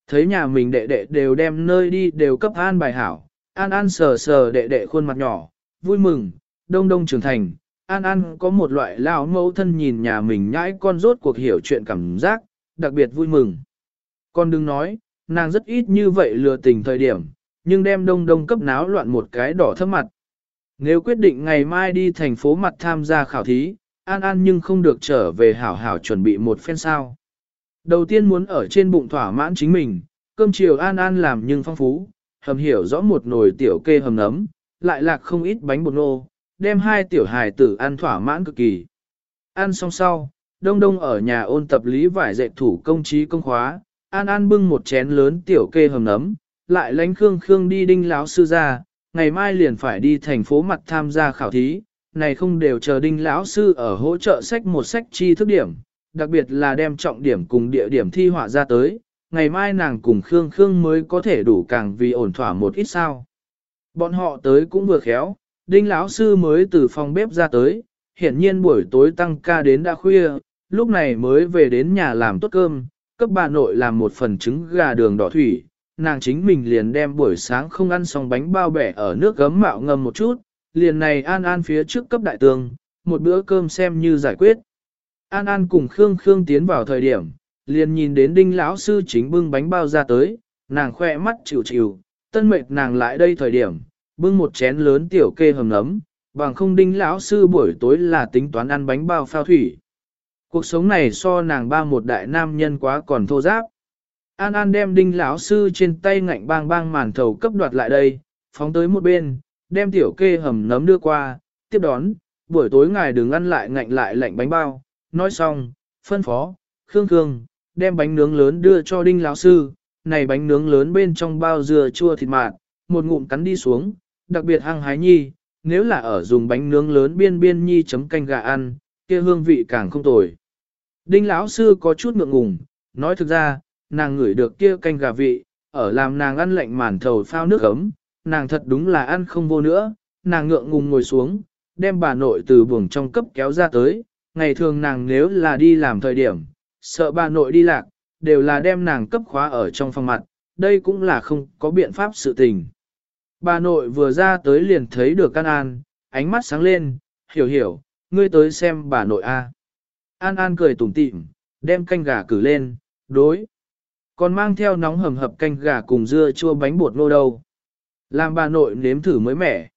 Thấy nhà mình đệ đệ đều đem nơi đi đều cấp an bài hảo, an an sờ sờ đệ đệ khuôn mặt nhỏ, vui mừng, đông đông trưởng thành. An An có một loại lão mẫu thân nhìn nhà mình nhãi con rốt cuộc hiểu chuyện cảm giác, đặc biệt vui mừng. Con đừng nói, nàng rất ít như vậy lừa tình thời điểm, nhưng đem đông đông cấp náo loạn một cái đỏ thấp mặt. Nếu quyết định ngày mai đi thành phố mặt tham gia khảo thí, An An nhưng không được trở về hảo hảo chuẩn bị một phen sao. Đầu tiên muốn ở trên bụng thỏa mãn chính mình, cơm chiều An An làm nhưng phong phú, hầm hiểu rõ một nồi tiểu kê hầm nấm, lại lạc không ít bánh bột nô, đem hai tiểu hài tử ăn thỏa mãn cực kỳ. Ăn xong sau, đông đông ở nhà ôn tập lý vải dạy thủ công trí công khóa, An An bưng một chén lớn tiểu kê hầm nấm, lại lánh Khương Khương đi đinh lão sư ra, ngày mai liền phải đi thành phố mặt tham gia khảo thí, này không đều chờ đinh lão sư ở hỗ trợ sách một sách chi thức điểm, đặc biệt là đem trọng điểm cùng địa điểm thi họa ra tới, ngày mai nàng cùng Khương Khương mới có thể đủ càng vì ổn thỏa một ít sao. Bọn họ tới cũng vừa khéo, đinh lão sư mới từ phòng bếp ra tới, hiển nhiên buổi tối tăng ca đến đã khuya, lúc này mới về đến nhà làm tốt cơm, cấp bà nội làm một phần trứng gà đường đỏ thủy, nàng chính mình liền đem buổi sáng không ăn xong bánh bao bẻ ở nước gấm mạo ngâm một chút, liền này An An phía trước cấp đại tường, một bữa cơm xem như giải quyết. An An cùng Khương Khương tiến vào thời điểm, liền nhìn đến đinh lão sư chính bưng bánh bao ra tới, nàng khoe mắt chịu chịu, tân mệt nàng lại đây thời điểm, bưng một chén lớn tiểu kê hầm nấm, bằng không đinh lão sư buổi tối là tính toán ăn bánh bao phao thủy. Cuộc sống này so nàng ba một đại nam nhân quá còn thô giáp. An An đem đinh lão sư trên tay ngạnh bang bang màn thầu cấp đoạt lại đây, phóng tới một bên, đem tiểu kê hầm nấm đưa qua, tiếp đón, buổi tối ngài đừng ăn lại ngạnh lại lạnh bánh bao, nói xong, phân phó, khương khương, đem bánh nướng lớn đưa cho đinh lão sư, này bánh nướng lớn bên trong bao dừa chua thịt mạt, một ngụm cắn đi xuống, đặc biệt hăng hái nhi, nếu là ở dùng bánh nướng lớn biên biên nhi chấm canh gà ăn, kia hương vị càng không tồi. Đinh lão sư có chút ngượng ngùng, nói thực ra, nàng ngửi được kia canh gà vị, ở làm nàng ăn lạnh màn thầu phao nước ấm, nàng thật đúng là ăn không vô nữa, nàng ngượng ngùng ngồi xuống, đem bà nội từ buồng trong cấp kéo ra tới, ngày thường nàng nếu là đi làm thời điểm, sợ bà nội đi lạc, đều là đem nàng cấp khóa ở trong phòng mặt, đây cũng là không có biện pháp sự tình. Bà nội vừa ra tới liền thấy được căn An, ánh mắt sáng lên, hiểu hiểu, ngươi tới xem bà nội a. An An cười tủm tỉm, đem canh gà cử lên, đối. Còn mang theo nóng hầm hập canh gà cùng dưa chua bánh bột nô đâu. Làm bà nội nếm thử mới mẻ.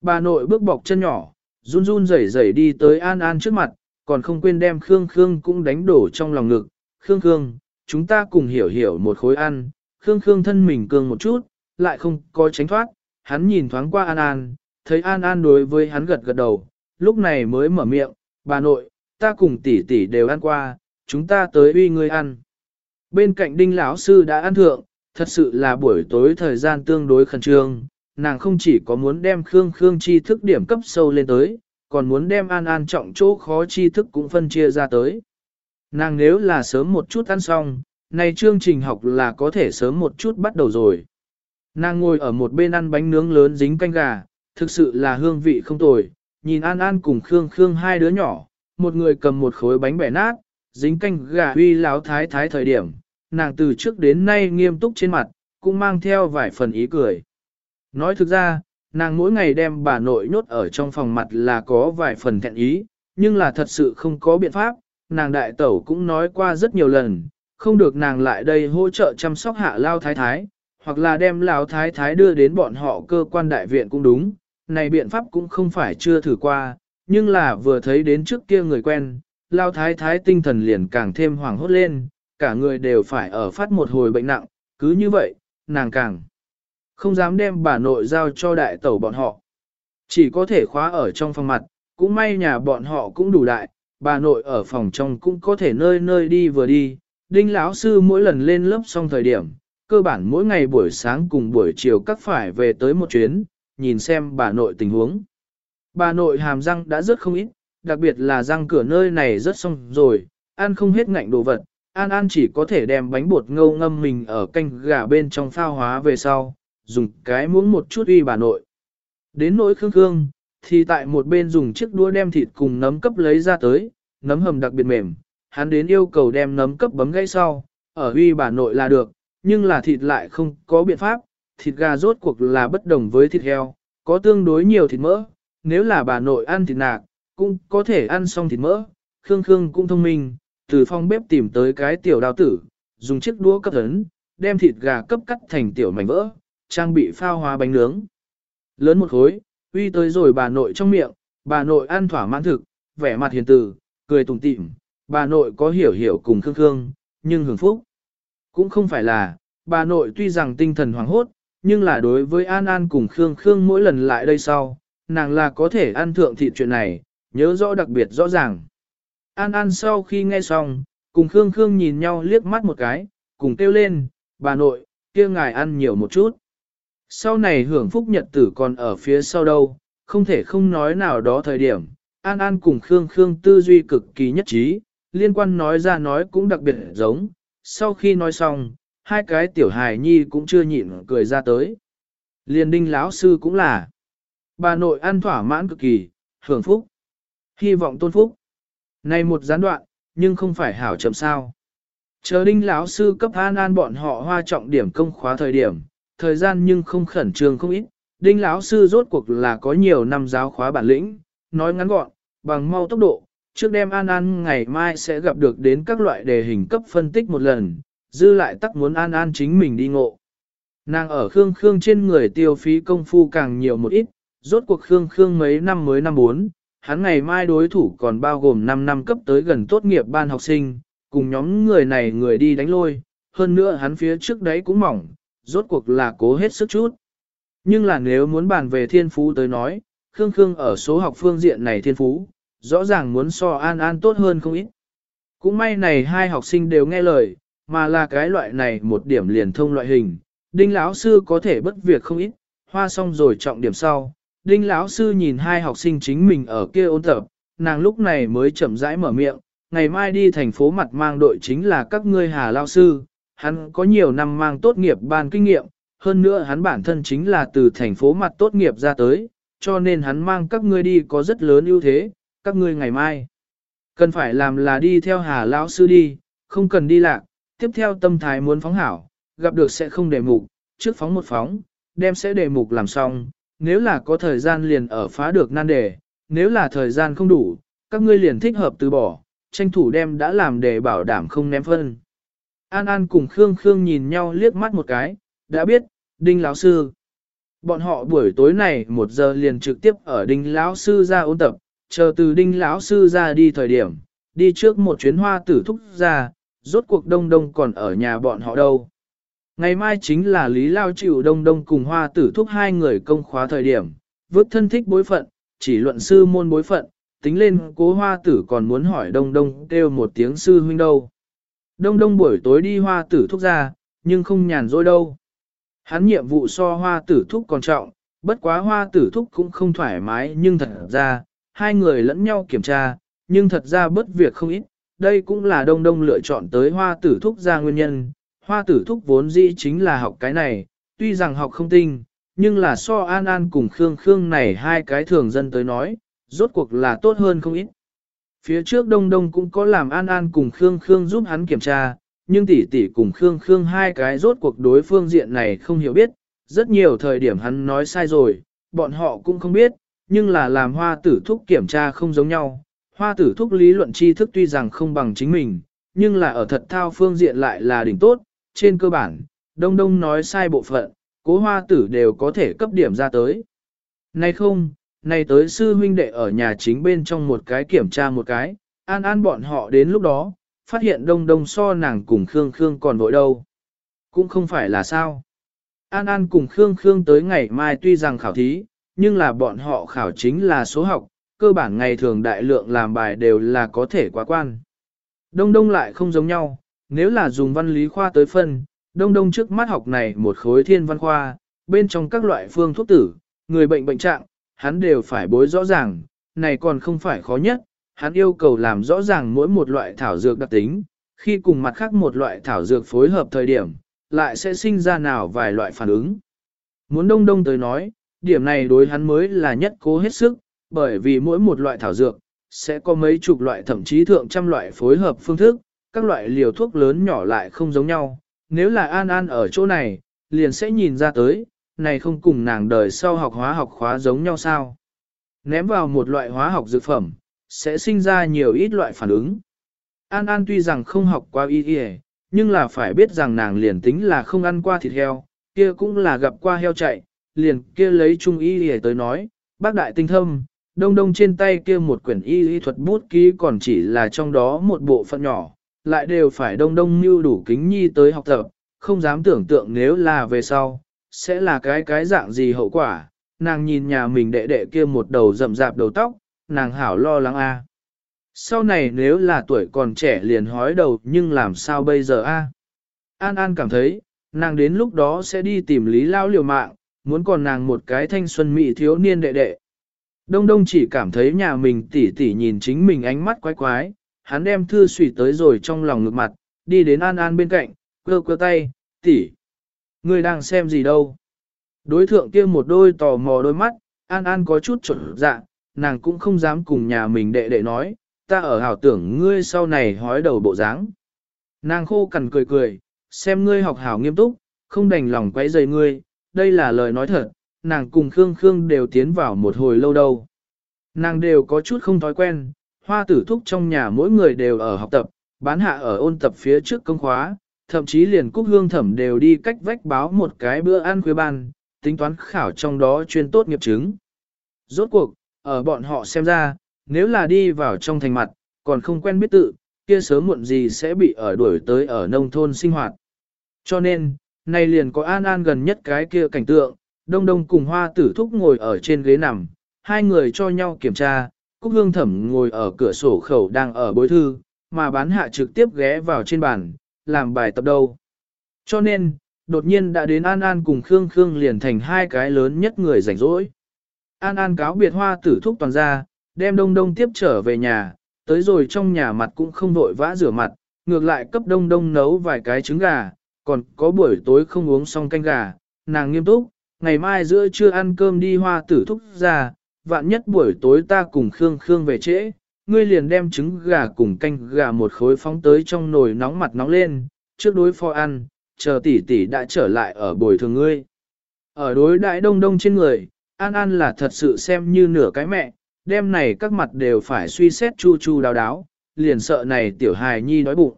Bà nội bước bọc chân nhỏ, run run rẩy rẩy đi tới An An trước mặt, còn không quên đem Khương Khương cũng đánh đổ trong lòng ngực. Khương Khương, chúng ta cùng hiểu hiểu một khối ăn. Khương Khương thân mình cường một chút, lại không có tránh thoát. Hắn nhìn thoáng qua An An, thấy An An đối với hắn gật gật đầu, lúc này mới mở miệng, bà nội, ta cùng tỷ tỷ đều ăn qua, chúng ta tới uy ngươi ăn. Bên cạnh đinh lão sư đã ăn thượng, thật sự là buổi tối thời gian tương đối khẩn trương, nàng không chỉ có muốn đem Khương Khương chi thức điểm cấp sâu lên tới, còn muốn đem an an trọng chỗ khó chi thức cũng phân chia ra tới. Nàng nếu là sớm một chút ăn xong, nay chương trình học là có thể sớm một chút bắt đầu rồi. Nàng ngồi ở một bên ăn bánh nướng lớn dính canh gà, thực sự là hương vị không tồi, nhìn An An cùng Khương Khương hai đứa nhỏ, một người cầm một khối bánh bẻ nát, dính canh gà huy láo thái thái thời điểm, nàng từ trước đến nay nghiêm túc trên mặt, cũng mang theo vài phần ý cười. Nói thực ra, nàng mỗi ngày đem bà nội nhốt ở trong phòng mặt là có vài phần thẹn ý, nhưng là thật sự không có biện pháp, nàng đại tẩu cũng nói qua rất nhiều lần, không được nàng lại đây hỗ trợ chăm sóc hạ lao thái thái, hoặc là đem lao thái thái đưa đến bọn họ cơ quan đại viện cũng đúng, này biện pháp cũng không phải chưa thử qua, nhưng là vừa thấy đến trước kia người quen, lao thái thái tinh thần liền càng thêm hoảng hốt lên, cả người đều phải ở phát một hồi bệnh nặng, cứ như vậy, nàng càng không dám đem bà nội giao cho đại tẩu bọn họ. Chỉ có thể khóa ở trong phòng mặt, cũng may nhà bọn họ cũng đủ đại, bà nội ở phòng trong cũng có thể nơi nơi đi vừa đi. Đinh lão sư mỗi lần lên lớp xong thời điểm, cơ bản mỗi ngày buổi sáng cùng buổi chiều các phải về tới một chuyến, nhìn xem bà nội tình huống. Bà nội hàm răng đã rất không ít, đặc biệt là răng cửa nơi này rất xong rồi, ăn không hết ngạnh đồ vật, An An chỉ có thể đem bánh bột ngâu ngâm mình ở canh gà bên trong phao hóa về sau, dùng cái muỗng một chút uy bà nội. Đến nỗi khương khương, thì tại một bên dùng chiếc đũa đem thịt cùng nấm cấp lấy ra tới, nấm hầm đặc biệt mềm, hắn đến yêu cầu đem nấm cấp bấm gãy sau, ở uy bà nội là được, nhưng là thịt lại không có biện pháp, thịt gà rốt cuộc là bất đồng với thịt heo, có tương đối nhiều thịt mỡ, nếu là bà nội ăn thịt nạc, cũng có thể ăn xong thịt mỡ, Khương Khương cũng thông minh, từ phòng bếp tìm tới cái tiểu đào tử, dùng chiếc đũa cấp ấn, đem thịt gà cấp cắt thành tiểu mảnh vỡ, trang bị phao hóa bánh nướng. Lớn một khối, uy tới rồi bà nội trong miệng, bà nội ăn thỏa mãn thực, vẻ mặt hiền từ, cười tủm tỉm, bà nội có hiểu hiểu cùng Khương Khương, nhưng hưởng phúc. Cũng không phải là, bà nội tuy rằng tinh thần hoảng hốt, nhưng là đối với An An cùng Khương Khương mỗi lần lại đây sau, nàng là có thể ăn thượng thịt chuyện này, nhớ rõ đặc biệt rõ ràng. An An sau khi nghe xong, cùng Khương Khương nhìn nhau liếc mắt một cái, cùng kêu lên, bà nội, kia ngài ăn nhiều một chút. Sau này hưởng phúc nhật tử còn ở phía sau đâu, không thể không nói nào đó thời điểm, An An cùng Khương Khương tư duy cực kỳ nhất trí, liên quan nói ra nói cũng đặc biệt giống, sau khi nói xong, hai cái tiểu hài nhi cũng chưa nhịn cười ra tới. Liên đinh lão sư cũng là, bà nội ăn thỏa mãn cực kỳ, hưởng phúc, hy vọng tôn phúc. Này một gián đoạn, nhưng không phải hảo chậm sao. Chờ đinh lão sư cấp an an bọn họ hoa trọng điểm công khóa thời điểm, thời gian nhưng không khẩn trương không ít. Đinh lão sư rốt cuộc là có nhiều năm giáo khóa bản lĩnh, nói ngắn gọn, bằng mau tốc độ, trước đêm An An ngày mai sẽ gặp được đến các loại đề hình cấp phân tích một lần, dư lại tắc muốn An An chính mình đi ngộ. Nàng ở Khương Khương trên người tiêu phí công phu càng nhiều một ít, rốt cuộc Khương Khương mấy năm mới năm bốn, hắn ngày mai đối thủ còn bao gồm 5 năm cấp tới gần tốt nghiệp ban học sinh, cùng nhóm người này người đi đánh lôi, hơn nữa hắn phía trước đấy cũng mỏng, rốt cuộc là cố hết sức chút. Nhưng là nếu muốn bàn về thiên phú tới nói, Khương Khương ở số học phương diện này thiên phú, rõ ràng muốn so An An tốt hơn không ít. Cũng may này hai học sinh đều nghe lời, mà là cái loại này một điểm liền thông loại hình, đinh lão sư có thể bất việc không ít, hoa xong rồi trọng điểm sau. Đinh lão sư nhìn hai học sinh chính mình ở kia ôn tập, nàng lúc này mới chậm rãi mở miệng, ngày mai đi thành phố mặt mang đội chính là các ngươi hà Lão sư, hắn có nhiều năm mang tốt nghiệp ban kinh nghiệm, hơn nữa hắn bản thân chính là từ thành phố mặt tốt nghiệp ra tới, cho nên hắn mang các ngươi đi có rất lớn ưu thế, các ngươi ngày mai. Cần phải làm là đi theo hà lão sư đi, không cần đi lạc, tiếp theo tâm thái muốn phóng hảo, gặp được sẽ không để mục, trước phóng một phóng, đem sẽ đề mục làm xong, nếu là có thời gian liền ở phá được nan đề, nếu là thời gian không đủ, các ngươi liền thích hợp từ bỏ, tranh thủ đem đã làm để bảo đảm không ném phân. An An cùng Khương Khương nhìn nhau liếc mắt một cái, đã biết, Đinh lão sư. Bọn họ buổi tối này một giờ liền trực tiếp ở Đinh lão sư ra ôn tập, chờ từ Đinh lão sư ra đi thời điểm, đi trước một chuyến hoa tử thúc ra, rốt cuộc đông đông còn ở nhà bọn họ đâu. Ngày mai chính là Lý Lao chịu đông đông cùng hoa tử thúc hai người công khóa thời điểm, vứt thân thích bối phận, chỉ luận sư môn bối phận, tính lên cố hoa tử còn muốn hỏi đông đông kêu một tiếng sư huynh đâu. Đông đông buổi tối đi hoa tử thúc ra, nhưng không nhàn rỗi đâu. Hắn nhiệm vụ so hoa tử thúc còn trọng, bất quá hoa tử thúc cũng không thoải mái nhưng thật ra, hai người lẫn nhau kiểm tra, nhưng thật ra bất việc không ít. Đây cũng là đông đông lựa chọn tới hoa tử thúc ra nguyên nhân. Hoa tử thúc vốn dĩ chính là học cái này, tuy rằng học không tinh, nhưng là so an an cùng Khương Khương này hai cái thường dân tới nói, rốt cuộc là tốt hơn không ít. Phía trước Đông Đông cũng có làm An An cùng Khương Khương giúp hắn kiểm tra, nhưng tỷ tỷ cùng Khương Khương hai cái rốt cuộc đối phương diện này không hiểu biết, rất nhiều thời điểm hắn nói sai rồi, bọn họ cũng không biết, nhưng là làm hoa tử thúc kiểm tra không giống nhau. Hoa tử thúc lý luận tri thức tuy rằng không bằng chính mình, nhưng là ở thật thao phương diện lại là đỉnh tốt, trên cơ bản, Đông Đông nói sai bộ phận, cố hoa tử đều có thể cấp điểm ra tới. Nay không, nay tới sư huynh đệ ở nhà chính bên trong một cái kiểm tra một cái, an an bọn họ đến lúc đó, phát hiện đông đông so nàng cùng Khương Khương còn vội đâu. Cũng không phải là sao. An An cùng Khương Khương tới ngày mai tuy rằng khảo thí, nhưng là bọn họ khảo chính là số học, cơ bản ngày thường đại lượng làm bài đều là có thể quá quan. Đông đông lại không giống nhau, nếu là dùng văn lý khoa tới phân, đông đông trước mắt học này một khối thiên văn khoa, bên trong các loại phương thuốc tử, người bệnh bệnh trạng, hắn đều phải bối rõ ràng, này còn không phải khó nhất, hắn yêu cầu làm rõ ràng mỗi một loại thảo dược đặc tính, khi cùng mặt khác một loại thảo dược phối hợp thời điểm, lại sẽ sinh ra nào vài loại phản ứng. Muốn đông đông tới nói, điểm này đối hắn mới là nhất cố hết sức, bởi vì mỗi một loại thảo dược, sẽ có mấy chục loại thậm chí thượng trăm loại phối hợp phương thức, các loại liều thuốc lớn nhỏ lại không giống nhau. Nếu là An An ở chỗ này, liền sẽ nhìn ra tới, này không cùng nàng đời sau học hóa học khóa giống nhau sao. Ném vào một loại hóa học dược phẩm, sẽ sinh ra nhiều ít loại phản ứng. An An tuy rằng không học qua y y, nhưng là phải biết rằng nàng liền tính là không ăn qua thịt heo, kia cũng là gặp qua heo chạy, liền kia lấy trung y y tới nói, bác đại tinh thâm, đông đông trên tay kia một quyển y y thuật bút ký còn chỉ là trong đó một bộ phận nhỏ, lại đều phải đông đông như đủ kính nhi tới học tập, không dám tưởng tượng nếu là về sau, sẽ là cái cái dạng gì hậu quả. Nàng nhìn nhà mình đệ đệ kia một đầu rậm rạp đầu tóc, nàng hảo lo lắng a. Sau này nếu là tuổi còn trẻ liền hói đầu nhưng làm sao bây giờ a? An An cảm thấy, nàng đến lúc đó sẽ đi tìm Lý Lao liều mạng, muốn còn nàng một cái thanh xuân mỹ thiếu niên đệ đệ. Đông Đông chỉ cảm thấy nhà mình tỉ tỉ nhìn chính mình ánh mắt quái quái, hắn đem thư sủy tới rồi trong lòng ngực mặt, đi đến An An bên cạnh, quơ quơ tay, tỷ, Người đang xem gì đâu? Đối thượng kia một đôi tò mò đôi mắt, An An có chút trộn dạ, nàng cũng không dám cùng nhà mình đệ đệ nói, ta ở hảo tưởng ngươi sau này hói đầu bộ dáng. Nàng khô cằn cười cười, xem ngươi học hảo nghiêm túc, không đành lòng quấy rầy ngươi, đây là lời nói thật, nàng cùng Khương Khương đều tiến vào một hồi lâu đâu. Nàng đều có chút không thói quen, hoa tử thúc trong nhà mỗi người đều ở học tập, bán hạ ở ôn tập phía trước công khóa, thậm chí liền cúc hương thẩm đều đi cách vách báo một cái bữa ăn khuya ban, tính toán khảo trong đó chuyên tốt nghiệp chứng. Rốt cuộc, ở bọn họ xem ra, nếu là đi vào trong thành mặt, còn không quen biết tự, kia sớm muộn gì sẽ bị ở đuổi tới ở nông thôn sinh hoạt. Cho nên, nay liền có an an gần nhất cái kia cảnh tượng, đông đông cùng hoa tử thúc ngồi ở trên ghế nằm, hai người cho nhau kiểm tra, Cúc Hương Thẩm ngồi ở cửa sổ khẩu đang ở bối thư, mà bán hạ trực tiếp ghé vào trên bàn, làm bài tập đâu. Cho nên, đột nhiên đã đến An An cùng Khương Khương liền thành hai cái lớn nhất người rảnh rỗi. An An cáo biệt hoa tử thúc toàn ra, đem đông đông tiếp trở về nhà, tới rồi trong nhà mặt cũng không vội vã rửa mặt, ngược lại cấp đông đông nấu vài cái trứng gà, còn có buổi tối không uống xong canh gà, nàng nghiêm túc, ngày mai giữa trưa ăn cơm đi hoa tử thúc ra, vạn nhất buổi tối ta cùng Khương Khương về trễ, ngươi liền đem trứng gà cùng canh gà một khối phóng tới trong nồi nóng mặt nóng lên, trước đối phó ăn, chờ tỷ tỷ đã trở lại ở bồi thường ngươi. Ở đối đại đông đông trên người, An An là thật sự xem như nửa cái mẹ, đêm này các mặt đều phải suy xét chu chu đáo đáo, liền sợ này tiểu hài nhi đói bụng.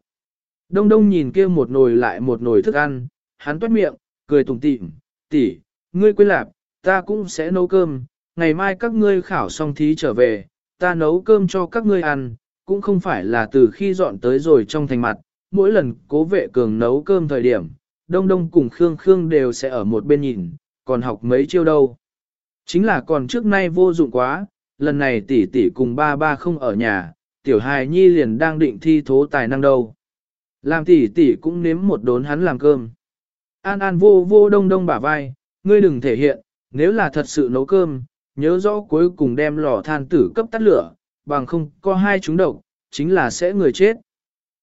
Đông đông nhìn kia một nồi lại một nồi thức ăn, hắn toát miệng, cười tủm tỉm, tỷ, ngươi quên lạp, ta cũng sẽ nấu cơm, ngày mai các ngươi khảo xong thí trở về, ta nấu cơm cho các ngươi ăn, cũng không phải là từ khi dọn tới rồi trong thành mặt, mỗi lần cố vệ cường nấu cơm thời điểm, đông đông cùng Khương Khương đều sẽ ở một bên nhìn, còn học mấy chiêu đâu. Chính là còn trước nay vô dụng quá, lần này tỷ tỷ cùng ba ba không ở nhà, tiểu hài nhi liền đang định thi thố tài năng đâu. Làm tỷ tỷ cũng nếm một đốn hắn làm cơm. An An vô vô đông đông bả vai, ngươi đừng thể hiện, nếu là thật sự nấu cơm, nhớ rõ cuối cùng đem lò than tử cấp tắt lửa, bằng không có hai chúng độc, chính là sẽ người chết.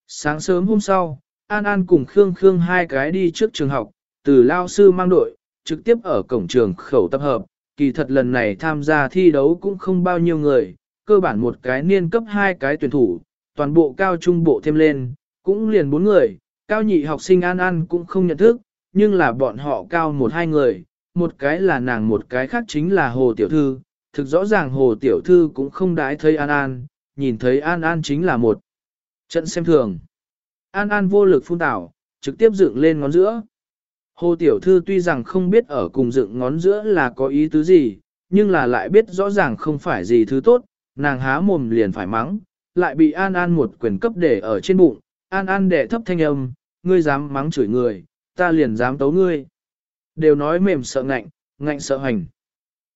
Sáng sớm hôm sau, An An cùng Khương Khương hai cái đi trước trường học, từ lao sư mang đội, trực tiếp ở cổng trường khẩu tập hợp, kỳ thật lần này tham gia thi đấu cũng không bao nhiêu người, cơ bản một cái niên cấp hai cái tuyển thủ, toàn bộ cao trung bộ thêm lên, cũng liền bốn người, cao nhị học sinh An An cũng không nhận thức, nhưng là bọn họ cao một hai người, một cái là nàng một cái khác chính là Hồ Tiểu Thư, thực rõ ràng Hồ Tiểu Thư cũng không đái thấy An An, nhìn thấy An An chính là một trận xem thường. An An vô lực phun tảo, trực tiếp dựng lên ngón giữa. Hồ Tiểu Thư tuy rằng không biết ở cùng dựng ngón giữa là có ý tứ gì, nhưng là lại biết rõ ràng không phải gì thứ tốt, nàng há mồm liền phải mắng, lại bị An An một quyền cấp để ở trên bụng, An An đẻ thấp thanh âm, ngươi dám mắng chửi người, ta liền dám tấu ngươi. Đều nói mềm sợ ngạnh, ngạnh sợ hành.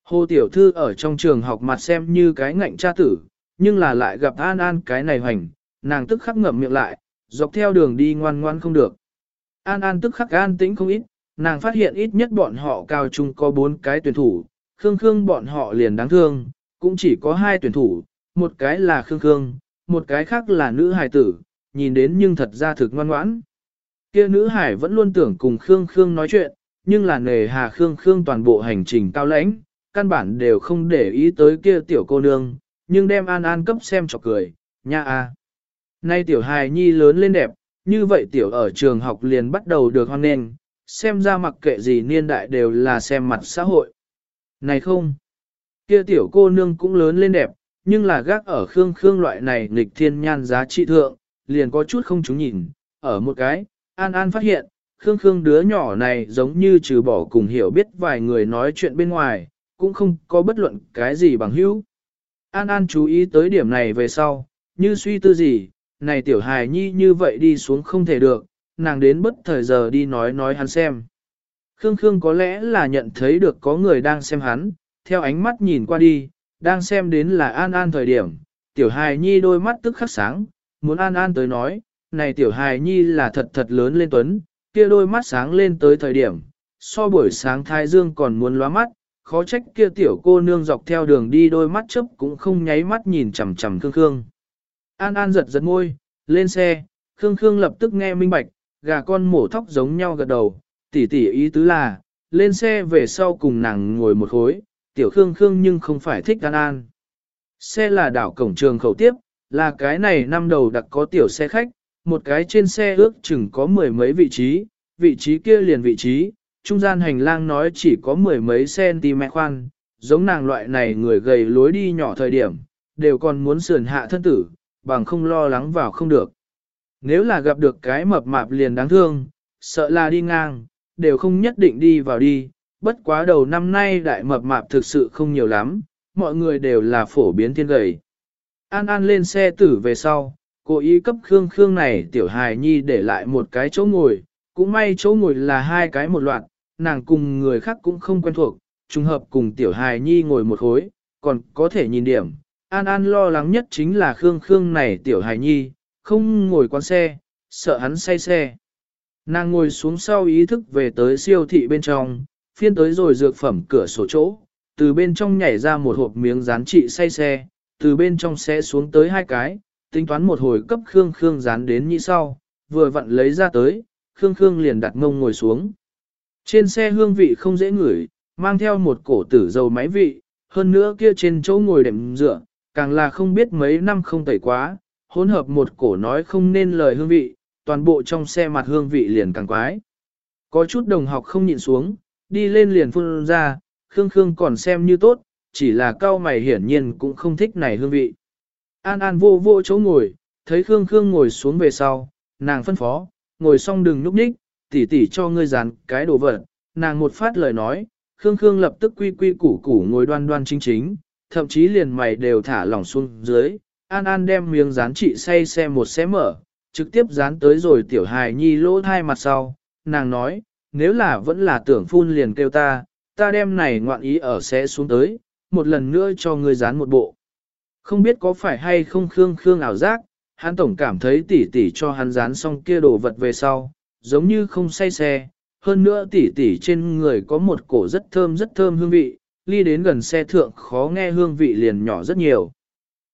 Hồ Tiểu Thư ở trong trường học mặt xem như cái ngạnh cha tử, nhưng là lại gặp An An cái này hoành, nàng tức khắc ngậm miệng lại, dọc theo đường đi ngoan ngoan không được. An An tức khắc an tĩnh không ít, nàng phát hiện ít nhất bọn họ cao trung có bốn cái tuyển thủ, Khương Khương bọn họ liền đáng thương, cũng chỉ có hai tuyển thủ, một cái là Khương Khương, một cái khác là nữ hài tử, nhìn đến nhưng thật ra thực ngoan ngoãn. Kia nữ hải vẫn luôn tưởng cùng Khương Khương nói chuyện, nhưng là nề hà Khương Khương toàn bộ hành trình cao lãnh, căn bản đều không để ý tới kia tiểu cô nương, nhưng đem An An cấp xem cho cười, nha a. Nay tiểu hài nhi lớn lên đẹp, như vậy tiểu ở trường học liền bắt đầu được hoan nghênh, xem ra mặc kệ gì niên đại đều là xem mặt xã hội. Này không, kia tiểu cô nương cũng lớn lên đẹp, nhưng là gác ở khương khương loại này nghịch thiên nhan giá trị thượng, liền có chút không chúng nhìn, ở một cái, An An phát hiện, khương khương đứa nhỏ này giống như trừ bỏ cùng hiểu biết vài người nói chuyện bên ngoài, cũng không có bất luận cái gì bằng hữu. An An chú ý tới điểm này về sau, như suy tư gì, này tiểu hài nhi như vậy đi xuống không thể được, nàng đến bất thời giờ đi nói nói hắn xem. Khương Khương có lẽ là nhận thấy được có người đang xem hắn, theo ánh mắt nhìn qua đi, đang xem đến là An An thời điểm, tiểu hài nhi đôi mắt tức khắc sáng, muốn An An tới nói, này tiểu hài nhi là thật thật lớn lên tuấn, kia đôi mắt sáng lên tới thời điểm, so buổi sáng thái dương còn muốn lóa mắt, khó trách kia tiểu cô nương dọc theo đường đi đôi mắt chớp cũng không nháy mắt nhìn chằm chằm Khương Khương. An An giật giật môi, lên xe, Khương Khương lập tức nghe minh bạch, gà con mổ thóc giống nhau gật đầu, tỉ tỉ ý tứ là, lên xe về sau cùng nàng ngồi một khối, tiểu Khương Khương nhưng không phải thích An An. Xe là đảo cổng trường khẩu tiếp, là cái này năm đầu đặc có tiểu xe khách, một cái trên xe ước chừng có mười mấy vị trí, vị trí kia liền vị trí, trung gian hành lang nói chỉ có mười mấy cm khoan, giống nàng loại này người gầy lối đi nhỏ thời điểm, đều còn muốn sườn hạ thân tử, bằng không lo lắng vào không được. Nếu là gặp được cái mập mạp liền đáng thương, sợ là đi ngang, đều không nhất định đi vào đi, bất quá đầu năm nay đại mập mạp thực sự không nhiều lắm, mọi người đều là phổ biến thiên gầy. An An lên xe tử về sau, cố ý cấp Khương Khương này tiểu hài nhi để lại một cái chỗ ngồi, cũng may chỗ ngồi là hai cái một loạt, nàng cùng người khác cũng không quen thuộc, trùng hợp cùng tiểu hài nhi ngồi một khối, còn có thể nhìn điểm. An An lo lắng nhất chính là Khương Khương này tiểu hài nhi, không ngồi quán xe, sợ hắn say xe. Nàng ngồi xuống sau ý thức về tới siêu thị bên trong, phiên tới rồi dược phẩm cửa sổ chỗ, từ bên trong nhảy ra một hộp miếng rán trị say xe, từ bên trong xe xuống tới hai cái, tính toán một hồi cấp Khương Khương dán đến như sau, vừa vặn lấy ra tới, Khương Khương liền đặt mông ngồi xuống. Trên xe hương vị không dễ ngửi, mang theo một cổ tử dầu máy vị, hơn nữa kia trên chỗ ngồi đệm dựa, càng là không biết mấy năm không tẩy quá, hỗn hợp một cổ nói không nên lời hương vị, toàn bộ trong xe mặt hương vị liền càng quái. Có chút đồng học không nhịn xuống, đi lên liền phun ra, Khương Khương còn xem như tốt, chỉ là cao mày hiển nhiên cũng không thích này hương vị. An An vô vô chỗ ngồi, thấy Khương Khương ngồi xuống về sau, nàng phân phó, ngồi xong đừng núp nhích, tỉ tỉ cho ngươi dàn cái đồ vật, nàng một phát lời nói, Khương Khương lập tức quy quy củ củ ngồi đoan đoan chính chính, thậm chí liền mày đều thả lỏng xuống dưới, An An đem miếng dán trị say xe một xé mở, trực tiếp dán tới rồi tiểu hài nhi lỗ thai mặt sau, nàng nói, nếu là vẫn là tưởng phun liền kêu ta, ta đem này ngoạn ý ở xé xuống tới, một lần nữa cho ngươi dán một bộ. Không biết có phải hay không Khương Khương ảo giác, hắn tổng cảm thấy tỷ tỷ cho hắn dán xong kia đồ vật về sau, giống như không say xe, hơn nữa tỷ tỷ trên người có một cổ rất thơm rất thơm hương vị, ly đến gần xe thượng khó nghe hương vị liền nhỏ rất nhiều.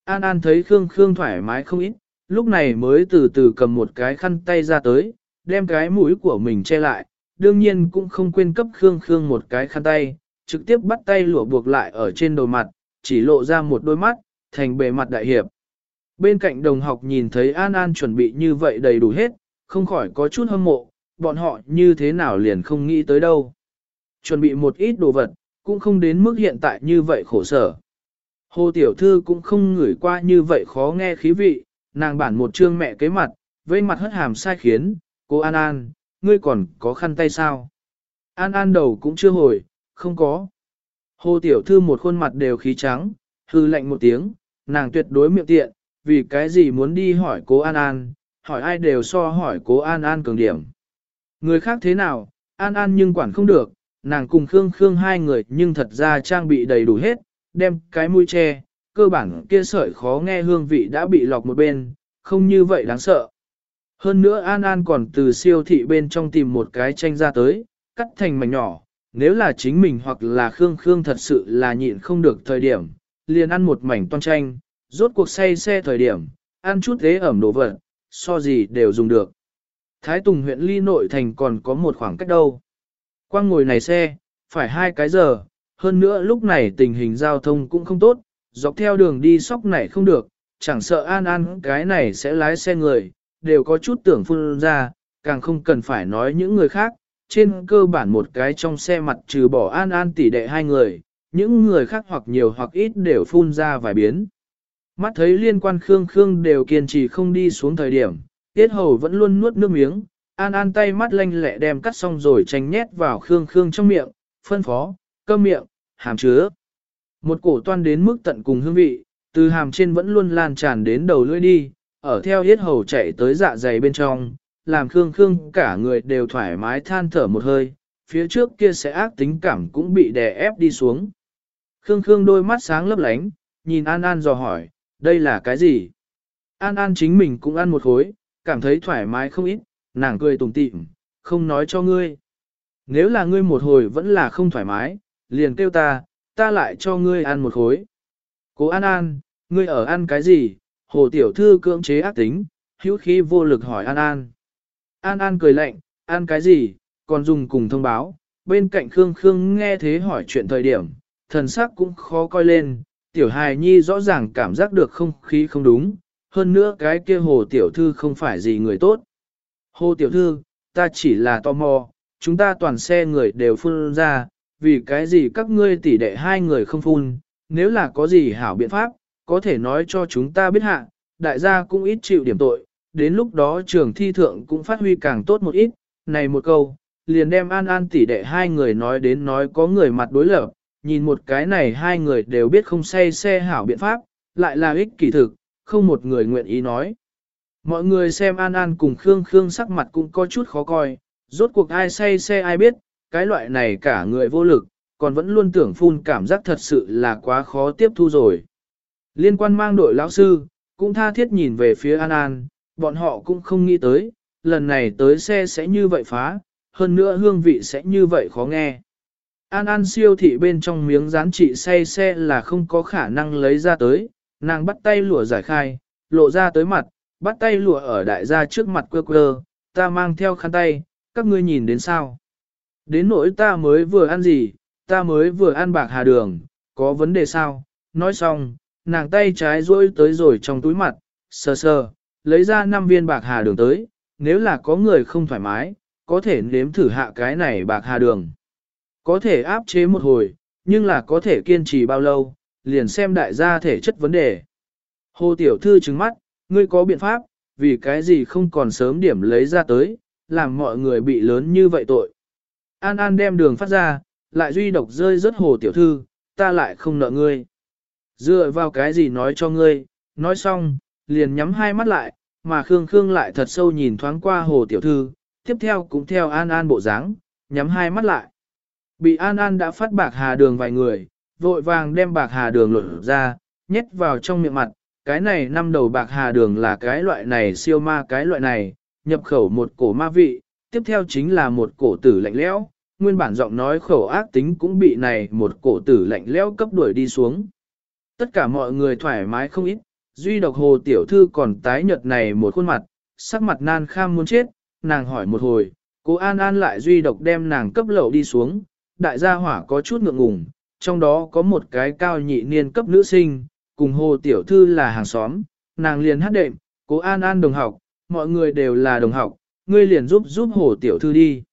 An An thấy Khương Khương thoải mái không ít, lúc này mới từ từ cầm một cái khăn tay ra tới, đem cái mũi của mình che lại, đương nhiên cũng không quên cấp Khương Khương một cái khăn tay, trực tiếp bắt tay lụa buộc lại ở trên đầu mặt, chỉ lộ ra một đôi mắt, thành bề mặt đại hiệp. Bên cạnh đồng học nhìn thấy An An chuẩn bị như vậy đầy đủ hết, không khỏi có chút hâm mộ, bọn họ như thế nào liền không nghĩ tới đâu. Chuẩn bị một ít đồ vật, cũng không đến mức hiện tại như vậy khổ sở. Hồ Tiểu Thư cũng không ngửi qua như vậy khó nghe khí vị, nàng bản một trương mẹ kế mặt, vây mặt hất hàm sai khiến, cô An An, ngươi còn có khăn tay sao? An An đầu cũng chưa hồi, không có. Hồ Tiểu Thư một khuôn mặt đều khí trắng, hư lạnh một tiếng, nàng tuyệt đối miệng tiện, vì cái gì muốn đi hỏi cố An An, hỏi ai đều so hỏi cố An An cường điểm. Người khác thế nào, An An nhưng quản không được, nàng cùng Khương Khương hai người nhưng thật ra trang bị đầy đủ hết, đem cái mũi che, cơ bản kia sợi khó nghe hương vị đã bị lọc một bên, không như vậy đáng sợ. Hơn nữa An An còn từ siêu thị bên trong tìm một cái tranh ra tới, cắt thành mảnh nhỏ, nếu là chính mình hoặc là Khương Khương thật sự là nhịn không được thời điểm, liền ăn một mảnh toan chanh, rốt cuộc say xe thời điểm, ăn chút thế ẩm đồ vật, so gì đều dùng được. Thái Tùng huyện ly nội thành còn có một khoảng cách đâu. Quang ngồi này xe, phải hai cái giờ, hơn nữa lúc này tình hình giao thông cũng không tốt, dọc theo đường đi sóc này không được, chẳng sợ an an cái này sẽ lái xe người, đều có chút tưởng phun ra, càng không cần phải nói những người khác, trên cơ bản một cái trong xe mặt trừ bỏ an an tỷ đệ hai người, những người khác hoặc nhiều hoặc ít đều phun ra vài biến. Mắt thấy liên quan Khương Khương đều kiên trì không đi xuống thời điểm, Tiết Hầu vẫn luôn nuốt nước miếng, An An tay mắt lanh lẹ đem cắt xong rồi tranh nhét vào Khương Khương trong miệng, phân phó, cơm miệng, hàm chứa. Một cổ toan đến mức tận cùng hương vị, từ hàm trên vẫn luôn lan tràn đến đầu lưỡi đi, ở theo Yết Hầu chạy tới dạ dày bên trong, làm Khương Khương cả người đều thoải mái than thở một hơi, phía trước kia sẽ ác tính cảm cũng bị đè ép đi xuống. Khương Khương đôi mắt sáng lấp lánh, nhìn An An dò hỏi, đây là cái gì? An An chính mình cũng ăn một khối, cảm thấy thoải mái không ít, nàng cười tủm tỉm, không nói cho ngươi. Nếu là ngươi một hồi vẫn là không thoải mái, liền kêu ta, ta lại cho ngươi ăn một khối. Cố An An, ngươi ở ăn cái gì? Hồ Tiểu Thư cưỡng chế ác tính, hữu khí vô lực hỏi An An. An An cười lạnh, ăn cái gì, còn dùng cùng thông báo. Bên cạnh Khương Khương nghe thế hỏi chuyện thời điểm, thần sắc cũng khó coi lên, tiểu hài nhi rõ ràng cảm giác được không khí không đúng, hơn nữa cái kia hồ tiểu thư không phải gì người tốt. Hồ tiểu thư, ta chỉ là tò mò, chúng ta toàn xe người đều phun ra, vì cái gì các ngươi tỷ đệ hai người không phun, nếu là có gì hảo biện pháp, có thể nói cho chúng ta biết hạ, đại gia cũng ít chịu điểm tội, đến lúc đó trường thi thượng cũng phát huy càng tốt một ít, này một câu, liền đem an an tỷ đệ hai người nói đến nói có người mặt đối lập, nhìn một cái này hai người đều biết không say xe hảo biện pháp, lại là ích kỷ thực, không một người nguyện ý nói. Mọi người xem An An cùng Khương Khương sắc mặt cũng có chút khó coi, rốt cuộc ai say xe ai biết, cái loại này cả người vô lực, còn vẫn luôn tưởng phun cảm giác thật sự là quá khó tiếp thu rồi. Liên quan mang đội lão sư, cũng tha thiết nhìn về phía An An, bọn họ cũng không nghĩ tới, lần này tới xe sẽ như vậy phá, hơn nữa hương vị sẽ như vậy khó nghe. An An siêu thị bên trong miếng rán trị say xe là không có khả năng lấy ra tới, nàng bắt tay lụa giải khai, lộ ra tới mặt, bắt tay lụa ở đại gia trước mặt quơ quơ, ta mang theo khăn tay, các ngươi nhìn đến sao? Đến nỗi ta mới vừa ăn gì, ta mới vừa ăn bạc hà đường, có vấn đề sao? Nói xong, nàng tay trái duỗi tới rồi trong túi mặt, sờ sờ, lấy ra 5 viên bạc hà đường tới, nếu là có người không thoải mái, có thể nếm thử hạ cái này bạc hà đường. Có thể áp chế một hồi, nhưng là có thể kiên trì bao lâu, liền xem đại gia thể chất vấn đề. Hồ Tiểu Thư trừng mắt, ngươi có biện pháp, vì cái gì không còn sớm điểm lấy ra tới, làm mọi người bị lớn như vậy tội. An An đem đường phát ra, lại duy độc rơi rất Hồ Tiểu Thư, ta lại không nợ ngươi. Dựa vào cái gì nói cho ngươi, nói xong, liền nhắm hai mắt lại, mà Khương Khương lại thật sâu nhìn thoáng qua Hồ Tiểu Thư, tiếp theo cũng theo An An bộ dáng, nhắm hai mắt lại. Bị An An đã phát bạc hà đường vài người, vội vàng đem bạc hà đường lột ra, nhét vào trong miệng mặt. Cái này năm đầu bạc hà đường là cái loại này siêu ma cái loại này, nhập khẩu một cổ ma vị, tiếp theo chính là một cổ tử lạnh lẽo. Nguyên bản giọng nói khẩu ác tính cũng bị này một cổ tử lạnh lẽo cấp đuổi đi xuống. Tất cả mọi người thoải mái không ít, duy độc hồ tiểu thư còn tái nhợt này một khuôn mặt, sắc mặt nan kham muốn chết, nàng hỏi một hồi, cô An An lại duy độc đem nàng cấp lậu đi xuống, đại gia hỏa có chút ngượng ngùng, trong đó có một cái cao nhị niên cấp nữ sinh, cùng hồ tiểu thư là hàng xóm, nàng liền hát đệm, cố An An đồng học, mọi người đều là đồng học, ngươi liền giúp giúp hồ tiểu thư đi.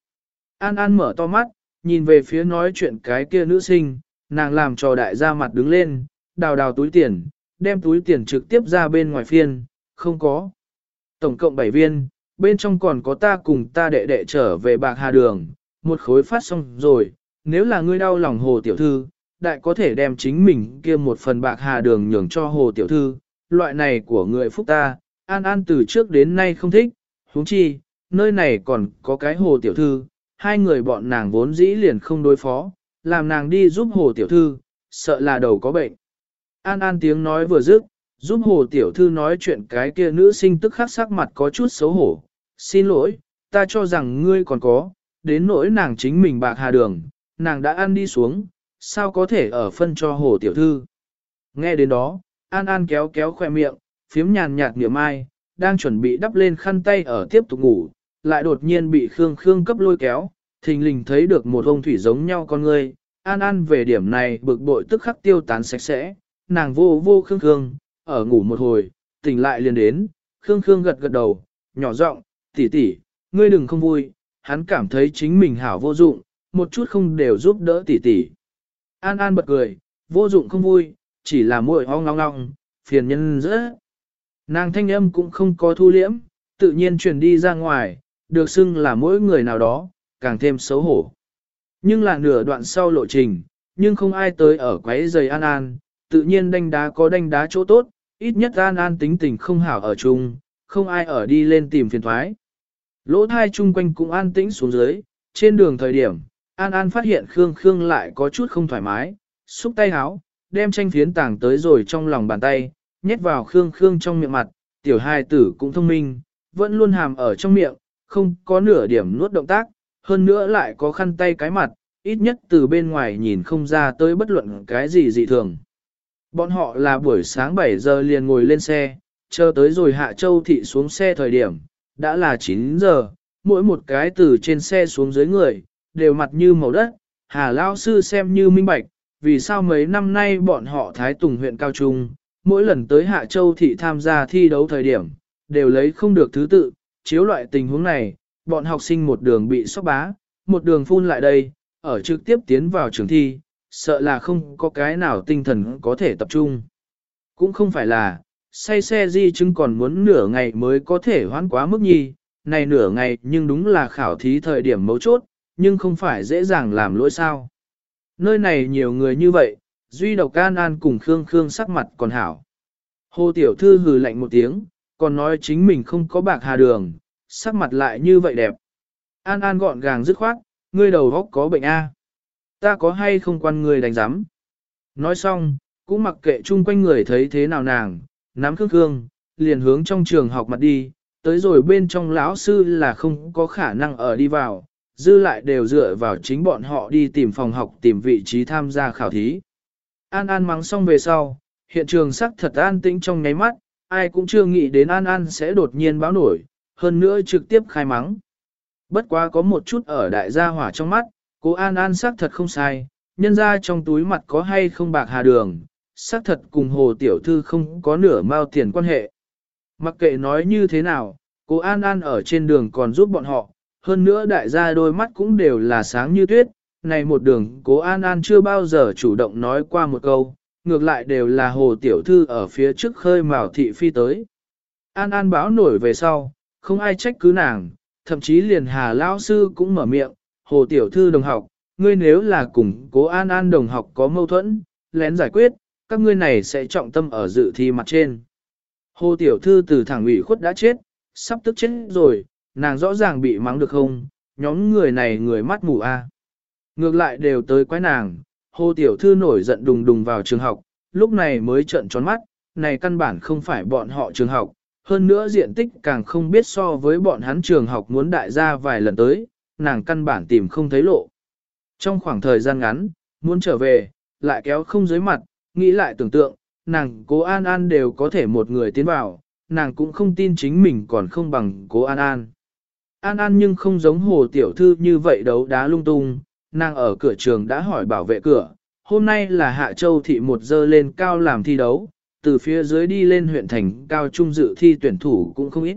An An mở to mắt, nhìn về phía nói chuyện cái kia nữ sinh, nàng làm cho đại gia mặt đứng lên, đào đào túi tiền, đem túi tiền trực tiếp ra bên ngoài phiên, không có. Tổng cộng 7 viên, bên trong còn có ta cùng ta đệ đệ trở về bạc hà đường, một khối phát xong rồi, nếu là ngươi đau lòng hồ tiểu thư, đại có thể đem chính mình kia một phần bạc hà đường nhường cho hồ tiểu thư, loại này của người phúc ta, an an từ trước đến nay không thích, huống chi, nơi này còn có cái hồ tiểu thư, hai người bọn nàng vốn dĩ liền không đối phó, làm nàng đi giúp hồ tiểu thư, sợ là đầu có bệnh. An an tiếng nói vừa dứt, giúp hồ tiểu thư nói chuyện cái kia nữ sinh tức khắc sắc mặt có chút xấu hổ, xin lỗi, ta cho rằng ngươi còn có, đến nỗi nàng chính mình bạc hà đường, nàng đã ăn đi xuống, sao có thể ở phân cho hồ tiểu thư. Nghe đến đó, An An kéo kéo khoe miệng, phiếm nhàn nhạt niệm ai, đang chuẩn bị đắp lên khăn tay ở tiếp tục ngủ, lại đột nhiên bị Khương Khương cấp lôi kéo, thình lình thấy được một ông thủy giống nhau con người, an an về điểm này bực bội tức khắc tiêu tán sạch sẽ, nàng vô vô Khương Khương, ở ngủ một hồi, tỉnh lại liền đến, Khương Khương gật gật đầu, nhỏ giọng, tỷ tỷ, ngươi đừng không vui, hắn cảm thấy chính mình hảo vô dụng, một chút không đều giúp đỡ tỷ tỷ. An An bật cười, vô dụng không vui, chỉ là muội ho ngong ngong, phiền nhân rất. Nàng thanh âm cũng không có thu liễm, tự nhiên truyền đi ra ngoài, được xưng là mỗi người nào đó, càng thêm xấu hổ. Nhưng là nửa đoạn sau lộ trình, nhưng không ai tới ở quấy giày An An, tự nhiên đánh đá có đánh đá chỗ tốt, ít nhất An An tính tình không hảo ở chung, không ai ở đi lên tìm phiền thoái. Lỗ thai chung quanh cũng an tĩnh xuống dưới, trên đường thời điểm, An An phát hiện Khương Khương lại có chút không thoải mái, xúc tay háo, đem tranh phiến tảng tới rồi trong lòng bàn tay, nhét vào Khương Khương trong miệng mặt, tiểu hài tử cũng thông minh, vẫn luôn hàm ở trong miệng, không có nửa điểm nuốt động tác, hơn nữa lại có khăn tay cái mặt, ít nhất từ bên ngoài nhìn không ra tới bất luận cái gì dị thường. Bọn họ là buổi sáng 7 giờ liền ngồi lên xe, chờ tới rồi Hạ Châu Thị xuống xe thời điểm, đã là 9 giờ, mỗi một cái từ trên xe xuống dưới người, đều mặt như màu đất, Hà Lao Sư xem như minh bạch, vì sao mấy năm nay bọn họ Thái Tùng huyện Cao Trung, mỗi lần tới Hạ Châu Thị tham gia thi đấu thời điểm, đều lấy không được thứ tự, chiếu loại tình huống này, bọn học sinh một đường bị sốc bá, một đường phun lại đây, ở trực tiếp tiến vào trường thi, sợ là không có cái nào tinh thần có thể tập trung. Cũng không phải là, say xe di chứng còn muốn nửa ngày mới có thể hoãn quá mức nhi, này nửa ngày nhưng đúng là khảo thí thời điểm mấu chốt, nhưng không phải dễ dàng làm lỗi sao. Nơi này nhiều người như vậy, duy độc can an cùng Khương Khương sắc mặt còn hảo. Hồ Tiểu Thư hừ lạnh một tiếng, còn nói chính mình không có bạc hà đường, sắc mặt lại như vậy đẹp. An An gọn gàng dứt khoát, ngươi đầu góc có bệnh A. Ta có hay không quan ngươi đánh giám. Nói xong, cũng mặc kệ chung quanh người thấy thế nào nàng, nắm khương khương, liền hướng trong trường học mặt đi, tới rồi bên trong lão sư là không có khả năng ở đi vào, dư lại đều dựa vào chính bọn họ đi tìm phòng học tìm vị trí tham gia khảo thí. An An mắng xong về sau, hiện trường sắc thật an tĩnh trong nháy mắt, ai cũng chưa nghĩ đến An An sẽ đột nhiên báo nổi, hơn nữa trực tiếp khai mắng. Bất quá có một chút ở đại gia hỏa trong mắt, cô An An sắc thật không sai, nhân ra trong túi mặt có hay không bạc hà đường, sắc thật cùng hồ tiểu thư không có nửa mao tiền quan hệ. Mặc kệ nói như thế nào, cô An An ở trên đường còn giúp bọn họ, hơn nữa đại gia đôi mắt cũng đều là sáng như tuyết, này một đường cố An An chưa bao giờ chủ động nói qua một câu, ngược lại đều là hồ tiểu thư ở phía trước khơi mào thị phi tới. An An báo nổi về sau, không ai trách cứ nàng, thậm chí liền hà lao sư cũng mở miệng, hồ tiểu thư đồng học, ngươi nếu là cùng cố An An đồng học có mâu thuẫn, lén giải quyết, các ngươi này sẽ trọng tâm ở dự thi mặt trên. Hồ tiểu thư từ thẳng ủy khuất đã chết, sắp tức chết rồi, nàng rõ ràng bị mắng được không, nhóm người này người mắt mù a. À. Ngược lại đều tới quái nàng, hồ tiểu thư nổi giận đùng đùng vào trường học, lúc này mới trợn tròn mắt, này căn bản không phải bọn họ trường học, hơn nữa diện tích càng không biết so với bọn hắn trường học muốn đại gia vài lần tới, nàng căn bản tìm không thấy lộ. Trong khoảng thời gian ngắn, muốn trở về, lại kéo không dưới mặt, nghĩ lại tưởng tượng, nàng cố An An đều có thể một người tiến vào, nàng cũng không tin chính mình còn không bằng cố An An. An An nhưng không giống hồ tiểu thư như vậy đấu đá lung tung, nàng ở cửa trường đã hỏi bảo vệ cửa, hôm nay là Hạ Châu thị một giờ lên cao làm thi đấu, từ phía dưới đi lên huyện thành cao trung dự thi tuyển thủ cũng không ít.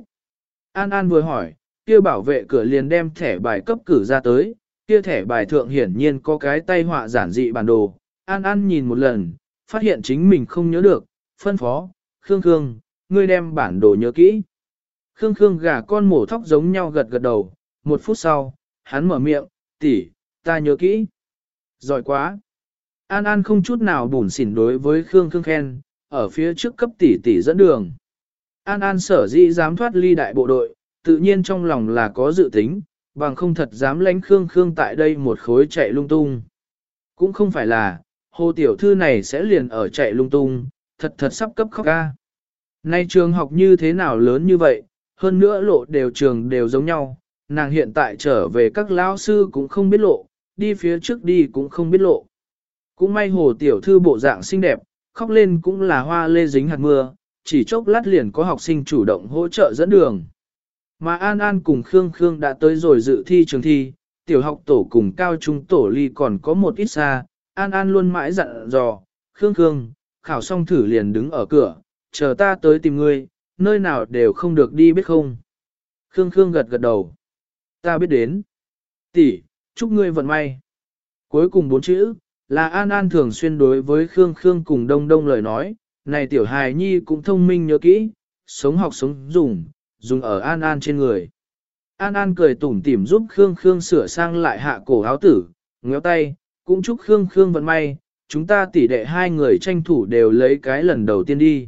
An An vừa hỏi, kia bảo vệ cửa liền đem thẻ bài cấp cử ra tới, kia thẻ bài thượng hiển nhiên có cái tay họa giản dị bản đồ. An An nhìn một lần, phát hiện chính mình không nhớ được, phân phó, Khương Khương, ngươi đem bản đồ nhớ kỹ. Khương Khương gà con mổ thóc giống nhau gật gật đầu, một phút sau, hắn mở miệng, tỷ, ta nhớ kỹ. Giỏi quá. An An không chút nào bùn xỉn đối với Khương Khương khen, ở phía trước cấp tỷ tỷ dẫn đường. An An sở dĩ dám thoát ly đại bộ đội, tự nhiên trong lòng là có dự tính, bằng không thật dám lánh Khương Khương tại đây một khối chạy lung tung. Cũng không phải là, hồ tiểu thư này sẽ liền ở chạy lung tung, thật thật sắp cấp khóc ca. Nay trường học như thế nào lớn như vậy, hơn nữa lộ đều trường đều giống nhau, nàng hiện tại trở về các lão sư cũng không biết lộ, đi phía trước đi cũng không biết lộ. Cũng may hồ tiểu thư bộ dạng xinh đẹp, khóc lên cũng là hoa lê dính hạt mưa, chỉ chốc lát liền có học sinh chủ động hỗ trợ dẫn đường. Mà An An cùng Khương Khương đã tới rồi dự thi trường thi, tiểu học tổ cùng cao trung tổ ly còn có một ít xa, An An luôn mãi dặn dò, Khương Khương, khảo xong thử liền đứng ở cửa, chờ ta tới tìm ngươi, nơi nào đều không được đi biết không. Khương Khương gật gật đầu. Ta biết đến. Tỷ, chúc ngươi vận may. Cuối cùng bốn chữ, là An An thường xuyên đối với Khương Khương cùng Đông Đông lời nói, này tiểu hài nhi cũng thông minh nhớ kỹ, sống học sống dùng, dùng ở An An trên người. An An cười tủm tỉm giúp Khương Khương sửa sang lại hạ cổ áo tử, ngéo tay, cũng chúc Khương Khương vận may, chúng ta tỷ đệ hai người tranh thủ đều lấy cái lần đầu tiên đi.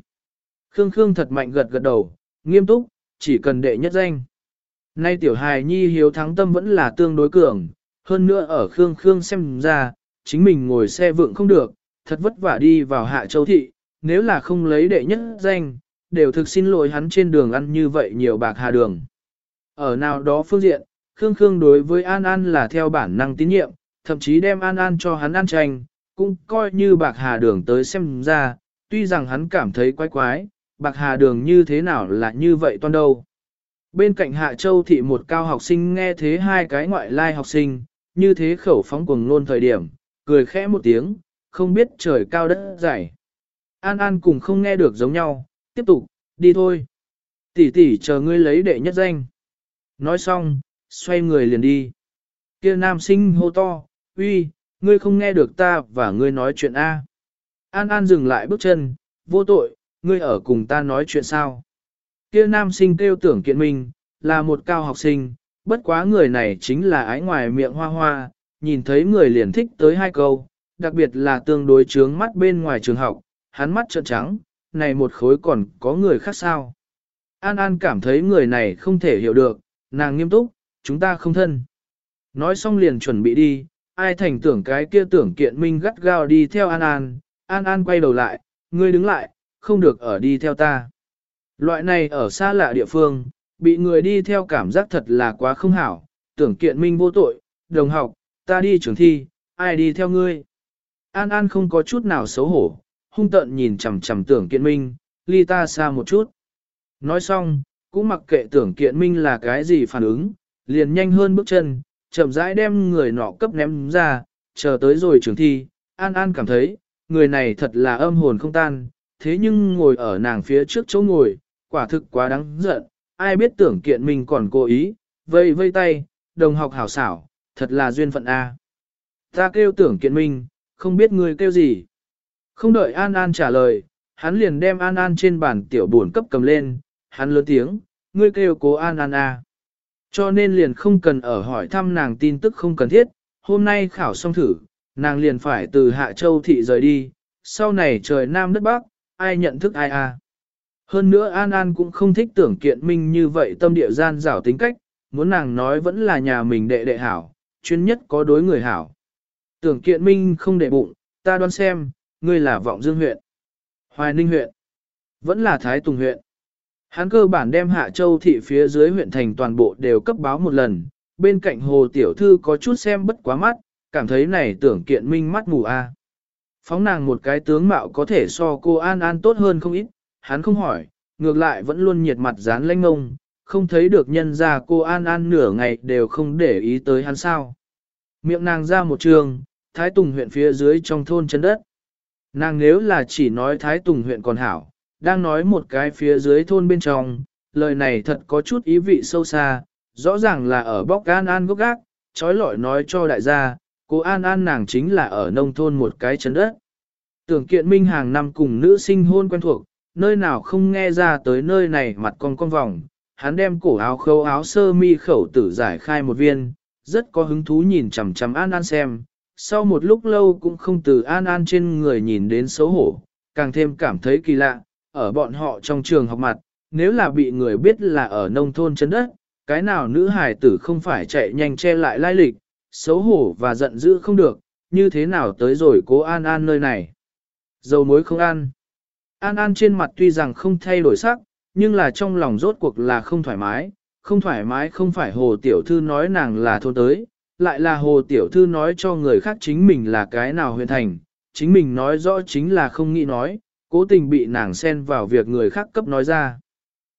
Khương Khương thật mạnh gật gật đầu, nghiêm túc, chỉ cần đệ nhất danh. Nay tiểu hài nhi hiếu thắng tâm vẫn là tương đối cường, hơn nữa ở Khương Khương xem ra, chính mình ngồi xe vượng không được, thật vất vả đi vào hạ châu thị, nếu là không lấy đệ nhất danh, đều thực xin lỗi hắn trên đường ăn như vậy nhiều bạc hà đường. Ở nào đó phương diện, Khương Khương đối với An An là theo bản năng tín nhiệm, thậm chí đem An An cho hắn ăn tranh, cũng coi như bạc hà đường tới xem ra, tuy rằng hắn cảm thấy quái quái, bạc hà đường như thế nào là như vậy toan đâu. Bên cạnh Hạ Châu thị một cao học sinh nghe thế hai cái ngoại lai học sinh, như thế khẩu phóng cuồng luôn thời điểm, cười khẽ một tiếng, không biết trời cao đất dày. An An cùng không nghe được giống nhau, tiếp tục, đi thôi. Tỷ tỷ chờ ngươi lấy đệ nhất danh. Nói xong, xoay người liền đi. Kia nam sinh hô to, uy, ngươi không nghe được ta và ngươi nói chuyện A. An An dừng lại bước chân, vô tội, ngươi ở cùng ta nói chuyện sao. Kia nam sinh kêu tưởng kiện minh, là một cao học sinh, bất quá người này chính là ái ngoài miệng hoa hoa, nhìn thấy người liền thích tới hai câu, đặc biệt là tương đối trướng mắt bên ngoài trường học, hắn mắt trợn trắng, này một khối còn có người khác sao. An An cảm thấy người này không thể hiểu được, nàng nghiêm túc, chúng ta không thân. Nói xong liền chuẩn bị đi, ai thành tưởng cái kia tưởng kiện minh gắt gao đi theo An An, An An quay đầu lại, ngươi đứng lại, không được ở đi theo ta. Loại này ở xa lạ địa phương, bị người đi theo cảm giác thật là quá không hảo, tưởng kiện minh vô tội, đồng học, ta đi trường thi, ai đi theo ngươi. An An không có chút nào xấu hổ, hung tợn nhìn chằm chằm tưởng kiện minh, ly ta xa một chút. Nói xong, cũng mặc kệ tưởng kiện minh là cái gì phản ứng, liền nhanh hơn bước chân, chậm rãi đem người nọ cấp ném ra, chờ tới rồi trường thi, An An cảm thấy, người này thật là âm hồn không tan, thế nhưng ngồi ở nàng phía trước chỗ ngồi, quả thực quá đáng giận, ai biết tưởng kiện mình còn cố ý, vây vây tay, đồng học hảo xảo, thật là duyên phận A. Ta kêu tưởng kiện minh, không biết người kêu gì. Không đợi An An trả lời, hắn liền đem An An trên bàn tiểu buồn cấp cầm lên, hắn lớn tiếng, ngươi kêu cố An An A. Cho nên liền không cần ở hỏi thăm nàng tin tức không cần thiết, hôm nay khảo xong thử, nàng liền phải từ Hạ Châu Thị rời đi, sau này trời Nam đất Bắc, ai nhận thức ai à? Hơn nữa An An cũng không thích tưởng kiện minh như vậy tâm địa gian rảo tính cách, muốn nàng nói vẫn là nhà mình đệ đệ hảo, chuyên nhất có đối người hảo. Tưởng kiện minh không để bụng, ta đoán xem, ngươi là vọng dương huyện, hoài ninh huyện, vẫn là thái tùng huyện. Hắn cơ bản đem Hạ Châu thị phía dưới huyện thành toàn bộ đều cấp báo một lần, bên cạnh hồ tiểu thư có chút xem bất quá mắt, cảm thấy này tưởng kiện minh mắt mù a. Phóng nàng một cái tướng mạo có thể so cô An An tốt hơn không ít, hắn không hỏi, ngược lại vẫn luôn nhiệt mặt dán lanh ngông, không thấy được nhân ra cô An An nửa ngày đều không để ý tới hắn sao. Miệng nàng ra một trường, Thái Tùng huyện phía dưới trong thôn chân đất. Nàng nếu là chỉ nói Thái Tùng huyện còn hảo, đang nói một cái phía dưới thôn bên trong, lời này thật có chút ý vị sâu xa, rõ ràng là ở bóc An An gốc gác, trói lọi nói cho đại gia, cô An An nàng chính là ở nông thôn một cái chân đất. Tưởng kiện minh hàng năm cùng nữ sinh hôn quen thuộc, nơi nào không nghe ra tới nơi này mặt con con vòng, hắn đem cổ áo khâu áo sơ mi khẩu tử giải khai một viên, rất có hứng thú nhìn chằm chằm An An xem, sau một lúc lâu cũng không từ An An trên người nhìn đến xấu hổ, càng thêm cảm thấy kỳ lạ, ở bọn họ trong trường học mặt, nếu là bị người biết là ở nông thôn chân đất, cái nào nữ hài tử không phải chạy nhanh che lại lai lịch, xấu hổ và giận dữ không được, như thế nào tới rồi cố An An nơi này. Dầu muối không ăn. An An trên mặt tuy rằng không thay đổi sắc, nhưng là trong lòng rốt cuộc là không thoải mái, không thoải mái không phải hồ tiểu thư nói nàng là thôn tới, lại là hồ tiểu thư nói cho người khác chính mình là cái nào huyện thành, chính mình nói rõ chính là không nghĩ nói, cố tình bị nàng xen vào việc người khác cấp nói ra.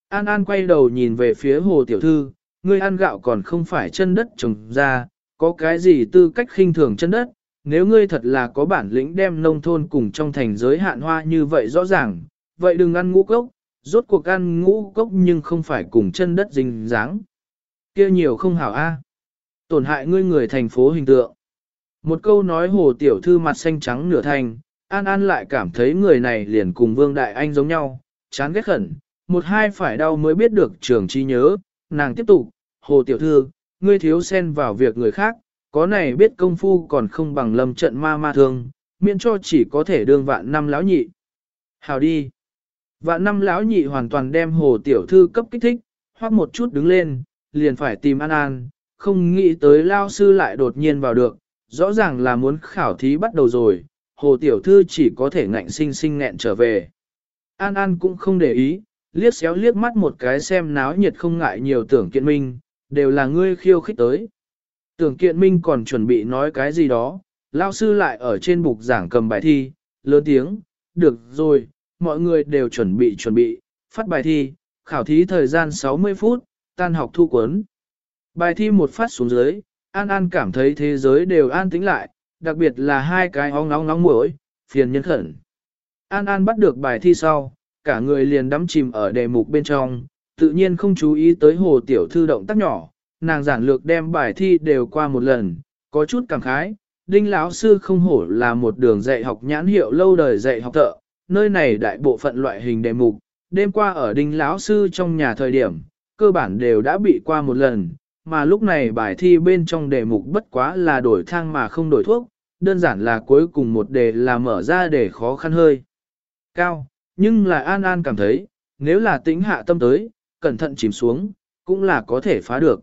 An An quay đầu nhìn về phía hồ tiểu thư, ngươi ăn gạo còn không phải chân đất trồng ra, có cái gì tư cách khinh thường chân đất, nếu ngươi thật là có bản lĩnh đem nông thôn cùng trong thành giới hạn hoa như vậy rõ ràng, vậy đừng ăn ngũ cốc, rốt cuộc ăn ngũ cốc nhưng không phải cùng chân đất dính dáng. kia nhiều không hảo a, tổn hại ngươi người thành phố hình tượng. Một câu nói hồ tiểu thư mặt xanh trắng nửa thành, An An lại cảm thấy người này liền cùng Vương Đại Anh giống nhau, chán ghét khẩn, một hai phải đau mới biết được trường chi nhớ, nàng tiếp tục, hồ tiểu thư, ngươi thiếu xen vào việc người khác, có này biết công phu còn không bằng lâm trận ma ma thương, miễn cho chỉ có thể đương vạn năm lão nhị. Hào đi. Vạn năm lão nhị hoàn toàn đem hồ tiểu thư cấp kích thích, hoặc một chút đứng lên, liền phải tìm An An, không nghĩ tới lao sư lại đột nhiên vào được, rõ ràng là muốn khảo thí bắt đầu rồi, hồ tiểu thư chỉ có thể ngạnh sinh sinh nghẹn trở về. An An cũng không để ý, liếc xéo liếc mắt một cái xem náo nhiệt không ngại nhiều tưởng kiện minh, đều là ngươi khiêu khích tới. Tưởng kiện minh còn chuẩn bị nói cái gì đó, lao sư lại ở trên bục giảng cầm bài thi, lớn tiếng, được rồi, mọi người đều chuẩn bị chuẩn bị, phát bài thi, khảo thí thời gian 60 phút, tan học thu cuốn. Bài thi một phát xuống dưới, An An cảm thấy thế giới đều an tĩnh lại, đặc biệt là hai cái ong nóng nóng mũi, phiền nhân khẩn. An An bắt được bài thi sau, cả người liền đắm chìm ở đề mục bên trong, tự nhiên không chú ý tới hồ tiểu thư động tác nhỏ, nàng giản lược đem bài thi đều qua một lần, có chút cảm khái, đinh lão sư không hổ là một đường dạy học nhãn hiệu lâu đời dạy học thợ, nơi này đại bộ phận loại hình đề mục, đêm qua ở đinh lão sư trong nhà thời điểm, cơ bản đều đã bị qua một lần, mà lúc này bài thi bên trong đề mục bất quá là đổi thang mà không đổi thuốc, đơn giản là cuối cùng một đề là mở ra để khó khăn hơi. Cao, nhưng là An An cảm thấy, nếu là tính hạ tâm tới, cẩn thận chìm xuống, cũng là có thể phá được.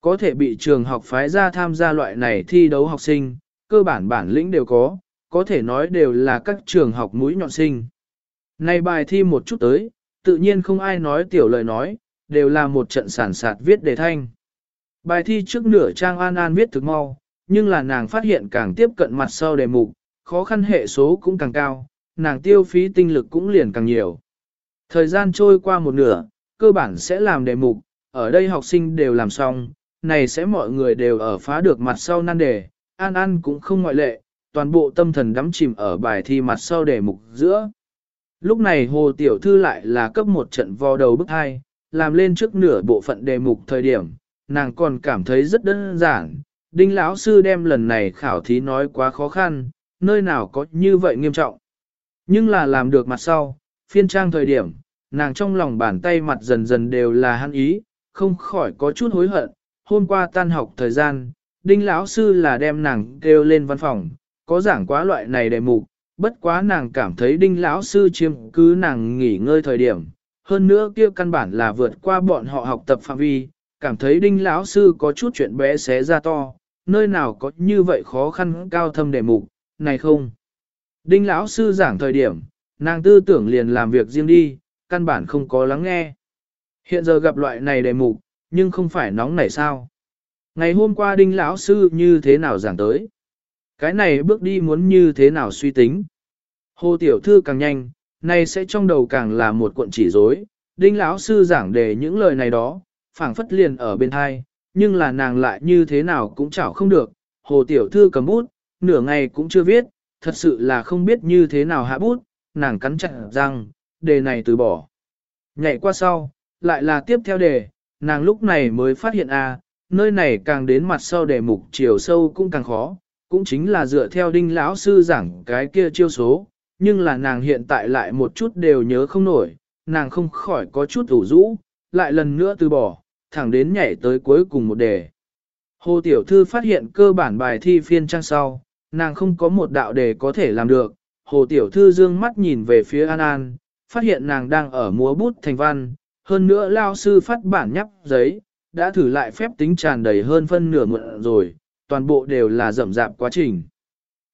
Có thể bị trường học phái ra tham gia loại này thi đấu học sinh, cơ bản bản lĩnh đều có, có thể nói đều là các trường học mũi nhọn sinh. Này bài thi một chút tới, tự nhiên không ai nói tiểu lời nói, đều là một trận sản sạt viết đề thanh. Bài thi trước nửa trang An An viết thực mau, nhưng là nàng phát hiện càng tiếp cận mặt sau đề mục, khó khăn hệ số cũng càng cao, nàng tiêu phí tinh lực cũng liền càng nhiều. Thời gian trôi qua một nửa, cơ bản sẽ làm đề mục, ở đây học sinh đều làm xong, này sẽ mọi người đều ở phá được mặt sau nan đề, An An cũng không ngoại lệ, toàn bộ tâm thần đắm chìm ở bài thi mặt sau đề mục giữa. Lúc này Hồ Tiểu Thư lại là cấp một trận vò đầu bức hai, làm lên trước nửa bộ phận đề mục thời điểm, nàng còn cảm thấy rất đơn giản. Đinh lão sư đem lần này khảo thí nói quá khó khăn, nơi nào có như vậy nghiêm trọng. Nhưng là làm được mặt sau, phiên trang thời điểm, nàng trong lòng bàn tay mặt dần dần đều là hắn ý, không khỏi có chút hối hận. Hôm qua tan học thời gian, đinh lão sư là đem nàng kêu lên văn phòng, có giảng quá loại này đề mục, bất quá nàng cảm thấy đinh lão sư chiếm cứ nàng nghỉ ngơi thời điểm. Hơn nữa kia căn bản là vượt qua bọn họ học tập phạm vi, cảm thấy đinh lão sư có chút chuyện bé xé ra to, nơi nào có như vậy khó khăn cao thâm đề mục, này không. Đinh lão sư giảng thời điểm, nàng tư tưởng liền làm việc riêng đi, căn bản không có lắng nghe. Hiện giờ gặp loại này đề mục, nhưng không phải nóng nảy sao. Ngày hôm qua đinh lão sư như thế nào giảng tới? Cái này bước đi muốn như thế nào suy tính? Hồ tiểu thư càng nhanh, nay sẽ trong đầu càng là một cuộn chỉ rối. Đinh lão sư giảng đề những lời này đó, phảng phất liền ở bên hai, nhưng là nàng lại như thế nào cũng chảo không được. Hồ tiểu thư cầm bút, nửa ngày cũng chưa viết, thật sự là không biết như thế nào hạ bút, nàng cắn chặt răng, đề này từ bỏ. Nhảy qua sau, lại là tiếp theo đề, nàng lúc này mới phát hiện a, à, nơi này càng đến mặt sau đề mục chiều sâu cũng càng khó, cũng chính là dựa theo đinh lão sư giảng cái kia chiêu số, nhưng là nàng hiện tại lại một chút đều nhớ không nổi, nàng không khỏi có chút ủ rũ, lại lần nữa từ bỏ, thẳng đến nhảy tới cuối cùng một đề. Hồ Tiểu Thư phát hiện cơ bản bài thi phiên trang sau, nàng không có một đạo đề có thể làm được. Hồ Tiểu Thư dương mắt nhìn về phía An An, phát hiện nàng đang ở múa bút thành văn, hơn nữa lao sư phát bản nhắp giấy, đã thử lại phép tính tràn đầy hơn phân nửa mượn rồi, toàn bộ đều là rậm rạp quá trình.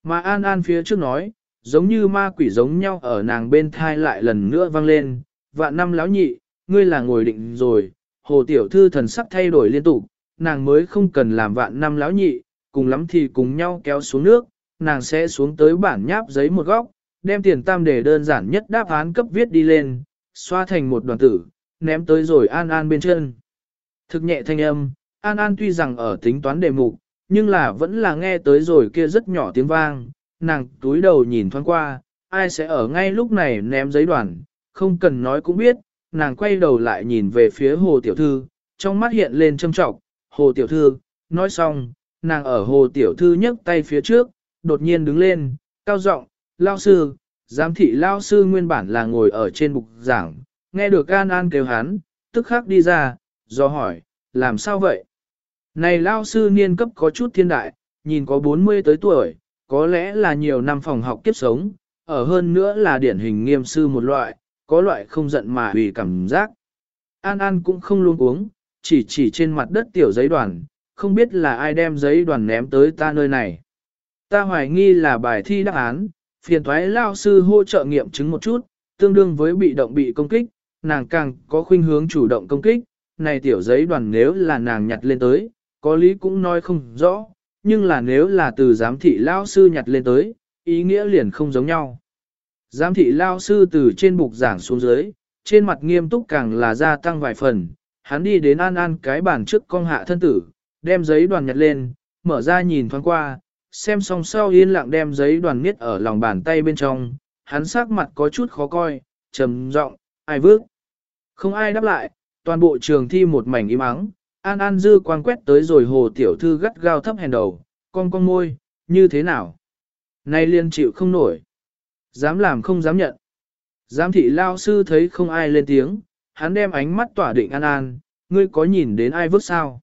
Mà An An phía trước nói, giống như ma quỷ giống nhau ở nàng bên thai lại lần nữa vang lên, vạn năm lão nhị, ngươi là ngồi định rồi, hồ tiểu thư thần sắc thay đổi liên tục, nàng mới không cần làm vạn năm lão nhị, cùng lắm thì cùng nhau kéo xuống nước, nàng sẽ xuống tới bản nháp giấy một góc, đem tiền tam để đơn giản nhất đáp án cấp viết đi lên, xoa thành một đoàn tử, ném tới rồi An An bên chân. Thực nhẹ thanh âm, An An tuy rằng ở tính toán đề mục, nhưng là vẫn là nghe tới rồi kia rất nhỏ tiếng vang, nàng túi đầu nhìn thoáng qua, ai sẽ ở ngay lúc này ném giấy đoàn, không cần nói cũng biết, nàng quay đầu lại nhìn về phía hồ tiểu thư, trong mắt hiện lên châm trọng, hồ tiểu thư, nói xong, nàng ở hồ tiểu thư nhấc tay phía trước, đột nhiên đứng lên, cao giọng, lao sư, giám thị lao sư nguyên bản là ngồi ở trên bục giảng, nghe được An An kêu hắn, tức khắc đi ra, do hỏi, làm sao vậy? Này lao sư niên cấp có chút thiên đại, nhìn có 40 tới tuổi, có lẽ là nhiều năm phòng học kiếp sống, ở hơn nữa là điển hình nghiêm sư một loại, có loại không giận mà hủy cảm giác. An An cũng không luôn uống, chỉ chỉ trên mặt đất tiểu giấy đoàn, không biết là ai đem giấy đoàn ném tới ta nơi này. Ta hoài nghi là bài thi đáp án, phiền thoái lao sư hỗ trợ nghiệm chứng một chút, tương đương với bị động bị công kích, nàng càng có khuynh hướng chủ động công kích, này tiểu giấy đoàn nếu là nàng nhặt lên tới, có lý cũng nói không rõ, nhưng là nếu là từ giám thị lao sư nhặt lên tới, ý nghĩa liền không giống nhau. Giám thị lao sư từ trên bục giảng xuống dưới, trên mặt nghiêm túc càng là gia tăng vài phần, hắn đi đến an an cái bàn trước con hạ thân tử, đem giấy đoàn nhặt lên, mở ra nhìn thoáng qua, xem xong sau yên lặng đem giấy đoàn miết ở lòng bàn tay bên trong, hắn sắc mặt có chút khó coi, trầm giọng, ai vước. Không ai đáp lại, toàn bộ trường thi một mảnh im ắng, An An dư quang quét tới rồi hồ tiểu thư gắt gao thấp hèn đầu, con con môi, như thế nào? Nay liên chịu không nổi. Dám làm không dám nhận. Giám thị lao sư thấy không ai lên tiếng, hắn đem ánh mắt tỏa định An An, ngươi có nhìn đến ai vứt sao?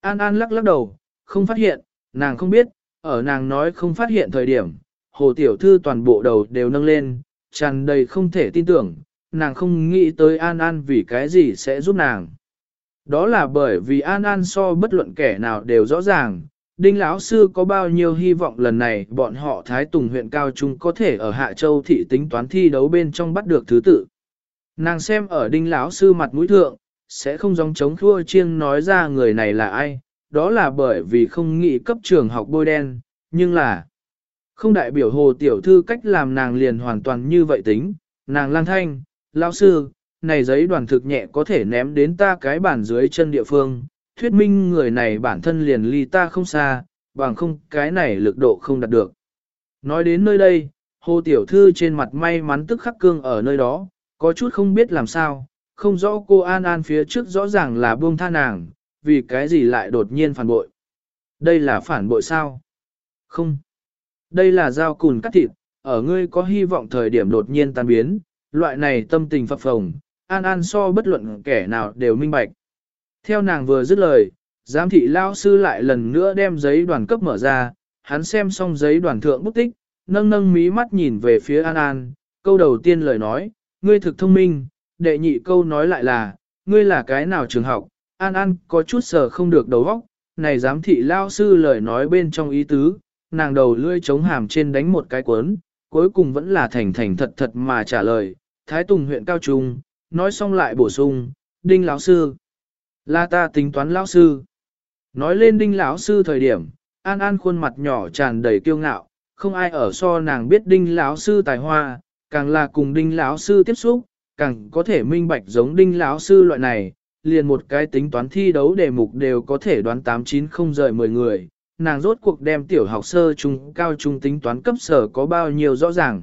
An An lắc lắc đầu, không phát hiện, nàng không biết, ở nàng nói không phát hiện thời điểm, hồ tiểu thư toàn bộ đầu đều nâng lên, tràn đầy không thể tin tưởng, nàng không nghĩ tới An An vì cái gì sẽ giúp nàng. Đó là bởi vì An An so bất luận kẻ nào đều rõ ràng, Đinh lão sư có bao nhiêu hy vọng lần này bọn họ Thái Tùng huyện Cao Trung có thể ở Hạ Châu thị tính toán thi đấu bên trong bắt được thứ tự. Nàng xem ở Đinh lão sư mặt mũi thượng, sẽ không giống chống thua chiêng nói ra người này là ai, đó là bởi vì không nghĩ cấp trường học bôi đen, nhưng là không đại biểu hồ tiểu thư cách làm nàng liền hoàn toàn như vậy tính, nàng lang thanh, lão sư, này giấy đoàn thực nhẹ có thể ném đến ta cái bản dưới chân địa phương, thuyết minh người này bản thân liền ly ta không xa, bằng không cái này lực độ không đạt được. Nói đến nơi đây, hồ tiểu thư trên mặt may mắn tức khắc cương ở nơi đó, có chút không biết làm sao, không rõ cô An An phía trước rõ ràng là buông tha nàng, vì cái gì lại đột nhiên phản bội. Đây là phản bội sao? Không. Đây là dao cùn cắt thịt, ở ngươi có hy vọng thời điểm đột nhiên tan biến, loại này tâm tình phập phồng, An An so bất luận kẻ nào đều minh bạch. Theo nàng vừa dứt lời, giám thị lao sư lại lần nữa đem giấy đoàn cấp mở ra, hắn xem xong giấy đoàn thượng bút tích, nâng nâng mí mắt nhìn về phía An An, câu đầu tiên lời nói, ngươi thực thông minh, đệ nhị câu nói lại là, ngươi là cái nào trường học, An An có chút sờ không được đầu óc, này giám thị lao sư lời nói bên trong ý tứ, nàng đầu lươi chống hàm trên đánh một cái cuốn, cuối cùng vẫn là thành thành thật thật mà trả lời, Thái Tùng huyện Cao Trung, nói xong lại bổ sung, đinh lão sư. Là ta tính toán lão sư. Nói lên đinh lão sư thời điểm, An An khuôn mặt nhỏ tràn đầy kiêu ngạo, không ai ở so nàng biết đinh lão sư tài hoa, càng là cùng đinh lão sư tiếp xúc, càng có thể minh bạch giống đinh lão sư loại này, liền một cái tính toán thi đấu đề mục đều có thể đoán 8-9 không rời 10 người, nàng rốt cuộc đem tiểu học sơ trung cao trung tính toán cấp sở có bao nhiêu rõ ràng.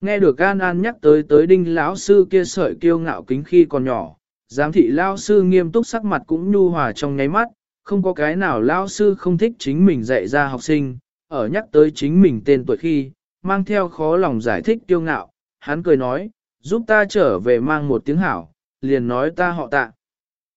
Nghe được An An nhắc tới tới đinh lão sư kia sợi kiêu ngạo kính khi còn nhỏ, giám thị lão sư nghiêm túc sắc mặt cũng nhu hòa trong nháy mắt, không có cái nào lão sư không thích chính mình dạy ra học sinh, ở nhắc tới chính mình tên tuổi khi, mang theo khó lòng giải thích kiêu ngạo, hắn cười nói, giúp ta trở về mang một tiếng hảo, liền nói ta họ tạ.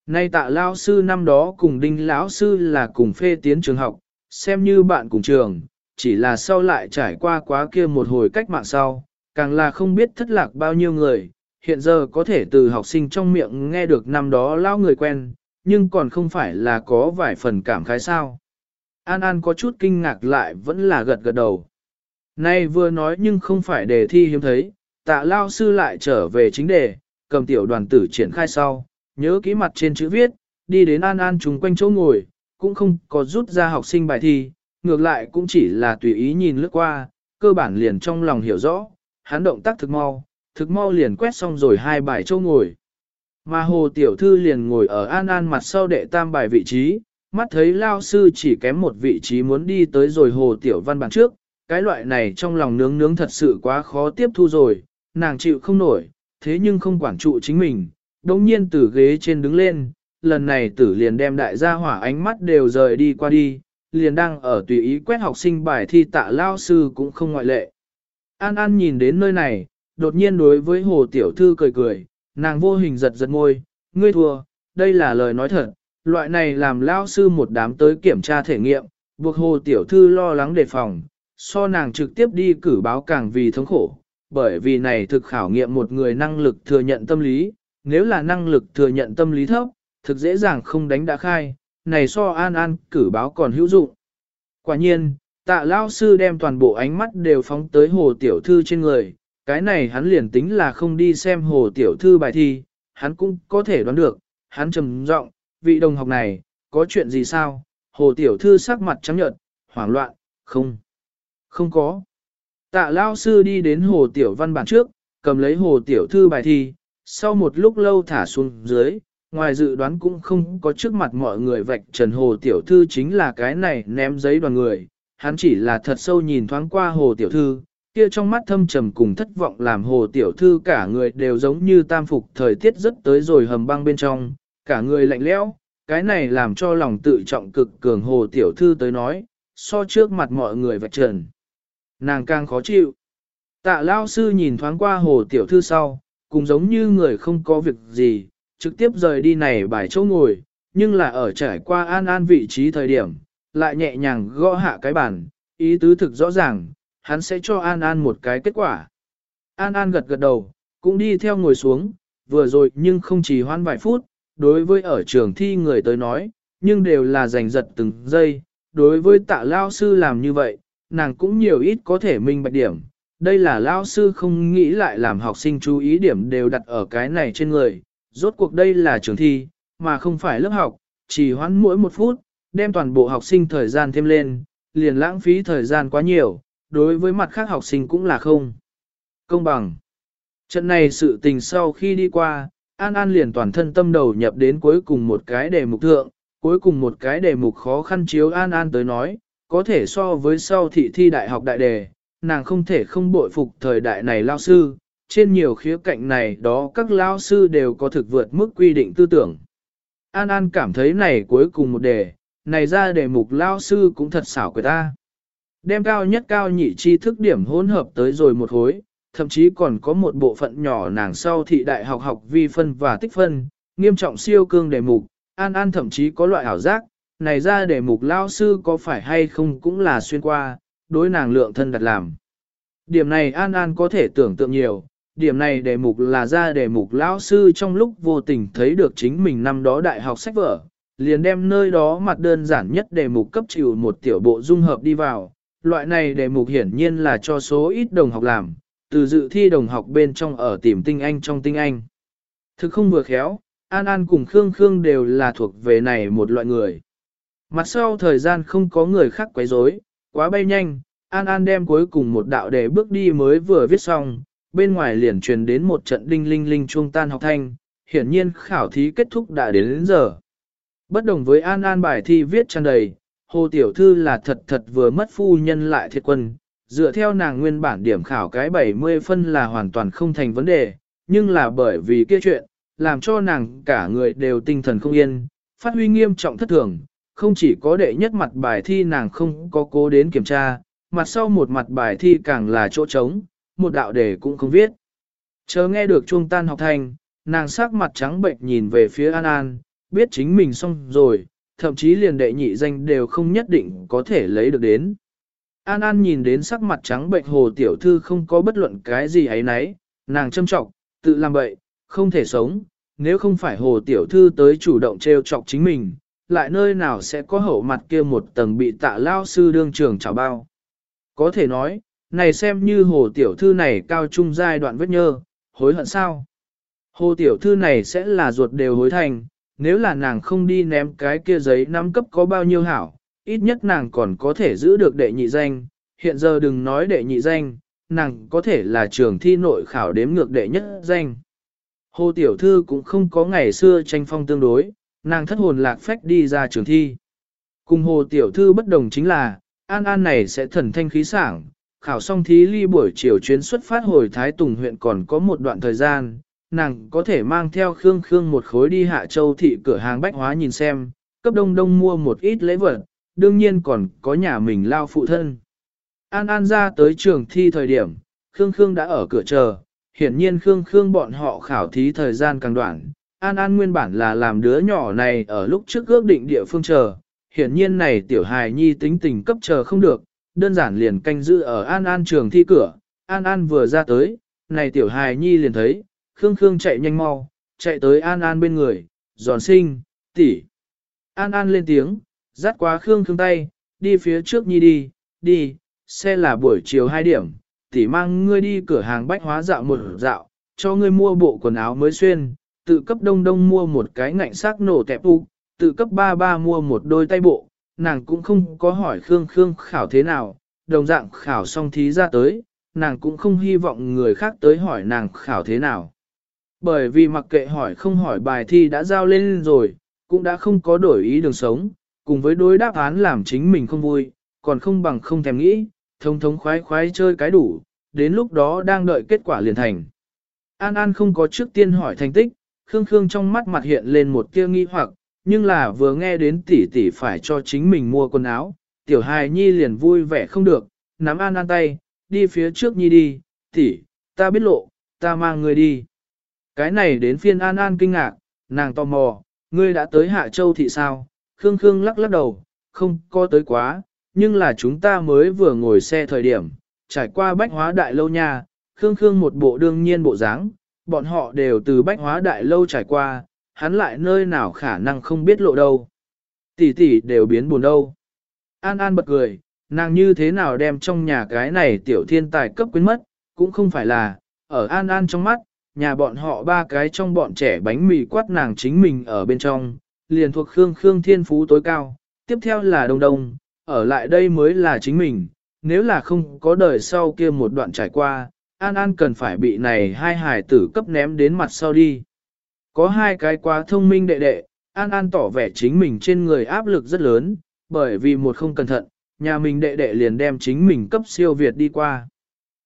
Nay tạ lao sư năm đó cùng đinh lão sư là cùng phê tiến trường học, xem như bạn cùng trường, chỉ là sau lại trải qua quá kia một hồi cách mạng sau, càng là không biết thất lạc bao nhiêu người, hiện giờ có thể từ học sinh trong miệng nghe được năm đó lao người quen, nhưng còn không phải là có vài phần cảm khái sao. An An có chút kinh ngạc lại vẫn là gật gật đầu. Nay vừa nói nhưng không phải đề thi hiếm thấy, tạ lao sư lại trở về chính đề, cầm tiểu đoàn tử triển khai sau, nhớ kỹ mặt trên chữ viết, đi đến An An chung quanh chỗ ngồi, cũng không có rút ra học sinh bài thi, ngược lại cũng chỉ là tùy ý nhìn lướt qua, cơ bản liền trong lòng hiểu rõ, hắn động tác thực mau, thực mau liền quét xong rồi hai bài châu ngồi. Mà hồ tiểu thư liền ngồi ở an an mặt sau đệ tam bài vị trí, mắt thấy lao sư chỉ kém một vị trí muốn đi tới rồi hồ tiểu văn bản trước, cái loại này trong lòng nướng nướng thật sự quá khó tiếp thu rồi, nàng chịu không nổi, thế nhưng không quản trụ chính mình, đồng nhiên từ ghế trên đứng lên, lần này tử liền đem đại gia hỏa ánh mắt đều rời đi qua đi, liền đang ở tùy ý quét học sinh bài thi tạ lao sư cũng không ngoại lệ. An An nhìn đến nơi này, đột nhiên đối với hồ tiểu thư cười cười, nàng vô hình giật giật môi, ngươi thua, đây là lời nói thật, loại này làm lao sư một đám tới kiểm tra thể nghiệm, buộc hồ tiểu thư lo lắng đề phòng, so nàng trực tiếp đi cử báo càng vì thống khổ, bởi vì này thực khảo nghiệm một người năng lực thừa nhận tâm lý, nếu là năng lực thừa nhận tâm lý thấp, thực dễ dàng không đánh đã khai, này so an an cử báo còn hữu dụng. Quả nhiên, tạ lao sư đem toàn bộ ánh mắt đều phóng tới hồ tiểu thư trên người, cái này hắn liền tính là không đi xem hồ tiểu thư bài thi, hắn cũng có thể đoán được, hắn trầm giọng, vị đồng học này, có chuyện gì sao? Hồ tiểu thư sắc mặt trắng nhợt, hoảng loạn, không, không có. Tạ lao sư đi đến hồ tiểu văn bản trước, cầm lấy hồ tiểu thư bài thi, sau một lúc lâu thả xuống dưới, ngoài dự đoán cũng không có trước mặt mọi người vạch trần hồ tiểu thư chính là cái này ném giấy đoàn người, hắn chỉ là thật sâu nhìn thoáng qua hồ tiểu thư, kia trong mắt thâm trầm cùng thất vọng làm hồ tiểu thư cả người đều giống như tam phục thời tiết rất tới rồi hầm băng bên trong, cả người lạnh lẽo, cái này làm cho lòng tự trọng cực cường hồ tiểu thư tới nói, so trước mặt mọi người vạch trần. Nàng càng khó chịu. Tạ lao sư nhìn thoáng qua hồ tiểu thư sau, cũng giống như người không có việc gì, trực tiếp rời đi này bài chỗ ngồi, nhưng là ở trải qua an an vị trí thời điểm, lại nhẹ nhàng gõ hạ cái bàn, ý tứ thực rõ ràng, hắn sẽ cho An An một cái kết quả. An An gật gật đầu, cũng đi theo ngồi xuống, vừa rồi nhưng không chỉ hoan vài phút, đối với ở trường thi người tới nói, nhưng đều là giành giật từng giây, đối với tạ lao sư làm như vậy, nàng cũng nhiều ít có thể minh bạch điểm. Đây là lao sư không nghĩ lại làm học sinh chú ý điểm đều đặt ở cái này trên người, rốt cuộc đây là trường thi, mà không phải lớp học, chỉ hoãn mỗi một phút, đem toàn bộ học sinh thời gian thêm lên, liền lãng phí thời gian quá nhiều, đối với mặt khác học sinh cũng là không. Công bằng. Trận này sự tình sau khi đi qua, An An liền toàn thân tâm đầu nhập đến cuối cùng một cái đề mục thượng, cuối cùng một cái đề mục khó khăn chiếu An An tới nói, có thể so với sau thị thi đại học đại đề, nàng không thể không bội phục thời đại này lao sư, trên nhiều khía cạnh này đó các lao sư đều có thực vượt mức quy định tư tưởng. An An cảm thấy này cuối cùng một đề, này ra đề mục lao sư cũng thật xảo quyệt ta. Đem cao nhất cao nhị chi thức điểm hỗn hợp tới rồi một hối, thậm chí còn có một bộ phận nhỏ nàng sau thị đại học học vi phân và tích phân, nghiêm trọng siêu cương đề mục, an an thậm chí có loại ảo giác, này ra đề mục lao sư có phải hay không cũng là xuyên qua, đối nàng lượng thân đặt làm. Điểm này an an có thể tưởng tượng nhiều, điểm này đề mục là ra đề mục lão sư trong lúc vô tình thấy được chính mình năm đó đại học sách vở, liền đem nơi đó mặt đơn giản nhất đề mục cấp chịu một tiểu bộ dung hợp đi vào. Loại này đề mục hiển nhiên là cho số ít đồng học làm, từ dự thi đồng học bên trong ở tìm tinh anh trong tinh anh. Thực không vừa khéo, An An cùng Khương Khương đều là thuộc về này một loại người. Mặt sau thời gian không có người khác quấy rối, quá bay nhanh, An An đem cuối cùng một đạo để bước đi mới vừa viết xong, bên ngoài liền truyền đến một trận đinh linh linh chuông tan học thanh, hiển nhiên khảo thí kết thúc đã đến, đến giờ. Bất đồng với An An bài thi viết tràn đầy, Hồ Tiểu Thư là thật thật vừa mất phu nhân lại thiệt quân, dựa theo nàng nguyên bản điểm khảo cái 70 phân là hoàn toàn không thành vấn đề, nhưng là bởi vì kia chuyện, làm cho nàng cả người đều tinh thần không yên, phát huy nghiêm trọng thất thường, không chỉ có đệ nhất mặt bài thi nàng không có cố đến kiểm tra, mặt sau một mặt bài thi càng là chỗ trống, một đạo đề cũng không viết. Chờ nghe được chuông tan học thành, nàng sắc mặt trắng bệnh nhìn về phía An An, biết chính mình xong rồi, thậm chí liền đệ nhị danh đều không nhất định có thể lấy được đến. An An nhìn đến sắc mặt trắng bệnh hồ tiểu thư không có bất luận cái gì ấy nấy, nàng châm trọng, tự làm bậy, không thể sống, nếu không phải hồ tiểu thư tới chủ động treo chọc chính mình, lại nơi nào sẽ có hậu mặt kia một tầng bị tạ lao sư đương trường trào bao. Có thể nói, này xem như hồ tiểu thư này cao trung giai đoạn vết nhơ, hối hận sao? Hồ tiểu thư này sẽ là ruột đều hối thành, nếu là nàng không đi ném cái kia giấy năm cấp có bao nhiêu hảo, ít nhất nàng còn có thể giữ được đệ nhị danh, hiện giờ đừng nói đệ nhị danh, nàng có thể là trường thi nội khảo đếm ngược đệ nhất danh. Hồ Tiểu Thư cũng không có ngày xưa tranh phong tương đối, nàng thất hồn lạc phách đi ra trường thi. Cùng Hồ Tiểu Thư bất đồng chính là, An An này sẽ thần thanh khí sảng, khảo xong thí ly buổi chiều chuyến xuất phát hồi Thái Tùng huyện còn có một đoạn thời gian, nàng có thể mang theo Khương Khương một khối đi Hạ Châu thị cửa hàng bách hóa nhìn xem, cấp đông đông mua một ít lễ vật, đương nhiên còn có nhà mình lao phụ thân. An An ra tới trường thi thời điểm, Khương Khương đã ở cửa chờ, hiển nhiên Khương Khương bọn họ khảo thí thời gian càng đoạn. An An nguyên bản là làm đứa nhỏ này ở lúc trước ước định địa phương chờ, hiển nhiên này tiểu hài nhi tính tình cấp chờ không được, đơn giản liền canh giữ ở An An trường thi cửa, An An vừa ra tới, này tiểu hài nhi liền thấy, Khương Khương chạy nhanh mau, chạy tới An An bên người, giòn sinh, tỷ. An An lên tiếng, dắt quá Khương Khương tay, đi phía trước nhi đi, đi, xe là buổi chiều 2 điểm, tỷ mang ngươi đi cửa hàng bách hóa dạo một dạo, cho ngươi mua bộ quần áo mới xuyên, tự cấp đông đông mua một cái ngạnh xác nổ tẹp u, tự cấp ba ba mua một đôi tay bộ, nàng cũng không có hỏi Khương Khương khảo thế nào, đồng dạng khảo xong thí ra tới, nàng cũng không hy vọng người khác tới hỏi nàng khảo thế nào. Bởi vì mặc kệ hỏi không hỏi bài thi đã giao lên rồi, cũng đã không có đổi ý đường sống, cùng với đối đáp án làm chính mình không vui, còn không bằng không thèm nghĩ, thông thống khoái khoái chơi cái đủ, đến lúc đó đang đợi kết quả liền thành. An An không có trước tiên hỏi thành tích, Khương Khương trong mắt mặt hiện lên một tia nghi hoặc, nhưng là vừa nghe đến tỷ tỷ phải cho chính mình mua quần áo, tiểu hài nhi liền vui vẻ không được, nắm An An tay, đi phía trước nhi đi, tỷ, ta biết lộ, ta mang người đi. Cái này đến phiên An An kinh ngạc, nàng tò mò, ngươi đã tới Hạ Châu thị sao? Khương Khương lắc lắc đầu, không có tới quá, nhưng là chúng ta mới vừa ngồi xe thời điểm, trải qua bách hóa đại lâu nha, Khương Khương một bộ đương nhiên bộ dáng, bọn họ đều từ bách hóa đại lâu trải qua, hắn lại nơi nào khả năng không biết lộ đâu. Tỷ tỷ đều biến buồn đâu. An An bật cười, nàng như thế nào đem trong nhà cái này tiểu thiên tài cấp quyến mất, cũng không phải là, ở An An trong mắt, nhà bọn họ ba cái trong bọn trẻ bánh mì quát nàng chính mình ở bên trong, liền thuộc Khương Khương thiên phú tối cao, tiếp theo là Đông Đông, ở lại đây mới là chính mình, nếu là không có đời sau kia một đoạn trải qua, An An cần phải bị này hai hài tử cấp ném đến mặt sau đi. Có hai cái quá thông minh đệ đệ, An An tỏ vẻ chính mình trên người áp lực rất lớn, bởi vì một không cẩn thận, nhà mình đệ đệ liền đem chính mình cấp siêu Việt đi qua.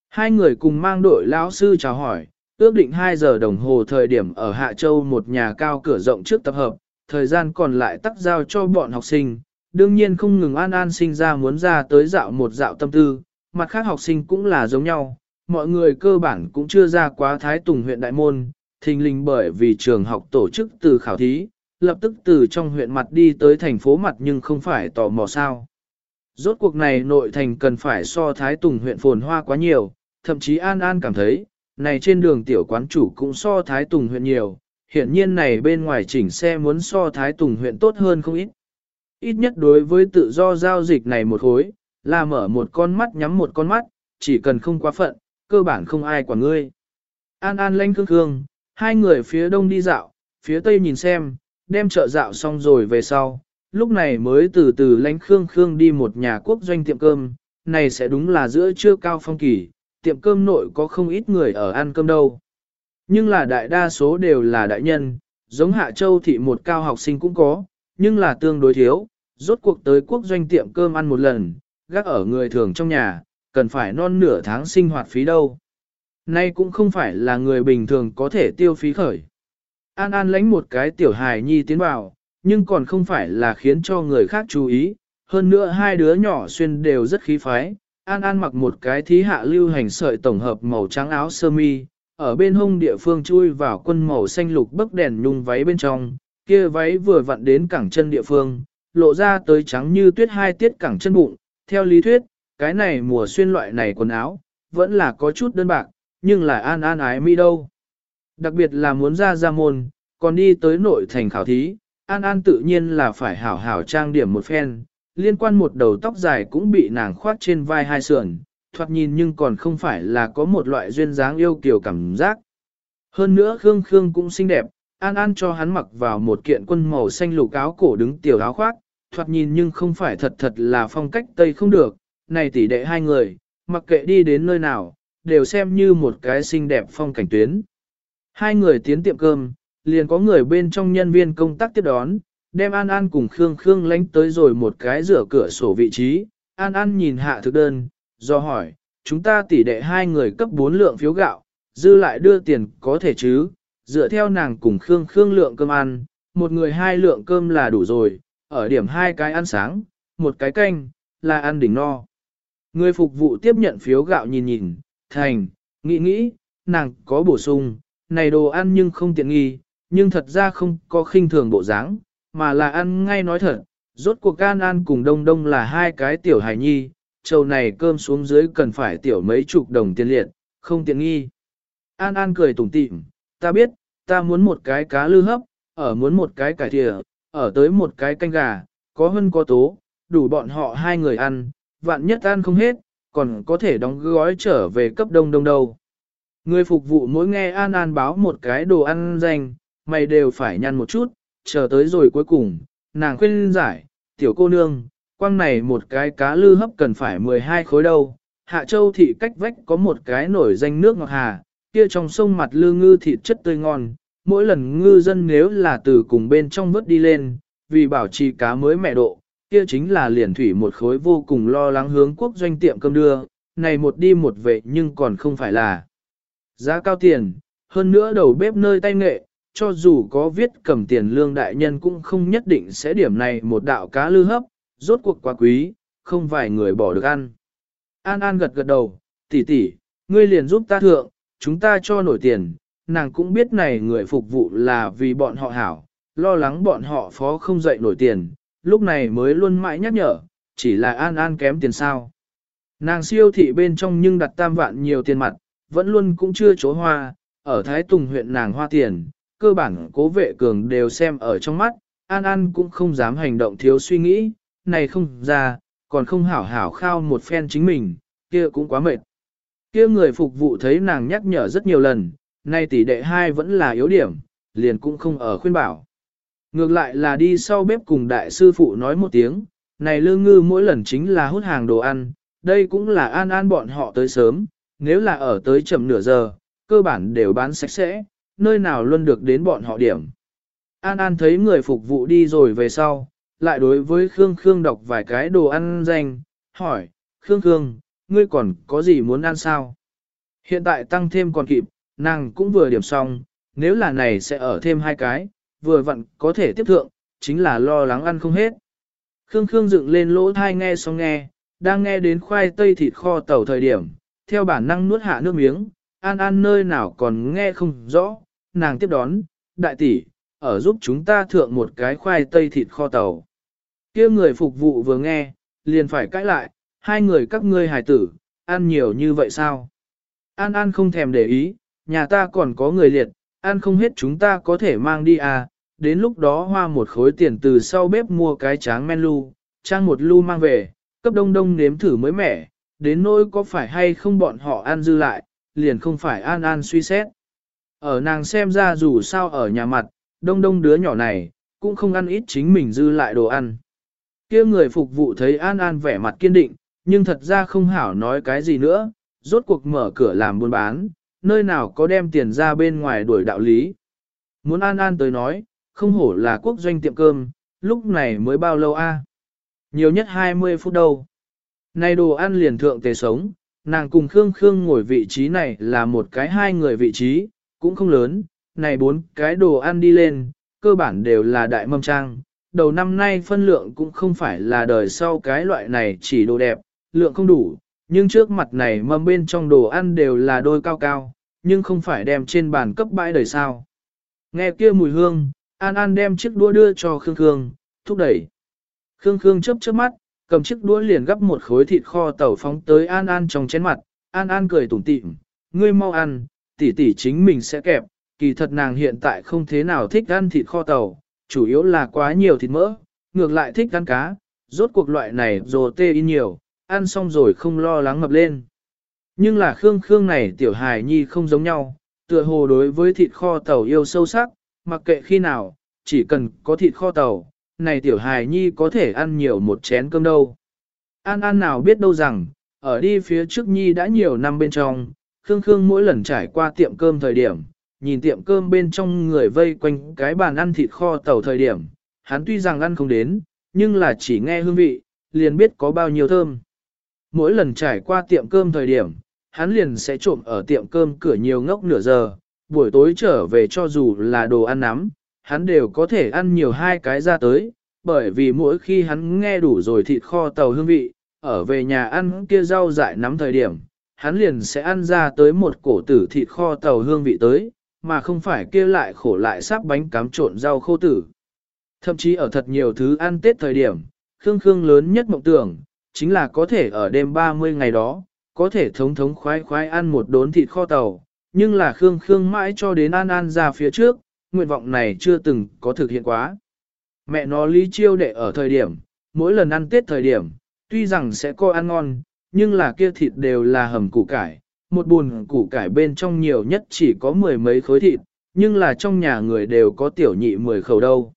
Hai người cùng mang đội lão sư chào hỏi, ước định 2 giờ đồng hồ thời điểm ở Hạ Châu một nhà cao cửa rộng trước tập hợp, thời gian còn lại tắt giao cho bọn học sinh, đương nhiên không ngừng an an sinh ra muốn ra tới dạo một dạo tâm tư, mặt khác học sinh cũng là giống nhau, mọi người cơ bản cũng chưa ra quá Thái Tùng huyện Đại Môn, thình lình bởi vì trường học tổ chức từ khảo thí, lập tức từ trong huyện mặt đi tới thành phố mặt nhưng không phải tò mò sao. Rốt cuộc này nội thành cần phải so Thái Tùng huyện phồn hoa quá nhiều, thậm chí An An cảm thấy, này trên đường tiểu quán chủ cũng so Thái Tùng huyện nhiều, hiện nhiên này bên ngoài chỉnh xe muốn so Thái Tùng huyện tốt hơn không ít. Ít nhất đối với tự do giao dịch này một hối, là mở một con mắt nhắm một con mắt, chỉ cần không quá phận, cơ bản không ai quản ngươi. An An lanh khương khương, hai người phía đông đi dạo, phía tây nhìn xem, đem chợ dạo xong rồi về sau, lúc này mới từ từ lánh khương khương đi một nhà quốc doanh tiệm cơm, này sẽ đúng là giữa trưa cao phong kỳ, tiệm cơm nội có không ít người ở ăn cơm đâu. Nhưng là đại đa số đều là đại nhân, giống Hạ Châu thị một cao học sinh cũng có, nhưng là tương đối thiếu, rốt cuộc tới quốc doanh tiệm cơm ăn một lần, gác ở người thường trong nhà, cần phải non nửa tháng sinh hoạt phí đâu. Nay cũng không phải là người bình thường có thể tiêu phí khởi. An An lánh một cái tiểu hài nhi tiến vào, nhưng còn không phải là khiến cho người khác chú ý, hơn nữa hai đứa nhỏ xuyên đều rất khí phái. An An mặc một cái thí hạ lưu hành sợi tổng hợp màu trắng áo sơ mi, ở bên hông địa phương chui vào quân màu xanh lục bấc đèn nhung váy bên trong, kia váy vừa vặn đến cẳng chân địa phương, lộ ra tới trắng như tuyết hai tiết cẳng chân bụng. Theo lý thuyết, cái này mùa xuyên loại này quần áo, vẫn là có chút đơn bạc, nhưng lại an an ái mi đâu. Đặc biệt là muốn ra ra môn, còn đi tới nội thành khảo thí, an an tự nhiên là phải hảo hảo trang điểm một phen, liên quan một đầu tóc dài cũng bị nàng khoát trên vai hai sườn, thoạt nhìn nhưng còn không phải là có một loại duyên dáng yêu kiều cảm giác. Hơn nữa Khương Khương cũng xinh đẹp, An An cho hắn mặc vào một kiện quân màu xanh lục áo cổ đứng tiểu áo khoác, thoạt nhìn nhưng không phải thật thật là phong cách Tây không được, này tỷ đệ hai người, mặc kệ đi đến nơi nào, đều xem như một cái xinh đẹp phong cảnh tuyến. Hai người tiến tiệm cơm, liền có người bên trong nhân viên công tác tiếp đón, đem An An cùng Khương Khương lánh tới rồi một cái rửa cửa sổ vị trí. An An nhìn hạ thực đơn, do hỏi, chúng ta tỷ đệ hai người cấp 4 lượng phiếu gạo, dư lại đưa tiền có thể chứ, dựa theo nàng cùng Khương Khương lượng cơm ăn, một người hai lượng cơm là đủ rồi, ở điểm hai cái ăn sáng, một cái canh, là ăn đỉnh no. Người phục vụ tiếp nhận phiếu gạo nhìn nhìn, thành, nghĩ nghĩ, nàng có bổ sung, này đồ ăn nhưng không tiện nghi, nhưng thật ra không có khinh thường bộ dáng, mà là ăn ngay nói thật, rốt cuộc can ăn cùng đông đông là hai cái tiểu hài nhi, trầu này cơm xuống dưới cần phải tiểu mấy chục đồng tiền liệt, không tiện nghi. An An cười tủm tỉm, ta biết, ta muốn một cái cá lư hấp, ở muốn một cái cải thìa, ở tới một cái canh gà, có hơn có tố, đủ bọn họ hai người ăn, vạn nhất ăn không hết, còn có thể đóng gói trở về cấp đông đông đâu. Người phục vụ mỗi nghe An An báo một cái đồ ăn dành, mày đều phải nhăn một chút, chờ tới rồi cuối cùng, nàng khuyên giải, tiểu cô nương, quang này một cái cá lư hấp cần phải 12 khối đâu. Hạ Châu thị cách vách có một cái nổi danh nước ngọt hà, kia trong sông mặt lư ngư thịt chất tươi ngon, mỗi lần ngư dân nếu là từ cùng bên trong vớt đi lên, vì bảo trì cá mới mẹ độ, kia chính là liền thủy một khối vô cùng lo lắng hướng quốc doanh tiệm cơm đưa, này một đi một về nhưng còn không phải là giá cao tiền, hơn nữa đầu bếp nơi tay nghệ, cho dù có viết cầm tiền lương đại nhân cũng không nhất định sẽ điểm này một đạo cá lư hấp, rốt cuộc quá quý, không vài người bỏ được ăn. An An gật gật đầu, tỷ tỷ, ngươi liền giúp ta thượng, chúng ta cho nổi tiền, nàng cũng biết này người phục vụ là vì bọn họ hảo, lo lắng bọn họ phó không dậy nổi tiền, lúc này mới luôn mãi nhắc nhở, chỉ là An An kém tiền sao. Nàng siêu thị bên trong nhưng đặt tam vạn nhiều tiền mặt, vẫn luôn cũng chưa chỗ hoa, ở Thái Tùng huyện nàng hoa tiền, cơ bản cố vệ cường đều xem ở trong mắt, An An cũng không dám hành động thiếu suy nghĩ, này không ra, còn không hảo hảo khao một phen chính mình, kia cũng quá mệt. Kia người phục vụ thấy nàng nhắc nhở rất nhiều lần, nay tỷ đệ hai vẫn là yếu điểm, liền cũng không ở khuyên bảo. Ngược lại là đi sau bếp cùng đại sư phụ nói một tiếng, này lương ngư mỗi lần chính là hút hàng đồ ăn, đây cũng là an an bọn họ tới sớm, nếu là ở tới chậm nửa giờ, cơ bản đều bán sạch sẽ, nơi nào luôn được đến bọn họ điểm. An An thấy người phục vụ đi rồi về sau, lại đối với Khương Khương đọc vài cái đồ ăn danh, hỏi, Khương Khương, ngươi còn có gì muốn ăn sao? Hiện tại tăng thêm còn kịp, nàng cũng vừa điểm xong, nếu là này sẽ ở thêm hai cái, vừa vặn có thể tiếp thượng, chính là lo lắng ăn không hết. Khương Khương dựng lên lỗ thai nghe xong nghe, đang nghe đến khoai tây thịt kho tàu thời điểm, theo bản năng nuốt hạ nước miếng, an an nơi nào còn nghe không rõ, nàng tiếp đón, đại tỷ, ở giúp chúng ta thượng một cái khoai tây thịt kho tàu. kia người phục vụ vừa nghe, liền phải cãi lại, hai người các ngươi hài tử, ăn nhiều như vậy sao? An An không thèm để ý, nhà ta còn có người liệt, ăn không hết chúng ta có thể mang đi à, đến lúc đó hoa một khối tiền từ sau bếp mua cái tráng men lu, trang một lu mang về, cấp đông đông nếm thử mới mẻ, đến nỗi có phải hay không bọn họ ăn dư lại, liền không phải An An suy xét. Ở nàng xem ra dù sao ở nhà mặt, đông đông đứa nhỏ này, cũng không ăn ít chính mình dư lại đồ ăn. kia người phục vụ thấy An An vẻ mặt kiên định, nhưng thật ra không hảo nói cái gì nữa, rốt cuộc mở cửa làm buôn bán, nơi nào có đem tiền ra bên ngoài đuổi đạo lý. Muốn An An tới nói, không hổ là quốc doanh tiệm cơm, lúc này mới bao lâu a? Nhiều nhất 20 phút đâu. Này đồ ăn liền thượng tề sống, nàng cùng Khương Khương ngồi vị trí này là một cái hai người vị trí, cũng không lớn, này bốn cái đồ ăn đi lên, cơ bản đều là đại mâm trang. Đầu năm nay phân lượng cũng không phải là đời sau cái loại này chỉ đồ đẹp, lượng không đủ, nhưng trước mặt này mâm bên trong đồ ăn đều là đôi cao cao, nhưng không phải đem trên bàn cấp bãi đời sao. Nghe kia mùi hương, An An đem chiếc đũa đưa cho Khương Khương, thúc đẩy. Khương Khương chớp chớp mắt, cầm chiếc đũa liền gắp một khối thịt kho tàu phóng tới An An trong chén mặt, An An cười tủm tỉm, ngươi mau ăn, tỷ tỷ chính mình sẽ kẹp, kỳ thật nàng hiện tại không thế nào thích ăn thịt kho tàu, chủ yếu là quá nhiều thịt mỡ, ngược lại thích ăn cá, rốt cuộc loại này dồ tê in nhiều, ăn xong rồi không lo lắng mập lên. Nhưng là Khương Khương này tiểu hài nhi không giống nhau, tựa hồ đối với thịt kho tàu yêu sâu sắc, mặc kệ khi nào, chỉ cần có thịt kho tàu, này tiểu hài nhi có thể ăn nhiều một chén cơm đâu. An An nào biết đâu rằng, ở đi phía trước nhi đã nhiều năm bên trong, Khương Khương mỗi lần trải qua tiệm cơm thời điểm, nhìn tiệm cơm bên trong người vây quanh cái bàn ăn thịt kho tàu thời điểm, hắn tuy rằng ăn không đến, nhưng là chỉ nghe hương vị, liền biết có bao nhiêu thơm. Mỗi lần trải qua tiệm cơm thời điểm, hắn liền sẽ trộm ở tiệm cơm cửa nhiều ngốc nửa giờ, buổi tối trở về cho dù là đồ ăn nắm, hắn đều có thể ăn nhiều hai cái ra tới, bởi vì mỗi khi hắn nghe đủ rồi thịt kho tàu hương vị, ở về nhà ăn kia rau dại nắm thời điểm, hắn liền sẽ ăn ra tới một cổ tử thịt kho tàu hương vị tới, mà không phải kia lại khổ lại sắp bánh cám trộn rau khô tử. Thậm chí ở thật nhiều thứ ăn Tết thời điểm, Khương Khương lớn nhất mộng tưởng, chính là có thể ở đêm 30 ngày đó, có thể thống thống khoái khoái ăn một đốn thịt kho tàu, nhưng là Khương Khương mãi cho đến An An ra phía trước, nguyện vọng này chưa từng có thực hiện quá. Mẹ nó lý chiêu đệ ở thời điểm, mỗi lần ăn Tết thời điểm, tuy rằng sẽ có ăn ngon, nhưng là kia thịt đều là hầm củ cải, một buồn củ cải bên trong nhiều nhất chỉ có mười mấy khối thịt, nhưng là trong nhà người đều có tiểu nhị mười khẩu đâu.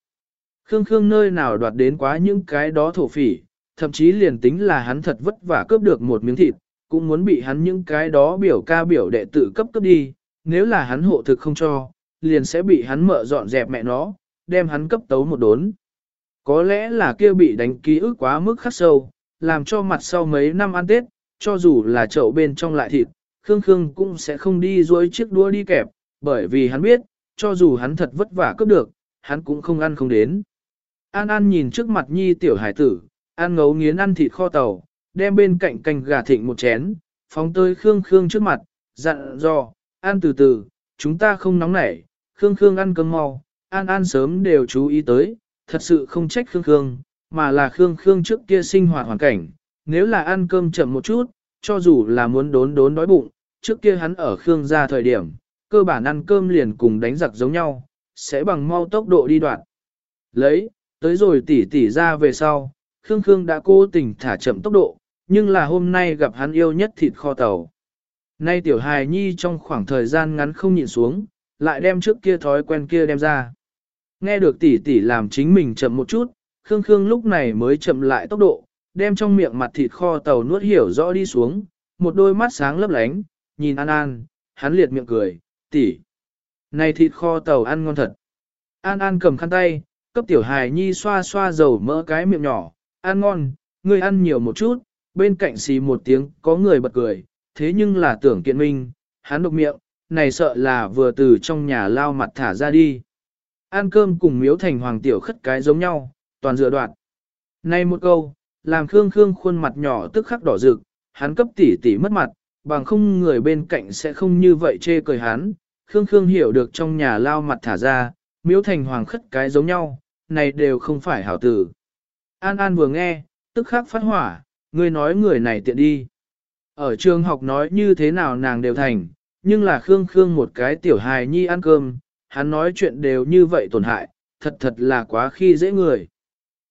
Khương Khương nơi nào đoạt đến quá những cái đó thổ phỉ, thậm chí liền tính là hắn thật vất vả cướp được một miếng thịt, cũng muốn bị hắn những cái đó biểu ca biểu đệ tự cấp cấp đi, nếu là hắn hộ thực không cho, liền sẽ bị hắn mợ dọn dẹp mẹ nó, đem hắn cấp tấu một đốn. Có lẽ là kia bị đánh ký ức quá mức khắc sâu, làm cho mặt sau mấy năm ăn Tết, cho dù là chậu bên trong lại thịt, Khương Khương cũng sẽ không đi dối chiếc đua đi kẹp, bởi vì hắn biết, cho dù hắn thật vất vả cướp được, hắn cũng không ăn không đến. An An nhìn trước mặt nhi tiểu hải tử, ăn ngấu nghiến ăn thịt kho tàu, đem bên cạnh canh gà thịnh một chén, phóng tới Khương Khương trước mặt, dặn dò, ăn từ từ, chúng ta không nóng nảy, Khương Khương ăn cơm mau, An An sớm đều chú ý tới, thật sự không trách Khương Khương, mà là Khương Khương trước kia sinh hoạt hoàn cảnh, nếu là ăn cơm chậm một chút, cho dù là muốn đốn đốn đói bụng, trước kia hắn ở Khương gia thời điểm, cơ bản ăn cơm liền cùng đánh giặc giống nhau, sẽ bằng mau tốc độ đi đoạn. Lấy, tới rồi tỉ tỉ ra về sau, Khương Khương đã cố tình thả chậm tốc độ, nhưng là hôm nay gặp hắn yêu nhất thịt kho tàu. Nay tiểu hài nhi trong khoảng thời gian ngắn không nhịn xuống, lại đem trước kia thói quen kia đem ra. Nghe được tỷ tỷ làm chính mình chậm một chút, Khương Khương lúc này mới chậm lại tốc độ, đem trong miệng mặt thịt kho tàu nuốt hiểu rõ đi xuống, một đôi mắt sáng lấp lánh, nhìn An An, hắn liệt miệng cười, tỷ, Này thịt kho tàu ăn ngon thật. An An cầm khăn tay, cấp tiểu hài nhi xoa xoa dầu mỡ cái miệng nhỏ, ăn ngon, ngươi ăn nhiều một chút, bên cạnh xì một tiếng có người bật cười, thế nhưng là tưởng kiện minh, hắn độc miệng, này sợ là vừa từ trong nhà lao mặt thả ra đi. Ăn cơm cùng miếu thành hoàng tiểu khất cái giống nhau, toàn dựa đoạn. Này một câu, làm Khương Khương khuôn mặt nhỏ tức khắc đỏ rực, hắn cấp tỉ tỉ mất mặt, bằng không người bên cạnh sẽ không như vậy chê cười hắn. Khương Khương hiểu được trong nhà lao mặt thả ra, miếu thành hoàng khất cái giống nhau, này đều không phải hảo tử. An An vừa nghe, tức khắc phát hỏa, ngươi nói người này tiện đi. Ở trường học nói như thế nào nàng đều thành, nhưng là Khương Khương một cái tiểu hài nhi ăn cơm, hắn nói chuyện đều như vậy tổn hại, thật thật là quá khi dễ người.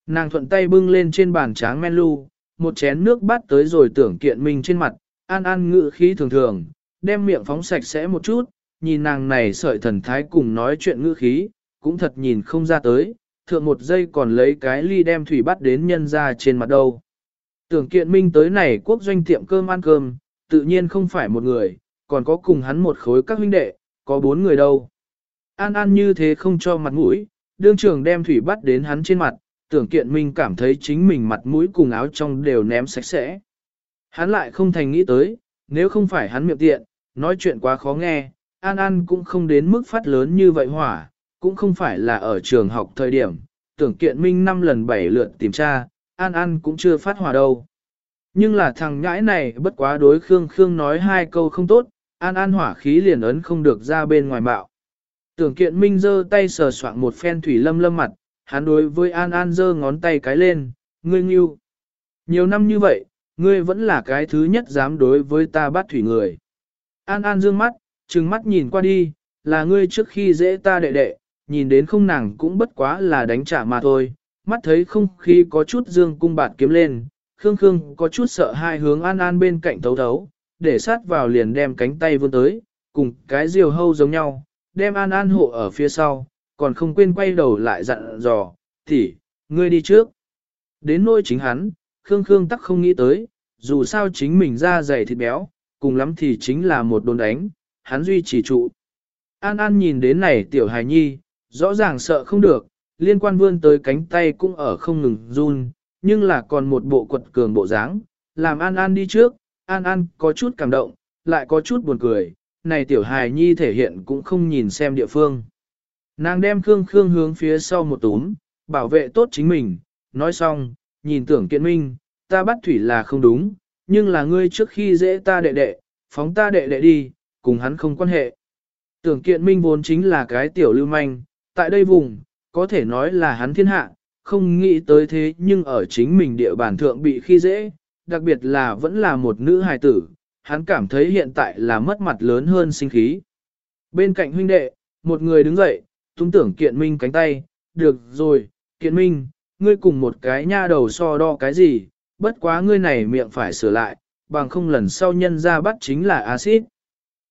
Nàng thuận tay bưng lên trên bàn tráng men lu, một chén nước bát tới rồi tưởng kiện mình trên mặt, an an ngự khí thường thường, đem miệng phóng sạch sẽ một chút, nhìn nàng này sợi thần thái cùng nói chuyện ngữ khí, cũng thật nhìn không ra tới, thượng một giây còn lấy cái ly đem thủy bắt đến nhân ra trên mặt đâu. Tưởng kiện minh tới này quốc doanh tiệm cơm ăn cơm, tự nhiên không phải một người, còn có cùng hắn một khối các huynh đệ, có bốn người đâu. An An như thế không cho mặt mũi, đương trường đem thủy bắt đến hắn trên mặt, tưởng kiện minh cảm thấy chính mình mặt mũi cùng áo trong đều ném sạch sẽ. Hắn lại không thành nghĩ tới, nếu không phải hắn miệng tiện, nói chuyện quá khó nghe, An An cũng không đến mức phát lớn như vậy hỏa, cũng không phải là ở trường học thời điểm, tưởng kiện minh năm lần bảy lượt tìm tra, An An cũng chưa phát hỏa đâu. Nhưng là thằng nhãi này bất quá đối Khương Khương nói hai câu không tốt, An An hỏa khí liền ấn không được ra bên ngoài bạo. Tưởng kiện minh giơ tay sờ soạn một phen thủy lâm lâm mặt, hắn đối với An An giơ ngón tay cái lên, ngươi nghiêu. Nhiều năm như vậy, ngươi vẫn là cái thứ nhất dám đối với ta bắt thủy người. An An dương mắt, trừng mắt nhìn qua đi, là ngươi trước khi dễ ta đệ đệ, nhìn đến không nàng cũng bất quá là đánh trả mà thôi, mắt thấy không khí có chút dương cung bạt kiếm lên, Khương Khương có chút sợ hai hướng An An bên cạnh thấu thấu, để sát vào liền đem cánh tay vươn tới, cùng cái diều hâu giống nhau, đem An An hộ ở phía sau, còn không quên quay đầu lại dặn dò, thì, ngươi đi trước. Đến nôi chính hắn, Khương Khương tắc không nghĩ tới, dù sao chính mình ra dày thịt béo, cùng lắm thì chính là một đồn đánh, hắn duy trì trụ. An An nhìn đến này tiểu hài nhi, rõ ràng sợ không được, liên quan vươn tới cánh tay cũng ở không ngừng run, nhưng là còn một bộ quật cường bộ dáng, làm An An đi trước, An An có chút cảm động, lại có chút buồn cười, này tiểu hài nhi thể hiện cũng không nhìn xem địa phương. Nàng đem Khương Khương hướng phía sau một túm, bảo vệ tốt chính mình, nói xong, nhìn tưởng kiện minh, ta bắt thủy là không đúng, nhưng là ngươi trước khi dễ ta đệ đệ, phóng ta đệ đệ đi, cùng hắn không quan hệ. Tưởng kiện minh vốn chính là cái tiểu lưu manh, tại đây vùng, có thể nói là hắn thiên hạ, không nghĩ tới thế nhưng ở chính mình địa bàn thượng bị khi dễ, đặc biệt là vẫn là một nữ hài tử, hắn cảm thấy hiện tại là mất mặt lớn hơn sinh khí. Bên cạnh huynh đệ, một người đứng dậy, tung tưởng kiện minh cánh tay, được rồi, kiện minh, ngươi cùng một cái nha đầu so đo cái gì, bất quá ngươi này miệng phải sửa lại, bằng không lần sau nhân ra bắt chính là axit.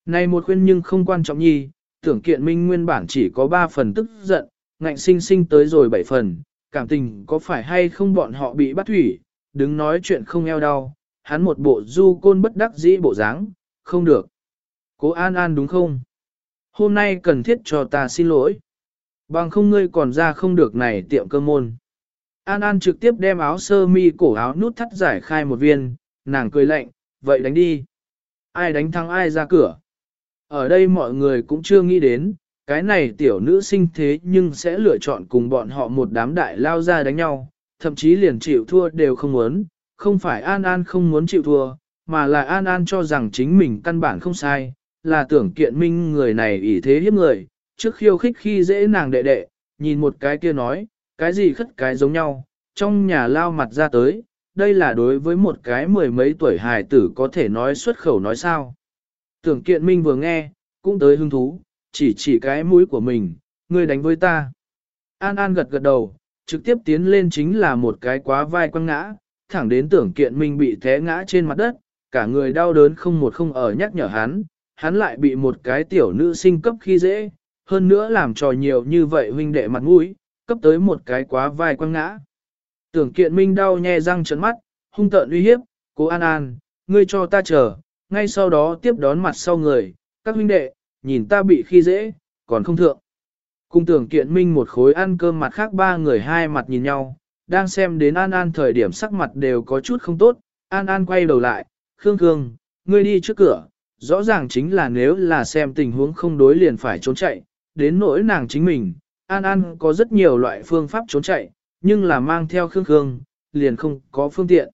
Này một khuyên nhưng không quan trọng nhi, tưởng kiện minh nguyên bản chỉ có 3 phần tức giận, ngạnh sinh sinh tới rồi 7 phần, cảm tình có phải hay không bọn họ bị bắt thủy, đứng nói chuyện không eo đau, hắn một bộ du côn bất đắc dĩ bộ dáng, không được. Cố An An đúng không? Hôm nay cần thiết cho ta xin lỗi. Bằng không ngươi còn ra không được này tiệm cơ môn. An An trực tiếp đem áo sơ mi cổ áo nút thắt giải khai một viên, nàng cười lạnh, vậy đánh đi. Ai đánh thắng ai ra cửa. Ở đây mọi người cũng chưa nghĩ đến, cái này tiểu nữ sinh thế nhưng sẽ lựa chọn cùng bọn họ một đám đại lao ra đánh nhau, thậm chí liền chịu thua đều không muốn, không phải An An không muốn chịu thua, mà là An An cho rằng chính mình căn bản không sai, là tưởng kiện minh người này ỷ thế hiếp người, trước khiêu khích khi dễ nàng đệ đệ, nhìn một cái kia nói, cái gì khất cái giống nhau, trong nhà lao mặt ra tới, đây là đối với một cái mười mấy tuổi hài tử có thể nói xuất khẩu nói sao. Tưởng kiện minh vừa nghe, cũng tới hứng thú, chỉ chỉ cái mũi của mình, ngươi đánh với ta. An An gật gật đầu, trực tiếp tiến lên chính là một cái quá vai quăng ngã, thẳng đến tưởng kiện minh bị té ngã trên mặt đất, cả người đau đớn không một không ở nhắc nhở hắn, hắn lại bị một cái tiểu nữ sinh cấp khi dễ, hơn nữa làm trò nhiều như vậy huynh đệ mặt mũi, cấp tới một cái quá vai quăng ngã. Tưởng kiện minh đau nhe răng trấn mắt, hung tợn uy hiếp, cố an an, ngươi cho ta chờ, ngay sau đó tiếp đón mặt sau người, các huynh đệ, nhìn ta bị khi dễ, còn không thượng. Cung tưởng kiện minh một khối ăn cơm mặt khác ba người hai mặt nhìn nhau, đang xem đến An An thời điểm sắc mặt đều có chút không tốt, An An quay đầu lại, Khương Khương, ngươi đi trước cửa, rõ ràng chính là nếu là xem tình huống không đối liền phải trốn chạy, đến nỗi nàng chính mình, An An có rất nhiều loại phương pháp trốn chạy, nhưng là mang theo Khương Khương, liền không có phương tiện.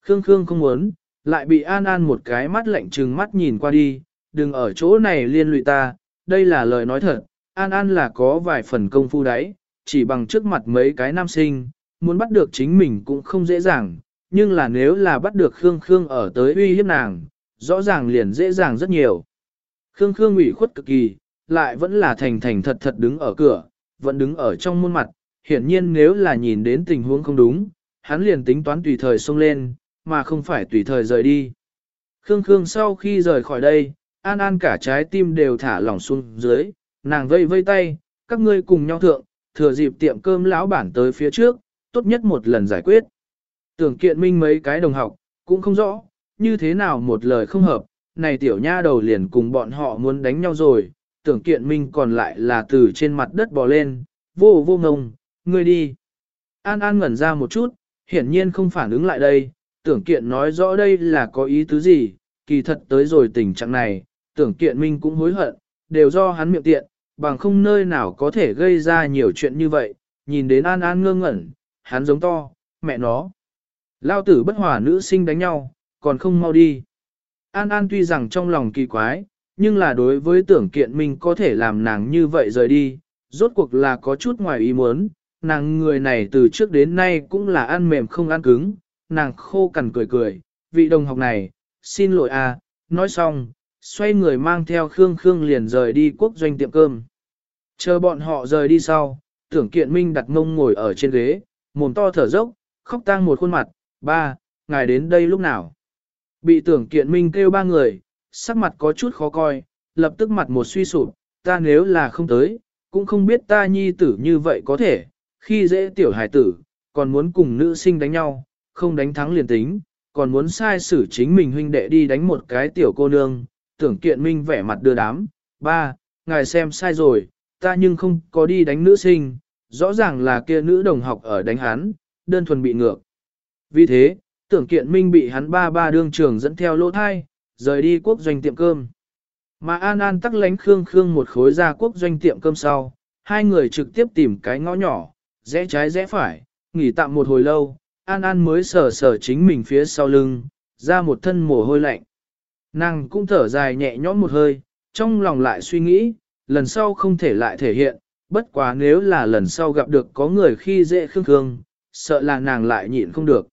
Khương Khương không muốn, lại bị An An một cái mắt lạnh trừng mắt nhìn qua đi, đừng ở chỗ này liên lụy ta, đây là lời nói thật, An An là có vài phần công phu đấy, chỉ bằng trước mặt mấy cái nam sinh, muốn bắt được chính mình cũng không dễ dàng, nhưng là nếu là bắt được Khương Khương ở tới uy hiếp nàng, rõ ràng liền dễ dàng rất nhiều. Khương Khương ủy khuất cực kỳ, lại vẫn là thành thành thật thật đứng ở cửa, vẫn đứng ở trong môn mặt, hiển nhiên nếu là nhìn đến tình huống không đúng, hắn liền tính toán tùy thời xông lên, mà không phải tùy thời rời đi. Khương Khương sau khi rời khỏi đây, An An cả trái tim đều thả lỏng xuống dưới, nàng vây vây tay, các ngươi cùng nhau thượng, thừa dịp tiệm cơm lão bản tới phía trước, tốt nhất một lần giải quyết. Tưởng kiện minh mấy cái đồng học, cũng không rõ, như thế nào một lời không hợp, này tiểu nha đầu liền cùng bọn họ muốn đánh nhau rồi, tưởng kiện minh còn lại là từ trên mặt đất bò lên, vô vô ngông, ngươi đi. An An ngẩn ra một chút, hiển nhiên không phản ứng lại đây, tưởng kiện nói rõ đây là có ý tứ gì, kỳ thật tới rồi tình trạng này, tưởng kiện minh cũng hối hận, đều do hắn miệng tiện, bằng không nơi nào có thể gây ra nhiều chuyện như vậy, nhìn đến An An ngơ ngẩn, hắn giống to, mẹ nó. Lao tử bất hòa nữ sinh đánh nhau, còn không mau đi. An An tuy rằng trong lòng kỳ quái, nhưng là đối với tưởng kiện mình có thể làm nàng như vậy rời đi, rốt cuộc là có chút ngoài ý muốn, nàng người này từ trước đến nay cũng là ăn mềm không ăn cứng, nàng khô cằn cười cười, vị đồng học này, xin lỗi à, nói xong, xoay người mang theo Khương Khương liền rời đi quốc doanh tiệm cơm. Chờ bọn họ rời đi sau, tưởng kiện minh đặt mông ngồi ở trên ghế, mồm to thở dốc, khóc tang một khuôn mặt, ba, ngài đến đây lúc nào. Bị tưởng kiện minh kêu ba người, sắc mặt có chút khó coi, lập tức mặt một suy sụp, ta nếu là không tới, cũng không biết ta nhi tử như vậy có thể, khi dễ tiểu hải tử, còn muốn cùng nữ sinh đánh nhau, không đánh thắng liền tính, còn muốn sai xử chính mình huynh đệ đi đánh một cái tiểu cô nương, tưởng kiện minh vẻ mặt đưa đám, ba, ngài xem sai rồi, ta nhưng không có đi đánh nữ sinh, rõ ràng là kia nữ đồng học ở đánh hắn, đơn thuần bị ngược. Vì thế, tưởng kiện minh bị hắn ba ba đương trường dẫn theo lỗ thai, rời đi quốc doanh tiệm cơm. Mà An An tắc lánh Khương Khương một khối ra quốc doanh tiệm cơm sau, hai người trực tiếp tìm cái ngõ nhỏ, rẽ trái rẽ phải, nghỉ tạm một hồi lâu, An An mới sờ sờ chính mình phía sau lưng, ra một thân mồ hôi lạnh. Nàng cũng thở dài nhẹ nhõm một hơi, trong lòng lại suy nghĩ, lần sau không thể lại thể hiện, bất quá nếu là lần sau gặp được có người khi dễ Khương Khương, sợ là nàng lại nhịn không được.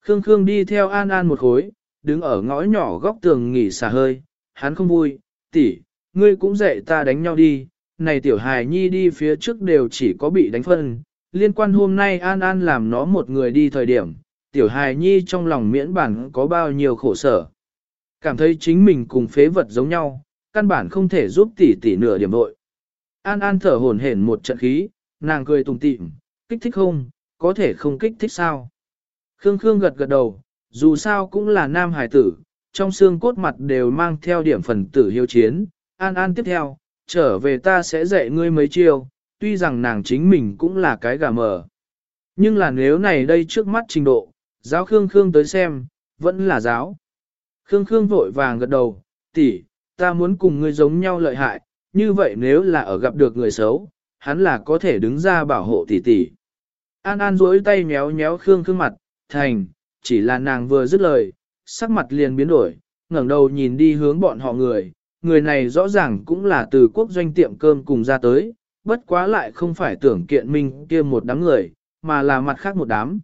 Khương Khương đi theo An An một khối, đứng ở ngõ nhỏ góc tường nghỉ xả hơi, hắn không vui, tỷ, ngươi cũng dạy ta đánh nhau đi, này tiểu hài nhi đi phía trước đều chỉ có bị đánh phân, liên quan hôm nay An An làm nó một người đi thời điểm, tiểu hài nhi trong lòng miễn bản có bao nhiêu khổ sở. Cảm thấy chính mình cùng phế vật giống nhau, căn bản không thể giúp tỷ tỷ nửa điểm vội. An An thở hổn hển một trận khí, nàng cười tùng tịm, kích thích không, có thể không kích thích sao. Khương Khương gật gật đầu, dù sao cũng là nam hải tử, trong xương cốt mặt đều mang theo điểm phần tử hiếu chiến. An An tiếp theo, trở về ta sẽ dạy ngươi mấy chiêu, tuy rằng nàng chính mình cũng là cái gà mờ. Nhưng là nếu này đây trước mắt trình độ, giáo Khương Khương tới xem, vẫn là giáo. Khương Khương vội vàng gật đầu, tỷ, ta muốn cùng ngươi giống nhau lợi hại, như vậy nếu là ở gặp được người xấu, hắn là có thể đứng ra bảo hộ tỷ tỷ. An An duỗi tay méo méo Khương Khương mặt, thành, chỉ là nàng vừa dứt lời, sắc mặt liền biến đổi, ngẩng đầu nhìn đi hướng bọn họ người, người này rõ ràng cũng là từ quốc doanh tiệm cơm cùng ra tới, bất quá lại không phải tưởng kiện minh kia một đám người, mà là mặt khác một đám.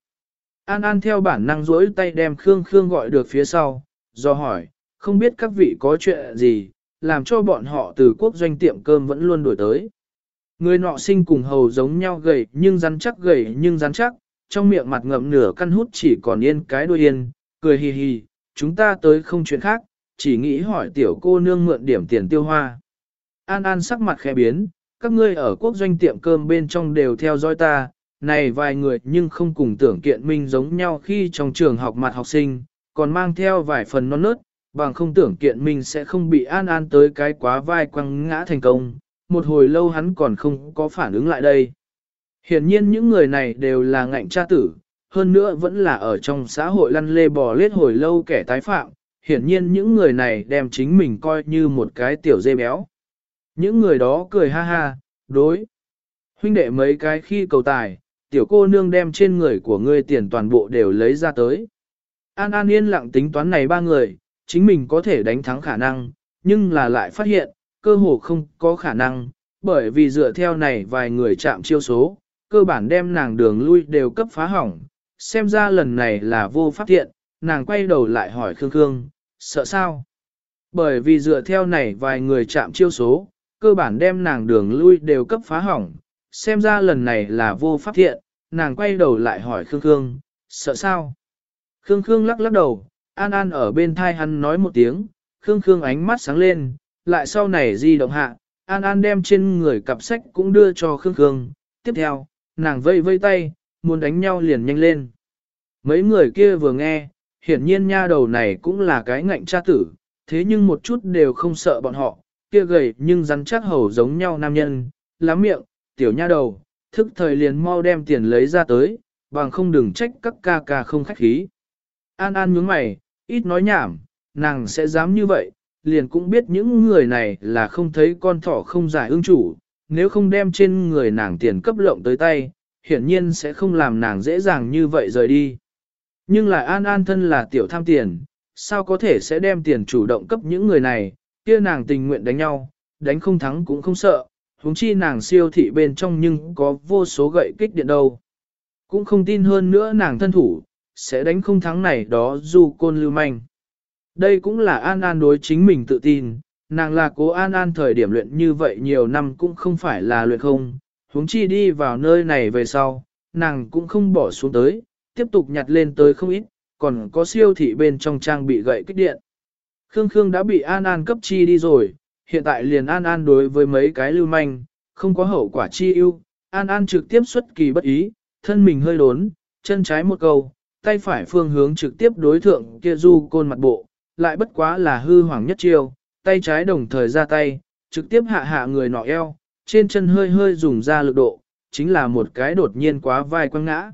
An An theo bản năng duỗi tay đem Khương Khương gọi được phía sau, do hỏi, không biết các vị có chuyện gì, làm cho bọn họ từ quốc doanh tiệm cơm vẫn luôn đổi tới. Người nọ sinh cùng hầu giống nhau gầy nhưng rắn chắc gầy nhưng rắn chắc, trong miệng mặt ngậm nửa căn hút chỉ còn yên cái đuôi yên, cười hì hì, chúng ta tới không chuyện khác, chỉ nghĩ hỏi tiểu cô nương mượn điểm tiền tiêu hoa. An An sắc mặt khẽ biến, các ngươi ở quốc doanh tiệm cơm bên trong đều theo dõi ta, này vài người nhưng không cùng tưởng kiện minh giống nhau khi trong trường học mặt học sinh, còn mang theo vài phần non nớt, bằng không tưởng kiện minh sẽ không bị An An tới cái quá vai quăng ngã thành công, một hồi lâu hắn còn không có phản ứng lại đây. Hiển nhiên những người này đều là ngạnh cha tử, hơn nữa vẫn là ở trong xã hội lăn lê bò lết hồi lâu kẻ tái phạm. Hiển nhiên những người này đem chính mình coi như một cái tiểu dê béo. Những người đó cười ha ha, đối. Huynh đệ mấy cái khi cầu tài, tiểu cô nương đem trên người của ngươi tiền toàn bộ đều lấy ra tới. An An yên lặng tính toán này ba người, chính mình có thể đánh thắng khả năng, nhưng là lại phát hiện, cơ hồ không có khả năng, bởi vì dựa theo này vài người chạm chiêu số, cơ bản đem nàng đường lui đều cấp phá hỏng, xem ra lần này là vô pháp hiện, nàng quay đầu lại hỏi Khương Khương, sợ sao? Bởi vì dựa theo này vài người chạm chiêu số, cơ bản đem nàng đường lui đều cấp phá hỏng, xem ra lần này là vô pháp thiện, nàng quay đầu lại hỏi Khương Khương, sợ sao? Khương Khương lắc lắc đầu, An An ở bên thai hắn nói một tiếng, Khương Khương ánh mắt sáng lên, lại sau này di động hạ, An An đem trên người cặp sách cũng đưa cho Khương Khương, tiếp theo, nàng vây vây tay, muốn đánh nhau liền nhanh lên. Mấy người kia vừa nghe, hiển nhiên nha đầu này cũng là cái ngạnh cha tử, thế nhưng một chút đều không sợ bọn họ, kia gầy nhưng rắn chắc hầu giống nhau nam nhân, lắm miệng, tiểu nha đầu, thức thời liền mau đem tiền lấy ra tới, bằng không đừng trách các ca ca không khách khí. An An nhướng mày, ít nói nhảm, nàng sẽ dám như vậy, liền cũng biết những người này là không thấy con thỏ không giải ương chủ, nếu không đem trên người nàng tiền cấp lộng tới tay, hiển nhiên sẽ không làm nàng dễ dàng như vậy rời đi. Nhưng lại an an thân là tiểu tham tiền, sao có thể sẽ đem tiền chủ động cấp những người này, kia nàng tình nguyện đánh nhau, đánh không thắng cũng không sợ, huống chi nàng siêu thị bên trong nhưng có vô số gậy kích điện đâu. Cũng không tin hơn nữa nàng thân thủ, sẽ đánh không thắng này đó dù côn lưu manh. Đây cũng là An An đối chính mình tự tin, nàng là cố An An thời điểm luyện như vậy nhiều năm cũng không phải là luyện không, huống chi đi vào nơi này về sau, nàng cũng không bỏ xuống tới, tiếp tục nhặt lên tới không ít, còn có siêu thị bên trong trang bị gậy kích điện. Khương Khương đã bị An An cấp chi đi rồi, hiện tại liền An An đối với mấy cái lưu manh, không có hậu quả chi ưu, An An trực tiếp xuất kỳ bất ý, thân mình hơi đốn, chân trái một câu, tay phải phương hướng trực tiếp đối thượng kia du côn mặt bộ, lại bất quá là hư hoàng nhất chiêu, tay trái đồng thời ra tay, trực tiếp hạ hạ người nọ eo, trên chân hơi hơi dùng ra lực độ, chính là một cái đột nhiên quá vai quăng ngã.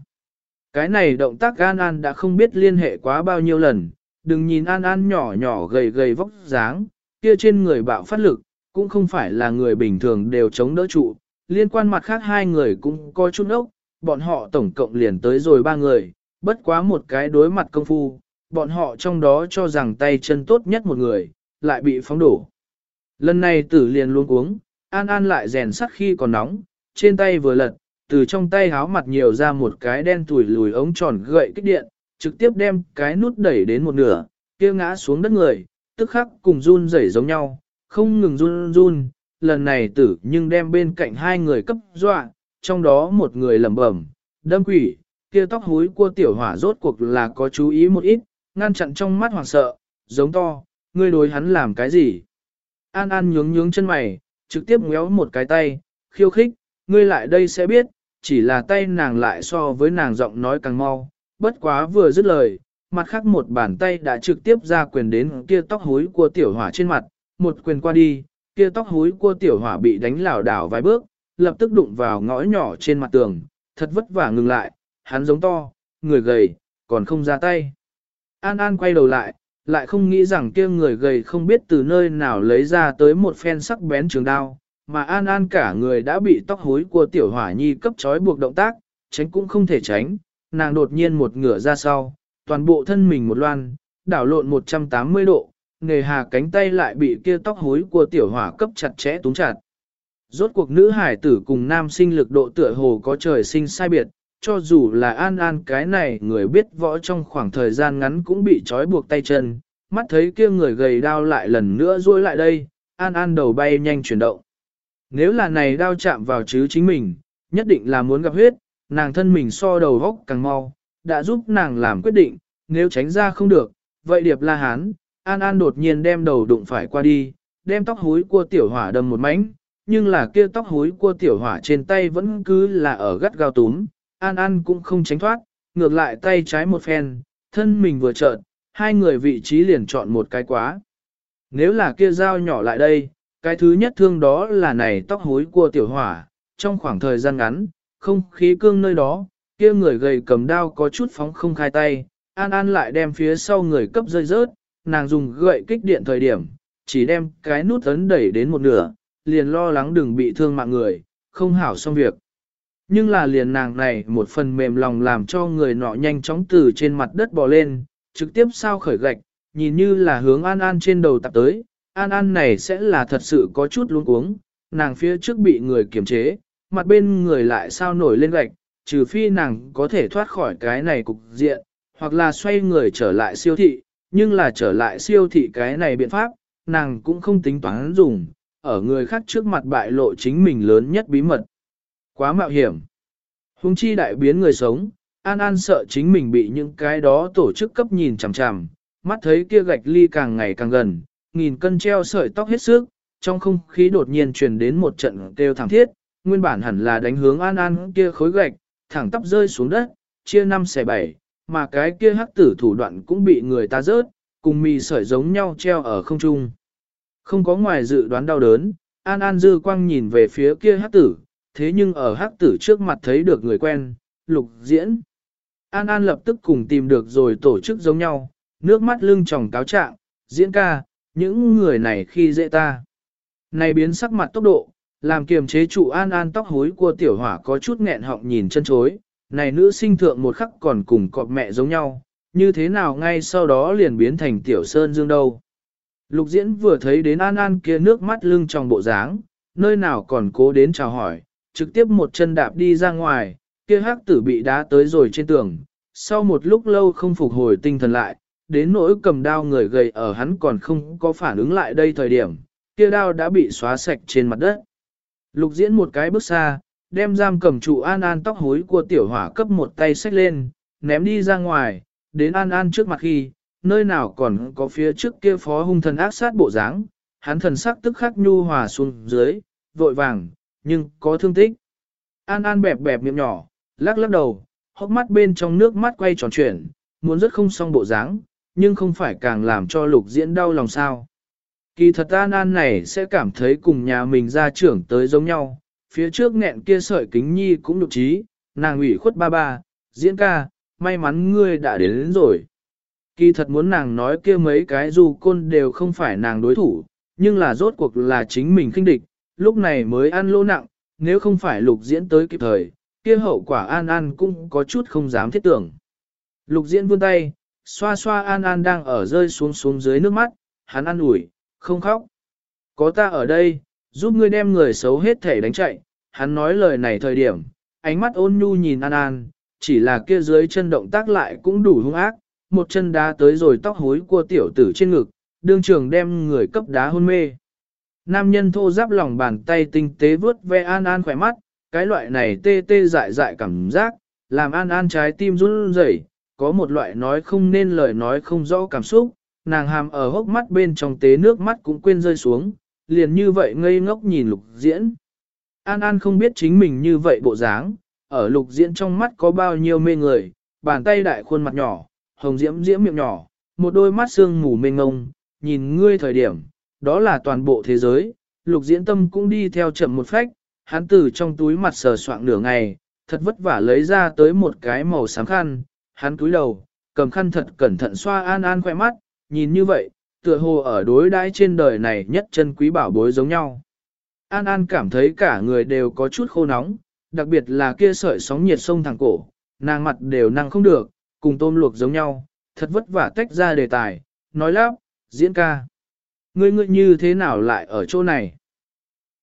Cái này động tác An An đã không biết liên hệ quá bao nhiêu lần, đừng nhìn An An nhỏ nhỏ gầy gầy vóc dáng, kia trên người bạo phát lực, cũng không phải là người bình thường đều chống đỡ trụ. Liên quan mặt khác hai người cũng có chút ốc, bọn họ tổng cộng liền tới rồi ba người, bất quá một cái đối mặt công phu, bọn họ trong đó cho rằng tay chân tốt nhất một người, lại bị phóng đổ. Lần này tử liền luôn uống, An An lại rèn sắt khi còn nóng, trên tay vừa lật, từ trong tay háo mặt nhiều ra một cái đen tuổi lùi ống tròn gậy kích điện, trực tiếp đem cái nút đẩy đến một nửa, kia ngã xuống đất người, tức khắc cùng run rẩy giống nhau, không ngừng run run, lần này tử nhưng đem bên cạnh hai người cấp dọa, trong đó một người lẩm bẩm, đâm quỷ, kia tóc húi của tiểu hỏa rốt cuộc là có chú ý một ít, ngăn chặn trong mắt hoảng sợ, giống to, ngươi đối hắn làm cái gì? An An nhướng nhướng chân mày, trực tiếp ngéo một cái tay, khiêu khích, ngươi lại đây sẽ biết, chỉ là tay nàng lại so với nàng giọng nói càng mau, bất quá vừa dứt lời, mặt khác một bàn tay đã trực tiếp ra quyền đến kia tóc hối của tiểu hỏa trên mặt, một quyền qua đi, kia tóc hối của tiểu hỏa bị đánh lảo đảo vài bước, lập tức đụng vào ngõ nhỏ trên mặt tường, thật vất vả ngừng lại, hắn giống to, người gầy, còn không ra tay. An An quay đầu lại, lại không nghĩ rằng kia người gầy không biết từ nơi nào lấy ra tới một phen sắc bén trường đao, mà An An cả người đã bị tóc hối của tiểu hỏa nhi cấp trói buộc động tác, tránh cũng không thể tránh, nàng đột nhiên một ngửa ra sau, toàn bộ thân mình một loan, đảo lộn 180 độ, nghề hà cánh tay lại bị kia tóc hối của tiểu hỏa cấp chặt chẽ túng chặt. Rốt cuộc nữ hải tử cùng nam sinh lực độ tựa hồ có trời sinh sai biệt, cho dù là an an cái này người biết võ trong khoảng thời gian ngắn cũng bị trói buộc tay chân, mắt thấy kia người gầy đao lại lần nữa ruôi lại đây, an an đầu bay nhanh chuyển động. Nếu là này đao chạm vào chứ chính mình, nhất định là muốn gặp huyết, nàng thân mình so đầu góc càng mau, đã giúp nàng làm quyết định, nếu tránh ra không được, vậy điệp la hán, an an đột nhiên đem đầu đụng phải qua đi, đem tóc hối của tiểu hỏa đâm một mảnh, nhưng là kia tóc hối của tiểu hỏa trên tay vẫn cứ là ở gắt gao túm, An An cũng không tránh thoát, ngược lại tay trái một phen, thân mình vừa trợn, hai người vị trí liền chọn một cái quá. Nếu là kia dao nhỏ lại đây, cái thứ nhất thương đó là này tóc hối của tiểu hỏa, trong khoảng thời gian ngắn, không khí cương nơi đó, kia người gầy cầm đao có chút phóng không khai tay, An An lại đem phía sau người cấp rơi rớt, nàng dùng gậy kích điện thời điểm, chỉ đem cái nút ấn đẩy đến một nửa, liền lo lắng đừng bị thương mạng người, không hảo xong việc. Nhưng là liền nàng này một phần mềm lòng làm cho người nọ nhanh chóng từ trên mặt đất bò lên, trực tiếp sao khởi gạch, nhìn như là hướng An An trên đầu tập tới, An An này sẽ là thật sự có chút luống cuống, nàng phía trước bị người kiềm chế, mặt bên người lại sao nổi lên gạch, trừ phi nàng có thể thoát khỏi cái này cục diện, hoặc là xoay người trở lại siêu thị, nhưng là trở lại siêu thị cái này biện pháp, nàng cũng không tính toán dùng, ở người khác trước mặt bại lộ chính mình lớn nhất bí mật. Quá mạo hiểm. Hùng chi đại biến người sống, An An sợ chính mình bị những cái đó tổ chức cấp nhìn chằm chằm, mắt thấy kia gạch ly càng ngày càng gần, nghìn cân treo sợi tóc hết sức, trong không khí đột nhiên truyền đến một trận kêu thảm thiết, nguyên bản hẳn là đánh hướng An An kia khối gạch, thẳng tắp rơi xuống đất, chia năm xẻ bảy, mà cái kia hắc tử thủ đoạn cũng bị người ta rớt, cùng mì sợi giống nhau treo ở không trung. Không có ngoài dự đoán đau đớn, An An dư quang nhìn về phía kia hắc tử, thế nhưng ở hắc tử trước mặt thấy được người quen, lục diễn. An An lập tức cùng tìm được rồi tổ chức giống nhau, nước mắt lưng tròng cáo trạng, diễn ca, những người này khi dễ ta. Này biến sắc mặt tốc độ, làm kiềm chế trụ An An tóc hối của tiểu hỏa có chút nghẹn họng nhìn chân chối, này nữ sinh thượng một khắc còn cùng cọp mẹ giống nhau, như thế nào ngay sau đó liền biến thành tiểu sơn dương đâu. Lục diễn vừa thấy đến An An kia nước mắt lưng trong bộ dáng, nơi nào còn cố đến chào hỏi, trực tiếp một chân đạp đi ra ngoài, kia hắc tử bị đá tới rồi trên tường. Sau một lúc lâu không phục hồi tinh thần lại, đến nỗi cầm đao người gầy ở hắn còn không có phản ứng lại đây thời điểm, kia đao đã bị xóa sạch trên mặt đất. Lục diễn một cái bước xa, đem giam cầm trụ An An tóc hối của tiểu hỏa cấp một tay xách lên, ném đi ra ngoài, đến An An trước mặt khi, nơi nào còn có phía trước kia phó hung thần ác sát bộ dáng, hắn thần sắc tức khắc nhu hòa xuống dưới, vội vàng, nhưng có thương tích. An An bẹp bẹp miệng nhỏ, lắc lắc đầu, hốc mắt bên trong nước mắt quay tròn chuyển, muốn rất không xong bộ dáng, nhưng không phải càng làm cho lục diễn đau lòng sao. Kỳ thật An An này sẽ cảm thấy cùng nhà mình ra trưởng tới giống nhau, phía trước nghẹn kia sợi kính nhi cũng lục trí, nàng ủy khuất ba ba, diễn ca, may mắn ngươi đã đến, đến rồi. Kỳ thật muốn nàng nói kia mấy cái dù côn đều không phải nàng đối thủ, nhưng là rốt cuộc là chính mình khinh địch, lúc này mới ăn lỗ nặng, nếu không phải lục diễn tới kịp thời, kia hậu quả An An cũng có chút không dám thiết tưởng. Lục diễn vươn tay, xoa xoa An An đang ở rơi xuống xuống dưới nước mắt, hắn ăn ủi, không khóc. Có ta ở đây, giúp ngươi đem người xấu hết thể đánh chạy, hắn nói lời này thời điểm, ánh mắt ôn nhu nhìn An An, chỉ là kia dưới chân động tác lại cũng đủ hung ác, một chân đá tới rồi tóc hối của tiểu tử trên ngực, đương trường đem người cấp đá hôn mê. Nam nhân thô giáp lòng bàn tay tinh tế vướt ve An An khỏe mắt, cái loại này tê tê dại dại cảm giác, làm An An trái tim run rẩy, có một loại nói không nên lời nói không rõ cảm xúc, nàng hàm ở hốc mắt bên trong tế nước mắt cũng quên rơi xuống, liền như vậy ngây ngốc nhìn lục diễn. An An không biết chính mình như vậy bộ dáng, ở lục diễn trong mắt có bao nhiêu mê người, bàn tay đại khuôn mặt nhỏ, hồng diễm diễm miệng nhỏ, một đôi mắt sương mù mênh ngông, nhìn ngươi thời điểm, đó là toàn bộ thế giới, lục diễn tâm cũng đi theo chậm một phách, hắn từ trong túi mặt sờ soạng nửa ngày, thật vất vả lấy ra tới một cái màu sáng khăn, hắn túi đầu, cầm khăn thật cẩn thận xoa an an khoe mắt, nhìn như vậy, tựa hồ ở đối đãi trên đời này nhất chân quý bảo bối giống nhau. An An cảm thấy cả người đều có chút khô nóng, đặc biệt là kia sợi sóng nhiệt sông thẳng cổ, nàng mặt đều năng không được, cùng tôm luộc giống nhau, thật vất vả tách ra đề tài, nói lắp, diễn ca. Ngươi ngươi như thế nào lại ở chỗ này?